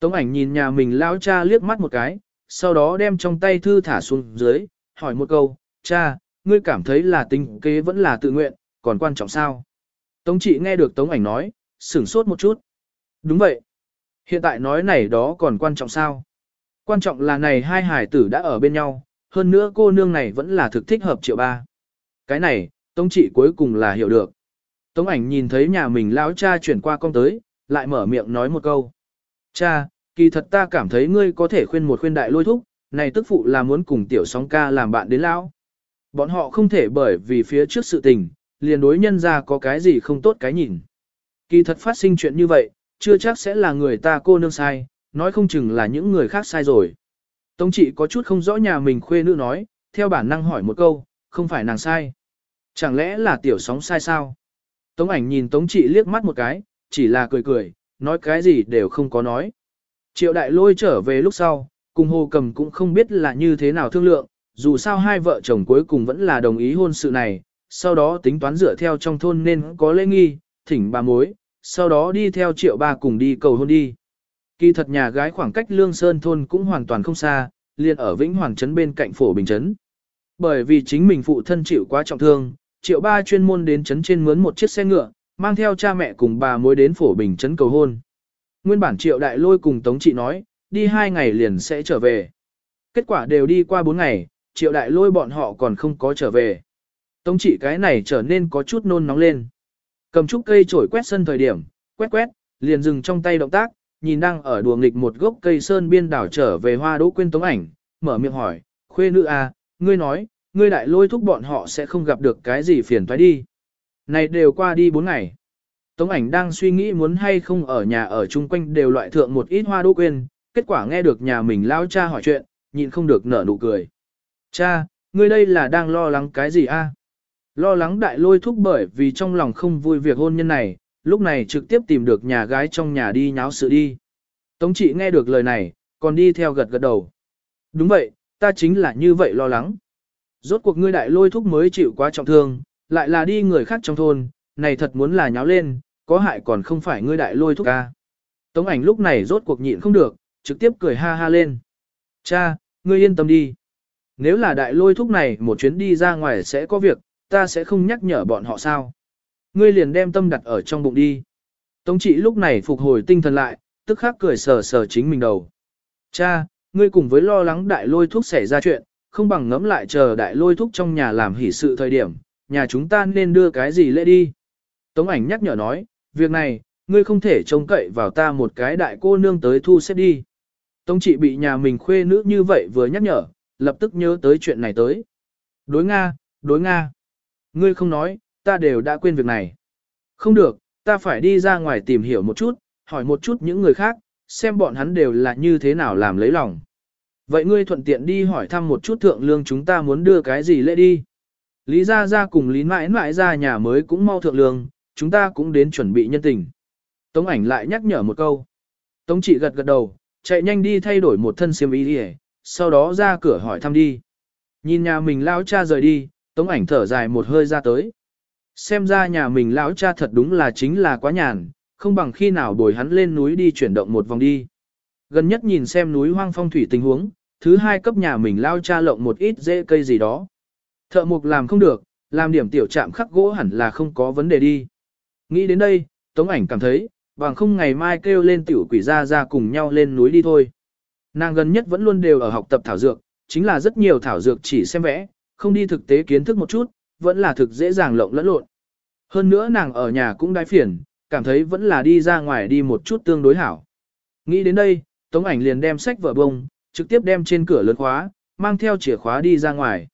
Tống ảnh nhìn nhà mình lao cha liếc mắt một cái, sau đó đem trong tay thư thả xuống dưới, hỏi một câu, cha, ngươi cảm thấy là tính kế vẫn là tự nguyện, còn quan trọng sao? Tống trị nghe được Tống ảnh nói, sửng sốt một chút. Đúng vậy. Hiện tại nói này đó còn quan trọng sao? Quan trọng là này hai hải tử đã ở bên nhau, hơn nữa cô nương này vẫn là thực thích hợp triệu ba. Cái này, Tống trị cuối cùng là hiểu được. Tống ảnh nhìn thấy nhà mình lão cha chuyển qua con tới, lại mở miệng nói một câu. Cha, kỳ thật ta cảm thấy ngươi có thể khuyên một khuyên đại lôi thúc, này tức phụ là muốn cùng tiểu sóng ca làm bạn đến lão. Bọn họ không thể bởi vì phía trước sự tình, liền đối nhân ra có cái gì không tốt cái nhìn. Kỳ thật phát sinh chuyện như vậy, chưa chắc sẽ là người ta cô nương sai, nói không chừng là những người khác sai rồi. Tống trị có chút không rõ nhà mình khuê nữ nói, theo bản năng hỏi một câu, không phải nàng sai. Chẳng lẽ là tiểu sóng sai sao? Tống ảnh nhìn tống trị liếc mắt một cái, chỉ là cười cười, nói cái gì đều không có nói. Triệu đại lôi trở về lúc sau, cùng hồ cầm cũng không biết là như thế nào thương lượng, dù sao hai vợ chồng cuối cùng vẫn là đồng ý hôn sự này, sau đó tính toán dựa theo trong thôn nên có lễ nghi, thỉnh bà mối, sau đó đi theo triệu ba cùng đi cầu hôn đi. Kỳ thật nhà gái khoảng cách Lương Sơn thôn cũng hoàn toàn không xa, liền ở Vĩnh Hoàng Trấn bên cạnh phổ bình trấn. Bởi vì chính mình phụ thân chịu quá trọng thương, triệu ba chuyên môn đến trấn trên mướn một chiếc xe ngựa, mang theo cha mẹ cùng bà mối đến phổ bình trấn cầu hôn. Nguyên bản triệu đại lôi cùng Tống Trị nói, đi hai ngày liền sẽ trở về. Kết quả đều đi qua bốn ngày, triệu đại lôi bọn họ còn không có trở về. Tống chỉ cái này trở nên có chút nôn nóng lên. Cầm chút cây trổi quét sân thời điểm, quét quét, liền dừng trong tay động tác, nhìn đang ở đùa nghịch một gốc cây sơn biên đảo trở về hoa đỗ quên tống ảnh, mở miệng hỏi, khuê nữ à, ngươi nói, ngươi đại lôi thúc bọn họ sẽ không gặp được cái gì phiền toái đi. Này đều qua đi bốn ngày. Tống ảnh đang suy nghĩ muốn hay không ở nhà ở chung quanh đều loại thượng một ít hoa đỗ quên, kết quả nghe được nhà mình lao cha hỏi chuyện, nhịn không được nở nụ cười. Cha, ngươi đây là đang lo lắng cái gì a? Lo lắng đại lôi thúc bởi vì trong lòng không vui việc hôn nhân này, lúc này trực tiếp tìm được nhà gái trong nhà đi nháo sự đi. Tống trị nghe được lời này, còn đi theo gật gật đầu. Đúng vậy, ta chính là như vậy lo lắng. Rốt cuộc ngươi đại lôi thúc mới chịu quá trọng thương, lại là đi người khác trong thôn, này thật muốn là nháo lên, có hại còn không phải ngươi đại lôi thúc ca. Tống ảnh lúc này rốt cuộc nhịn không được, trực tiếp cười ha ha lên. Cha, ngươi yên tâm đi. Nếu là đại lôi thúc này một chuyến đi ra ngoài sẽ có việc, ta sẽ không nhắc nhở bọn họ sao. Ngươi liền đem tâm đặt ở trong bụng đi. Tống trị lúc này phục hồi tinh thần lại, tức khắc cười sờ sờ chính mình đầu. Cha, ngươi cùng với lo lắng đại lôi thúc xảy ra chuyện, không bằng ngẫm lại chờ đại lôi thúc trong nhà làm hỷ sự thời điểm, nhà chúng ta nên đưa cái gì lễ đi. Tống ảnh nhắc nhở nói, việc này, ngươi không thể trông cậy vào ta một cái đại cô nương tới thu xếp đi. Tống trị bị nhà mình khuê nữ như vậy vừa nhắc nhở, lập tức nhớ tới chuyện này tới. Đối Nga, đối Nga. Ngươi không nói, ta đều đã quên việc này. Không được, ta phải đi ra ngoài tìm hiểu một chút, hỏi một chút những người khác, xem bọn hắn đều là như thế nào làm lấy lòng. Vậy ngươi thuận tiện đi hỏi thăm một chút thượng lương chúng ta muốn đưa cái gì lễ đi. Lý Gia Gia cùng Lý mãi mãi ra nhà mới cũng mau thượng lương, chúng ta cũng đến chuẩn bị nhân tình. Tống ảnh lại nhắc nhở một câu. Tống chị gật gật đầu, chạy nhanh đi thay đổi một thân xiêm y đi sau đó ra cửa hỏi thăm đi. Nhìn nhà mình lão cha rời đi, tống ảnh thở dài một hơi ra tới. Xem ra nhà mình lão cha thật đúng là chính là quá nhàn, không bằng khi nào bồi hắn lên núi đi chuyển động một vòng đi. Gần nhất nhìn xem núi hoang phong thủy tình huống, thứ hai cấp nhà mình lao cha lộng một ít dễ cây gì đó. Thợ mục làm không được, làm điểm tiểu chạm khắc gỗ hẳn là không có vấn đề đi. Nghĩ đến đây, Tống ảnh cảm thấy, bằng không ngày mai kêu lên tiểu quỷ ra ra cùng nhau lên núi đi thôi. Nàng gần nhất vẫn luôn đều ở học tập thảo dược, chính là rất nhiều thảo dược chỉ xem vẽ, không đi thực tế kiến thức một chút, vẫn là thực dễ dàng lộng lẫn lộn. Hơn nữa nàng ở nhà cũng đai phiền, cảm thấy vẫn là đi ra ngoài đi một chút tương đối hảo. Nghĩ đến đây, Tống ảnh liền đem sách vở bông, trực tiếp đem trên cửa lớn khóa, mang theo chìa khóa đi ra ngoài.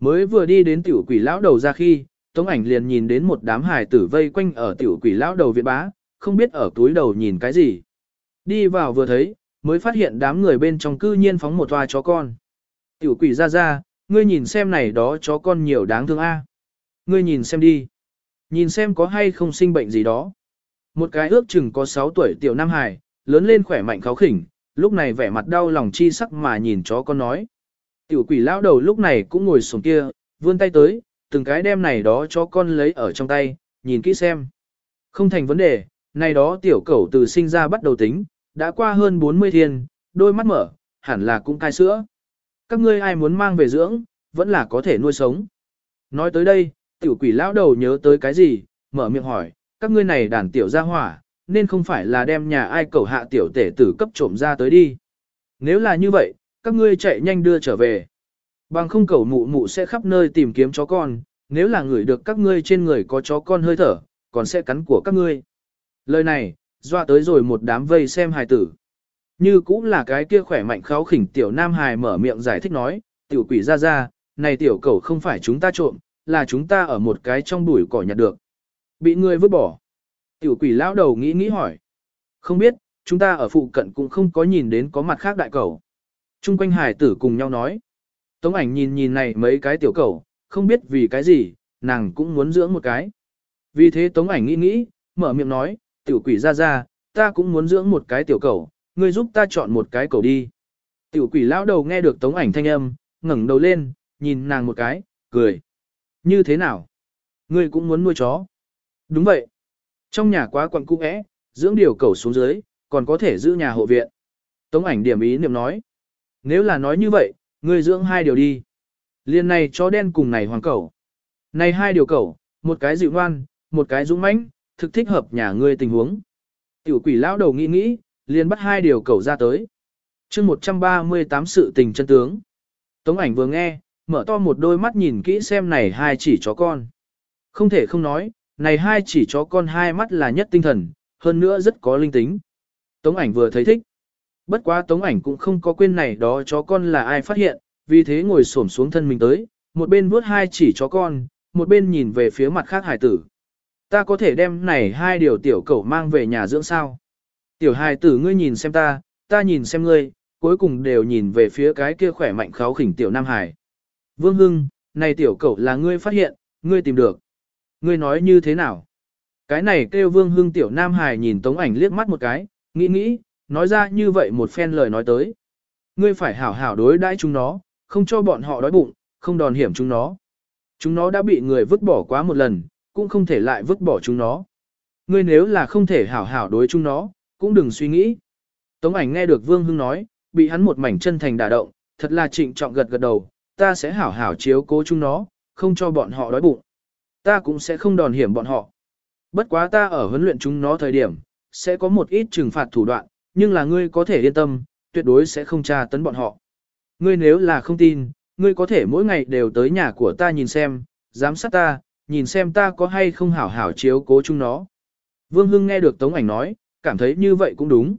Mới vừa đi đến tiểu quỷ lão đầu ra khi, Tống ảnh liền nhìn đến một đám hài tử vây quanh ở tiểu quỷ lão đầu viện bá, không biết ở túi đầu nhìn cái gì. Đi vào vừa thấy, mới phát hiện đám người bên trong cư nhiên phóng một toa chó con. Tiểu quỷ ra ra, ngươi nhìn xem này đó chó con nhiều đáng thương a. Ngươi nhìn xem đi. Nhìn xem có hay không sinh bệnh gì đó. Một cái ước chừng có 6 tuổi tiểu nam hài, lớn lên khỏe mạnh kháo khỉnh, lúc này vẻ mặt đau lòng chi sắc mà nhìn chó con nói. Tiểu quỷ lão đầu lúc này cũng ngồi xuống kia, vươn tay tới, từng cái đem này đó chó con lấy ở trong tay, nhìn kỹ xem. Không thành vấn đề, này đó tiểu cẩu từ sinh ra bắt đầu tính, đã qua hơn 40 thiên, đôi mắt mở, hẳn là cũng cai sữa. Các ngươi ai muốn mang về dưỡng, vẫn là có thể nuôi sống. Nói tới đây, tiểu quỷ lão đầu nhớ tới cái gì, mở miệng hỏi, các ngươi này đàn tiểu gia hỏa, nên không phải là đem nhà ai cầu hạ tiểu tể tử cấp trộm ra tới đi. Nếu là như vậy, các ngươi chạy nhanh đưa trở về. Bằng không cầu mụ mụ sẽ khắp nơi tìm kiếm chó con, nếu là người được các ngươi trên người có chó con hơi thở, còn sẽ cắn của các ngươi. Lời này, doa tới rồi một đám vây xem hài tử. Như cũng là cái kia khỏe mạnh kháo khỉnh tiểu nam hài mở miệng giải thích nói, tiểu quỷ ra ra, này tiểu cẩu không phải chúng ta trộm, là chúng ta ở một cái trong bụi cỏ nhặt được. Bị người vứt bỏ. Tiểu quỷ lão đầu nghĩ nghĩ hỏi. Không biết, chúng ta ở phụ cận cũng không có nhìn đến có mặt khác đại cẩu. Trung quanh hải tử cùng nhau nói. Tống ảnh nhìn nhìn này mấy cái tiểu cẩu, không biết vì cái gì, nàng cũng muốn dưỡng một cái. Vì thế tống ảnh nghĩ nghĩ, mở miệng nói, tiểu quỷ ra ra, ta cũng muốn dưỡng một cái tiểu cầu, ngươi giúp ta chọn một cái cầu đi. Tiểu quỷ lão đầu nghe được tống ảnh thanh âm, ngẩng đầu lên, nhìn nàng một cái, cười. Như thế nào? Ngươi cũng muốn nuôi chó. Đúng vậy. Trong nhà quá quặng cung ẽ, dưỡng điều cầu xuống dưới, còn có thể giữ nhà hộ viện. Tống ảnh điểm ý niệm nói. Nếu là nói như vậy, ngươi dưỡng hai điều đi. Liên này chó đen cùng này hoàng cầu. Này hai điều cầu, một cái dịu ngoan, một cái dũng mãnh, thực thích hợp nhà ngươi tình huống. Tiểu quỷ lão đầu nghĩ nghĩ, liền bắt hai điều cầu ra tới. chương 138 sự tình chân tướng. Tống ảnh vừa nghe, mở to một đôi mắt nhìn kỹ xem này hai chỉ chó con. Không thể không nói, này hai chỉ chó con hai mắt là nhất tinh thần, hơn nữa rất có linh tính. Tống ảnh vừa thấy thích. Bất quá tống ảnh cũng không có quên này đó chó con là ai phát hiện, vì thế ngồi xổm xuống thân mình tới, một bên vuốt hai chỉ chó con, một bên nhìn về phía mặt khác hải tử. Ta có thể đem này hai điều tiểu cẩu mang về nhà dưỡng sao. Tiểu hài tử ngươi nhìn xem ta, ta nhìn xem ngươi, cuối cùng đều nhìn về phía cái kia khỏe mạnh kháo khỉnh tiểu nam hải. Vương Hưng, này tiểu cẩu là ngươi phát hiện, ngươi tìm được. Ngươi nói như thế nào? Cái này kêu Vương Hưng tiểu nam hải nhìn tống ảnh liếc mắt một cái, nghĩ nghĩ, nói ra như vậy một phen lời nói tới. Ngươi phải hảo hảo đối đãi chúng nó, không cho bọn họ đói bụng, không đòn hiểm chúng nó. Chúng nó đã bị người vứt bỏ quá một lần, cũng không thể lại vứt bỏ chúng nó. Ngươi nếu là không thể hảo hảo đối chúng nó, cũng đừng suy nghĩ. Tống ảnh nghe được Vương Hưng nói, bị hắn một mảnh chân thành đả động, thật là trịnh trọng gật gật đầu, ta sẽ hảo hảo chiếu cố chúng nó, không cho bọn họ đói bụng. Ta cũng sẽ không đòn hiểm bọn họ. Bất quá ta ở huấn luyện chúng nó thời điểm, sẽ có một ít trừng phạt thủ đoạn, nhưng là ngươi có thể yên tâm, tuyệt đối sẽ không tra tấn bọn họ. Ngươi nếu là không tin, ngươi có thể mỗi ngày đều tới nhà của ta nhìn xem, giám sát ta, nhìn xem ta có hay không hảo hảo chiếu cố chúng nó. Vương Hưng nghe được Tống ảnh nói, cảm thấy như vậy cũng đúng.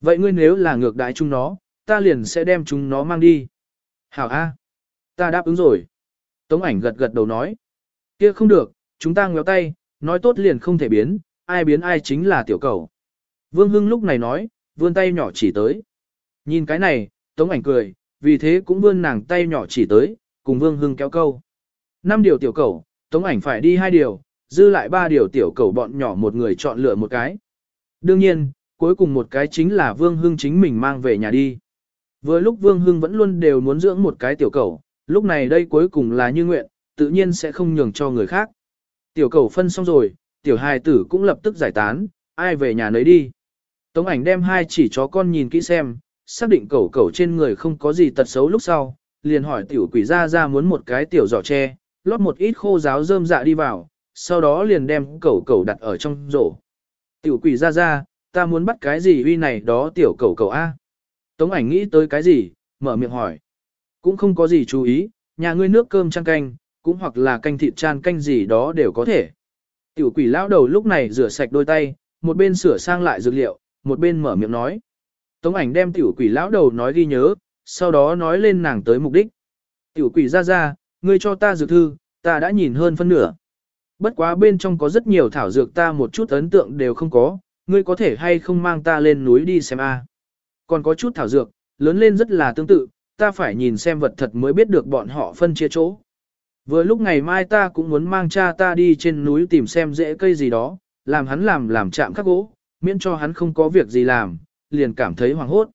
Vậy ngươi nếu là ngược đại chúng nó, ta liền sẽ đem chúng nó mang đi. Hảo A. Ta đáp ứng rồi. Tống ảnh gật gật đầu nói. kia không được, chúng ta ngéo tay, nói tốt liền không thể biến, ai biến ai chính là tiểu cầu. Vương Hưng lúc này nói, vươn tay nhỏ chỉ tới. Nhìn cái này, Tống ảnh cười, vì thế cũng vươn nàng tay nhỏ chỉ tới, cùng Vương Hưng kéo câu. Năm điều tiểu cầu, Tống ảnh phải đi hai điều, dư lại ba điều tiểu cầu bọn nhỏ một người chọn lựa một cái. Đương nhiên, cuối cùng một cái chính là Vương Hưng chính mình mang về nhà đi. Vừa lúc Vương Hưng vẫn luôn đều muốn dưỡng một cái tiểu cầu, lúc này đây cuối cùng là như nguyện, tự nhiên sẽ không nhường cho người khác. Tiểu cầu phân xong rồi, tiểu hài tử cũng lập tức giải tán, ai về nhà nấy đi. Tống ảnh đem hai chỉ chó con nhìn kỹ xem, xác định cầu cầu trên người không có gì tật xấu lúc sau, liền hỏi tiểu quỷ ra ra muốn một cái tiểu giỏ tre, lót một ít khô giáo rơm dạ đi vào, sau đó liền đem cẩu cẩu đặt ở trong rổ. Tiểu quỷ ra ra, ta muốn bắt cái gì uy này đó tiểu cẩu cẩu A. Tống ảnh nghĩ tới cái gì, mở miệng hỏi. Cũng không có gì chú ý, nhà ngươi nước cơm trang canh, cũng hoặc là canh thịt chan canh gì đó đều có thể. Tiểu quỷ lão đầu lúc này rửa sạch đôi tay, một bên sửa sang lại dược liệu, một bên mở miệng nói. Tống ảnh đem tiểu quỷ lão đầu nói ghi nhớ, sau đó nói lên nàng tới mục đích. Tiểu quỷ ra ra, ngươi cho ta dược thư, ta đã nhìn hơn phân nửa. Bất quá bên trong có rất nhiều thảo dược ta một chút ấn tượng đều không có, ngươi có thể hay không mang ta lên núi đi xem a. Còn có chút thảo dược, lớn lên rất là tương tự, ta phải nhìn xem vật thật mới biết được bọn họ phân chia chỗ. Vừa lúc ngày mai ta cũng muốn mang cha ta đi trên núi tìm xem rễ cây gì đó, làm hắn làm làm chạm khắc gỗ, miễn cho hắn không có việc gì làm, liền cảm thấy hoảng hốt.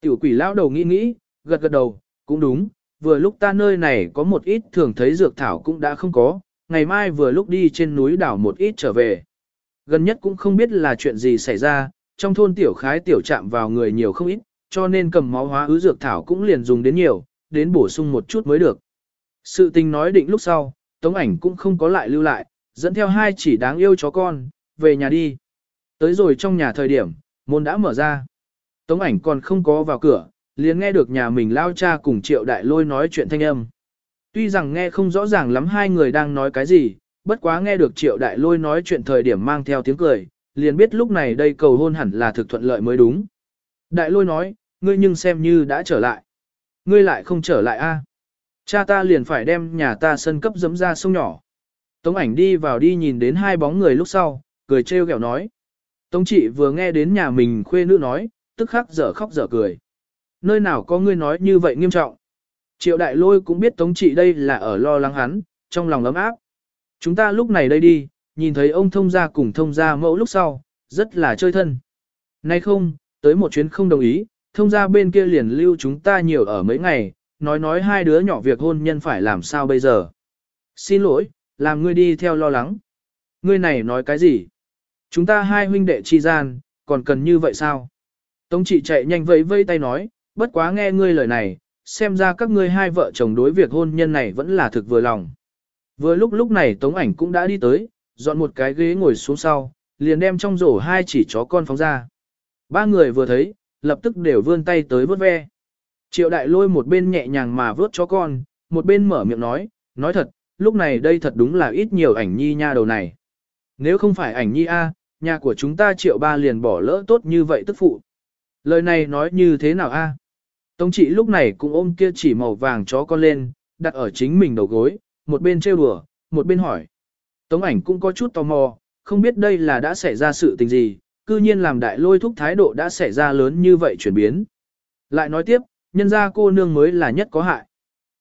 Tiểu quỷ lão đầu nghĩ nghĩ, gật gật đầu, cũng đúng, vừa lúc ta nơi này có một ít thường thấy dược thảo cũng đã không có, ngày mai vừa lúc đi trên núi đảo một ít trở về. Gần nhất cũng không biết là chuyện gì xảy ra, trong thôn tiểu khái tiểu chạm vào người nhiều không ít, cho nên cầm máu hóa ứ dược thảo cũng liền dùng đến nhiều, đến bổ sung một chút mới được. Sự tình nói định lúc sau, tống ảnh cũng không có lại lưu lại, dẫn theo hai chỉ đáng yêu chó con, về nhà đi. Tới rồi trong nhà thời điểm, môn đã mở ra. Tống ảnh còn không có vào cửa, liền nghe được nhà mình lao cha cùng triệu đại lôi nói chuyện thanh âm. Tuy rằng nghe không rõ ràng lắm hai người đang nói cái gì, bất quá nghe được triệu đại lôi nói chuyện thời điểm mang theo tiếng cười, liền biết lúc này đây cầu hôn hẳn là thực thuận lợi mới đúng. Đại lôi nói, ngươi nhưng xem như đã trở lại. Ngươi lại không trở lại a? Cha ta liền phải đem nhà ta sân cấp dấm ra sông nhỏ. Tống ảnh đi vào đi nhìn đến hai bóng người lúc sau, cười trêu ghẹo nói. Tống chị vừa nghe đến nhà mình khuê nữ nói, tức khắc dở khóc dở cười. Nơi nào có ngươi nói như vậy nghiêm trọng. Triệu đại lôi cũng biết tống trị đây là ở lo lắng hắn, trong lòng ấm áp. Chúng ta lúc này đây đi, nhìn thấy ông thông gia cùng thông gia mẫu lúc sau, rất là chơi thân. Nay không, tới một chuyến không đồng ý, thông gia bên kia liền lưu chúng ta nhiều ở mấy ngày, nói nói hai đứa nhỏ việc hôn nhân phải làm sao bây giờ. Xin lỗi, làm ngươi đi theo lo lắng. Ngươi này nói cái gì? Chúng ta hai huynh đệ chi gian, còn cần như vậy sao? Tống trị chạy nhanh vẫy vây tay nói, bất quá nghe ngươi lời này, xem ra các ngươi hai vợ chồng đối việc hôn nhân này vẫn là thực vừa lòng. Vừa lúc lúc này Tống ảnh cũng đã đi tới, dọn một cái ghế ngồi xuống sau, liền đem trong rổ hai chỉ chó con phóng ra. Ba người vừa thấy, lập tức đều vươn tay tới vớt ve. Triệu đại lôi một bên nhẹ nhàng mà vớt chó con, một bên mở miệng nói, nói thật, lúc này đây thật đúng là ít nhiều ảnh nhi nha đầu này. Nếu không phải ảnh nhi A, nhà của chúng ta triệu ba liền bỏ lỡ tốt như vậy tức phụ. Lời này nói như thế nào A? Tống chị lúc này cũng ôm kia chỉ màu vàng chó con lên, đặt ở chính mình đầu gối, một bên trêu đùa, một bên hỏi. Tống ảnh cũng có chút tò mò, không biết đây là đã xảy ra sự tình gì, cư nhiên làm đại lôi thúc thái độ đã xảy ra lớn như vậy chuyển biến. Lại nói tiếp, nhân gia cô nương mới là nhất có hại.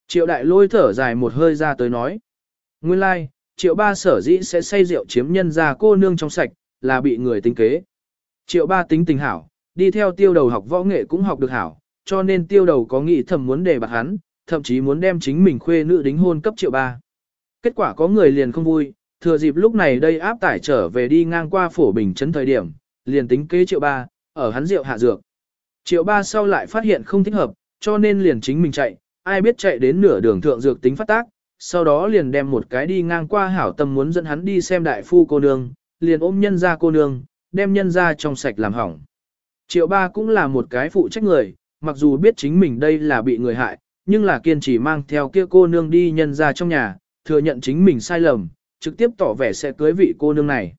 Triệu đại lôi thở dài một hơi ra tới nói. Nguyên lai, like, triệu ba sở dĩ sẽ say rượu chiếm nhân gia cô nương trong sạch, là bị người tính kế. Triệu ba tính tình hảo, đi theo tiêu đầu học võ nghệ cũng học được hảo, cho nên tiêu đầu có nghĩ thầm muốn đề bạc hắn, thậm chí muốn đem chính mình khuê nữ đính hôn cấp triệu ba. Kết quả có người liền không vui, thừa dịp lúc này đây áp tải trở về đi ngang qua phổ bình chấn thời điểm, liền tính kế triệu ba, ở hắn rượu hạ dược. Triệu ba sau lại phát hiện không thích hợp, cho nên liền chính mình chạy, ai biết chạy đến nửa đường thượng dược tính phát tác, sau đó liền đem một cái đi ngang qua hảo tâm muốn dẫn hắn đi xem đại phu cô nương, liền ôm nhân ra cô nương, đem nhân ra trong sạch làm hỏng. Triệu ba cũng là một cái phụ trách người, mặc dù biết chính mình đây là bị người hại, nhưng là kiên trì mang theo kia cô nương đi nhân ra trong nhà, thừa nhận chính mình sai lầm, trực tiếp tỏ vẻ sẽ cưới vị cô nương này.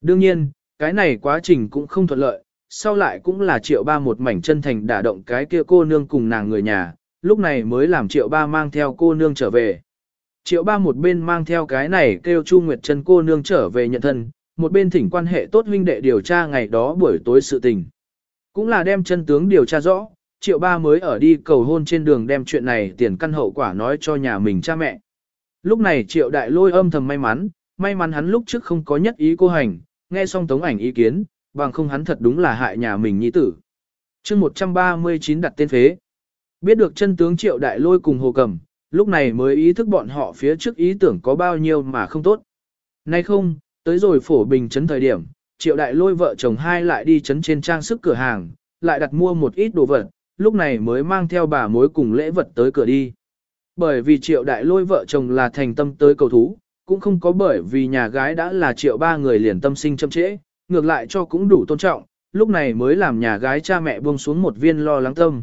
Đương nhiên, cái này quá trình cũng không thuận lợi, sau lại cũng là triệu ba một mảnh chân thành đả động cái kia cô nương cùng nàng người nhà, lúc này mới làm triệu ba mang theo cô nương trở về. Triệu ba một bên mang theo cái này kêu Chu Nguyệt Trân cô nương trở về nhận thân, một bên thỉnh quan hệ tốt huynh đệ điều tra ngày đó buổi tối sự tình. Cũng là đem chân tướng điều tra rõ, triệu ba mới ở đi cầu hôn trên đường đem chuyện này tiền căn hậu quả nói cho nhà mình cha mẹ. Lúc này triệu đại lôi âm thầm may mắn, may mắn hắn lúc trước không có nhất ý cô hành, nghe xong tống ảnh ý kiến, bằng không hắn thật đúng là hại nhà mình nhi tử. chương 139 đặt tên phế. Biết được chân tướng triệu đại lôi cùng hồ cầm, lúc này mới ý thức bọn họ phía trước ý tưởng có bao nhiêu mà không tốt. Nay không, tới rồi phổ bình chấn thời điểm, triệu đại lôi vợ chồng hai lại đi chấn trên trang sức cửa hàng, lại đặt mua một ít đồ vật, lúc này mới mang theo bà mối cùng lễ vật tới cửa đi. Bởi vì triệu đại lôi vợ chồng là thành tâm tới cầu thú, cũng không có bởi vì nhà gái đã là triệu ba người liền tâm sinh châm trễ, ngược lại cho cũng đủ tôn trọng, lúc này mới làm nhà gái cha mẹ buông xuống một viên lo lắng tâm.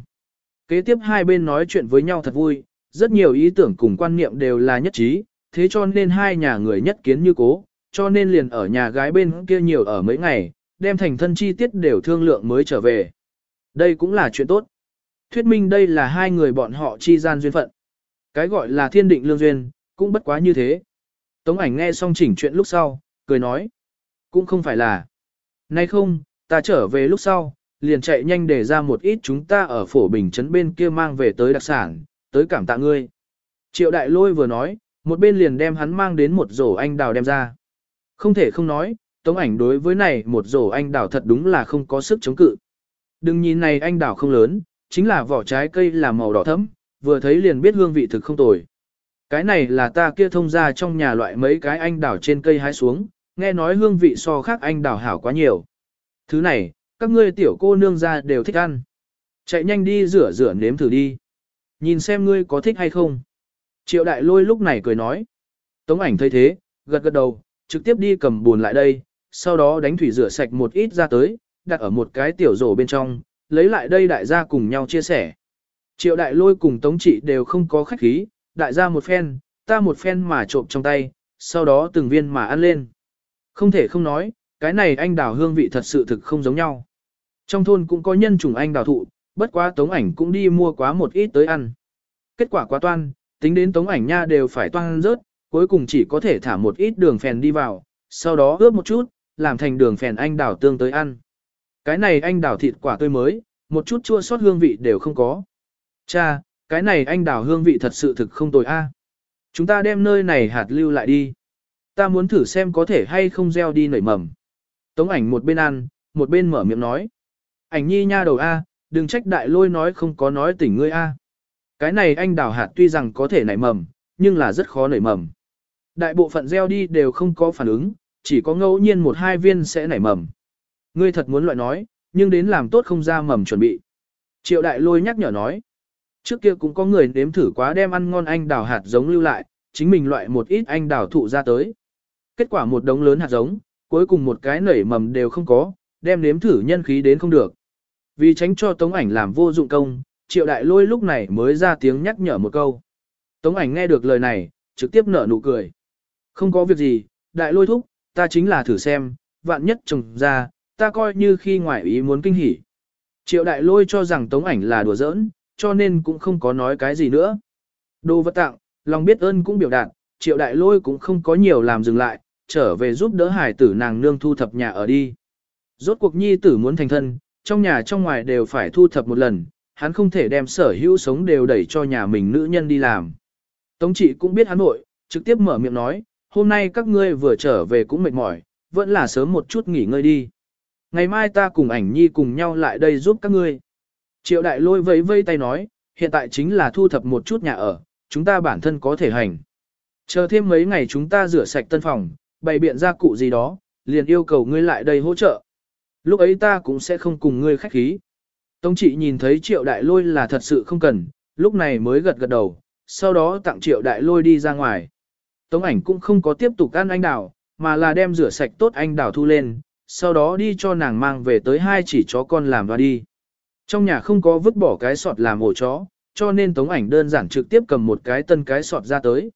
Kế tiếp hai bên nói chuyện với nhau thật vui, rất nhiều ý tưởng cùng quan niệm đều là nhất trí, thế cho nên hai nhà người nhất kiến như cố, cho nên liền ở nhà gái bên kia nhiều ở mấy ngày, đem thành thân chi tiết đều thương lượng mới trở về. Đây cũng là chuyện tốt. Thuyết minh đây là hai người bọn họ chi gian duyên phận. Cái gọi là thiên định lương duyên, cũng bất quá như thế. Tống ảnh nghe xong chỉnh chuyện lúc sau, cười nói. Cũng không phải là. Nay không, ta trở về lúc sau, liền chạy nhanh để ra một ít chúng ta ở phổ bình trấn bên kia mang về tới đặc sản, tới cảm tạ ngươi. Triệu đại lôi vừa nói, một bên liền đem hắn mang đến một rổ anh đào đem ra. Không thể không nói, tống ảnh đối với này một rổ anh đào thật đúng là không có sức chống cự. Đừng nhìn này anh đào không lớn, chính là vỏ trái cây là màu đỏ thẫm, vừa thấy liền biết hương vị thực không tồi. Cái này là ta kia thông ra trong nhà loại mấy cái anh đào trên cây hái xuống, nghe nói hương vị so khác anh đào hảo quá nhiều. Thứ này, các ngươi tiểu cô nương ra đều thích ăn. Chạy nhanh đi rửa rửa nếm thử đi. Nhìn xem ngươi có thích hay không. Triệu đại lôi lúc này cười nói. Tống ảnh thấy thế, gật gật đầu, trực tiếp đi cầm buồn lại đây, sau đó đánh thủy rửa sạch một ít ra tới, đặt ở một cái tiểu rổ bên trong, lấy lại đây đại gia cùng nhau chia sẻ. Triệu đại lôi cùng tống trị đều không có khách khí, đại gia một phen, ta một phen mà trộm trong tay, sau đó từng viên mà ăn lên. Không thể không nói, cái này anh đào hương vị thật sự thực không giống nhau. Trong thôn cũng có nhân chủng anh đào thụ, bất quá tống ảnh cũng đi mua quá một ít tới ăn. Kết quả quá toan, tính đến tống ảnh nha đều phải toan rớt, cuối cùng chỉ có thể thả một ít đường phèn đi vào, sau đó ướp một chút, làm thành đường phèn anh đào tương tới ăn. Cái này anh đào thịt quả tươi mới, một chút chua sót hương vị đều không có. Cha, cái này anh đào hương vị thật sự thực không tồi a. Chúng ta đem nơi này hạt lưu lại đi. Ta muốn thử xem có thể hay không gieo đi nảy mầm. Tống ảnh một bên ăn, một bên mở miệng nói. Ảnh nhi nha đầu A, đừng trách đại lôi nói không có nói tỉnh ngươi A. Cái này anh đào hạt tuy rằng có thể nảy mầm, nhưng là rất khó nảy mầm. Đại bộ phận gieo đi đều không có phản ứng, chỉ có ngẫu nhiên một hai viên sẽ nảy mầm. Ngươi thật muốn loại nói, nhưng đến làm tốt không ra mầm chuẩn bị. Triệu đại lôi nhắc nhở nói. Trước kia cũng có người nếm thử quá đem ăn ngon anh đào hạt giống lưu lại, chính mình loại một ít anh đào thụ ra tới. Kết quả một đống lớn hạt giống, cuối cùng một cái nảy mầm đều không có, đem nếm thử nhân khí đến không được. Vì tránh cho tống ảnh làm vô dụng công, triệu đại lôi lúc này mới ra tiếng nhắc nhở một câu. Tống ảnh nghe được lời này, trực tiếp nở nụ cười. Không có việc gì, đại lôi thúc, ta chính là thử xem, vạn nhất trồng ra, ta coi như khi ngoại ý muốn kinh hỉ. Triệu đại lôi cho rằng tống ảnh là đùa giỡn, cho nên cũng không có nói cái gì nữa. Đồ vật tặng, lòng biết ơn cũng biểu đạt, triệu đại lôi cũng không có nhiều làm dừng lại, trở về giúp đỡ hải tử nàng nương thu thập nhà ở đi. Rốt cuộc nhi tử muốn thành thân, trong nhà trong ngoài đều phải thu thập một lần, hắn không thể đem sở hữu sống đều đẩy cho nhà mình nữ nhân đi làm. Tống trị cũng biết hắn nội, trực tiếp mở miệng nói, hôm nay các ngươi vừa trở về cũng mệt mỏi, vẫn là sớm một chút nghỉ ngơi đi. Ngày mai ta cùng ảnh nhi cùng nhau lại đây giúp các ngươi. Triệu đại lôi vẫy vây tay nói, hiện tại chính là thu thập một chút nhà ở, chúng ta bản thân có thể hành. Chờ thêm mấy ngày chúng ta rửa sạch tân phòng, bày biện ra cụ gì đó, liền yêu cầu ngươi lại đây hỗ trợ. Lúc ấy ta cũng sẽ không cùng ngươi khách khí. Tống trị nhìn thấy triệu đại lôi là thật sự không cần, lúc này mới gật gật đầu, sau đó tặng triệu đại lôi đi ra ngoài. Tống ảnh cũng không có tiếp tục ăn anh đào, mà là đem rửa sạch tốt anh đào thu lên, sau đó đi cho nàng mang về tới hai chỉ chó con làm và đi. Trong nhà không có vứt bỏ cái sọt làm ổ chó, cho nên tống ảnh đơn giản trực tiếp cầm một cái tân cái sọt ra tới.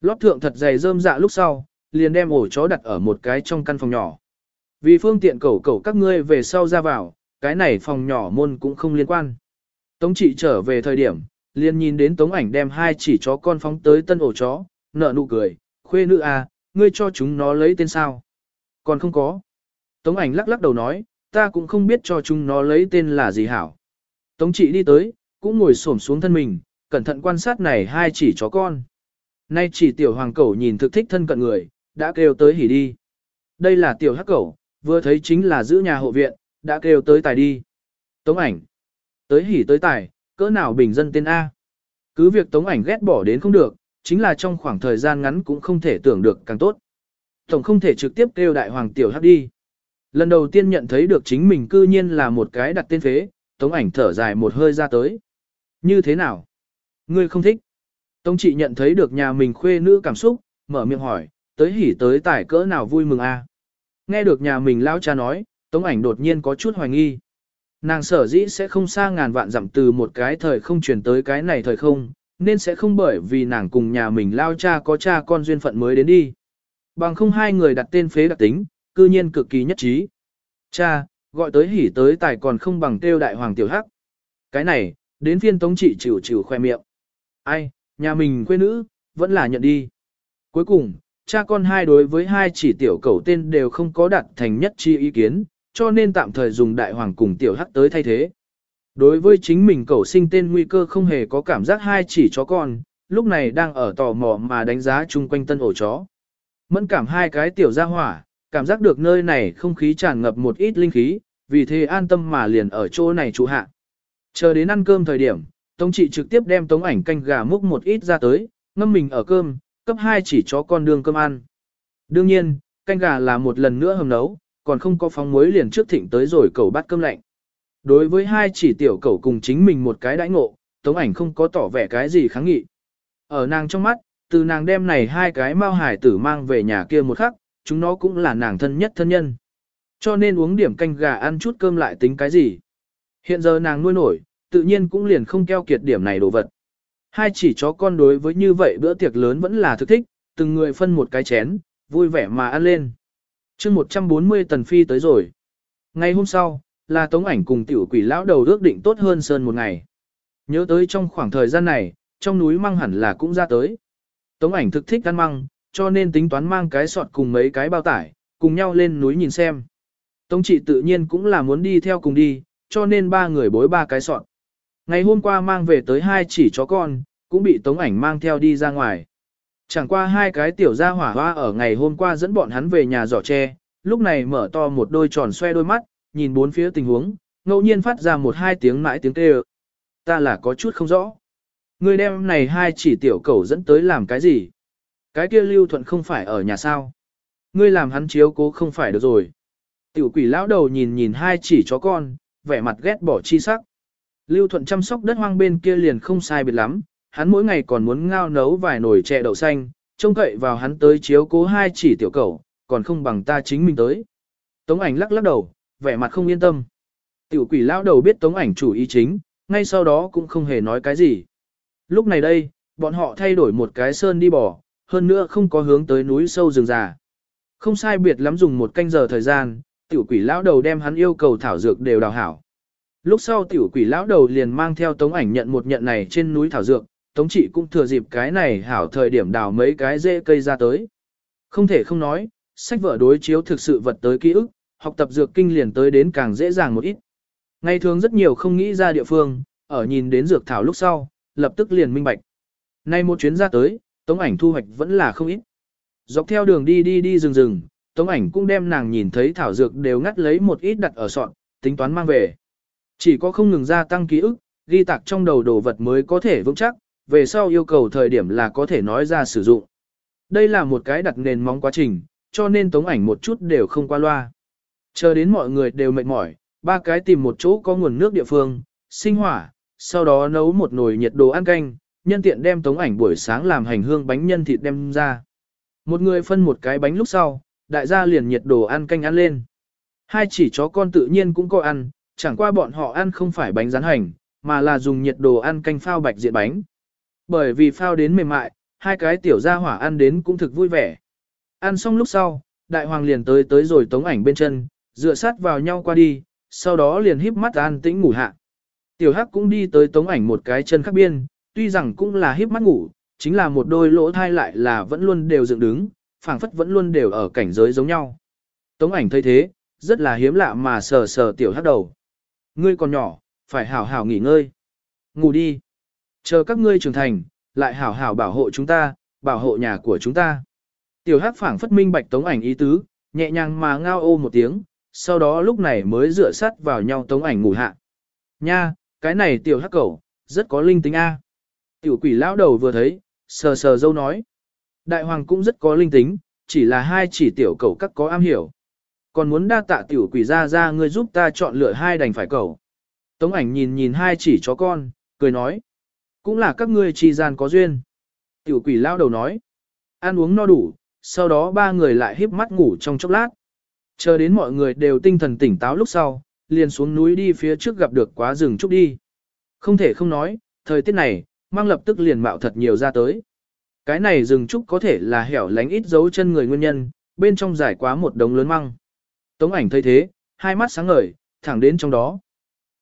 Lót thượng thật dày rơm dạ lúc sau, liền đem ổ chó đặt ở một cái trong căn phòng nhỏ. Vì phương tiện cẩu cẩu các ngươi về sau ra vào, cái này phòng nhỏ môn cũng không liên quan. Tống trị trở về thời điểm, liền nhìn đến tống ảnh đem hai chỉ chó con phóng tới tân ổ chó, nở nụ cười, khuê nữ à, ngươi cho chúng nó lấy tên sao? Còn không có. Tống ảnh lắc lắc đầu nói, ta cũng không biết cho chúng nó lấy tên là gì hảo. Tống trị đi tới, cũng ngồi xổm xuống thân mình, cẩn thận quan sát này hai chỉ chó con. Nay chỉ tiểu hoàng cẩu nhìn thực thích thân cận người, đã kêu tới hỉ đi. Đây là tiểu hắc cẩu, vừa thấy chính là giữ nhà hộ viện, đã kêu tới tài đi. Tống ảnh. Tới hỉ tới tài, cỡ nào bình dân tên A. Cứ việc tống ảnh ghét bỏ đến không được, chính là trong khoảng thời gian ngắn cũng không thể tưởng được càng tốt. Tổng không thể trực tiếp kêu đại hoàng tiểu hắc đi. Lần đầu tiên nhận thấy được chính mình cư nhiên là một cái đặt tên phế, tống ảnh thở dài một hơi ra tới. Như thế nào? Ngươi không thích. Tống trị nhận thấy được nhà mình khuê nữ cảm xúc, mở miệng hỏi, tới hỉ tới tải cỡ nào vui mừng a? Nghe được nhà mình lão cha nói, tống ảnh đột nhiên có chút hoài nghi. Nàng sở dĩ sẽ không xa ngàn vạn dặm từ một cái thời không chuyển tới cái này thời không, nên sẽ không bởi vì nàng cùng nhà mình lao cha có cha con duyên phận mới đến đi. Bằng không hai người đặt tên phế đặc tính, cư nhiên cực kỳ nhất trí. Cha, gọi tới hỉ tới tài còn không bằng kêu đại hoàng tiểu hắc. Cái này, đến phiên tống trị chịu chịu khoe miệng. Ai, nhà mình quê nữ, vẫn là nhận đi. Cuối cùng, cha con hai đối với hai chỉ tiểu cầu tên đều không có đặt thành nhất chi ý kiến, cho nên tạm thời dùng đại hoàng cùng tiểu hắc tới thay thế. Đối với chính mình cầu sinh tên nguy cơ không hề có cảm giác hai chỉ chó con, lúc này đang ở tò mò mà đánh giá chung quanh tân ổ chó. Mẫn cảm hai cái tiểu ra hỏa, cảm giác được nơi này không khí tràn ngập một ít linh khí, vì thế an tâm mà liền ở chỗ này trụ hạ. Chờ đến ăn cơm thời điểm, Tống trị trực tiếp đem tống ảnh canh gà múc một ít ra tới, ngâm mình ở cơm, cấp hai chỉ chó con đường cơm ăn. Đương nhiên, canh gà là một lần nữa hầm nấu, còn không có phóng muối liền trước thịnh tới rồi cầu bát cơm lạnh. Đối với hai chỉ tiểu cầu cùng chính mình một cái đãi ngộ, tống ảnh không có tỏ vẻ cái gì kháng nghị. Ở nàng trong mắt, từ nàng đem này hai cái mao hải tử mang về nhà kia một khắc, chúng nó cũng là nàng thân nhất thân nhân. Cho nên uống điểm canh gà ăn chút cơm lại tính cái gì. Hiện giờ nàng nuôi nổi, tự nhiên cũng liền không keo kiệt điểm này đồ vật. Hai chỉ chó con đối với như vậy bữa tiệc lớn vẫn là thực thích, từng người phân một cái chén, vui vẻ mà ăn lên. chương 140 tần phi tới rồi. Ngày hôm sau, là tống ảnh cùng tiểu quỷ lão đầu ước định tốt hơn sơn một ngày. Nhớ tới trong khoảng thời gian này, trong núi măng hẳn là cũng ra tới. Tống ảnh thực thích ăn măng, cho nên tính toán mang cái sọt cùng mấy cái bao tải, cùng nhau lên núi nhìn xem. Tống trị tự nhiên cũng là muốn đi theo cùng đi, cho nên ba người bối ba cái sọt. Ngày hôm qua mang về tới hai chỉ chó con, cũng bị tống ảnh mang theo đi ra ngoài. Chẳng qua hai cái tiểu gia hỏa hoa ở ngày hôm qua dẫn bọn hắn về nhà giỏ tre, lúc này mở to một đôi tròn xoe đôi mắt, nhìn bốn phía tình huống, ngẫu nhiên phát ra một hai tiếng mãi tiếng kêu. Ta là có chút không rõ. Người đem này hai chỉ tiểu cầu dẫn tới làm cái gì? Cái kia lưu thuận không phải ở nhà sao? Ngươi làm hắn chiếu cố không phải được rồi. Tiểu quỷ lão đầu nhìn nhìn hai chỉ chó con, vẻ mặt ghét bỏ chi sắc. Lưu Thuận chăm sóc đất hoang bên kia liền không sai biệt lắm, hắn mỗi ngày còn muốn ngao nấu vài nồi chè đậu xanh, trông cậy vào hắn tới chiếu cố hai chỉ tiểu cầu, còn không bằng ta chính mình tới. Tống ảnh lắc lắc đầu, vẻ mặt không yên tâm. Tiểu quỷ lão đầu biết tống ảnh chủ ý chính, ngay sau đó cũng không hề nói cái gì. Lúc này đây, bọn họ thay đổi một cái sơn đi bỏ, hơn nữa không có hướng tới núi sâu rừng già. Không sai biệt lắm dùng một canh giờ thời gian, tiểu quỷ lão đầu đem hắn yêu cầu thảo dược đều đào hảo. Lúc sau tiểu quỷ lão đầu liền mang theo tống ảnh nhận một nhận này trên núi thảo dược, tống trị cũng thừa dịp cái này hảo thời điểm đào mấy cái rễ cây ra tới. Không thể không nói, sách vở đối chiếu thực sự vật tới ký ức, học tập dược kinh liền tới đến càng dễ dàng một ít. Ngày thường rất nhiều không nghĩ ra địa phương, ở nhìn đến dược thảo lúc sau, lập tức liền minh bạch. Nay một chuyến ra tới, tống ảnh thu hoạch vẫn là không ít. Dọc theo đường đi đi đi rừng rừng, tống ảnh cũng đem nàng nhìn thấy thảo dược đều ngắt lấy một ít đặt ở sọn, tính toán mang về. Chỉ có không ngừng gia tăng ký ức, ghi tạc trong đầu đồ vật mới có thể vững chắc, về sau yêu cầu thời điểm là có thể nói ra sử dụng. Đây là một cái đặt nền móng quá trình, cho nên tống ảnh một chút đều không qua loa. Chờ đến mọi người đều mệt mỏi, ba cái tìm một chỗ có nguồn nước địa phương, sinh hỏa, sau đó nấu một nồi nhiệt đồ ăn canh, nhân tiện đem tống ảnh buổi sáng làm hành hương bánh nhân thịt đem ra. Một người phân một cái bánh lúc sau, đại gia liền nhiệt đồ ăn canh ăn lên. Hai chỉ chó con tự nhiên cũng có ăn, chẳng qua bọn họ ăn không phải bánh rán hành, mà là dùng nhiệt đồ ăn canh phao bạch diện bánh. Bởi vì phao đến mềm mại, hai cái tiểu gia hỏa ăn đến cũng thực vui vẻ. Ăn xong lúc sau, đại hoàng liền tới tới rồi tống ảnh bên chân, dựa sát vào nhau qua đi, sau đó liền híp mắt an tĩnh ngủ hạ. Tiểu hắc cũng đi tới tống ảnh một cái chân khác biên, tuy rằng cũng là híp mắt ngủ, chính là một đôi lỗ thai lại là vẫn luôn đều dựng đứng, phảng phất vẫn luôn đều ở cảnh giới giống nhau. Tống ảnh thấy thế, rất là hiếm lạ mà sờ sờ tiểu hắc đầu. Ngươi còn nhỏ, phải hảo hảo nghỉ ngơi. Ngủ đi. Chờ các ngươi trưởng thành, lại hảo hảo bảo hộ chúng ta, bảo hộ nhà của chúng ta. Tiểu hắc phảng phất minh bạch tống ảnh ý tứ, nhẹ nhàng mà ngao ô một tiếng, sau đó lúc này mới dựa sát vào nhau tống ảnh ngủ hạ. Nha, cái này tiểu hắc cẩu, rất có linh tính A. Tiểu quỷ lão đầu vừa thấy, sờ sờ dâu nói. Đại hoàng cũng rất có linh tính, chỉ là hai chỉ tiểu cẩu các có am hiểu. Còn muốn đa tạ tiểu quỷ ra ra ngươi giúp ta chọn lựa hai đành phải cẩu. Tống ảnh nhìn nhìn hai chỉ chó con, cười nói. Cũng là các ngươi trì gian có duyên. Tiểu quỷ lão đầu nói. Ăn uống no đủ, sau đó ba người lại híp mắt ngủ trong chốc lát. Chờ đến mọi người đều tinh thần tỉnh táo lúc sau, liền xuống núi đi phía trước gặp được quá rừng trúc đi. Không thể không nói, thời tiết này, mang lập tức liền mạo thật nhiều ra tới. Cái này rừng trúc có thể là hẻo lánh ít dấu chân người nguyên nhân, bên trong giải quá một đống lớn măng. Tống ảnh thấy thế, hai mắt sáng ngời, thẳng đến trong đó.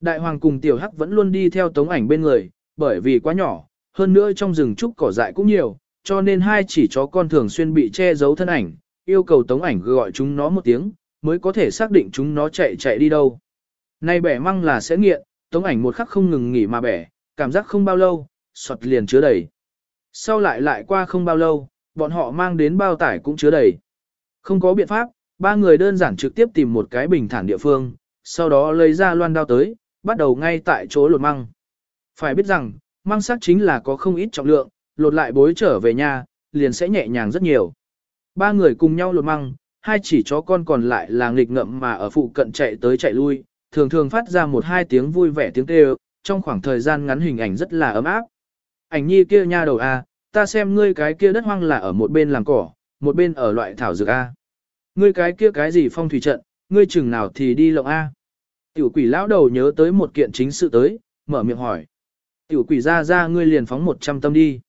Đại hoàng cùng tiểu hắc vẫn luôn đi theo tống ảnh bên người, bởi vì quá nhỏ, hơn nữa trong rừng trúc cỏ dại cũng nhiều, cho nên hai chỉ chó con thường xuyên bị che giấu thân ảnh, yêu cầu tống ảnh gọi chúng nó một tiếng, mới có thể xác định chúng nó chạy chạy đi đâu. Nay bẻ măng là sẽ nghiện, tống ảnh một khắc không ngừng nghỉ mà bẻ, cảm giác không bao lâu, sọt liền chứa đầy. Sau lại lại qua không bao lâu, bọn họ mang đến bao tải cũng chứa đầy. Không có biện pháp, ba người đơn giản trực tiếp tìm một cái bình thản địa phương, sau đó lấy ra loan đao tới, bắt đầu ngay tại chỗ lột măng. Phải biết rằng, măng sắc chính là có không ít trọng lượng, lột lại bối trở về nhà, liền sẽ nhẹ nhàng rất nhiều. Ba người cùng nhau lột măng, hai chỉ chó con còn lại là nghịch ngậm mà ở phụ cận chạy tới chạy lui, thường thường phát ra một hai tiếng vui vẻ tiếng kêu, trong khoảng thời gian ngắn hình ảnh rất là ấm áp. Ảnh nhi kia nha đầu a, ta xem ngươi cái kia đất hoang là ở một bên làm cỏ, một bên ở loại thảo dược a. Ngươi cái kia cái gì phong thủy trận, ngươi chừng nào thì đi lộng a. Tiểu quỷ lão đầu nhớ tới một kiện chính sự tới, mở miệng hỏi. Tiểu quỷ ra ra ngươi liền phóng một trăm tâm đi.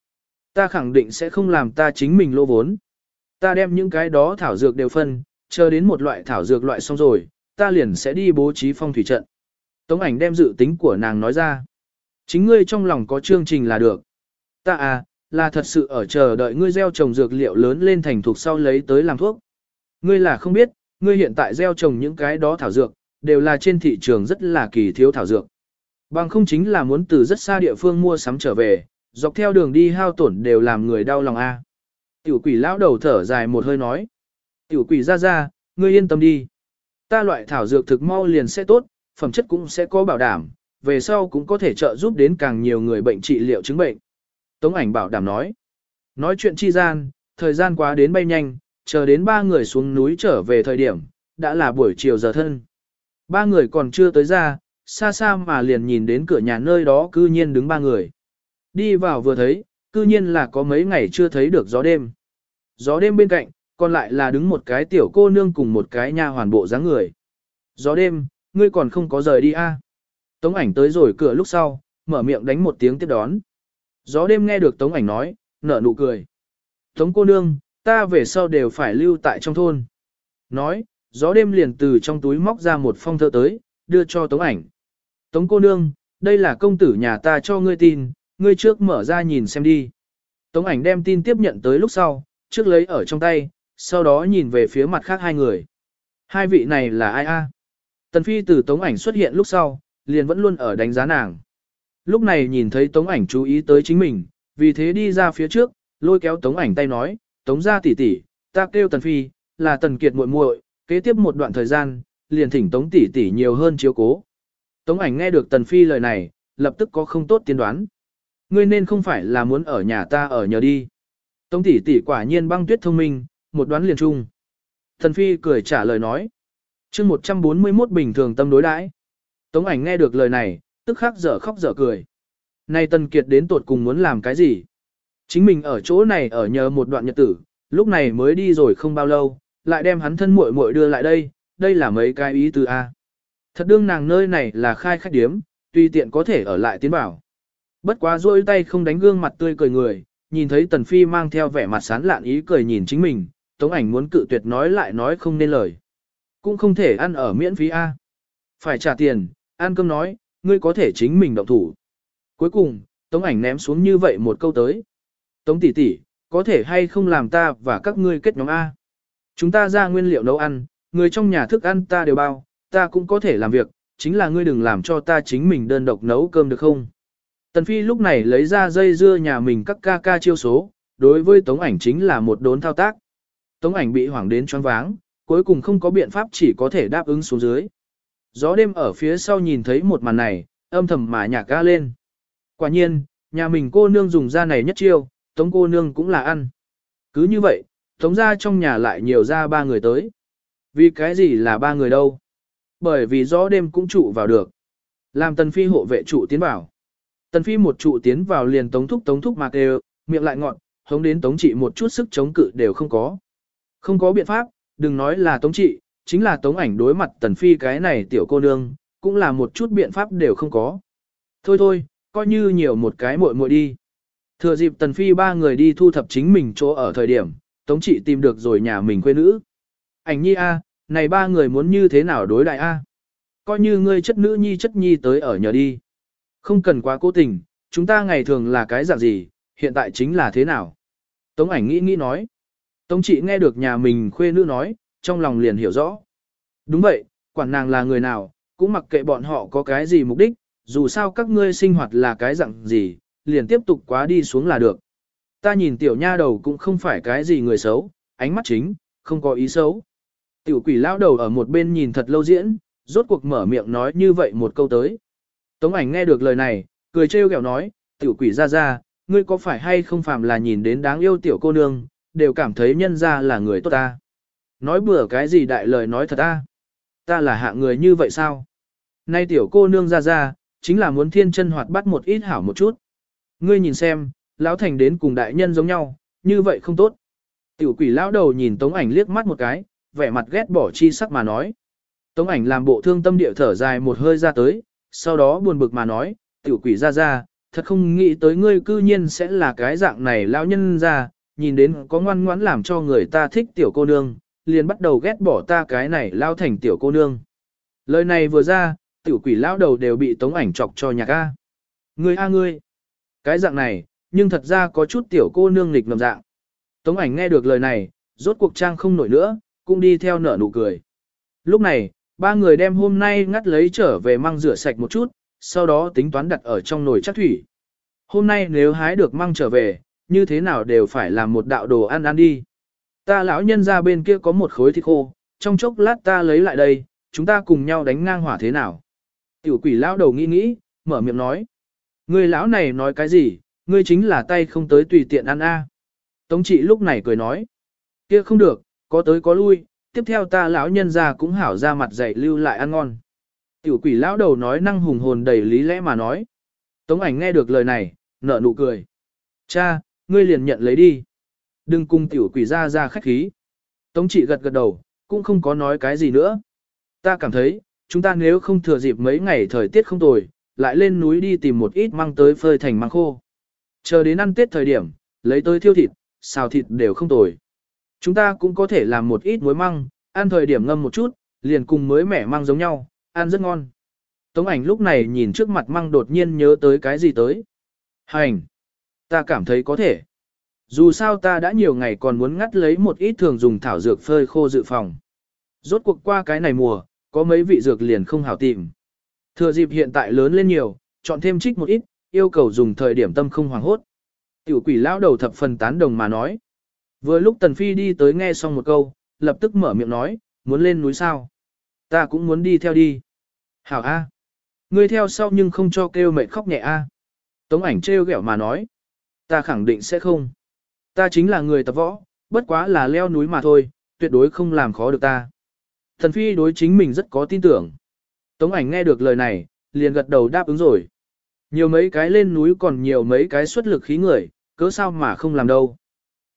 Ta khẳng định sẽ không làm ta chính mình lô vốn. Ta đem những cái đó thảo dược đều phân, chờ đến một loại thảo dược loại xong rồi, ta liền sẽ đi bố trí phong thủy trận. Tống ảnh đem dự tính của nàng nói ra. Chính ngươi trong lòng có chương trình là được. Ta à, là thật sự ở chờ đợi ngươi gieo trồng dược liệu lớn lên thành thuộc sau lấy tới làm thuốc. Ngươi là không biết, ngươi hiện tại gieo trồng những cái đó thảo dược, đều là trên thị trường rất là kỳ thiếu thảo dược. Bằng không chính là muốn từ rất xa địa phương mua sắm trở về, dọc theo đường đi hao tổn đều làm người đau lòng a. Tiểu quỷ lão đầu thở dài một hơi nói. Tiểu quỷ ra ra, ngươi yên tâm đi. Ta loại thảo dược thực mau liền sẽ tốt, phẩm chất cũng sẽ có bảo đảm, về sau cũng có thể trợ giúp đến càng nhiều người bệnh trị liệu chứng bệnh. Tống ảnh bảo đảm nói. Nói chuyện chi gian, thời gian quá đến bay nhanh, chờ đến ba người xuống núi trở về thời điểm, đã là buổi chiều giờ thân. Ba người còn chưa tới ra, xa xa mà liền nhìn đến cửa nhà nơi đó cư nhiên đứng ba người. Đi vào vừa thấy, cư nhiên là có mấy ngày chưa thấy được gió đêm. Gió đêm bên cạnh, còn lại là đứng một cái tiểu cô nương cùng một cái nha hoàn bộ dáng người. Gió đêm, ngươi còn không có rời đi a? À? Tống ảnh tới rồi cửa lúc sau, mở miệng đánh một tiếng tiếp đón. Gió đêm nghe được Tống ảnh nói, nở nụ cười. Tống cô nương, ta về sau đều phải lưu tại trong thôn. Nói, gió đêm liền từ trong túi móc ra một phong thơ tới, đưa cho Tống ảnh. Tống cô nương, đây là công tử nhà ta cho ngươi tin, ngươi trước mở ra nhìn xem đi. Tống ảnh đem tin tiếp nhận tới lúc sau, trước lấy ở trong tay, sau đó nhìn về phía mặt khác hai người. Hai vị này là ai a? Tần Phi từ Tống ảnh xuất hiện lúc sau, liền vẫn luôn ở đánh giá nàng. Lúc này nhìn thấy Tống ảnh chú ý tới chính mình, vì thế đi ra phía trước, lôi kéo Tống ảnh tay nói, Tống gia tỷ tỷ, ta kêu Tần Phi, là Tần Kiệt muội muội, kế tiếp một đoạn thời gian, liền thỉnh Tống tỷ tỷ nhiều hơn chiếu cố. Tống ảnh nghe được Tần Phi lời này, lập tức có không tốt tiên đoán. Ngươi nên không phải là muốn ở nhà ta ở nhờ đi. Tống tỷ tỷ quả nhiên băng tuyết thông minh, một đoán liền chung. Thần Phi cười trả lời nói. chương 141 bình thường tâm đối đãi. Tống ảnh nghe được lời này, tức khắc dở khóc dở cười. Này Tần Kiệt đến tột cùng muốn làm cái gì? Chính mình ở chỗ này ở nhờ một đoạn nhật tử, lúc này mới đi rồi không bao lâu, lại đem hắn thân muội muội đưa lại đây, đây là mấy cái ý từ A. Thật đương nàng nơi này là khai khách điếm, tuy tiện có thể ở lại tiến bảo. Bất quá rôi tay không đánh gương mặt tươi cười người, nhìn thấy Tần Phi mang theo vẻ mặt sán lạn ý cười nhìn chính mình, tống ảnh muốn cự tuyệt nói lại nói không nên lời. Cũng không thể ăn ở miễn phí A. Phải trả tiền, ăn cơm nói, ngươi có thể chính mình động thủ. Cuối cùng, tống ảnh ném xuống như vậy một câu tới. Tống tỷ tỷ, có thể hay không làm ta và các ngươi kết nhóm A. Chúng ta ra nguyên liệu nấu ăn, người trong nhà thức ăn ta đều bao, ta cũng có thể làm việc, chính là ngươi đừng làm cho ta chính mình đơn độc nấu cơm được không. Tần Phi lúc này lấy ra dây dưa nhà mình các ca ca chiêu số, đối với Tống ảnh chính là một đốn thao tác. Tống ảnh bị hoảng đến choáng váng, cuối cùng không có biện pháp chỉ có thể đáp ứng xuống dưới. Gió đêm ở phía sau nhìn thấy một màn này, âm thầm mà nhạc ga lên. Quả nhiên, nhà mình cô nương dùng ra này nhất chiêu, Tống cô nương cũng là ăn. Cứ như vậy, Tống ra trong nhà lại nhiều ra ba người tới. Vì cái gì là ba người đâu? Bởi vì gió đêm cũng trụ vào được. Làm tần phi hộ vệ trụ tiến vào. Tần phi một trụ tiến vào liền tống thúc tống thúc mạc đều, miệng lại ngọn, hống đến tống trị một chút sức chống cự đều không có. Không có biện pháp, đừng nói là tống trị, chính là tống ảnh đối mặt tần phi cái này tiểu cô nương, cũng là một chút biện pháp đều không có. Thôi thôi, coi như nhiều một cái muội muội đi. Thừa dịp tần phi ba người đi thu thập chính mình chỗ ở thời điểm, tống trị tìm được rồi nhà mình quê nữ. Ảnh nhi a, này ba người muốn như thế nào đối đại a? Coi như ngươi chất nữ nhi chất nhi tới ở nhờ đi. Không cần quá cố tình, chúng ta ngày thường là cái dạng gì, hiện tại chính là thế nào. Tống ảnh nghĩ nghĩ nói. Tống chị nghe được nhà mình khuê nữ nói, trong lòng liền hiểu rõ. Đúng vậy, quản nàng là người nào, cũng mặc kệ bọn họ có cái gì mục đích, dù sao các ngươi sinh hoạt là cái dạng gì, liền tiếp tục quá đi xuống là được. Ta nhìn tiểu nha đầu cũng không phải cái gì người xấu, ánh mắt chính, không có ý xấu. Tiểu quỷ lao đầu ở một bên nhìn thật lâu diễn, rốt cuộc mở miệng nói như vậy một câu tới. Tống ảnh nghe được lời này, cười trêu ghẹo nói, tiểu quỷ ra ra, ngươi có phải hay không phàm là nhìn đến đáng yêu tiểu cô nương, đều cảm thấy nhân ra là người tốt ta. Nói bừa cái gì đại lời nói thật ta. Ta là hạ người như vậy sao? Nay tiểu cô nương ra ra, chính là muốn thiên chân hoạt bắt một ít hảo một chút. Ngươi nhìn xem, lão thành đến cùng đại nhân giống nhau, như vậy không tốt. Tiểu quỷ lão đầu nhìn tống ảnh liếc mắt một cái, vẻ mặt ghét bỏ chi sắc mà nói. Tống ảnh làm bộ thương tâm địa thở dài một hơi ra tới, sau đó buồn bực mà nói, tiểu quỷ ra ra, thật không nghĩ tới ngươi cư nhiên sẽ là cái dạng này lão nhân ra, nhìn đến có ngoan ngoãn làm cho người ta thích tiểu cô nương, liền bắt đầu ghét bỏ ta cái này lao thành tiểu cô nương. Lời này vừa ra, tiểu quỷ lão đầu đều bị tống ảnh chọc cho nhạc A. Ngươi a ngươi, cái dạng này, nhưng thật ra có chút tiểu cô nương nghịch ngầm dạng. Tống ảnh nghe được lời này, rốt cuộc trang không nổi nữa, cũng đi theo nở nụ cười. Lúc này, ba người đem hôm nay ngắt lấy trở về măng rửa sạch một chút, sau đó tính toán đặt ở trong nồi chắc thủy. Hôm nay nếu hái được măng trở về, như thế nào đều phải làm một đạo đồ ăn ăn đi. Ta lão nhân ra bên kia có một khối thịt khô, trong chốc lát ta lấy lại đây, chúng ta cùng nhau đánh ngang hỏa thế nào. Tiểu quỷ lão đầu nghĩ nghĩ, mở miệng nói. Người lão này nói cái gì, ngươi chính là tay không tới tùy tiện ăn a. Tống trị lúc này cười nói. kia không được, có tới có lui, tiếp theo ta lão nhân ra cũng hảo ra mặt dạy lưu lại ăn ngon. Tiểu quỷ lão đầu nói năng hùng hồn đầy lý lẽ mà nói. Tống ảnh nghe được lời này, nở nụ cười. Cha, ngươi liền nhận lấy đi. Đừng cùng tiểu quỷ ra ra khách khí. Tống trị gật gật đầu, cũng không có nói cái gì nữa. Ta cảm thấy, chúng ta nếu không thừa dịp mấy ngày thời tiết không tồi, lại lên núi đi tìm một ít măng tới phơi thành măng khô. Chờ đến ăn tết thời điểm, lấy tới thiêu thịt, xào thịt đều không tồi. Chúng ta cũng có thể làm một ít muối măng, ăn thời điểm ngâm một chút, liền cùng mới mẻ măng giống nhau, ăn rất ngon. Tống ảnh lúc này nhìn trước mặt măng đột nhiên nhớ tới cái gì tới. Hành! Ta cảm thấy có thể. Dù sao ta đã nhiều ngày còn muốn ngắt lấy một ít thường dùng thảo dược phơi khô dự phòng. Rốt cuộc qua cái này mùa, có mấy vị dược liền không hảo tìm. Thừa dịp hiện tại lớn lên nhiều, chọn thêm trích một ít, yêu cầu dùng thời điểm tâm không hoàng hốt. Tiểu quỷ lão đầu thập phần tán đồng mà nói. Vừa lúc Tần Phi đi tới nghe xong một câu, lập tức mở miệng nói, muốn lên núi sao? Ta cũng muốn đi theo đi. Hảo A. Ngươi theo sau nhưng không cho kêu mệt khóc nhẹ A. Tống ảnh treo gẻo mà nói. Ta khẳng định sẽ không. Ta chính là người tập võ, bất quá là leo núi mà thôi, tuyệt đối không làm khó được ta. Thần Phi đối chính mình rất có tin tưởng. Tống ảnh nghe được lời này, liền gật đầu đáp ứng rồi. Nhiều mấy cái lên núi còn nhiều mấy cái xuất lực khí người, cớ sao mà không làm đâu.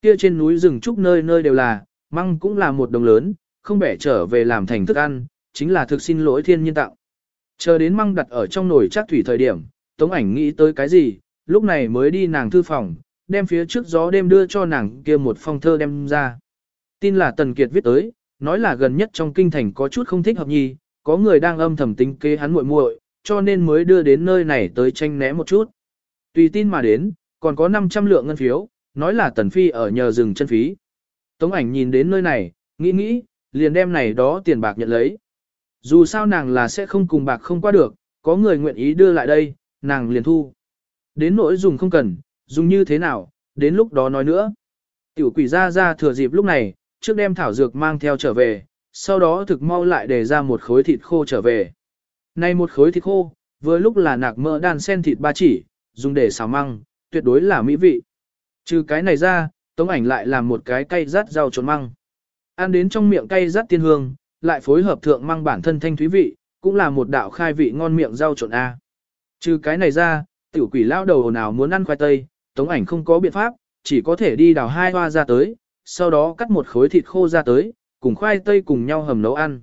Kia trên núi rừng trúc nơi nơi đều là, măng cũng là một đồng lớn, không bẻ trở về làm thành thức ăn, chính là thực xin lỗi thiên nhiên tạo. Chờ đến măng đặt ở trong nồi chắc thủy thời điểm, tống ảnh nghĩ tới cái gì, lúc này mới đi nàng thư phòng, đem phía trước gió đêm đưa cho nàng kia một phong thơ đem ra. Tin là Tần Kiệt viết tới, nói là gần nhất trong kinh thành có chút không thích hợp nhi, có người đang âm thầm tính kế hắn muội muội, cho nên mới đưa đến nơi này tới tranh né một chút. Tùy tin mà đến, còn có 500 lượng ngân phiếu, nói là Tần Phi ở nhờ dừng chân phí. Tống ảnh nhìn đến nơi này, nghĩ nghĩ, liền đem này đó tiền bạc nhận lấy. Dù sao nàng là sẽ không cùng bạc không qua được, có người nguyện ý đưa lại đây, nàng liền thu. Đến nỗi dùng không cần, dùng như thế nào, đến lúc đó nói nữa. Tiểu quỷ ra ra thừa dịp lúc này, trước đem thảo dược mang theo trở về, sau đó thực mau lại để ra một khối thịt khô trở về. Này một khối thịt khô, vừa lúc là nạc mỡ đan sen thịt ba chỉ, dùng để xào măng, tuyệt đối là mỹ vị. Trừ cái này ra, tống ảnh lại làm một cái cay rát rau trộn măng. Ăn đến trong miệng cay rát tiên hương, lại phối hợp thượng măng bản thân thanh thúy vị, cũng là một đạo khai vị ngon miệng rau trộn A. Trừ cái này ra, tiểu quỷ lao đầu nào muốn ăn khoai tây, tống ảnh không có biện pháp, chỉ có thể đi đào hai hoa ra tới, sau đó cắt một khối thịt khô ra tới, cùng khoai tây cùng nhau hầm nấu ăn.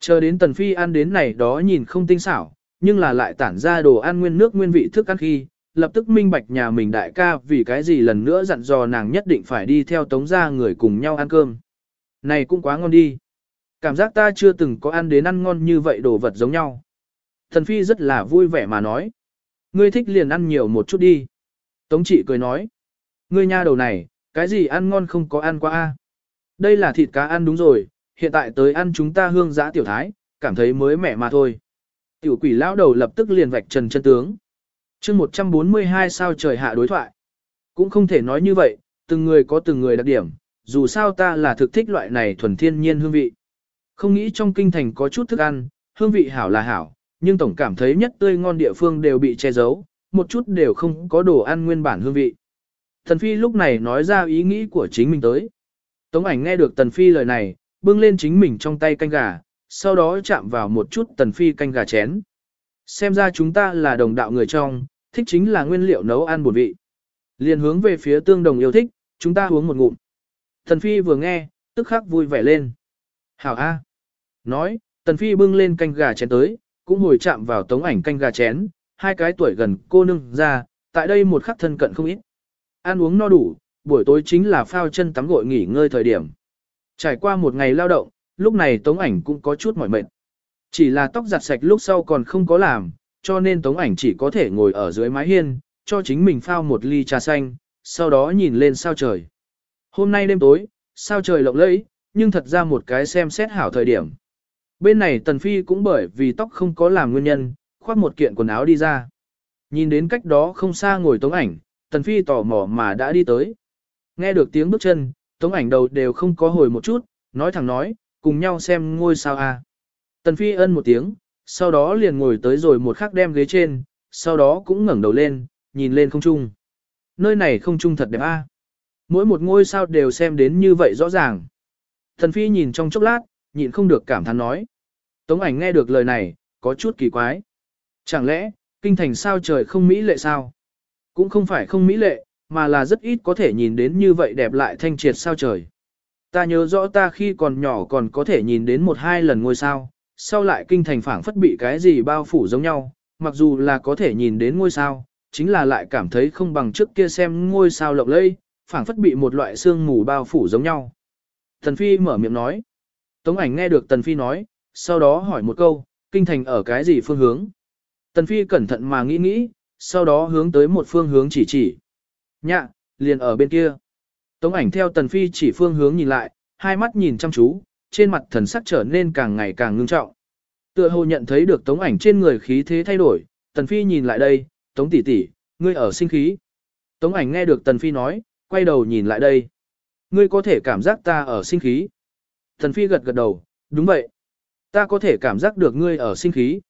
Chờ đến tần phi ăn đến này đó nhìn không tinh xảo, nhưng là lại tản ra đồ ăn nguyên nước nguyên vị thức ăn khi, lập tức minh bạch nhà mình đại ca vì cái gì lần nữa dặn dò nàng nhất định phải đi theo tống gia người cùng nhau ăn cơm. Này cũng quá ngon đi. Cảm giác ta chưa từng có ăn đến ăn ngon như vậy đồ vật giống nhau. Thần Phi rất là vui vẻ mà nói. Ngươi thích liền ăn nhiều một chút đi. Tống trị cười nói. Ngươi nha đầu này, cái gì ăn ngon không có ăn qua a? Đây là thịt cá ăn đúng rồi, hiện tại tới ăn chúng ta hương giã tiểu thái, cảm thấy mới mẻ mà thôi. Tiểu quỷ lão đầu lập tức liền vạch trần chân tướng chương 142 sao trời hạ đối thoại. Cũng không thể nói như vậy, từng người có từng người đặc điểm, dù sao ta là thực thích loại này thuần thiên nhiên hương vị. Không nghĩ trong kinh thành có chút thức ăn, hương vị hảo là hảo, nhưng tổng cảm thấy nhất tươi ngon địa phương đều bị che giấu, một chút đều không có đồ ăn nguyên bản hương vị. Thần Phi lúc này nói ra ý nghĩ của chính mình tới. Tống ảnh nghe được Tần Phi lời này, bưng lên chính mình trong tay canh gà, sau đó chạm vào một chút Tần Phi canh gà chén. Xem ra chúng ta là đồng đạo người trong, thích chính là nguyên liệu nấu ăn bổn vị. Liền hướng về phía tương đồng yêu thích, chúng ta uống một ngụm. Tần Phi vừa nghe, tức khắc vui vẻ lên. Hảo A. Nói, Tần Phi bưng lên canh gà chén tới, cũng hồi chạm vào tống ảnh canh gà chén, hai cái tuổi gần cô nương ra, tại đây một khắc thân cận không ít. Ăn uống no đủ, buổi tối chính là phao chân tắm gội nghỉ ngơi thời điểm. Trải qua một ngày lao động, lúc này tống ảnh cũng có chút mỏi mệt. Chỉ là tóc giặt sạch lúc sau còn không có làm, cho nên tống ảnh chỉ có thể ngồi ở dưới mái hiên, cho chính mình phao một ly trà xanh, sau đó nhìn lên sao trời. Hôm nay đêm tối, sao trời lộng lẫy, nhưng thật ra một cái xem xét hảo thời điểm. Bên này Tần Phi cũng bởi vì tóc không có làm nguyên nhân, khoác một kiện quần áo đi ra. Nhìn đến cách đó không xa ngồi tống ảnh, Tần Phi tò mò mà đã đi tới. Nghe được tiếng bước chân, tống ảnh đầu đều không có hồi một chút, nói thẳng nói, cùng nhau xem ngôi sao a. Tần Phi ân một tiếng, sau đó liền ngồi tới rồi một khắc đem ghế trên, sau đó cũng ngẩng đầu lên, nhìn lên không trung. Nơi này không trung thật đẹp a. Mỗi một ngôi sao đều xem đến như vậy rõ ràng. thần Phi nhìn trong chốc lát, nhịn không được cảm thán nói. Tống ảnh nghe được lời này, có chút kỳ quái. Chẳng lẽ, kinh thành sao trời không mỹ lệ sao? Cũng không phải không mỹ lệ, mà là rất ít có thể nhìn đến như vậy đẹp lại thanh triệt sao trời. Ta nhớ rõ ta khi còn nhỏ còn có thể nhìn đến một hai lần ngôi sao, sau lại kinh thành phảng phất bị cái gì bao phủ giống nhau, mặc dù là có thể nhìn đến ngôi sao, chính là lại cảm thấy không bằng trước kia xem ngôi sao lộng lẫy, phảng phất bị một loại sương mù bao phủ giống nhau. Tần Phi mở miệng nói. Tống ảnh nghe được Tần Phi nói, sau đó hỏi một câu, kinh thành ở cái gì phương hướng? Tần Phi cẩn thận mà nghĩ nghĩ, sau đó hướng tới một phương hướng chỉ chỉ. Nhạ, liền ở bên kia. Tống ảnh theo Tần Phi chỉ phương hướng nhìn lại, hai mắt nhìn chăm chú, trên mặt thần sắc trở nên càng ngày càng ngưng trọng. Tựa hồ nhận thấy được Tống ảnh trên người khí thế thay đổi, Tần Phi nhìn lại đây, Tống tỷ tỷ, ngươi ở sinh khí. Tống ảnh nghe được Tần Phi nói, quay đầu nhìn lại đây. Ngươi có thể cảm giác ta ở sinh khí. Tần Phi gật gật đầu, đúng vậy. Ta có thể cảm giác được ngươi ở sinh khí.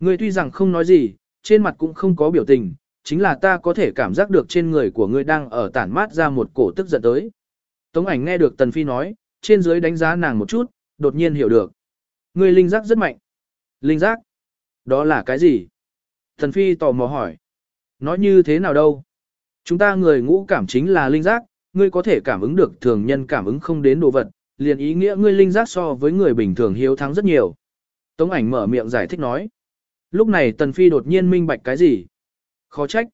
Ngươi tuy rằng không nói gì, trên mặt cũng không có biểu tình, chính là ta có thể cảm giác được trên người của ngươi đang ở tản mát ra một cổ tức giận tới. Tống ảnh nghe được Tần Phi nói, trên dưới đánh giá nàng một chút, đột nhiên hiểu được. Ngươi linh giác rất mạnh. Linh giác? Đó là cái gì? Tần Phi tò mò hỏi. Nói như thế nào đâu? Chúng ta người ngũ cảm chính là linh giác, ngươi có thể cảm ứng được thường nhân cảm ứng không đến đồ vật, liền ý nghĩa ngươi linh giác so với người bình thường hiếu thắng rất nhiều. Tống ảnh mở miệng giải thích nói. Lúc này Tần Phi đột nhiên minh bạch cái gì? Khó trách.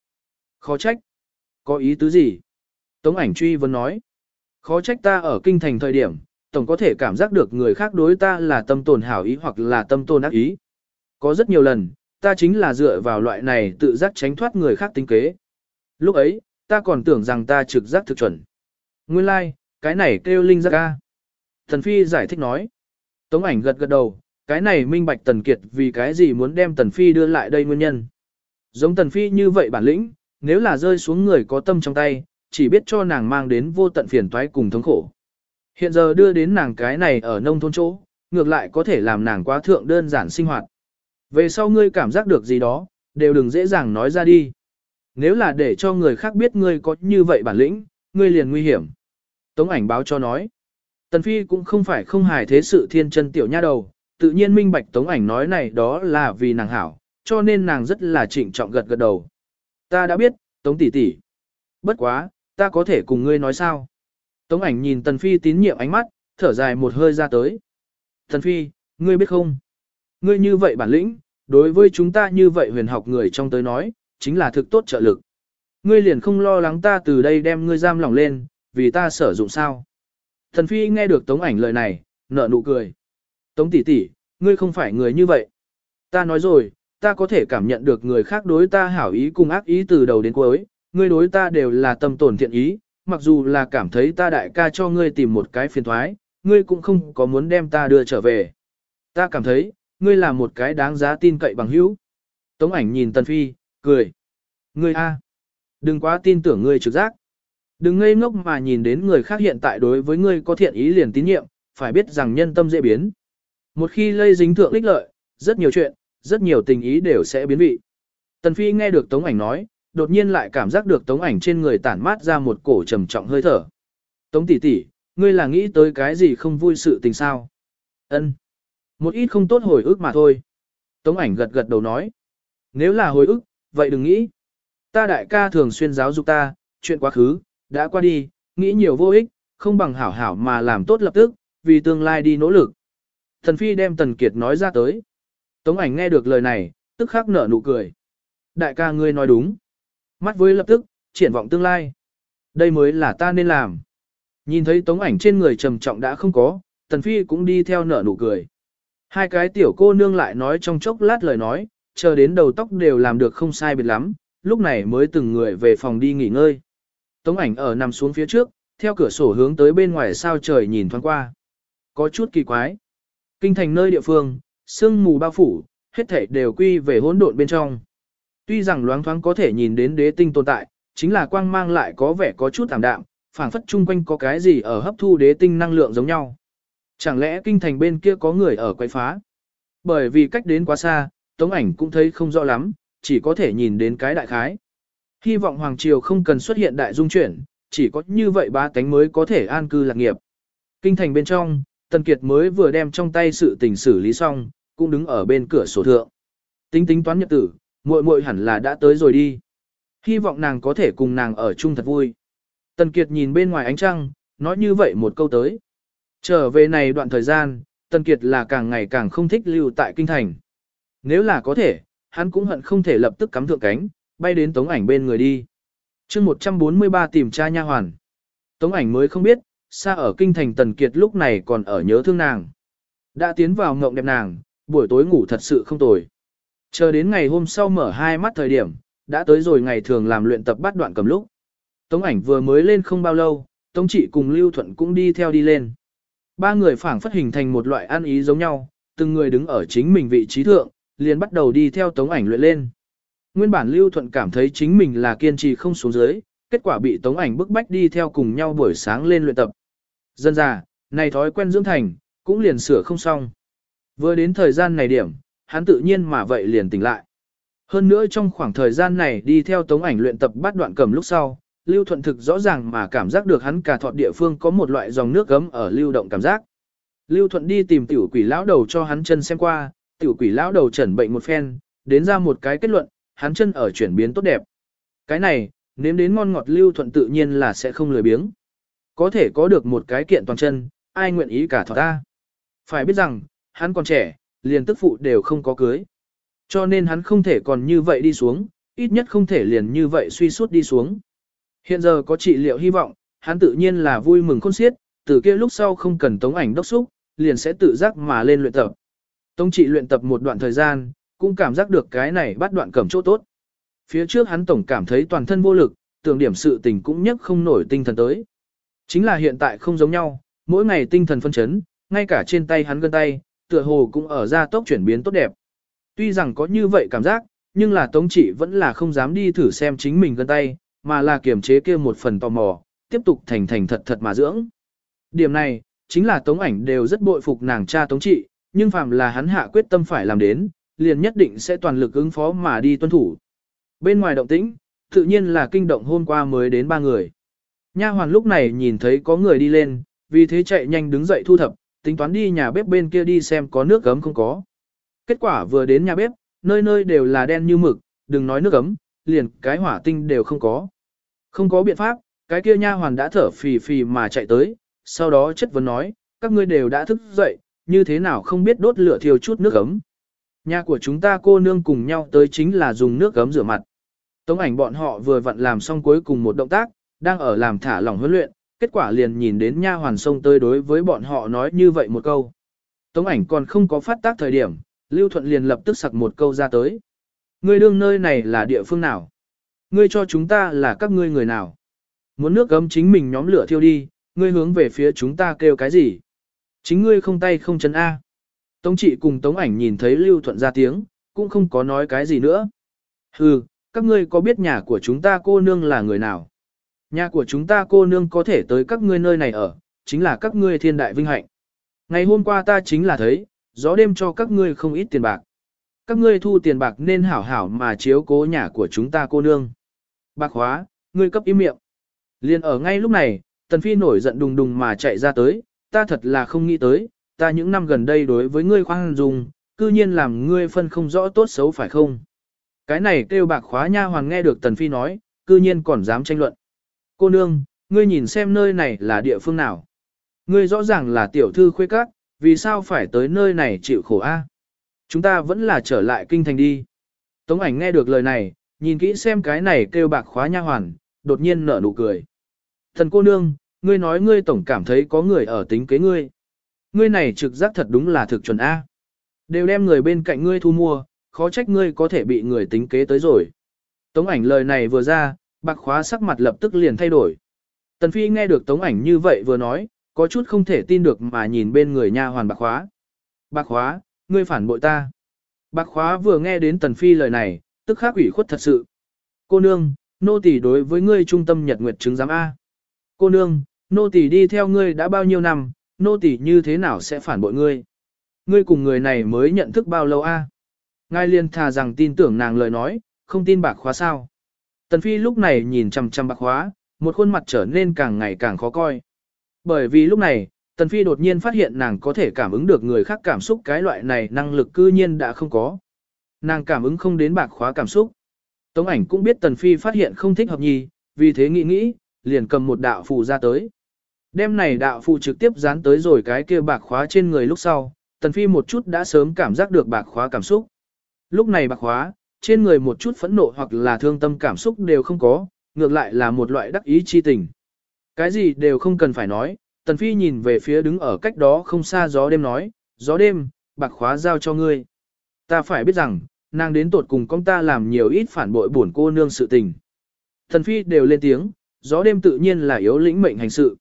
Khó trách. Có ý tứ gì? Tống ảnh truy vấn nói. Khó trách ta ở kinh thành thời điểm, tổng có thể cảm giác được người khác đối ta là tâm tồn hảo ý hoặc là tâm tồn ác ý. Có rất nhiều lần, ta chính là dựa vào loại này tự giác tránh thoát người khác tính kế. Lúc ấy, ta còn tưởng rằng ta trực giác thực chuẩn. Nguyên lai, like, cái này kêu linh giác ca. Thần Phi giải thích nói. Tống ảnh gật gật đầu, cái này minh bạch Tần Kiệt vì cái gì muốn đem Tần Phi đưa lại đây nguyên nhân. Giống Tần Phi như vậy bản lĩnh, nếu là rơi xuống người có tâm trong tay, chỉ biết cho nàng mang đến vô tận phiền toái cùng thống khổ. Hiện giờ đưa đến nàng cái này ở nông thôn chỗ, ngược lại có thể làm nàng quá thượng đơn giản sinh hoạt. Về sau ngươi cảm giác được gì đó, đều đừng dễ dàng nói ra đi. Nếu là để cho người khác biết ngươi có như vậy bản lĩnh, ngươi liền nguy hiểm. Tống ảnh báo cho nói. Tần Phi cũng không phải không hài thế sự thiên chân tiểu nha đầu, tự nhiên minh bạch Tống ảnh nói này đó là vì nàng hảo, cho nên nàng rất là trịnh trọng gật gật đầu. Ta đã biết, Tống tỷ tỷ. Bất quá, ta có thể cùng ngươi nói sao? Tống ảnh nhìn Tần Phi tín nhiệm ánh mắt, thở dài một hơi ra tới. Tần Phi, ngươi biết không? Ngươi như vậy bản lĩnh, đối với chúng ta như vậy huyền học người trong tới nói, chính là thực tốt trợ lực. Ngươi liền không lo lắng ta từ đây đem ngươi giam lỏng lên, vì ta sử dụng sao? Tần Phi nghe được Tống ảnh lời này, nở nụ cười. Tống tỷ tỷ, ngươi không phải người như vậy. Ta nói rồi, ta có thể cảm nhận được người khác đối ta hảo ý cùng ác ý từ đầu đến cuối, ngươi đối ta đều là tâm tổn thiện ý, mặc dù là cảm thấy ta đại ca cho ngươi tìm một cái phiền thoái, ngươi cũng không có muốn đem ta đưa trở về. Ta cảm thấy, ngươi là một cái đáng giá tin cậy bằng hữu. Tống ảnh nhìn Tần Phi, cười. Ngươi a, đừng quá tin tưởng ngươi trực giác. Đừng ngây ngốc mà nhìn đến người khác hiện tại đối với ngươi có thiện ý liền tín nhiệm, phải biết rằng nhân tâm dễ biến. Một khi lây dính thượng ích lợi, rất nhiều chuyện, rất nhiều tình ý đều sẽ biến vị. Tần Phi nghe được Tống ảnh nói, đột nhiên lại cảm giác được Tống ảnh trên người tản mát ra một cổ trầm trọng hơi thở. Tống tỷ tỷ, ngươi là nghĩ tới cái gì không vui sự tình sao? Ân, Một ít không tốt hồi ức mà thôi. Tống ảnh gật gật đầu nói. Nếu là hồi ức, vậy đừng nghĩ. Ta đại ca thường xuyên giáo dục ta, chuyện quá khứ, đã qua đi, nghĩ nhiều vô ích, không bằng hảo hảo mà làm tốt lập tức, vì tương lai đi nỗ lực. Thần Phi đem Tần Kiệt nói ra tới. Tống ảnh nghe được lời này, tức khắc nở nụ cười. Đại ca ngươi nói đúng. Mắt với lập tức, triển vọng tương lai. Đây mới là ta nên làm. Nhìn thấy tống ảnh trên người trầm trọng đã không có, Tần Phi cũng đi theo nở nụ cười. Hai cái tiểu cô nương lại nói trong chốc lát lời nói, chờ đến đầu tóc đều làm được không sai biệt lắm, lúc này mới từng người về phòng đi nghỉ ngơi. Tống ảnh ở nằm xuống phía trước, theo cửa sổ hướng tới bên ngoài sao trời nhìn thoáng qua. Có chút kỳ quái. Kinh thành nơi địa phương, sương mù bao phủ, hết thảy đều quy về hỗn độn bên trong. Tuy rằng loáng thoáng có thể nhìn đến đế tinh tồn tại, chính là quang mang lại có vẻ có chút tạm đạm, phảng phất chung quanh có cái gì ở hấp thu đế tinh năng lượng giống nhau. Chẳng lẽ kinh thành bên kia có người ở quay phá? Bởi vì cách đến quá xa, tống ảnh cũng thấy không rõ lắm, chỉ có thể nhìn đến cái đại khái. Hy vọng Hoàng Triều không cần xuất hiện đại dung chuyển, chỉ có như vậy ba tánh mới có thể an cư lạc nghiệp. Kinh thành bên trong, Tần Kiệt mới vừa đem trong tay sự tình xử lý xong, cũng đứng ở bên cửa sổ thượng. Tính tính toán nhật tử, muội muội hẳn là đã tới rồi đi. Hy vọng nàng có thể cùng nàng ở chung thật vui. Tần Kiệt nhìn bên ngoài ánh trăng, nói như vậy một câu tới. Trở về này đoạn thời gian, Tần Kiệt là càng ngày càng không thích lưu tại kinh thành. Nếu là có thể, hắn cũng hận không thể lập tức cắm thượng cánh, bay đến tống ảnh bên người đi. chương 143 tìm tra nha hoàn. Tống ảnh mới không biết, xa ở kinh thành Tần Kiệt lúc này còn ở nhớ thương nàng. Đã tiến vào ngộng đẹp nàng, buổi tối ngủ thật sự không tồi. Chờ đến ngày hôm sau mở hai mắt thời điểm, đã tới rồi ngày thường làm luyện tập bắt đoạn cầm lúc. Tống ảnh vừa mới lên không bao lâu, Tống trị cùng Lưu Thuận cũng đi theo đi lên. Ba người phảng phất hình thành một loại ăn ý giống nhau, từng người đứng ở chính mình vị trí thượng, liền bắt đầu đi theo Tống ảnh luyện lên. Nguyên bản Lưu Thuận cảm thấy chính mình là kiên trì không xuống dưới, kết quả bị Tống ảnh bức bách đi theo cùng nhau buổi sáng lên luyện tập. Dân già, này thói quen dưỡng thành, cũng liền sửa không xong. Vừa đến thời gian này điểm, hắn tự nhiên mà vậy liền tỉnh lại. Hơn nữa trong khoảng thời gian này đi theo tống ảnh luyện tập bắt đoạn cầm lúc sau, Lưu Thuận thực rõ ràng mà cảm giác được hắn cả thọt địa phương có một loại dòng nước gấm ở lưu động cảm giác. Lưu Thuận đi tìm tiểu quỷ lão đầu cho hắn chân xem qua, tiểu quỷ lão đầu chẩn bệnh một phen, đến ra một cái kết luận, hắn chân ở chuyển biến tốt đẹp. Cái này, nếm đến ngon ngọt Lưu Thuận tự nhiên là sẽ không lười biếng. Có thể có được một cái kiện toàn chân, ai nguyện ý cả thọt ta. Phải biết rằng, hắn còn trẻ, liền tức phụ đều không có cưới. Cho nên hắn không thể còn như vậy đi xuống, ít nhất không thể liền như vậy suy suốt đi xuống. Hiện giờ có trị liệu hy vọng, hắn tự nhiên là vui mừng khôn xiết, từ kia lúc sau không cần tống ảnh đốc xúc, liền sẽ tự giác mà lên luyện tập. Tống trị luyện tập một đoạn thời gian, cũng cảm giác được cái này bắt đoạn cầm chỗ tốt. Phía trước hắn tổng cảm thấy toàn thân vô lực, tưởng điểm sự tình cũng nhất không nổi tinh thần tới. Chính là hiện tại không giống nhau, mỗi ngày tinh thần phân chấn, ngay cả trên tay hắn gân tay, tựa hồ cũng ở ra tốc chuyển biến tốt đẹp. Tuy rằng có như vậy cảm giác, nhưng là Tống Trị vẫn là không dám đi thử xem chính mình gần tay, mà là kiềm chế kia một phần tò mò, tiếp tục thành thành thật thật mà dưỡng. Điểm này, chính là Tống ảnh đều rất bội phục nàng cha Tống Trị, nhưng phàm là hắn hạ quyết tâm phải làm đến, liền nhất định sẽ toàn lực ứng phó mà đi tuân thủ. Bên ngoài động tĩnh, tự nhiên là kinh động hôm qua mới đến ba người. Nha hoàn lúc này nhìn thấy có người đi lên, vì thế chạy nhanh đứng dậy thu thập, tính toán đi nhà bếp bên kia đi xem có nước gấm không có. Kết quả vừa đến nhà bếp, nơi nơi đều là đen như mực, đừng nói nước gấm, liền cái hỏa tinh đều không có. Không có biện pháp, cái kia nha hoàn đã thở phì phì mà chạy tới, sau đó chất vấn nói, các ngươi đều đã thức dậy, như thế nào không biết đốt lửa thiêu chút nước gấm. Nhà của chúng ta cô nương cùng nhau tới chính là dùng nước gấm rửa mặt. Tống ảnh bọn họ vừa vặn làm xong cuối cùng một động tác, đang ở làm thả lỏng huấn luyện, kết quả liền nhìn đến nha hoàn sông tới đối với bọn họ nói như vậy một câu. Tống ảnh còn không có phát tác thời điểm, Lưu Thuận liền lập tức sặc một câu ra tới. Ngươi đương nơi này là địa phương nào? Ngươi cho chúng ta là các ngươi người nào? Muốn nước gấm chính mình nhóm lửa thiêu đi, ngươi hướng về phía chúng ta kêu cái gì? Chính ngươi không tay không chân A. Tống trị cùng Tống ảnh nhìn thấy Lưu Thuận ra tiếng, cũng không có nói cái gì nữa. Hừ, các ngươi có biết nhà của chúng ta cô nương là người nào? Nhà của chúng ta cô nương có thể tới các ngươi nơi này ở, chính là các ngươi thiên đại vinh hạnh. Ngày hôm qua ta chính là thấy, gió đêm cho các ngươi không ít tiền bạc. Các ngươi thu tiền bạc nên hảo hảo mà chiếu cố nhà của chúng ta cô nương. Bạc hóa, ngươi cấp im miệng. Liên ở ngay lúc này, Tần Phi nổi giận đùng đùng mà chạy ra tới, ta thật là không nghĩ tới, ta những năm gần đây đối với ngươi khoan dung, cư nhiên làm ngươi phân không rõ tốt xấu phải không. Cái này kêu bạc khóa nha hoàng nghe được Tần Phi nói, cư nhiên còn dám tranh luận. Cô nương, ngươi nhìn xem nơi này là địa phương nào. Ngươi rõ ràng là tiểu thư khuê các, vì sao phải tới nơi này chịu khổ a? Chúng ta vẫn là trở lại kinh thành đi. Tống ảnh nghe được lời này, nhìn kỹ xem cái này kêu bạc khóa nha hoàn, đột nhiên nở nụ cười. Thần cô nương, ngươi nói ngươi tổng cảm thấy có người ở tính kế ngươi. Ngươi này trực giác thật đúng là thực chuẩn A. Đều đem người bên cạnh ngươi thu mua, khó trách ngươi có thể bị người tính kế tới rồi. Tống ảnh lời này vừa ra, bạc khóa sắc mặt lập tức liền thay đổi. Tần Phi nghe được tống ảnh như vậy vừa nói, có chút không thể tin được mà nhìn bên người nha hoàn bạc khóa. Bạc khóa, ngươi phản bội ta. Bạc khóa vừa nghe đến Tần Phi lời này, tức khắc ủy khuất thật sự. Cô nương, nô tỳ đối với ngươi trung tâm nhật nguyệt chứng giám A. Cô nương, nô tỳ đi theo ngươi đã bao nhiêu năm, nô tỳ như thế nào sẽ phản bội ngươi? Ngươi cùng người này mới nhận thức bao lâu A? Ngài liền thà rằng tin tưởng nàng lời nói, không tin bạc khóa sao. Tần Phi lúc này nhìn chằm chằm bạc khóa, một khuôn mặt trở nên càng ngày càng khó coi. Bởi vì lúc này, Tần Phi đột nhiên phát hiện nàng có thể cảm ứng được người khác cảm xúc cái loại này năng lực cư nhiên đã không có. Nàng cảm ứng không đến bạc khóa cảm xúc. Tống ảnh cũng biết Tần Phi phát hiện không thích hợp nhì, vì thế nghĩ nghĩ, liền cầm một đạo phù ra tới. Đêm này đạo phù trực tiếp dán tới rồi cái kia bạc khóa trên người lúc sau, Tần Phi một chút đã sớm cảm giác được bạc khóa cảm xúc. Lúc này bạc khóa, trên người một chút phẫn nộ hoặc là thương tâm cảm xúc đều không có, ngược lại là một loại đắc ý chi tình. Cái gì đều không cần phải nói, Tần Phi nhìn về phía đứng ở cách đó không xa gió đêm nói, gió đêm, bạc khóa giao cho ngươi. Ta phải biết rằng, nàng đến tột cùng công ta làm nhiều ít phản bội buồn cô nương sự tình. Tần Phi đều lên tiếng, gió đêm tự nhiên là yếu lĩnh mệnh hành sự.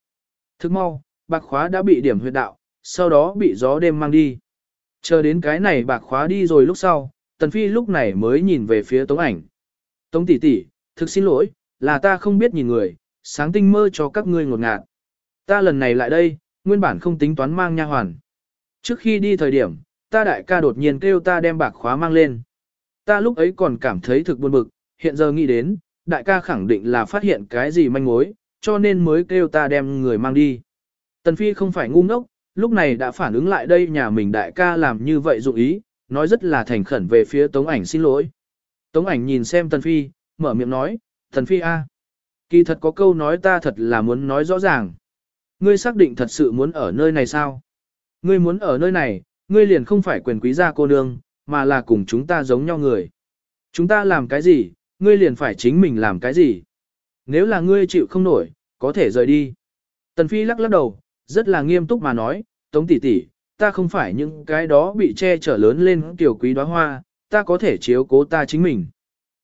Thức mau, bạc khóa đã bị điểm huyệt đạo, sau đó bị gió đêm mang đi. Chờ đến cái này bạc khóa đi rồi lúc sau, Tần Phi lúc này mới nhìn về phía Tống ảnh. Tống tỷ tỷ, thực xin lỗi, là ta không biết nhìn người, sáng tinh mơ cho các ngươi ngột ngạt. Ta lần này lại đây, nguyên bản không tính toán mang nha hoàn. Trước khi đi thời điểm, ta đại ca đột nhiên kêu ta đem bạc khóa mang lên. Ta lúc ấy còn cảm thấy thực buồn bực, hiện giờ nghĩ đến, đại ca khẳng định là phát hiện cái gì manh mối, cho nên mới kêu ta đem người mang đi. Tần Phi không phải ngu ngốc, lúc này đã phản ứng lại đây nhà mình đại ca làm như vậy dụng ý, nói rất là thành khẩn về phía Tống ảnh xin lỗi. Tống ảnh nhìn xem Tần Phi, mở miệng nói, Tần Phi a, kỳ thật có câu nói ta thật là muốn nói rõ ràng. Ngươi xác định thật sự muốn ở nơi này sao? Ngươi muốn ở nơi này, ngươi liền không phải quyền quý gia cô nương, mà là cùng chúng ta giống nhau người. Chúng ta làm cái gì, ngươi liền phải chính mình làm cái gì. Nếu là ngươi chịu không nổi, có thể rời đi. Tần Phi lắc lắc đầu, rất là nghiêm túc mà nói, Tống tỷ tỷ, ta không phải những cái đó bị che chở lớn lên tiểu quý đóa hoa, ta có thể chiếu cố ta chính mình.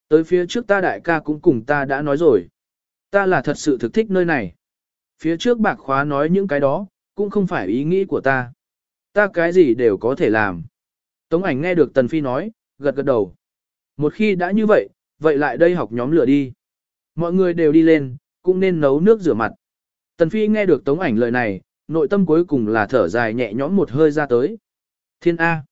Tới phía trước ta đại ca cũng cùng ta đã nói rồi. Ta là thật sự thực thích nơi này. Phía trước bạc khóa nói những cái đó, cũng không phải ý nghĩ của ta. Ta cái gì đều có thể làm. Tống ảnh nghe được Tần Phi nói, gật gật đầu. Một khi đã như vậy, vậy lại đây học nhóm lửa đi. Mọi người đều đi lên, cũng nên nấu nước rửa mặt. Tần Phi nghe được Tống ảnh lời này, nội tâm cuối cùng là thở dài nhẹ nhõm một hơi ra tới. Thiên A.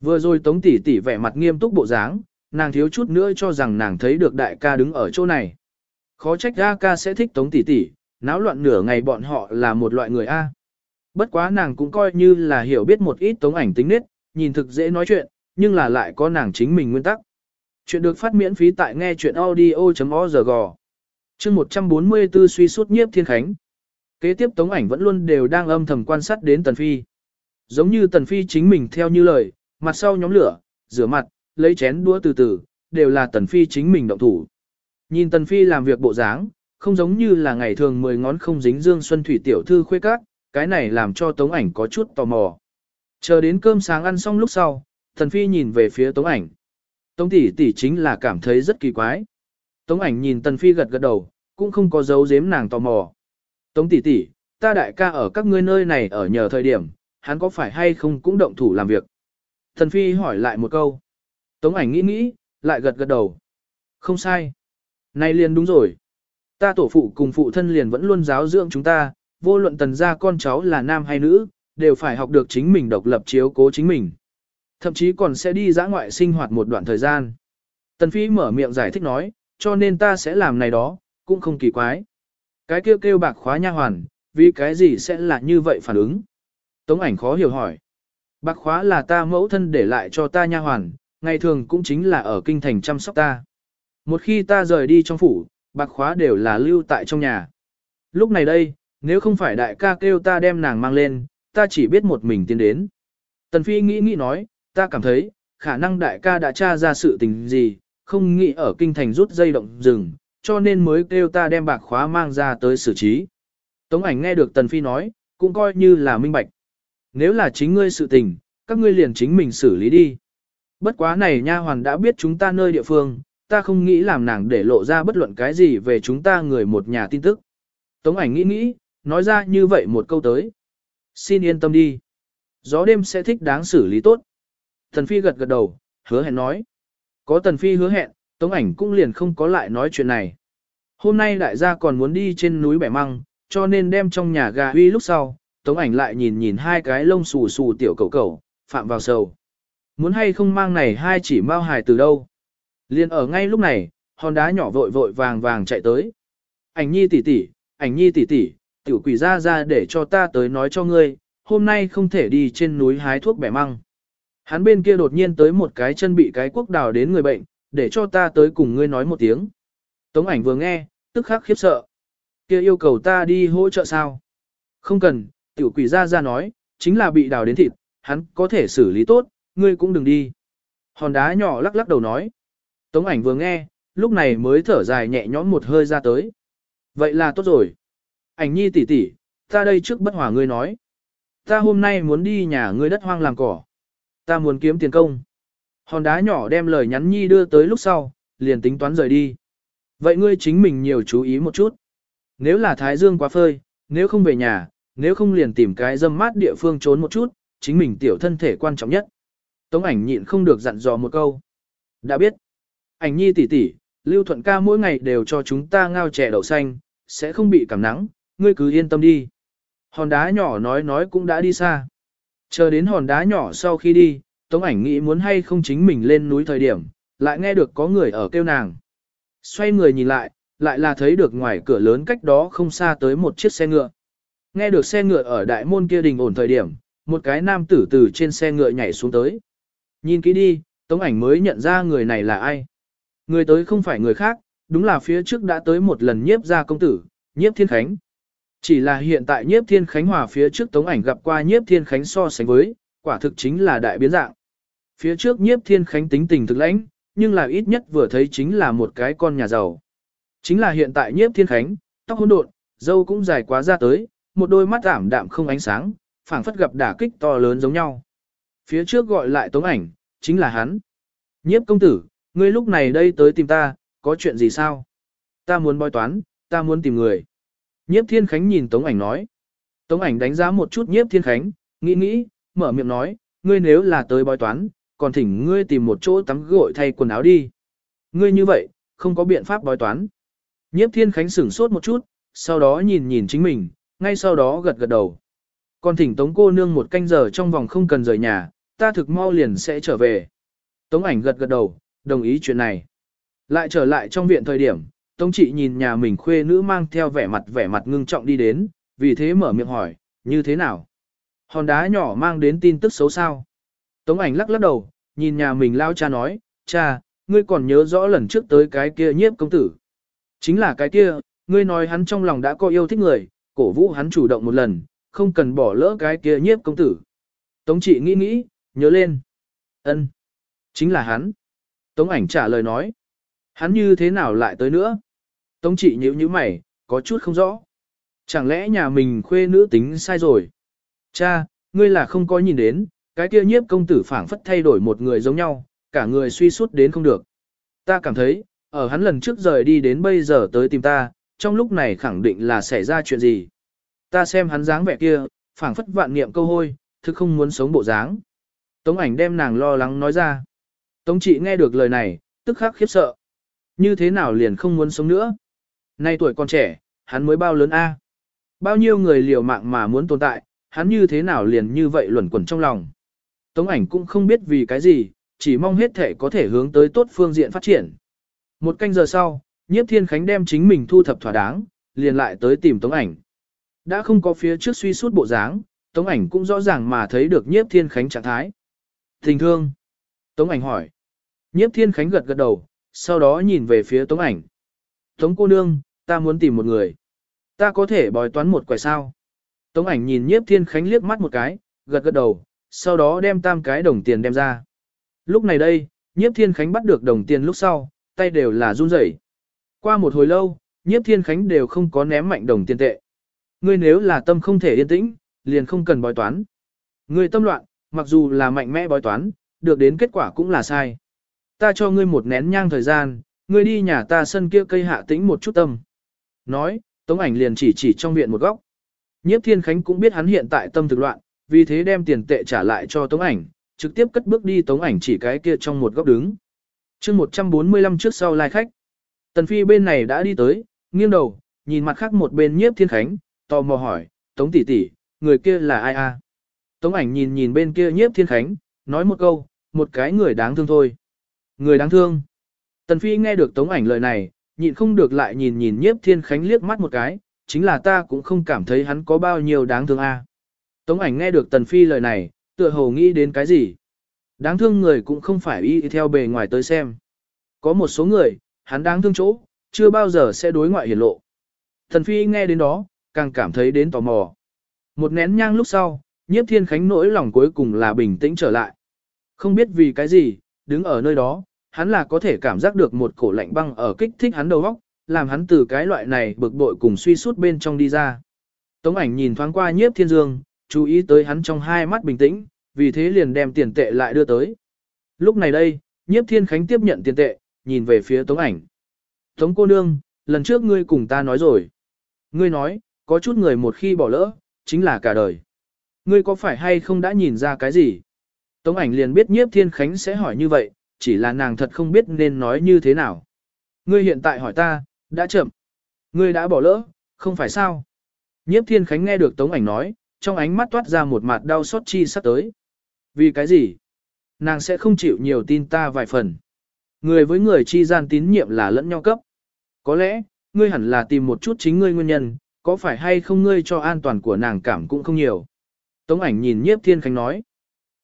Vừa rồi Tống tỷ tỷ vẻ mặt nghiêm túc bộ dáng, nàng thiếu chút nữa cho rằng nàng thấy được đại ca đứng ở chỗ này. Khó trách A ca sẽ thích Tống tỷ tỷ, náo loạn nửa ngày bọn họ là một loại người A. Bất quá nàng cũng coi như là hiểu biết một ít Tống ảnh tính nết, nhìn thực dễ nói chuyện, nhưng là lại có nàng chính mình nguyên tắc. Chuyện được phát miễn phí tại nghe chuyện audio.org. Chương 144 suy suốt nhiếp thiên khánh. Kế tiếp Tống ảnh vẫn luôn đều đang âm thầm quan sát đến Tần Phi. Giống như Tần Phi chính mình theo như lời, mặt sau nhóm lửa, rửa mặt, lấy chén đũa từ từ, đều là Tần Phi chính mình động thủ. Nhìn Tần Phi làm việc bộ dáng, không giống như là ngày thường mười ngón không dính dương xuân thủy tiểu thư khuê các, cái này làm cho Tống ảnh có chút tò mò. Chờ đến cơm sáng ăn xong lúc sau, Tần Phi nhìn về phía Tống ảnh. Tống tỷ tỷ chính là cảm thấy rất kỳ quái. Tống ảnh nhìn Tần Phi gật gật đầu, cũng không có giấu giếm nàng tò mò. Tống tỷ tỷ, ta đại ca ở các ngươi nơi này ở nhờ thời điểm, hắn có phải hay không cũng động thủ làm việc. Thần Phi hỏi lại một câu. Tống ảnh nghĩ nghĩ, lại gật gật đầu. Không sai. Này liền đúng rồi. Ta tổ phụ cùng phụ thân liền vẫn luôn giáo dưỡng chúng ta, vô luận tần gia con cháu là nam hay nữ, đều phải học được chính mình độc lập chiếu cố chính mình. Thậm chí còn sẽ đi dã ngoại sinh hoạt một đoạn thời gian. Tần Phi mở miệng giải thích nói, cho nên ta sẽ làm này đó, cũng không kỳ quái. Cái kêu kêu bạc khóa nha hoàn, vì cái gì sẽ là như vậy phản ứng? Tống ảnh khó hiểu hỏi. Bạc khóa là ta mẫu thân để lại cho ta nha hoàn, ngày thường cũng chính là ở kinh thành chăm sóc ta. Một khi ta rời đi trong phủ, bạc khóa đều là lưu tại trong nhà. Lúc này đây, nếu không phải đại ca kêu ta đem nàng mang lên, ta chỉ biết một mình tiến đến. Tần Phi nghĩ nghĩ nói, ta cảm thấy, khả năng đại ca đã tra ra sự tình gì, không nghĩ ở kinh thành rút dây động rừng, cho nên mới kêu ta đem bạc khóa mang ra tới xử trí. Tống ảnh nghe được Tần Phi nói, cũng coi như là minh bạch. Nếu là chính ngươi sự tình, các ngươi liền chính mình xử lý đi. Bất quá này nha hoàn đã biết chúng ta nơi địa phương, ta không nghĩ làm nàng để lộ ra bất luận cái gì về chúng ta người một nhà tin tức. Tống ảnh nghĩ nghĩ, nói ra như vậy một câu tới. Xin yên tâm đi. Gió đêm sẽ thích đáng xử lý tốt. Tần Phi gật gật đầu, hứa hẹn nói. Có Tần Phi hứa hẹn, Tống ảnh cũng liền không có lại nói chuyện này. Hôm nay đại gia còn muốn đi trên núi bẻ măng, cho nên đem trong nhà gà huy lúc sau, Tống ảnh lại nhìn nhìn hai cái lông xù xù tiểu cầu cầu, phạm vào sầu. Muốn hay không mang này hai chỉ mau hài từ đâu. Liên ở ngay lúc này, hòn đá nhỏ vội vội vàng vàng chạy tới. Ảnh nhi tỷ tỷ, ảnh nhi tỷ tỷ, tiểu quỷ ra ra để cho ta tới nói cho ngươi, hôm nay không thể đi trên núi hái thuốc bẻ măng. Hắn bên kia đột nhiên tới một cái chân bị cái quốc đào đến người bệnh, để cho ta tới cùng ngươi nói một tiếng. Tống ảnh vừa nghe, tức khắc khiếp sợ. kia yêu cầu ta đi hỗ trợ sao? Không cần, tiểu quỷ ra ra nói, chính là bị đào đến thịt, hắn có thể xử lý tốt, ngươi cũng đừng đi. Hòn đá nhỏ lắc lắc đầu nói. Tống ảnh vừa nghe, lúc này mới thở dài nhẹ nhõm một hơi ra tới. Vậy là tốt rồi. Ảnh nhi tỷ tỷ, ta đây trước bất hòa ngươi nói. Ta hôm nay muốn đi nhà ngươi đất hoang làm cỏ. Ta muốn kiếm tiền công. Hòn đá nhỏ đem lời nhắn nhi đưa tới lúc sau, liền tính toán rời đi. Vậy ngươi chính mình nhiều chú ý một chút. Nếu là thái dương quá phơi, nếu không về nhà, nếu không liền tìm cái dâm mát địa phương trốn một chút, chính mình tiểu thân thể quan trọng nhất. Tống ảnh nhịn không được dặn dò một câu. Đã biết. Ảnh nhi tỷ tỷ, Lưu Thuận ca mỗi ngày đều cho chúng ta ngao chè đậu xanh, sẽ không bị cảm nắng, ngươi cứ yên tâm đi. Hòn đá nhỏ nói nói cũng đã đi xa. Chờ đến hòn đá nhỏ sau khi đi, Tống ảnh nghĩ muốn hay không chính mình lên núi thời điểm, lại nghe được có người ở kêu nàng. Xoay người nhìn lại, lại là thấy được ngoài cửa lớn cách đó không xa tới một chiếc xe ngựa. Nghe được xe ngựa ở đại môn kia đình ổn thời điểm, một cái nam tử từ trên xe ngựa nhảy xuống tới. Nhìn kỹ đi, Tống ảnh mới nhận ra người này là ai. Người tới không phải người khác, đúng là phía trước đã tới một lần nhiếp gia công tử, nhiếp thiên khánh. Chỉ là hiện tại nhiếp thiên khánh hòa phía trước tống ảnh gặp qua nhiếp thiên khánh so sánh với, quả thực chính là đại biến dạng. Phía trước nhiếp thiên khánh tính tình thực lãnh, nhưng là ít nhất vừa thấy chính là một cái con nhà giàu. Chính là hiện tại nhiếp thiên khánh, tóc hỗn độn, dâu cũng dài quá ra tới, một đôi mắt ảm đạm không ánh sáng, phảng phất gặp đả kích to lớn giống nhau. Phía trước gọi lại tống ảnh, chính là hắn. Nhiếp công tử, ngươi lúc này đây tới tìm ta, có chuyện gì sao? Ta muốn bói toán, ta muốn tìm người. Nhiếp thiên khánh nhìn tống ảnh nói. Tống ảnh đánh giá một chút nhiếp thiên khánh, nghĩ nghĩ, mở miệng nói, ngươi nếu là tới bói toán, còn thỉnh ngươi tìm một chỗ tắm gội thay quần áo đi. Ngươi như vậy, không có biện pháp bói toán. Nhiếp thiên khánh sửng sốt một chút, sau đó nhìn nhìn chính mình, ngay sau đó gật gật đầu. Còn thỉnh tống cô nương một canh giờ trong vòng không cần rời nhà, ta thực mau liền sẽ trở về. Tống ảnh gật gật đầu, đồng ý chuyện này. Lại trở lại trong viện thời điểm, Tống trị nhìn nhà mình khuê nữ mang theo vẻ mặt vẻ mặt ngưng trọng đi đến, vì thế mở miệng hỏi, như thế nào? Hòn đá nhỏ mang đến tin tức xấu sao? Tống ảnh lắc lắc đầu, nhìn nhà mình lao cha nói, cha, ngươi còn nhớ rõ lần trước tới cái kia nhiếp công tử. Chính là cái kia, ngươi nói hắn trong lòng đã có yêu thích người, cổ vũ hắn chủ động một lần, không cần bỏ lỡ cái kia nhiếp công tử. Tống trị nghĩ nghĩ, nhớ lên. ân, Chính là hắn. Tống ảnh trả lời nói. Hắn như thế nào lại tới nữa? Tống trị nhíu nhíu mày, có chút không rõ. Chẳng lẽ nhà mình khuê nữ tính sai rồi? Cha, ngươi là không có nhìn đến, cái kia nhiếp công tử phảng phất thay đổi một người giống nhau, cả người suy sút đến không được. Ta cảm thấy, ở hắn lần trước rời đi đến bây giờ tới tìm ta, trong lúc này khẳng định là xảy ra chuyện gì. Ta xem hắn dáng vẻ kia, phảng phất vạn niệm câu hôi, thực không muốn sống bộ dáng. Tống ảnh đem nàng lo lắng nói ra. Tống chị nghe được lời này, tức khắc khiếp sợ. Như thế nào liền không muốn sống nữa? Nay tuổi còn trẻ, hắn mới bao lớn a? Bao nhiêu người liều mạng mà muốn tồn tại, hắn như thế nào liền như vậy luẩn quẩn trong lòng. Tống ảnh cũng không biết vì cái gì, chỉ mong hết thể có thể hướng tới tốt phương diện phát triển. Một canh giờ sau, nhiếp thiên khánh đem chính mình thu thập thỏa đáng, liền lại tới tìm tống ảnh. Đã không có phía trước suy suốt bộ dáng, tống ảnh cũng rõ ràng mà thấy được nhiếp thiên khánh trạng thái. Tình thương. Tống ảnh hỏi. Nhiếp thiên khánh gật gật đầu, sau đó nhìn về phía tống ảnh. Tống cô nương, ta muốn tìm một người. Ta có thể bói toán một quẻ sao. Tống ảnh nhìn nhiếp thiên khánh liếc mắt một cái, gật gật đầu, sau đó đem tam cái đồng tiền đem ra. Lúc này đây, nhiếp thiên khánh bắt được đồng tiền lúc sau, tay đều là run rẩy. Qua một hồi lâu, nhiếp thiên khánh đều không có ném mạnh đồng tiền tệ. Ngươi nếu là tâm không thể yên tĩnh, liền không cần bói toán. Ngươi tâm loạn, mặc dù là mạnh mẽ bói toán, được đến kết quả cũng là sai. Ta cho ngươi một nén nhang thời gian, ngươi đi nhà ta sân kia cây hạ tĩnh một chút tâm. Nói, tống ảnh liền chỉ chỉ trong viện một góc. Nhiếp thiên khánh cũng biết hắn hiện tại tâm thực loạn, vì thế đem tiền tệ trả lại cho tống ảnh, trực tiếp cất bước đi tống ảnh chỉ cái kia trong một góc đứng. chương 145 trước sau lai khách. Tần phi bên này đã đi tới, nghiêng đầu, nhìn mặt khác một bên nhiếp thiên khánh, tò mò hỏi, tống tỷ tỷ, người kia là ai a? Tống ảnh nhìn nhìn bên kia nhiếp thiên khánh, nói một câu, một cái người đáng thương thôi. Người đáng thương. Tần Phi nghe được tống ảnh lời này, nhịn không được lại nhìn nhìn nhiếp thiên khánh liếc mắt một cái, chính là ta cũng không cảm thấy hắn có bao nhiêu đáng thương a. Tống ảnh nghe được Tần Phi lời này, tựa hồ nghĩ đến cái gì. Đáng thương người cũng không phải y theo bề ngoài tới xem. Có một số người, hắn đáng thương chỗ, chưa bao giờ sẽ đối ngoại hiển lộ. Tần Phi nghe đến đó, càng cảm thấy đến tò mò. Một nén nhang lúc sau, nhiếp thiên khánh nỗi lòng cuối cùng là bình tĩnh trở lại. Không biết vì cái gì, đứng ở nơi đó, hắn là có thể cảm giác được một cổ lạnh băng ở kích thích hắn đầu óc, làm hắn từ cái loại này bực bội cùng suy sút bên trong đi ra. Tống ảnh nhìn thoáng qua nhiếp thiên dương, chú ý tới hắn trong hai mắt bình tĩnh, vì thế liền đem tiền tệ lại đưa tới. Lúc này đây, nhiếp thiên khánh tiếp nhận tiền tệ, nhìn về phía tống ảnh. Tống cô nương, lần trước ngươi cùng ta nói rồi. Ngươi nói, có chút người một khi bỏ lỡ, chính là cả đời. Ngươi có phải hay không đã nhìn ra cái gì? Tống ảnh liền biết nhiếp thiên khánh sẽ hỏi như vậy, chỉ là nàng thật không biết nên nói như thế nào. Ngươi hiện tại hỏi ta, đã chậm. Ngươi đã bỏ lỡ, không phải sao? Nhiếp thiên khánh nghe được tống ảnh nói, trong ánh mắt toát ra một mặt đau xót chi sắp tới. Vì cái gì? Nàng sẽ không chịu nhiều tin ta vài phần. Người với người chi gian tín nhiệm là lẫn nhau cấp. Có lẽ, ngươi hẳn là tìm một chút chính ngươi nguyên nhân, có phải hay không ngươi cho an toàn của nàng cảm cũng không nhiều. Tống ảnh nhìn nhiếp thiên khánh nói.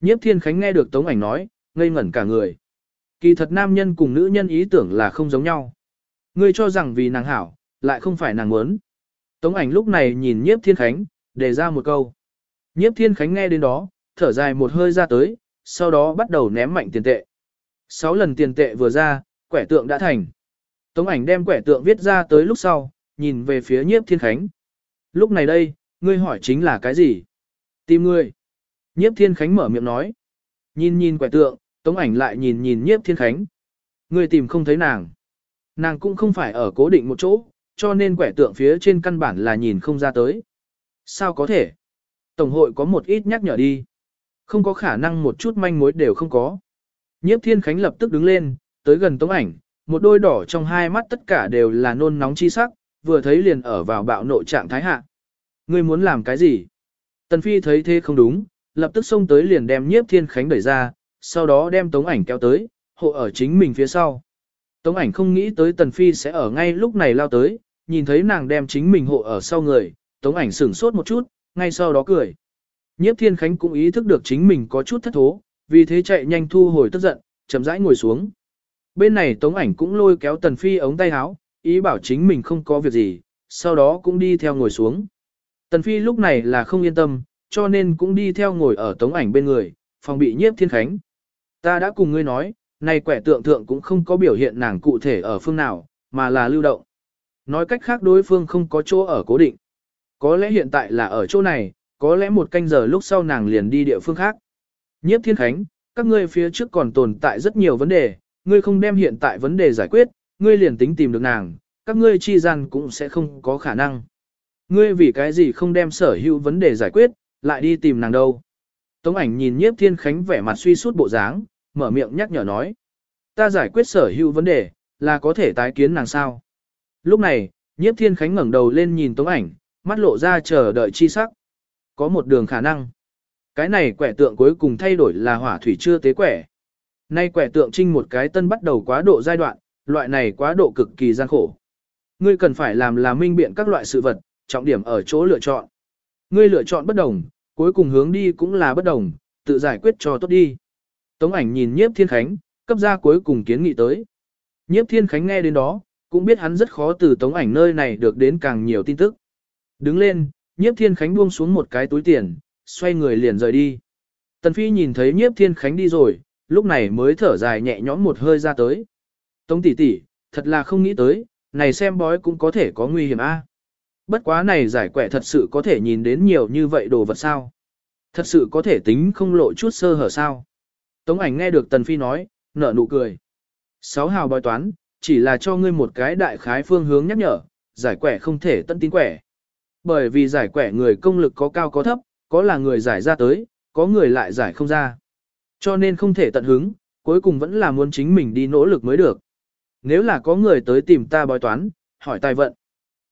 Nhiếp thiên khánh nghe được tống ảnh nói, ngây ngẩn cả người. Kỳ thật nam nhân cùng nữ nhân ý tưởng là không giống nhau. Ngươi cho rằng vì nàng hảo, lại không phải nàng muốn. Tống ảnh lúc này nhìn nhiếp thiên khánh, đề ra một câu. Nhiếp thiên khánh nghe đến đó, thở dài một hơi ra tới, sau đó bắt đầu ném mạnh tiền tệ. Sáu lần tiền tệ vừa ra, quẻ tượng đã thành. Tống ảnh đem quẻ tượng viết ra tới lúc sau, nhìn về phía nhiếp thiên khánh. Lúc này đây, ngươi hỏi chính là cái gì? Tìm ngươi. Nhiếp Thiên Khánh mở miệng nói. Nhìn nhìn quẻ tượng, Tống ảnh lại nhìn nhìn Nhiếp Thiên Khánh. Ngươi tìm không thấy nàng. Nàng cũng không phải ở cố định một chỗ, cho nên quẻ tượng phía trên căn bản là nhìn không ra tới. Sao có thể? Tổng hội có một ít nhắc nhở đi. Không có khả năng một chút manh mối đều không có. Nhiếp Thiên Khánh lập tức đứng lên, tới gần tống ảnh, một đôi đỏ trong hai mắt tất cả đều là nôn nóng chi sắc, vừa thấy liền ở vào bạo nộ trạng thái hạ. Ngươi muốn làm cái gì? Tần Phi thấy thế không đúng, lập tức xông tới liền đem Nhiếp Thiên Khánh đẩy ra, sau đó đem tống ảnh kéo tới, hộ ở chính mình phía sau. Tống ảnh không nghĩ tới Tần Phi sẽ ở ngay lúc này lao tới, nhìn thấy nàng đem chính mình hộ ở sau người, tống ảnh sửng sốt một chút, ngay sau đó cười. Nhiếp Thiên Khánh cũng ý thức được chính mình có chút thất thố, vì thế chạy nhanh thu hồi tức giận, chậm rãi ngồi xuống. Bên này Tống ảnh cũng lôi kéo Tần Phi ống tay áo, ý bảo chính mình không có việc gì, sau đó cũng đi theo ngồi xuống. Tần Phi lúc này là không yên tâm, cho nên cũng đi theo ngồi ở Tống ảnh bên người, phòng bị Nhiếp Thiên Khánh. Ta đã cùng ngươi nói, này quẻ tượng thượng cũng không có biểu hiện nàng cụ thể ở phương nào, mà là lưu động. Nói cách khác đối phương không có chỗ ở cố định. Có lẽ hiện tại là ở chỗ này, có lẽ một canh giờ lúc sau nàng liền đi địa phương khác. Nhiếp Thiên Khánh, các ngươi phía trước còn tồn tại rất nhiều vấn đề, ngươi không đem hiện tại vấn đề giải quyết, ngươi liền tính tìm được nàng, các ngươi chi gian cũng sẽ không có khả năng. Ngươi vì cái gì không đem sở hữu vấn đề giải quyết, lại đi tìm nàng đâu. Tống ảnh nhìn Nhiếp Thiên Khánh vẻ mặt suy sút bộ dáng, mở miệng nhắc nhở nói. Ta giải quyết sở hữu vấn đề, là có thể tái kiến nàng sao. Lúc này, Nhiếp Thiên Khánh ngẩng đầu lên nhìn Tống ảnh, mắt lộ ra chờ đợi chi sắc. Có một đường khả năng. Cái này quẻ tượng cuối cùng thay đổi là hỏa thủy chưa tế quẻ. Nay quẻ tượng trinh một cái tân bắt đầu quá độ giai đoạn, loại này quá độ cực kỳ gian khổ. Ngươi cần phải làm là minh biện các loại sự vật, trọng điểm ở chỗ lựa chọn. Ngươi lựa chọn bất đồng, cuối cùng hướng đi cũng là bất đồng, tự giải quyết cho tốt đi. Tống ảnh nhìn nhiếp thiên khánh, cấp ra cuối cùng kiến nghị tới. Nhiếp thiên khánh nghe đến đó, cũng biết hắn rất khó từ tống ảnh nơi này được đến càng nhiều tin tức. Đứng lên, nhiếp thiên khánh buông xuống một cái túi tiền, xoay người liền rời đi. Tần Phi nhìn thấy nhiếp thiên khánh đi rồi, lúc này mới thở dài nhẹ nhõm một hơi ra tới. Tống tỷ tỷ, thật là không nghĩ tới, này xem bói cũng có thể có nguy hiểm a. Bất quá này giải quẻ thật sự có thể nhìn đến nhiều như vậy đồ vật sao. Thật sự có thể tính không lộ chút sơ hở sao. Tống ảnh nghe được Tần Phi nói, nở nụ cười. Sáu hào bói toán, chỉ là cho ngươi một cái đại khái phương hướng nhắc nhở, giải quẻ không thể tận tin quẻ. Bởi vì giải quẻ người công lực có cao có thấp, có là người giải ra tới, có người lại giải không ra. Cho nên không thể tận hứng, cuối cùng vẫn là muốn chính mình đi nỗ lực mới được. Nếu là có người tới tìm ta bói toán, hỏi tài vận.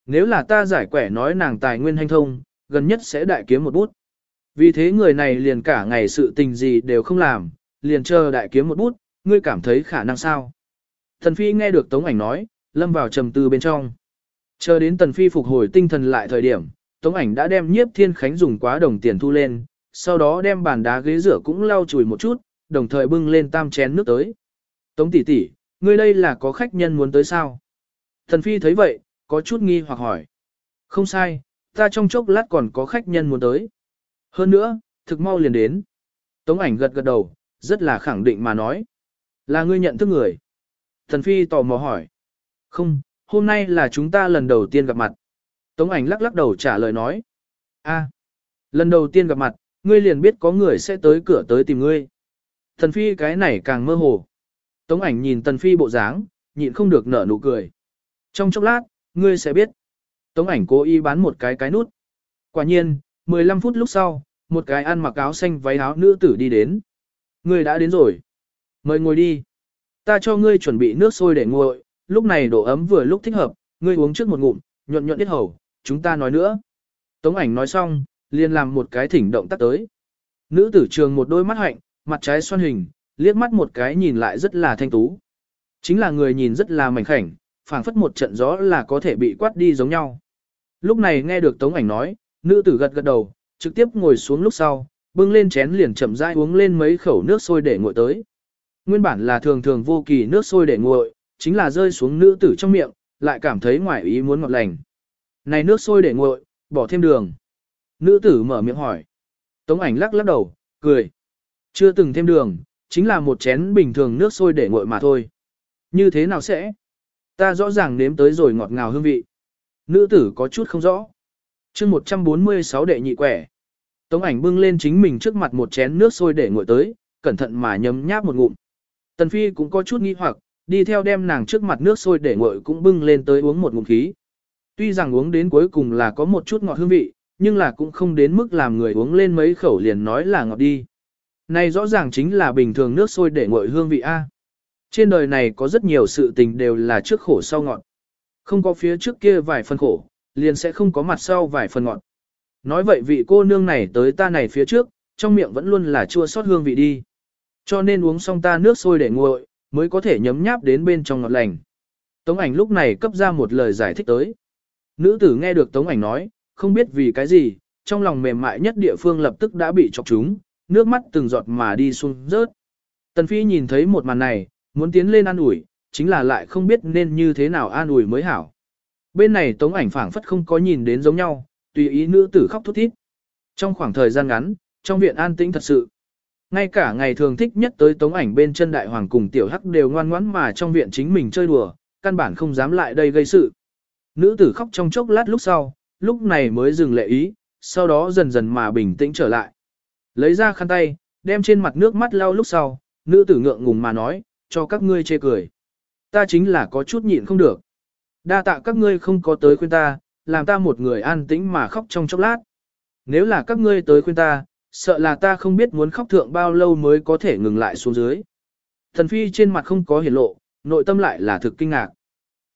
Nếu là ta giải quẻ nói nàng tài nguyên hành thông, gần nhất sẽ đại kiếm một bút. Vì thế người này liền cả ngày sự tình gì đều không làm, liền chờ đại kiếm một bút, ngươi cảm thấy khả năng sao? Thần Phi nghe được Tống Ảnh nói, lâm vào trầm tư bên trong. Chờ đến Tần Phi phục hồi tinh thần lại thời điểm, Tống Ảnh đã đem nhiếp thiên khánh dùng quá đồng tiền thu lên, sau đó đem bàn đá ghế rửa cũng lau chùi một chút, đồng thời bưng lên tam chén nước tới. Tống tỷ tỷ, ngươi đây là có khách nhân muốn tới sao? Thần Phi thấy vậy, có chút nghi hoặc hỏi. Không sai, ta trong chốc lát còn có khách nhân muốn tới. Hơn nữa, thực mau liền đến. Tống ảnh gật gật đầu, rất là khẳng định mà nói. Là ngươi nhận thức người. Thần Phi tò mò hỏi. Không, hôm nay là chúng ta lần đầu tiên gặp mặt. Tống ảnh lắc lắc đầu trả lời nói. a lần đầu tiên gặp mặt, ngươi liền biết có người sẽ tới cửa tới tìm ngươi. Thần Phi cái này càng mơ hồ. Tống ảnh nhìn Tần Phi bộ dáng, nhịn không được nở nụ cười. Trong chốc lát, ngươi sẽ biết. Tống ảnh cố ý bán một cái cái nút. Quả nhiên, 15 phút lúc sau, một cái ăn mặc áo xanh váy áo nữ tử đi đến. Ngươi đã đến rồi. Mời ngồi đi. Ta cho ngươi chuẩn bị nước sôi để nguội, lúc này độ ấm vừa lúc thích hợp, ngươi uống trước một ngụm, nhuận nhuận biết hầu, chúng ta nói nữa. Tống ảnh nói xong, liền làm một cái thỉnh động tác tới. Nữ tử trường một đôi mắt hạnh, mặt trái xoan hình, liếc mắt một cái nhìn lại rất là thanh tú. Chính là người nhìn rất là mảnh khảnh, phảng phất một trận gió là có thể bị quát đi giống nhau. Lúc này nghe được Tống ảnh nói, nữ tử gật gật đầu, trực tiếp ngồi xuống lúc sau, bưng lên chén liền chậm rãi uống lên mấy khẩu nước sôi để nguội tới. Nguyên bản là thường thường vô kỳ nước sôi để nguội, chính là rơi xuống nữ tử trong miệng, lại cảm thấy ngoài ý muốn ngọt lành. Này nước sôi để nguội, bỏ thêm đường. Nữ tử mở miệng hỏi. Tống ảnh lắc lắc đầu, cười. Chưa từng thêm đường, chính là một chén bình thường nước sôi để nguội mà thôi. Như thế nào sẽ? Ta rõ ràng nếm tới rồi ngọt ngào hương vị. Nữ tử có chút không rõ. chương 146 đệ nhị quẻ. Tống ảnh bưng lên chính mình trước mặt một chén nước sôi để nguội tới, cẩn thận mà nhấm nháp một ngụm. Tần Phi cũng có chút nghi hoặc, đi theo đem nàng trước mặt nước sôi để nguội cũng bưng lên tới uống một ngụm khí. Tuy rằng uống đến cuối cùng là có một chút ngọt hương vị, nhưng là cũng không đến mức làm người uống lên mấy khẩu liền nói là ngọt đi. Này rõ ràng chính là bình thường nước sôi để nguội hương vị A. Trên đời này có rất nhiều sự tình đều là trước khổ sau ngọt. Không có phía trước kia vài phần khổ, liền sẽ không có mặt sau vài phần ngọt. Nói vậy vị cô nương này tới ta này phía trước, trong miệng vẫn luôn là chua sót hương vị đi. Cho nên uống xong ta nước sôi để nguội, mới có thể nhấm nháp đến bên trong ngọt lành. Tống ảnh lúc này cấp ra một lời giải thích tới. Nữ tử nghe được Tống ảnh nói, không biết vì cái gì, trong lòng mềm mại nhất địa phương lập tức đã bị chọc trúng, nước mắt từng giọt mà đi xuống rớt. Tần Phi nhìn thấy một màn này, muốn tiến lên an ủi, chính là lại không biết nên như thế nào an ủi mới hảo. Bên này Tống ảnh phảng phất không có nhìn đến giống nhau, tùy ý nữ tử khóc thút thít. Trong khoảng thời gian ngắn, trong viện an tĩnh thật sự. Ngay cả ngày thường thích nhất tới Tống ảnh bên chân đại hoàng cùng tiểu hắc đều ngoan ngoãn mà trong viện chính mình chơi đùa, căn bản không dám lại đây gây sự. Nữ tử khóc trong chốc lát lúc sau, lúc này mới dừng lệ ý, sau đó dần dần mà bình tĩnh trở lại. Lấy ra khăn tay, đem trên mặt nước mắt lau lúc sau, nữ tử ngượng ngùng mà nói, cho các ngươi chê cười. Ta chính là có chút nhịn không được. Đa tạ các ngươi không có tới khuyên ta, làm ta một người an tĩnh mà khóc trong chốc lát. Nếu là các ngươi tới khuyên ta, sợ là ta không biết muốn khóc thượng bao lâu mới có thể ngừng lại xuống dưới. Thần phi trên mặt không có hiển lộ, nội tâm lại là thực kinh ngạc.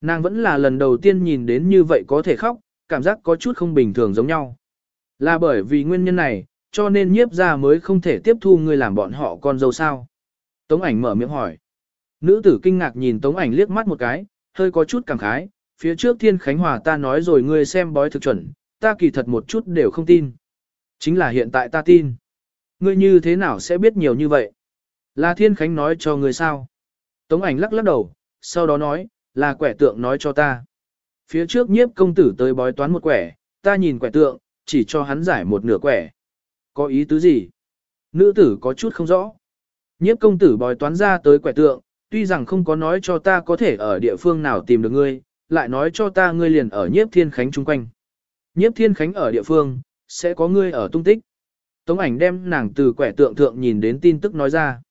Nàng vẫn là lần đầu tiên nhìn đến như vậy có thể khóc, cảm giác có chút không bình thường giống nhau. Là bởi vì nguyên nhân này, cho nên nhiếp ra mới không thể tiếp thu người làm bọn họ con dâu sao. Tống ảnh mở miệng hỏi. Nữ tử kinh ngạc nhìn Tống ảnh liếc mắt một cái, hơi có chút cảm khái, phía trước Thiên Khánh Hòa ta nói rồi ngươi xem bói thực chuẩn, ta kỳ thật một chút đều không tin. Chính là hiện tại ta tin. Ngươi như thế nào sẽ biết nhiều như vậy? Là Thiên Khánh nói cho ngươi sao? Tống ảnh lắc lắc đầu, sau đó nói, là quẻ tượng nói cho ta. Phía trước nhiếp công tử tới bói toán một quẻ, ta nhìn quẻ tượng, chỉ cho hắn giải một nửa quẻ. Có ý tứ gì? Nữ tử có chút không rõ. Nhiếp công tử bói toán ra tới quẻ tượng, tuy rằng không có nói cho ta có thể ở địa phương nào tìm được ngươi, lại nói cho ta ngươi liền ở nhiếp thiên khánh chung quanh. Nhiếp thiên khánh ở địa phương, sẽ có ngươi ở tung tích. Tống ảnh đem nàng từ quẻ tượng thượng nhìn đến tin tức nói ra.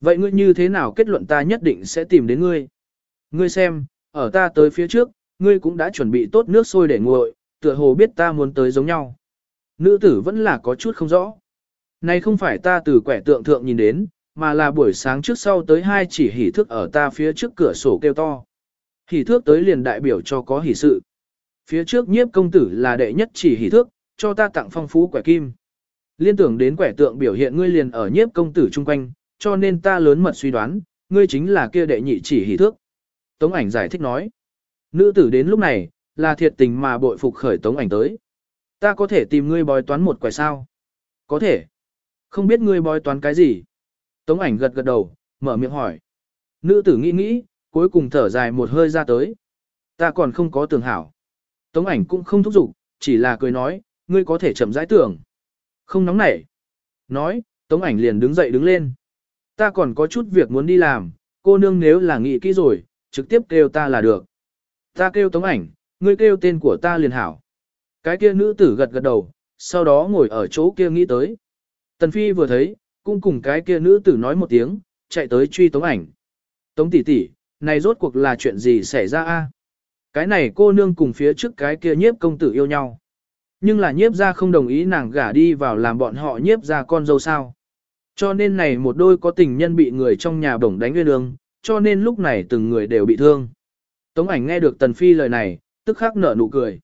Vậy ngươi như thế nào kết luận ta nhất định sẽ tìm đến ngươi? Ngươi xem, ở ta tới phía trước, ngươi cũng đã chuẩn bị tốt nước sôi để nguội, tựa hồ biết ta muốn tới giống nhau. Nữ tử vẫn là có chút không rõ. Này không phải ta từ quẻ tượng thượng nhìn đến, mà là buổi sáng trước sau tới hai chỉ hỉ thước ở ta phía trước cửa sổ kêu to. Hỉ thước tới liền đại biểu cho có hỉ sự. Phía trước nhiếp công tử là đệ nhất chỉ hỉ thước, cho ta tặng phong phú quẻ kim. Liên tưởng đến quẻ tượng biểu hiện ngươi liền ở nhiếp công tử chung quanh, cho nên ta lớn mật suy đoán, ngươi chính là kia đệ nhị chỉ hỷ thước. Tống ảnh giải thích nói. Nữ tử đến lúc này, là thiệt tình mà bội phục khởi tống ảnh tới. Ta có thể tìm ngươi bói toán một quẻ sao? Có thể. Không biết ngươi bói toán cái gì? Tống ảnh gật gật đầu, mở miệng hỏi. Nữ tử nghĩ nghĩ, cuối cùng thở dài một hơi ra tới. Ta còn không có tưởng hảo. Tống ảnh cũng không thúc giục, chỉ là cười nói, ngươi có thể chậm rãi tưởng. Không nóng nảy. Nói, tống ảnh liền đứng dậy đứng lên. Ta còn có chút việc muốn đi làm, cô nương nếu là nghĩ kỹ rồi, trực tiếp kêu ta là được. Ta kêu tống ảnh, ngươi kêu tên của ta liền hảo. Cái kia nữ tử gật gật đầu, sau đó ngồi ở chỗ kia nghĩ tới. Tần Phi vừa thấy, cũng cùng cái kia nữ tử nói một tiếng, chạy tới truy tống ảnh. Tống tỷ tỷ, này rốt cuộc là chuyện gì xảy ra a? Cái này cô nương cùng phía trước cái kia nhiếp công tử yêu nhau. Nhưng là nhiếp ra không đồng ý nàng gả đi vào làm bọn họ nhiếp ra con dâu sao. Cho nên này một đôi có tình nhân bị người trong nhà bổng đánh nguyên đường, cho nên lúc này từng người đều bị thương. Tống ảnh nghe được Tần Phi lời này, tức khắc nở nụ cười.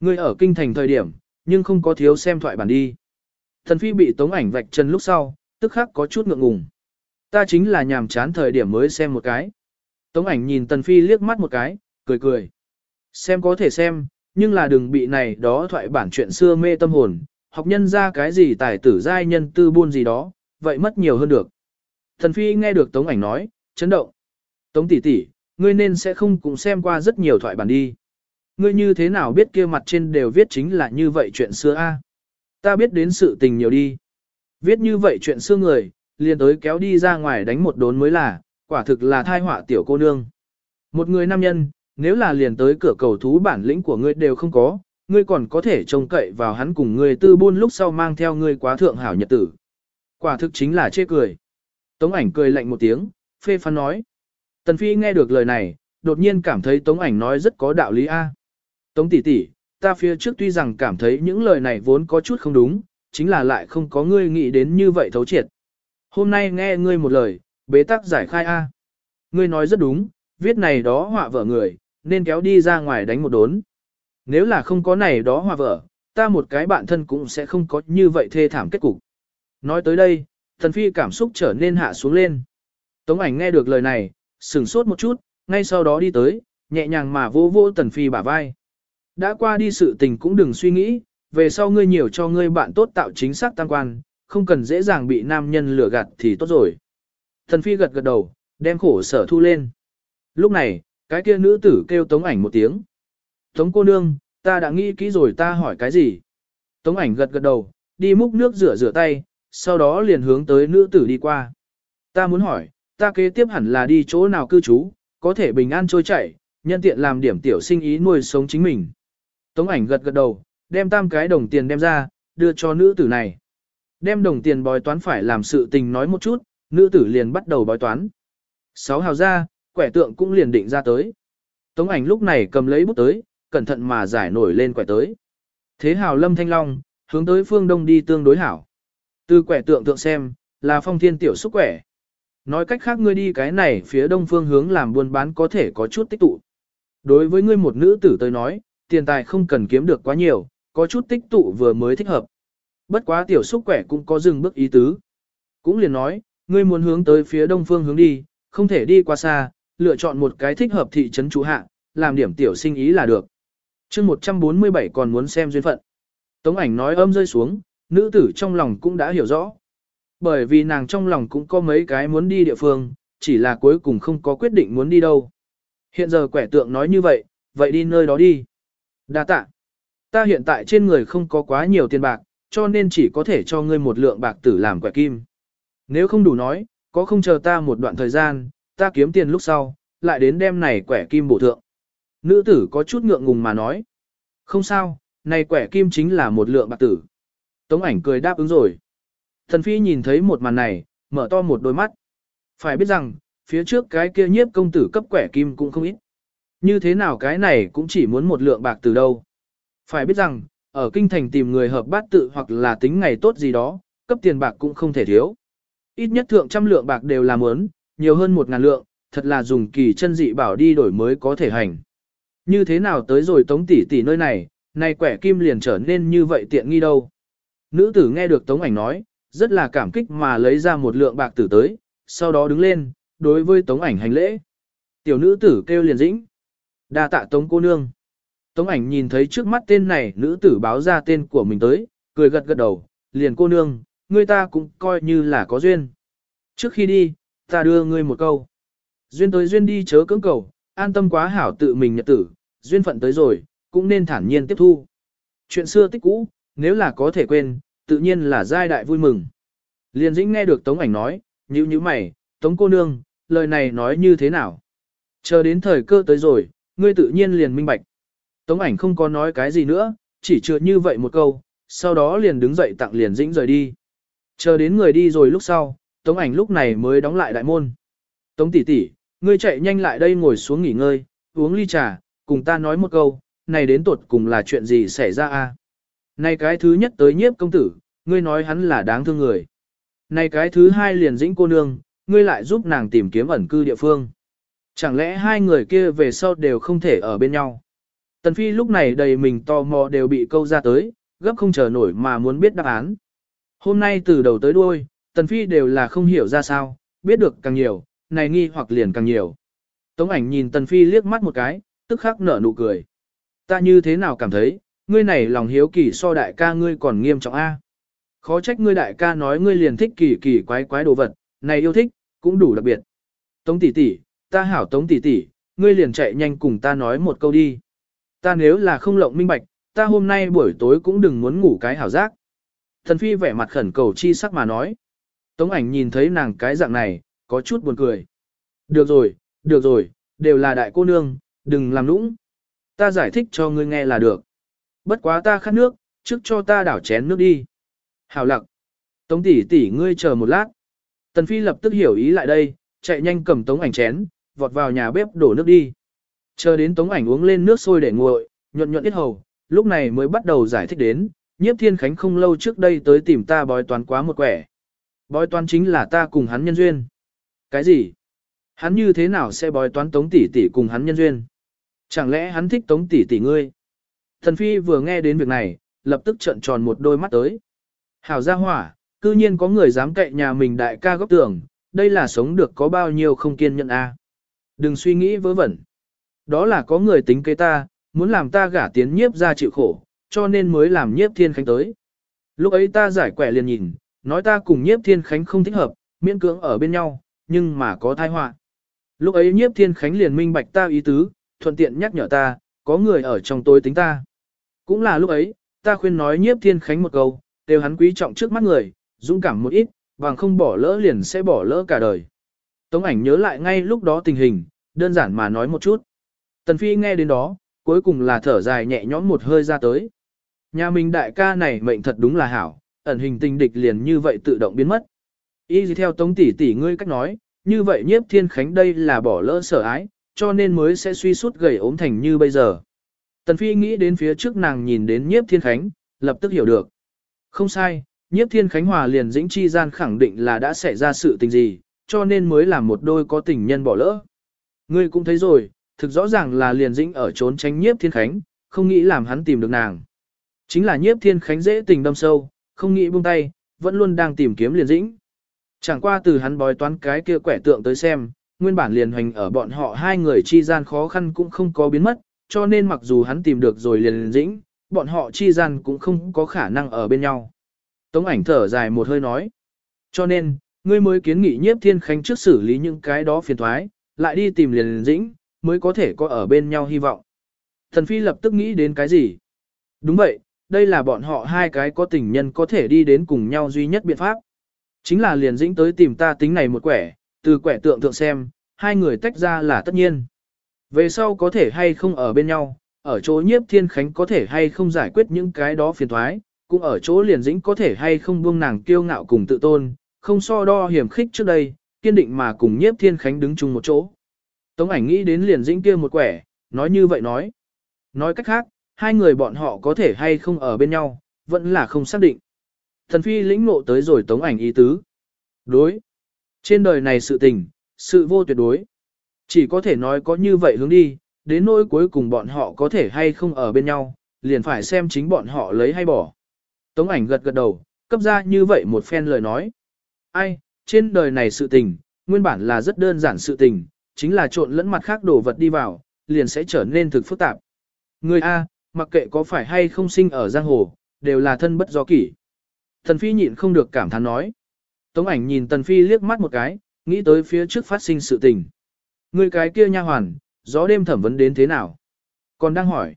Người ở kinh thành thời điểm, nhưng không có thiếu xem thoại bản đi. Tần Phi bị Tống ảnh vạch chân lúc sau, tức khắc có chút ngượng ngùng. Ta chính là nhàm chán thời điểm mới xem một cái. Tống ảnh nhìn Tần Phi liếc mắt một cái, cười cười. Xem có thể xem, nhưng là đừng bị này đó thoại bản chuyện xưa mê tâm hồn, học nhân ra cái gì tài tử giai nhân tư buôn gì đó, vậy mất nhiều hơn được. Thần Phi nghe được Tống ảnh nói, chấn động. Tống tỷ tỷ, ngươi nên sẽ không cũng xem qua rất nhiều thoại bản đi. Ngươi như thế nào biết kia mặt trên đều viết chính là như vậy chuyện xưa a? Ta biết đến sự tình nhiều đi. Viết như vậy chuyện xưa người, liền tới kéo đi ra ngoài đánh một đốn mới là, quả thực là thai họa tiểu cô nương. Một người nam nhân, nếu là liền tới cửa cầu thú bản lĩnh của ngươi đều không có, ngươi còn có thể trông cậy vào hắn cùng ngươi tư buôn lúc sau mang theo ngươi quá thượng hảo nhật tử. Quả thực chính là chê cười. Tống ảnh cười lạnh một tiếng, phê phán nói. Tần Phi nghe được lời này, đột nhiên cảm thấy Tống ảnh nói rất có đạo lý a. Tống tỷ tỷ, ta phía trước tuy rằng cảm thấy những lời này vốn có chút không đúng, chính là lại không có ngươi nghĩ đến như vậy thấu triệt. Hôm nay nghe ngươi một lời, bế tắc giải khai a. Ngươi nói rất đúng, viết này đó họa vợ người, nên kéo đi ra ngoài đánh một đốn. Nếu là không có này đó hòa vợ, ta một cái bạn thân cũng sẽ không có như vậy thê thảm kết cục. Nói tới đây, thần phi cảm xúc trở nên hạ xuống lên. Tống ảnh nghe được lời này, sừng sốt một chút, ngay sau đó đi tới, nhẹ nhàng mà vô vô tần phi bả vai. Đã qua đi sự tình cũng đừng suy nghĩ, về sau ngươi nhiều cho ngươi bạn tốt tạo chính xác tăng quan, không cần dễ dàng bị nam nhân lừa gạt thì tốt rồi. Thần phi gật gật đầu, đem khổ sở thu lên. Lúc này, cái kia nữ tử kêu tống ảnh một tiếng. Tống cô nương, ta đã nghĩ kỹ rồi ta hỏi cái gì? Tống ảnh gật gật đầu, đi múc nước rửa rửa tay, sau đó liền hướng tới nữ tử đi qua. Ta muốn hỏi, ta kế tiếp hẳn là đi chỗ nào cư trú, có thể bình an trôi chảy, nhân tiện làm điểm tiểu sinh ý nuôi sống chính mình. Tống ảnh gật gật đầu, đem tam cái đồng tiền đem ra, đưa cho nữ tử này. Đem đồng tiền bói toán phải làm sự tình nói một chút, nữ tử liền bắt đầu bói toán. Sáu hào ra, quẻ tượng cũng liền định ra tới. Tống ảnh lúc này cầm lấy bút tới, cẩn thận mà giải nổi lên quẻ tới. Thế hào lâm thanh long, hướng tới phương đông đi tương đối hảo. Từ quẻ tượng tượng xem, là phong thiên tiểu xúc quẻ. Nói cách khác ngươi đi cái này phía đông phương hướng làm buôn bán có thể có chút tích tụ. Đối với ngươi một nữ tử tới nói, tiền tài không cần kiếm được quá nhiều, có chút tích tụ vừa mới thích hợp. Bất quá tiểu xúc quẻ cũng có dừng bước ý tứ. Cũng liền nói, ngươi muốn hướng tới phía đông phương hướng đi, không thể đi qua xa, lựa chọn một cái thích hợp thị trấn chủ hạ, làm điểm tiểu sinh ý là được. chương 147 còn muốn xem duyên phận. Tống ảnh nói âm rơi xuống, nữ tử trong lòng cũng đã hiểu rõ. Bởi vì nàng trong lòng cũng có mấy cái muốn đi địa phương, chỉ là cuối cùng không có quyết định muốn đi đâu. Hiện giờ quẻ tượng nói như vậy, vậy đi nơi đó đi. Đa tạ. Ta hiện tại trên người không có quá nhiều tiền bạc, cho nên chỉ có thể cho ngươi một lượng bạc tử làm quẻ kim. Nếu không đủ nói, có không chờ ta một đoạn thời gian, ta kiếm tiền lúc sau, lại đến đêm này quẻ kim bổ thượng. Nữ tử có chút ngượng ngùng mà nói. Không sao, này quẻ kim chính là một lượng bạc tử. Tống ảnh cười đáp ứng rồi. Thần phi nhìn thấy một màn này, mở to một đôi mắt. Phải biết rằng, phía trước cái kia nhiếp công tử cấp quẻ kim cũng không ít. Như thế nào cái này cũng chỉ muốn một lượng bạc từ đâu. Phải biết rằng, ở kinh thành tìm người hợp bát tự hoặc là tính ngày tốt gì đó, cấp tiền bạc cũng không thể thiếu. Ít nhất thượng trăm lượng bạc đều là muốn, nhiều hơn một ngàn lượng, thật là dùng kỳ chân dị bảo đi đổi mới có thể hành. Như thế nào tới rồi tống tỷ tỷ nơi này, nay quẻ kim liền trở nên như vậy tiện nghi đâu. Nữ tử nghe được tống ảnh nói, rất là cảm kích mà lấy ra một lượng bạc tử tới, sau đó đứng lên, đối với tống ảnh hành lễ. Tiểu nữ tử kêu liền dĩnh. đa tạ tống cô nương. Tống ảnh nhìn thấy trước mắt tên này nữ tử báo ra tên của mình tới, cười gật gật đầu, liền cô nương, người ta cũng coi như là có duyên. Trước khi đi, ta đưa ngươi một câu. Duyên tới duyên đi chớ cưỡng cầu, an tâm quá hảo tự mình nhật tử, duyên phận tới rồi, cũng nên thản nhiên tiếp thu. Chuyện xưa tích cũ, nếu là có thể quên, tự nhiên là giai đại vui mừng. Liên dĩnh nghe được Tống ảnh nói, như như mày, Tống cô nương, lời này nói như thế nào? Chờ đến thời cơ tới rồi, ngươi tự nhiên liền minh bạch. Tống ảnh không có nói cái gì nữa, chỉ chưa như vậy một câu, sau đó liền đứng dậy tặng liền dĩnh rời đi. Chờ đến người đi rồi lúc sau, Tống ảnh lúc này mới đóng lại đại môn. Tống tỷ tỷ, ngươi chạy nhanh lại đây ngồi xuống nghỉ ngơi, uống ly trà, cùng ta nói một câu, này đến tuột cùng là chuyện gì xảy ra a? Này cái thứ nhất tới nhiếp công tử, ngươi nói hắn là đáng thương người. Này cái thứ hai liền dĩnh cô nương, ngươi lại giúp nàng tìm kiếm ẩn cư địa phương. Chẳng lẽ hai người kia về sau đều không thể ở bên nhau? Tần Phi lúc này đầy mình tò mò đều bị câu ra tới, gấp không chờ nổi mà muốn biết đáp án. Hôm nay từ đầu tới đuôi, Tần Phi đều là không hiểu ra sao, biết được càng nhiều, này nghi hoặc liền càng nhiều. Tống ảnh nhìn Tần Phi liếc mắt một cái, tức khắc nở nụ cười. Ta như thế nào cảm thấy, ngươi này lòng hiếu kỳ so đại ca ngươi còn nghiêm trọng a. Khó trách ngươi đại ca nói ngươi liền thích kỳ kỳ quái quái đồ vật, này yêu thích, cũng đủ đặc biệt. Tống tỷ tỷ, ta hảo tống tỷ tỷ, ngươi liền chạy nhanh cùng ta nói một câu đi. Ta nếu là không lộng minh bạch, ta hôm nay buổi tối cũng đừng muốn ngủ cái hảo giác. Thần phi vẻ mặt khẩn cầu chi sắc mà nói. Tống ảnh nhìn thấy nàng cái dạng này, có chút buồn cười. Được rồi, được rồi, đều là đại cô nương, đừng làm nũng. Ta giải thích cho ngươi nghe là được. bất quá ta khát nước, trước cho ta đảo chén nước đi. Hảo lặc. Tống tỷ tỷ ngươi chờ một lát. Tần Phi lập tức hiểu ý lại đây, chạy nhanh cầm tống ảnh chén, vọt vào nhà bếp đổ nước đi. Chờ đến tống ảnh uống lên nước sôi để nguội, nhuận nhuận ít hầu, lúc này mới bắt đầu giải thích đến, nhiếp thiên khánh không lâu trước đây tới tìm ta bói toán quá một quẻ. Bói toán chính là ta cùng hắn nhân duyên. Cái gì? Hắn như thế nào sẽ bói toán tống tỷ tỷ cùng hắn nhân duyên? Chẳng lẽ hắn thích tống tỷ tỷ ngươi? Thần phi vừa nghe đến việc này, lập tức trợn tròn một đôi mắt tới. Hảo gia hỏa, cư nhiên có người dám cậy nhà mình đại ca góc tưởng, đây là sống được có bao nhiêu không kiên nhẫn a. Đừng suy nghĩ vớ vẩn. Đó là có người tính kế ta, muốn làm ta gả tiến nhiếp ra chịu khổ, cho nên mới làm nhiếp thiên khánh tới. Lúc ấy ta giải quẻ liền nhìn, nói ta cùng nhiếp thiên khánh không thích hợp, miễn cưỡng ở bên nhau, nhưng mà có thai họa. Lúc ấy nhiếp thiên khánh liền minh bạch ta ý tứ, thuận tiện nhắc nhở ta, có người ở trong tối tính ta. Cũng là lúc ấy, ta khuyên nói nhiếp thiên khánh một câu, đều hắn quý trọng trước mắt người, dũng cảm một ít, bằng không bỏ lỡ liền sẽ bỏ lỡ cả đời. Tống ảnh nhớ lại ngay lúc đó tình hình, đơn giản mà nói một chút. Tần Phi nghe đến đó, cuối cùng là thở dài nhẹ nhõm một hơi ra tới. Nhà mình đại ca này mệnh thật đúng là hảo, ẩn hình tình địch liền như vậy tự động biến mất. Y gì theo tống tỷ tỷ ngươi cách nói, như vậy nhiếp thiên khánh đây là bỏ lỡ sở ái, cho nên mới sẽ suy sút gầy ốm thành như bây giờ. Tần Phi nghĩ đến phía trước nàng nhìn đến nhiếp thiên khánh, lập tức hiểu được. Không sai, nhiếp thiên khánh hòa liền dĩnh chi gian khẳng định là đã xảy ra sự tình gì, cho nên mới làm một đôi có tình nhân bỏ lỡ. Ngươi cũng thấy rồi, thực rõ ràng là liền dĩnh ở trốn tránh nhiếp thiên khánh, không nghĩ làm hắn tìm được nàng. Chính là nhiếp thiên khánh dễ tình đâm sâu, không nghĩ buông tay, vẫn luôn đang tìm kiếm liền dĩnh. Chẳng qua từ hắn bói toán cái kia quẻ tượng tới xem, nguyên bản liền hoành ở bọn họ hai người chi gian khó khăn cũng không có biến mất, cho nên mặc dù hắn tìm được rồi liền dĩnh, bọn họ chi gian cũng không có khả năng ở bên nhau. Tống ảnh thở dài một hơi nói. Cho nên, ngươi mới kiến nghị nhiếp thiên khánh trước xử lý những cái đó phiền thoái, lại đi tìm liền dĩnh, mới có thể có ở bên nhau hy vọng. Thần Phi lập tức nghĩ đến cái gì? Đúng vậy, đây là bọn họ hai cái có tình nhân có thể đi đến cùng nhau duy nhất biện pháp. Chính là liền dĩnh tới tìm ta tính này một quẻ, từ quẻ tượng tượng xem, hai người tách ra là tất nhiên. Về sau có thể hay không ở bên nhau, ở chỗ nhiếp thiên khánh có thể hay không giải quyết những cái đó phiền thoái, cũng ở chỗ liền dĩnh có thể hay không buông nàng kiêu ngạo cùng tự tôn, không so đo hiểm khích trước đây, kiên định mà cùng nhiếp thiên khánh đứng chung một chỗ. Tống ảnh nghĩ đến liền dĩnh kia một quẻ, nói như vậy nói. Nói cách khác, hai người bọn họ có thể hay không ở bên nhau, vẫn là không xác định. Thần phi lĩnh ngộ tới rồi tống ảnh ý tứ. Đối. Trên đời này sự tình, sự vô tuyệt đối. Chỉ có thể nói có như vậy hướng đi, đến nỗi cuối cùng bọn họ có thể hay không ở bên nhau, liền phải xem chính bọn họ lấy hay bỏ. Tống ảnh gật gật đầu, cấp ra như vậy một phen lời nói. Ai, trên đời này sự tình, nguyên bản là rất đơn giản sự tình, chính là trộn lẫn mặt khác đồ vật đi vào, liền sẽ trở nên thực phức tạp. Người A, mặc kệ có phải hay không sinh ở giang hồ, đều là thân bất do kỷ. Tần Phi nhịn không được cảm thán nói. Tống ảnh nhìn Tần Phi liếc mắt một cái, nghĩ tới phía trước phát sinh sự tình. Người cái kia nha hoàn, gió đêm thẩm vấn đến thế nào? Còn đang hỏi.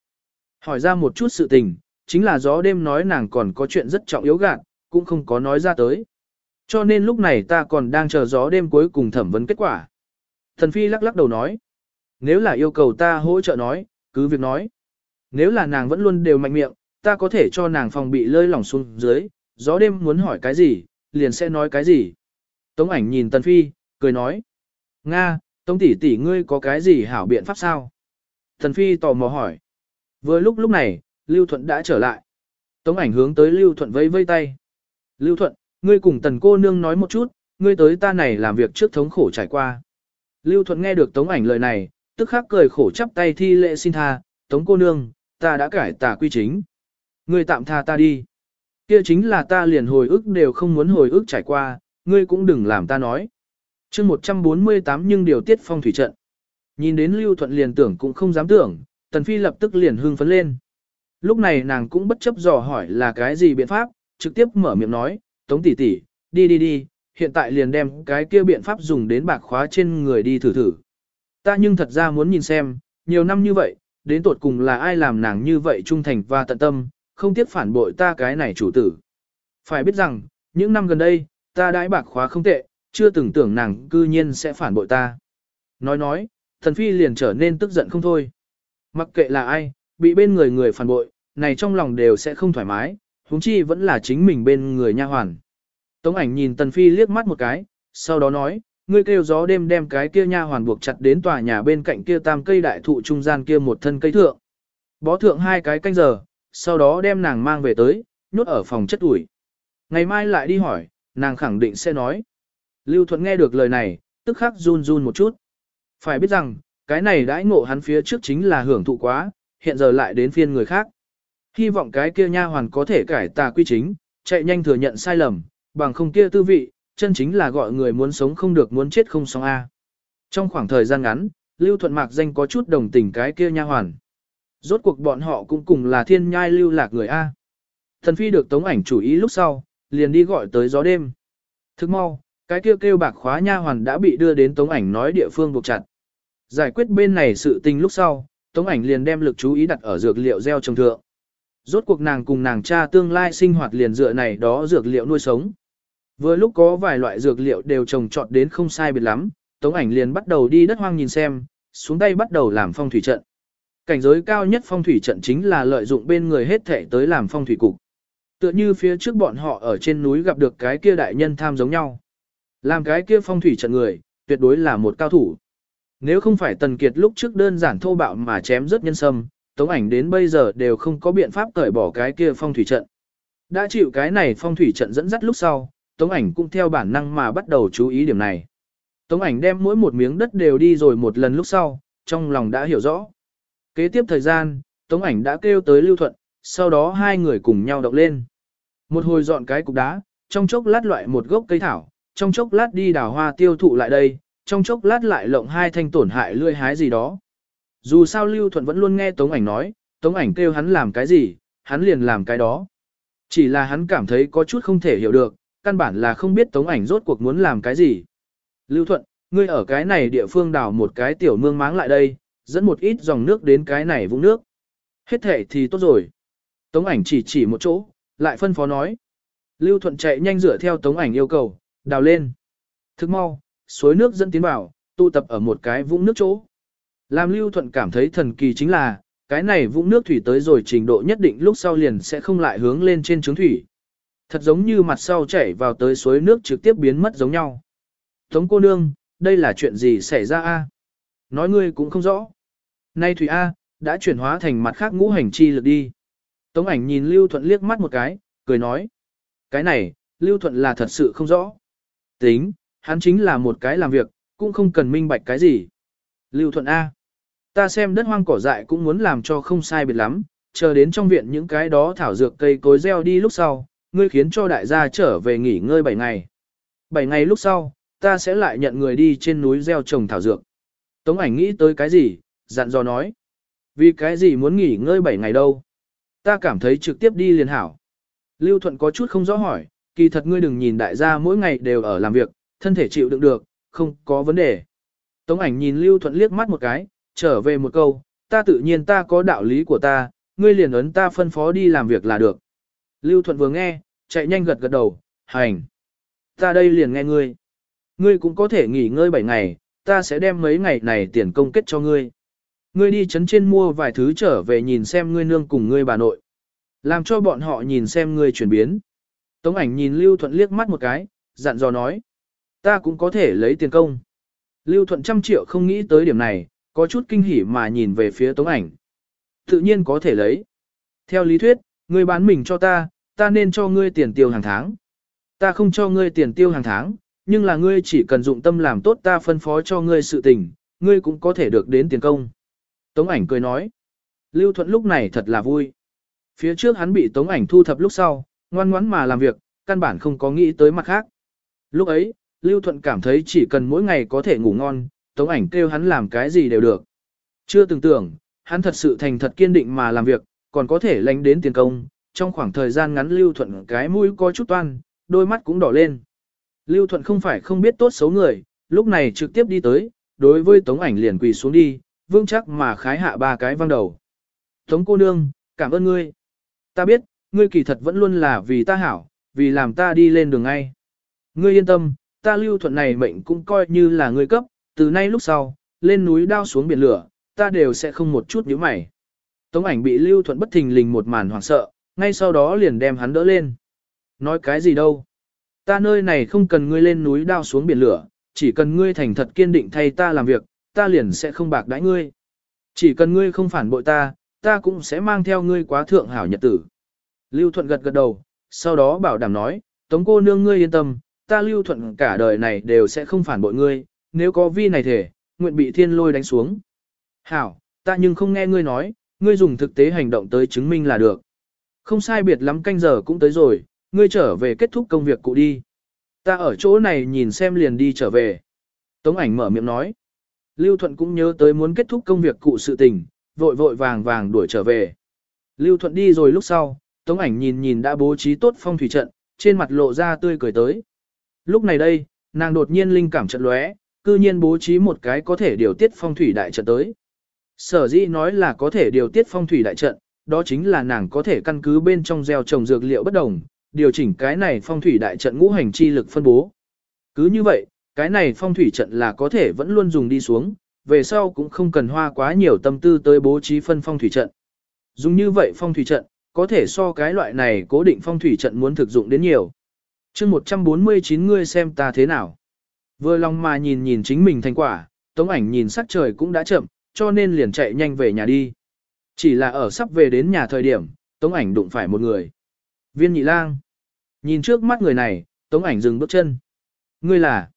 Hỏi ra một chút sự tình, chính là gió đêm nói nàng còn có chuyện rất trọng yếu gạn, cũng không có nói ra tới. Cho nên lúc này ta còn đang chờ gió đêm cuối cùng thẩm vấn kết quả. Thần Phi lắc lắc đầu nói. Nếu là yêu cầu ta hỗ trợ nói, cứ việc nói. Nếu là nàng vẫn luôn đều mạnh miệng, ta có thể cho nàng phòng bị lơi lỏng xuống dưới, gió đêm muốn hỏi cái gì, liền sẽ nói cái gì. Tống ảnh nhìn Tần Phi, cười nói. Nga, Tống tỷ tỷ ngươi có cái gì hảo biện pháp sao? Tần Phi tò mò hỏi. Vừa lúc lúc này, Lưu Thuận đã trở lại. Tống ảnh hướng tới Lưu Thuận vây vây tay. Lưu Thuận, ngươi cùng tần cô nương nói một chút, ngươi tới ta này làm việc trước thống khổ trải qua. Lưu Thuận nghe được Tống ảnh lời này, tức khắc cười khổ chắp tay thi lễ xin tha, Tống cô nương, ta đã cải tà quy chính. Ngươi tạm tha ta đi. Kia chính là ta liền hồi ức đều không muốn hồi ức trải qua, ngươi cũng đừng làm ta nói. chương 148 nhưng điều tiết phong thủy trận. Nhìn đến Lưu Thuận liền tưởng cũng không dám tưởng, Tần Phi lập tức liền hưng phấn lên. Lúc này nàng cũng bất chấp dò hỏi là cái gì biện pháp, trực tiếp mở miệng nói, Tống tỷ tỷ, đi đi đi, hiện tại liền đem cái kia biện pháp dùng đến bạc khóa trên người đi thử thử. Ta nhưng thật ra muốn nhìn xem, nhiều năm như vậy, đến tột cùng là ai làm nàng như vậy trung thành và tận tâm, không tiếc phản bội ta cái này chủ tử. Phải biết rằng, những năm gần đây, ta đãi bạc khóa không tệ, chưa từng tưởng nàng cư nhiên sẽ phản bội ta. Nói nói, thần phi liền trở nên tức giận không thôi. Mặc kệ là ai, bị bên người người phản bội, này trong lòng đều sẽ không thoải mái, huống chi vẫn là chính mình bên người nha hoàn. Tống ảnh nhìn Tần Phi liếc mắt một cái, sau đó nói, ngươi kêu gió đêm đem cái kia nha hoàn buộc chặt đến tòa nhà bên cạnh kia tam cây đại thụ trung gian kia một thân cây thượng. Bó thượng hai cái canh giờ, sau đó đem nàng mang về tới, nhốt ở phòng chất ủi. Ngày mai lại đi hỏi, nàng khẳng định sẽ nói. Lưu Thuận nghe được lời này, tức khắc run run một chút. Phải biết rằng, cái này đãi ngộ hắn phía trước chính là hưởng thụ quá, hiện giờ lại đến phiên người khác. Hy vọng cái kia nha hoàn có thể cải tà quy chính, chạy nhanh thừa nhận sai lầm, bằng không kia tư vị, chân chính là gọi người muốn sống không được muốn chết không xong a. Trong khoảng thời gian ngắn, Lưu Thuận Mạc danh có chút đồng tình cái kia nha hoàn. Rốt cuộc bọn họ cũng cùng là thiên nhai lưu lạc người A. Thần phi được tống ảnh chủ ý lúc sau, liền đi gọi tới gió đêm. Thức mau, cái kêu kêu bạc khóa nha hoàn đã bị đưa đến tống ảnh nói địa phương buộc chặt. Giải quyết bên này sự tình lúc sau, tống ảnh liền đem lực chú ý đặt ở dược liệu gieo trồng thượng. Rốt cuộc nàng cùng nàng cha tương lai sinh hoạt liền dựa này đó dược liệu nuôi sống. Vừa lúc có vài loại dược liệu đều trồng trọt đến không sai biệt lắm, tống ảnh liền bắt đầu đi đất hoang nhìn xem, xuống tay bắt đầu làm phong thủy trận. Cảnh giới cao nhất phong thủy trận chính là lợi dụng bên người hết thể tới làm phong thủy cục. Tựa như phía trước bọn họ ở trên núi gặp được cái kia đại nhân tham giống nhau. Làm cái kia phong thủy trận người, tuyệt đối là một cao thủ. Nếu không phải Tần Kiệt lúc trước đơn giản thô bạo mà chém rất nhân sâm, tống ảnh đến bây giờ đều không có biện pháp cởi bỏ cái kia phong thủy trận. Đã chịu cái này phong thủy trận dẫn dắt lúc sau, tống ảnh cũng theo bản năng mà bắt đầu chú ý điểm này. Tống ảnh đem mỗi một miếng đất đều đi rồi một lần lúc sau, trong lòng đã hiểu rõ. Kế tiếp thời gian, Tống ảnh đã kêu tới Lưu Thuận, sau đó hai người cùng nhau động lên. Một hồi dọn cái cục đá, trong chốc lát loại một gốc cây thảo, trong chốc lát đi đào hoa tiêu thụ lại đây, trong chốc lát lại lộng hai thanh tổn hại lươi hái gì đó. Dù sao Lưu Thuận vẫn luôn nghe Tống ảnh nói, Tống ảnh kêu hắn làm cái gì, hắn liền làm cái đó. Chỉ là hắn cảm thấy có chút không thể hiểu được, căn bản là không biết Tống ảnh rốt cuộc muốn làm cái gì. Lưu Thuận, ngươi ở cái này địa phương đào một cái tiểu mương máng lại đây, dẫn một ít dòng nước đến cái này vũng nước. Hết thể thì tốt rồi. Tống ảnh chỉ chỉ một chỗ, lại phân phó nói. Lưu Thuận chạy nhanh rửa theo tống ảnh yêu cầu, đào lên. Thức mau, suối nước dẫn tiến vào, tụ tập ở một cái vũng nước chỗ. Làm Lưu Thuận cảm thấy thần kỳ chính là, cái này vũng nước thủy tới rồi trình độ nhất định lúc sau liền sẽ không lại hướng lên trên trứng thủy. Thật giống như mặt sau chảy vào tới suối nước trực tiếp biến mất giống nhau. Tống cô nương, đây là chuyện gì xảy ra a? Nói ngươi cũng không rõ. Nay Thủy A, đã chuyển hóa thành mặt khác ngũ hành chi lực đi. Tống ảnh nhìn Lưu Thuận liếc mắt một cái, cười nói. Cái này, Lưu Thuận là thật sự không rõ. Tính, hắn chính là một cái làm việc, cũng không cần minh bạch cái gì. Lưu Thuận A. Ta xem đất hoang cỏ dại cũng muốn làm cho không sai biệt lắm, chờ đến trong viện những cái đó thảo dược cây cối gieo đi lúc sau, ngươi khiến cho đại gia trở về nghỉ ngơi 7 ngày. 7 ngày lúc sau, ta sẽ lại nhận người đi trên núi gieo trồng thảo dược. Tống ảnh nghĩ tới cái gì, dặn dò nói. Vì cái gì muốn nghỉ ngơi 7 ngày đâu? Ta cảm thấy trực tiếp đi liền hảo. Lưu Thuận có chút không rõ hỏi, kỳ thật ngươi đừng nhìn đại gia mỗi ngày đều ở làm việc, thân thể chịu đựng được, không có vấn đề. Tống ảnh nhìn Lưu Thuận liếc mắt một cái, trở về một câu, ta tự nhiên ta có đạo lý của ta, ngươi liền ấn ta phân phó đi làm việc là được. Lưu Thuận vừa nghe, chạy nhanh gật gật đầu, hành. Ta đây liền nghe ngươi. Ngươi cũng có thể nghỉ ngơi 7 ngày, ta sẽ đem mấy ngày này tiền công kết cho ngươi. Ngươi đi chấn trên mua vài thứ trở về nhìn xem ngươi nương cùng ngươi bà nội. Làm cho bọn họ nhìn xem ngươi chuyển biến. Tống ảnh nhìn Lưu Thuận liếc mắt một cái, dặn dò nói. Ta cũng có thể lấy tiền công. Lưu Thuận trăm triệu không nghĩ tới điểm này, có chút kinh hỉ mà nhìn về phía Tống ảnh. Tự nhiên có thể lấy. Theo lý thuyết, ngươi bán mình cho ta, ta nên cho ngươi tiền tiêu hàng tháng. Ta không cho ngươi tiền tiêu hàng tháng, nhưng là ngươi chỉ cần dụng tâm làm tốt ta phân phó cho ngươi sự tình, ngươi cũng có thể được đến tiền công. Tống ảnh cười nói. Lưu Thuận lúc này thật là vui. Phía trước hắn bị Tống ảnh thu thập lúc sau, ngoan ngoãn mà làm việc, căn bản không có nghĩ tới mặt khác. Lúc ấy, Lưu Thuận cảm thấy chỉ cần mỗi ngày có thể ngủ ngon, Tống ảnh kêu hắn làm cái gì đều được. Chưa từng tưởng, hắn thật sự thành thật kiên định mà làm việc, còn có thể lánh đến tiền công. Trong khoảng thời gian ngắn Lưu Thuận cái mũi có chút toan, đôi mắt cũng đỏ lên. Lưu Thuận không phải không biết tốt xấu người, lúc này trực tiếp đi tới, đối với Tống ảnh liền quỳ xuống đi, vương chắc mà khái hạ ba cái văng đầu. Tống cô nương, cảm ơn ngươi. Ta biết, ngươi kỳ thật vẫn luôn là vì ta hảo, vì làm ta đi lên đường ngay. Ngươi yên tâm, ta lưu thuận này mệnh cũng coi như là ngươi cấp, từ nay lúc sau, lên núi đao xuống biển lửa, ta đều sẽ không một chút nhíu mày. Tống ảnh bị Lưu Thuận bất thình lình một màn hoảng sợ, ngay sau đó liền đem hắn đỡ lên. Nói cái gì đâu? Ta nơi này không cần ngươi lên núi đao xuống biển lửa, chỉ cần ngươi thành thật kiên định thay ta làm việc, ta liền sẽ không bạc đãi ngươi. Chỉ cần ngươi không phản bội ta, ta cũng sẽ mang theo ngươi quá thượng hảo nhật tử. Lưu Thuận gật gật đầu, sau đó bảo đảm nói, Tống cô nương ngươi yên tâm, ta Lưu Thuận cả đời này đều sẽ không phản bội ngươi, nếu có vi này thể, nguyện bị thiên lôi đánh xuống. Hảo, ta nhưng không nghe ngươi nói, ngươi dùng thực tế hành động tới chứng minh là được. Không sai biệt lắm canh giờ cũng tới rồi, ngươi trở về kết thúc công việc cụ đi. Ta ở chỗ này nhìn xem liền đi trở về. Tống ảnh mở miệng nói. Lưu Thuận cũng nhớ tới muốn kết thúc công việc cụ sự tình, vội vội vàng vàng đuổi trở về. Lưu Thuận đi rồi lúc sau, Tống ảnh nhìn nhìn đã bố trí tốt phong thủy trận, trên mặt lộ ra tươi cười tới. Lúc này đây, nàng đột nhiên linh cảm trận lóe, cư nhiên bố trí một cái có thể điều tiết phong thủy đại trận tới. Sở dĩ nói là có thể điều tiết phong thủy đại trận, đó chính là nàng có thể căn cứ bên trong gieo trồng dược liệu bất đồng, điều chỉnh cái này phong thủy đại trận ngũ hành chi lực phân bố. Cứ như vậy, cái này phong thủy trận là có thể vẫn luôn dùng đi xuống, về sau cũng không cần hoa quá nhiều tâm tư tới bố trí phân phong thủy trận. Dùng như vậy phong thủy trận, có thể so cái loại này cố định phong thủy trận muốn thực dụng đến nhiều. chương 149 ngươi xem ta thế nào. Vừa lòng mà nhìn nhìn chính mình thành quả, tống ảnh nhìn sắc trời cũng đã chậm, cho nên liền chạy nhanh về nhà đi. Chỉ là ở sắp về đến nhà thời điểm, tống ảnh đụng phải một người. Viên nhị lang. Nhìn trước mắt người này, tống ảnh dừng bước chân. Ngươi là.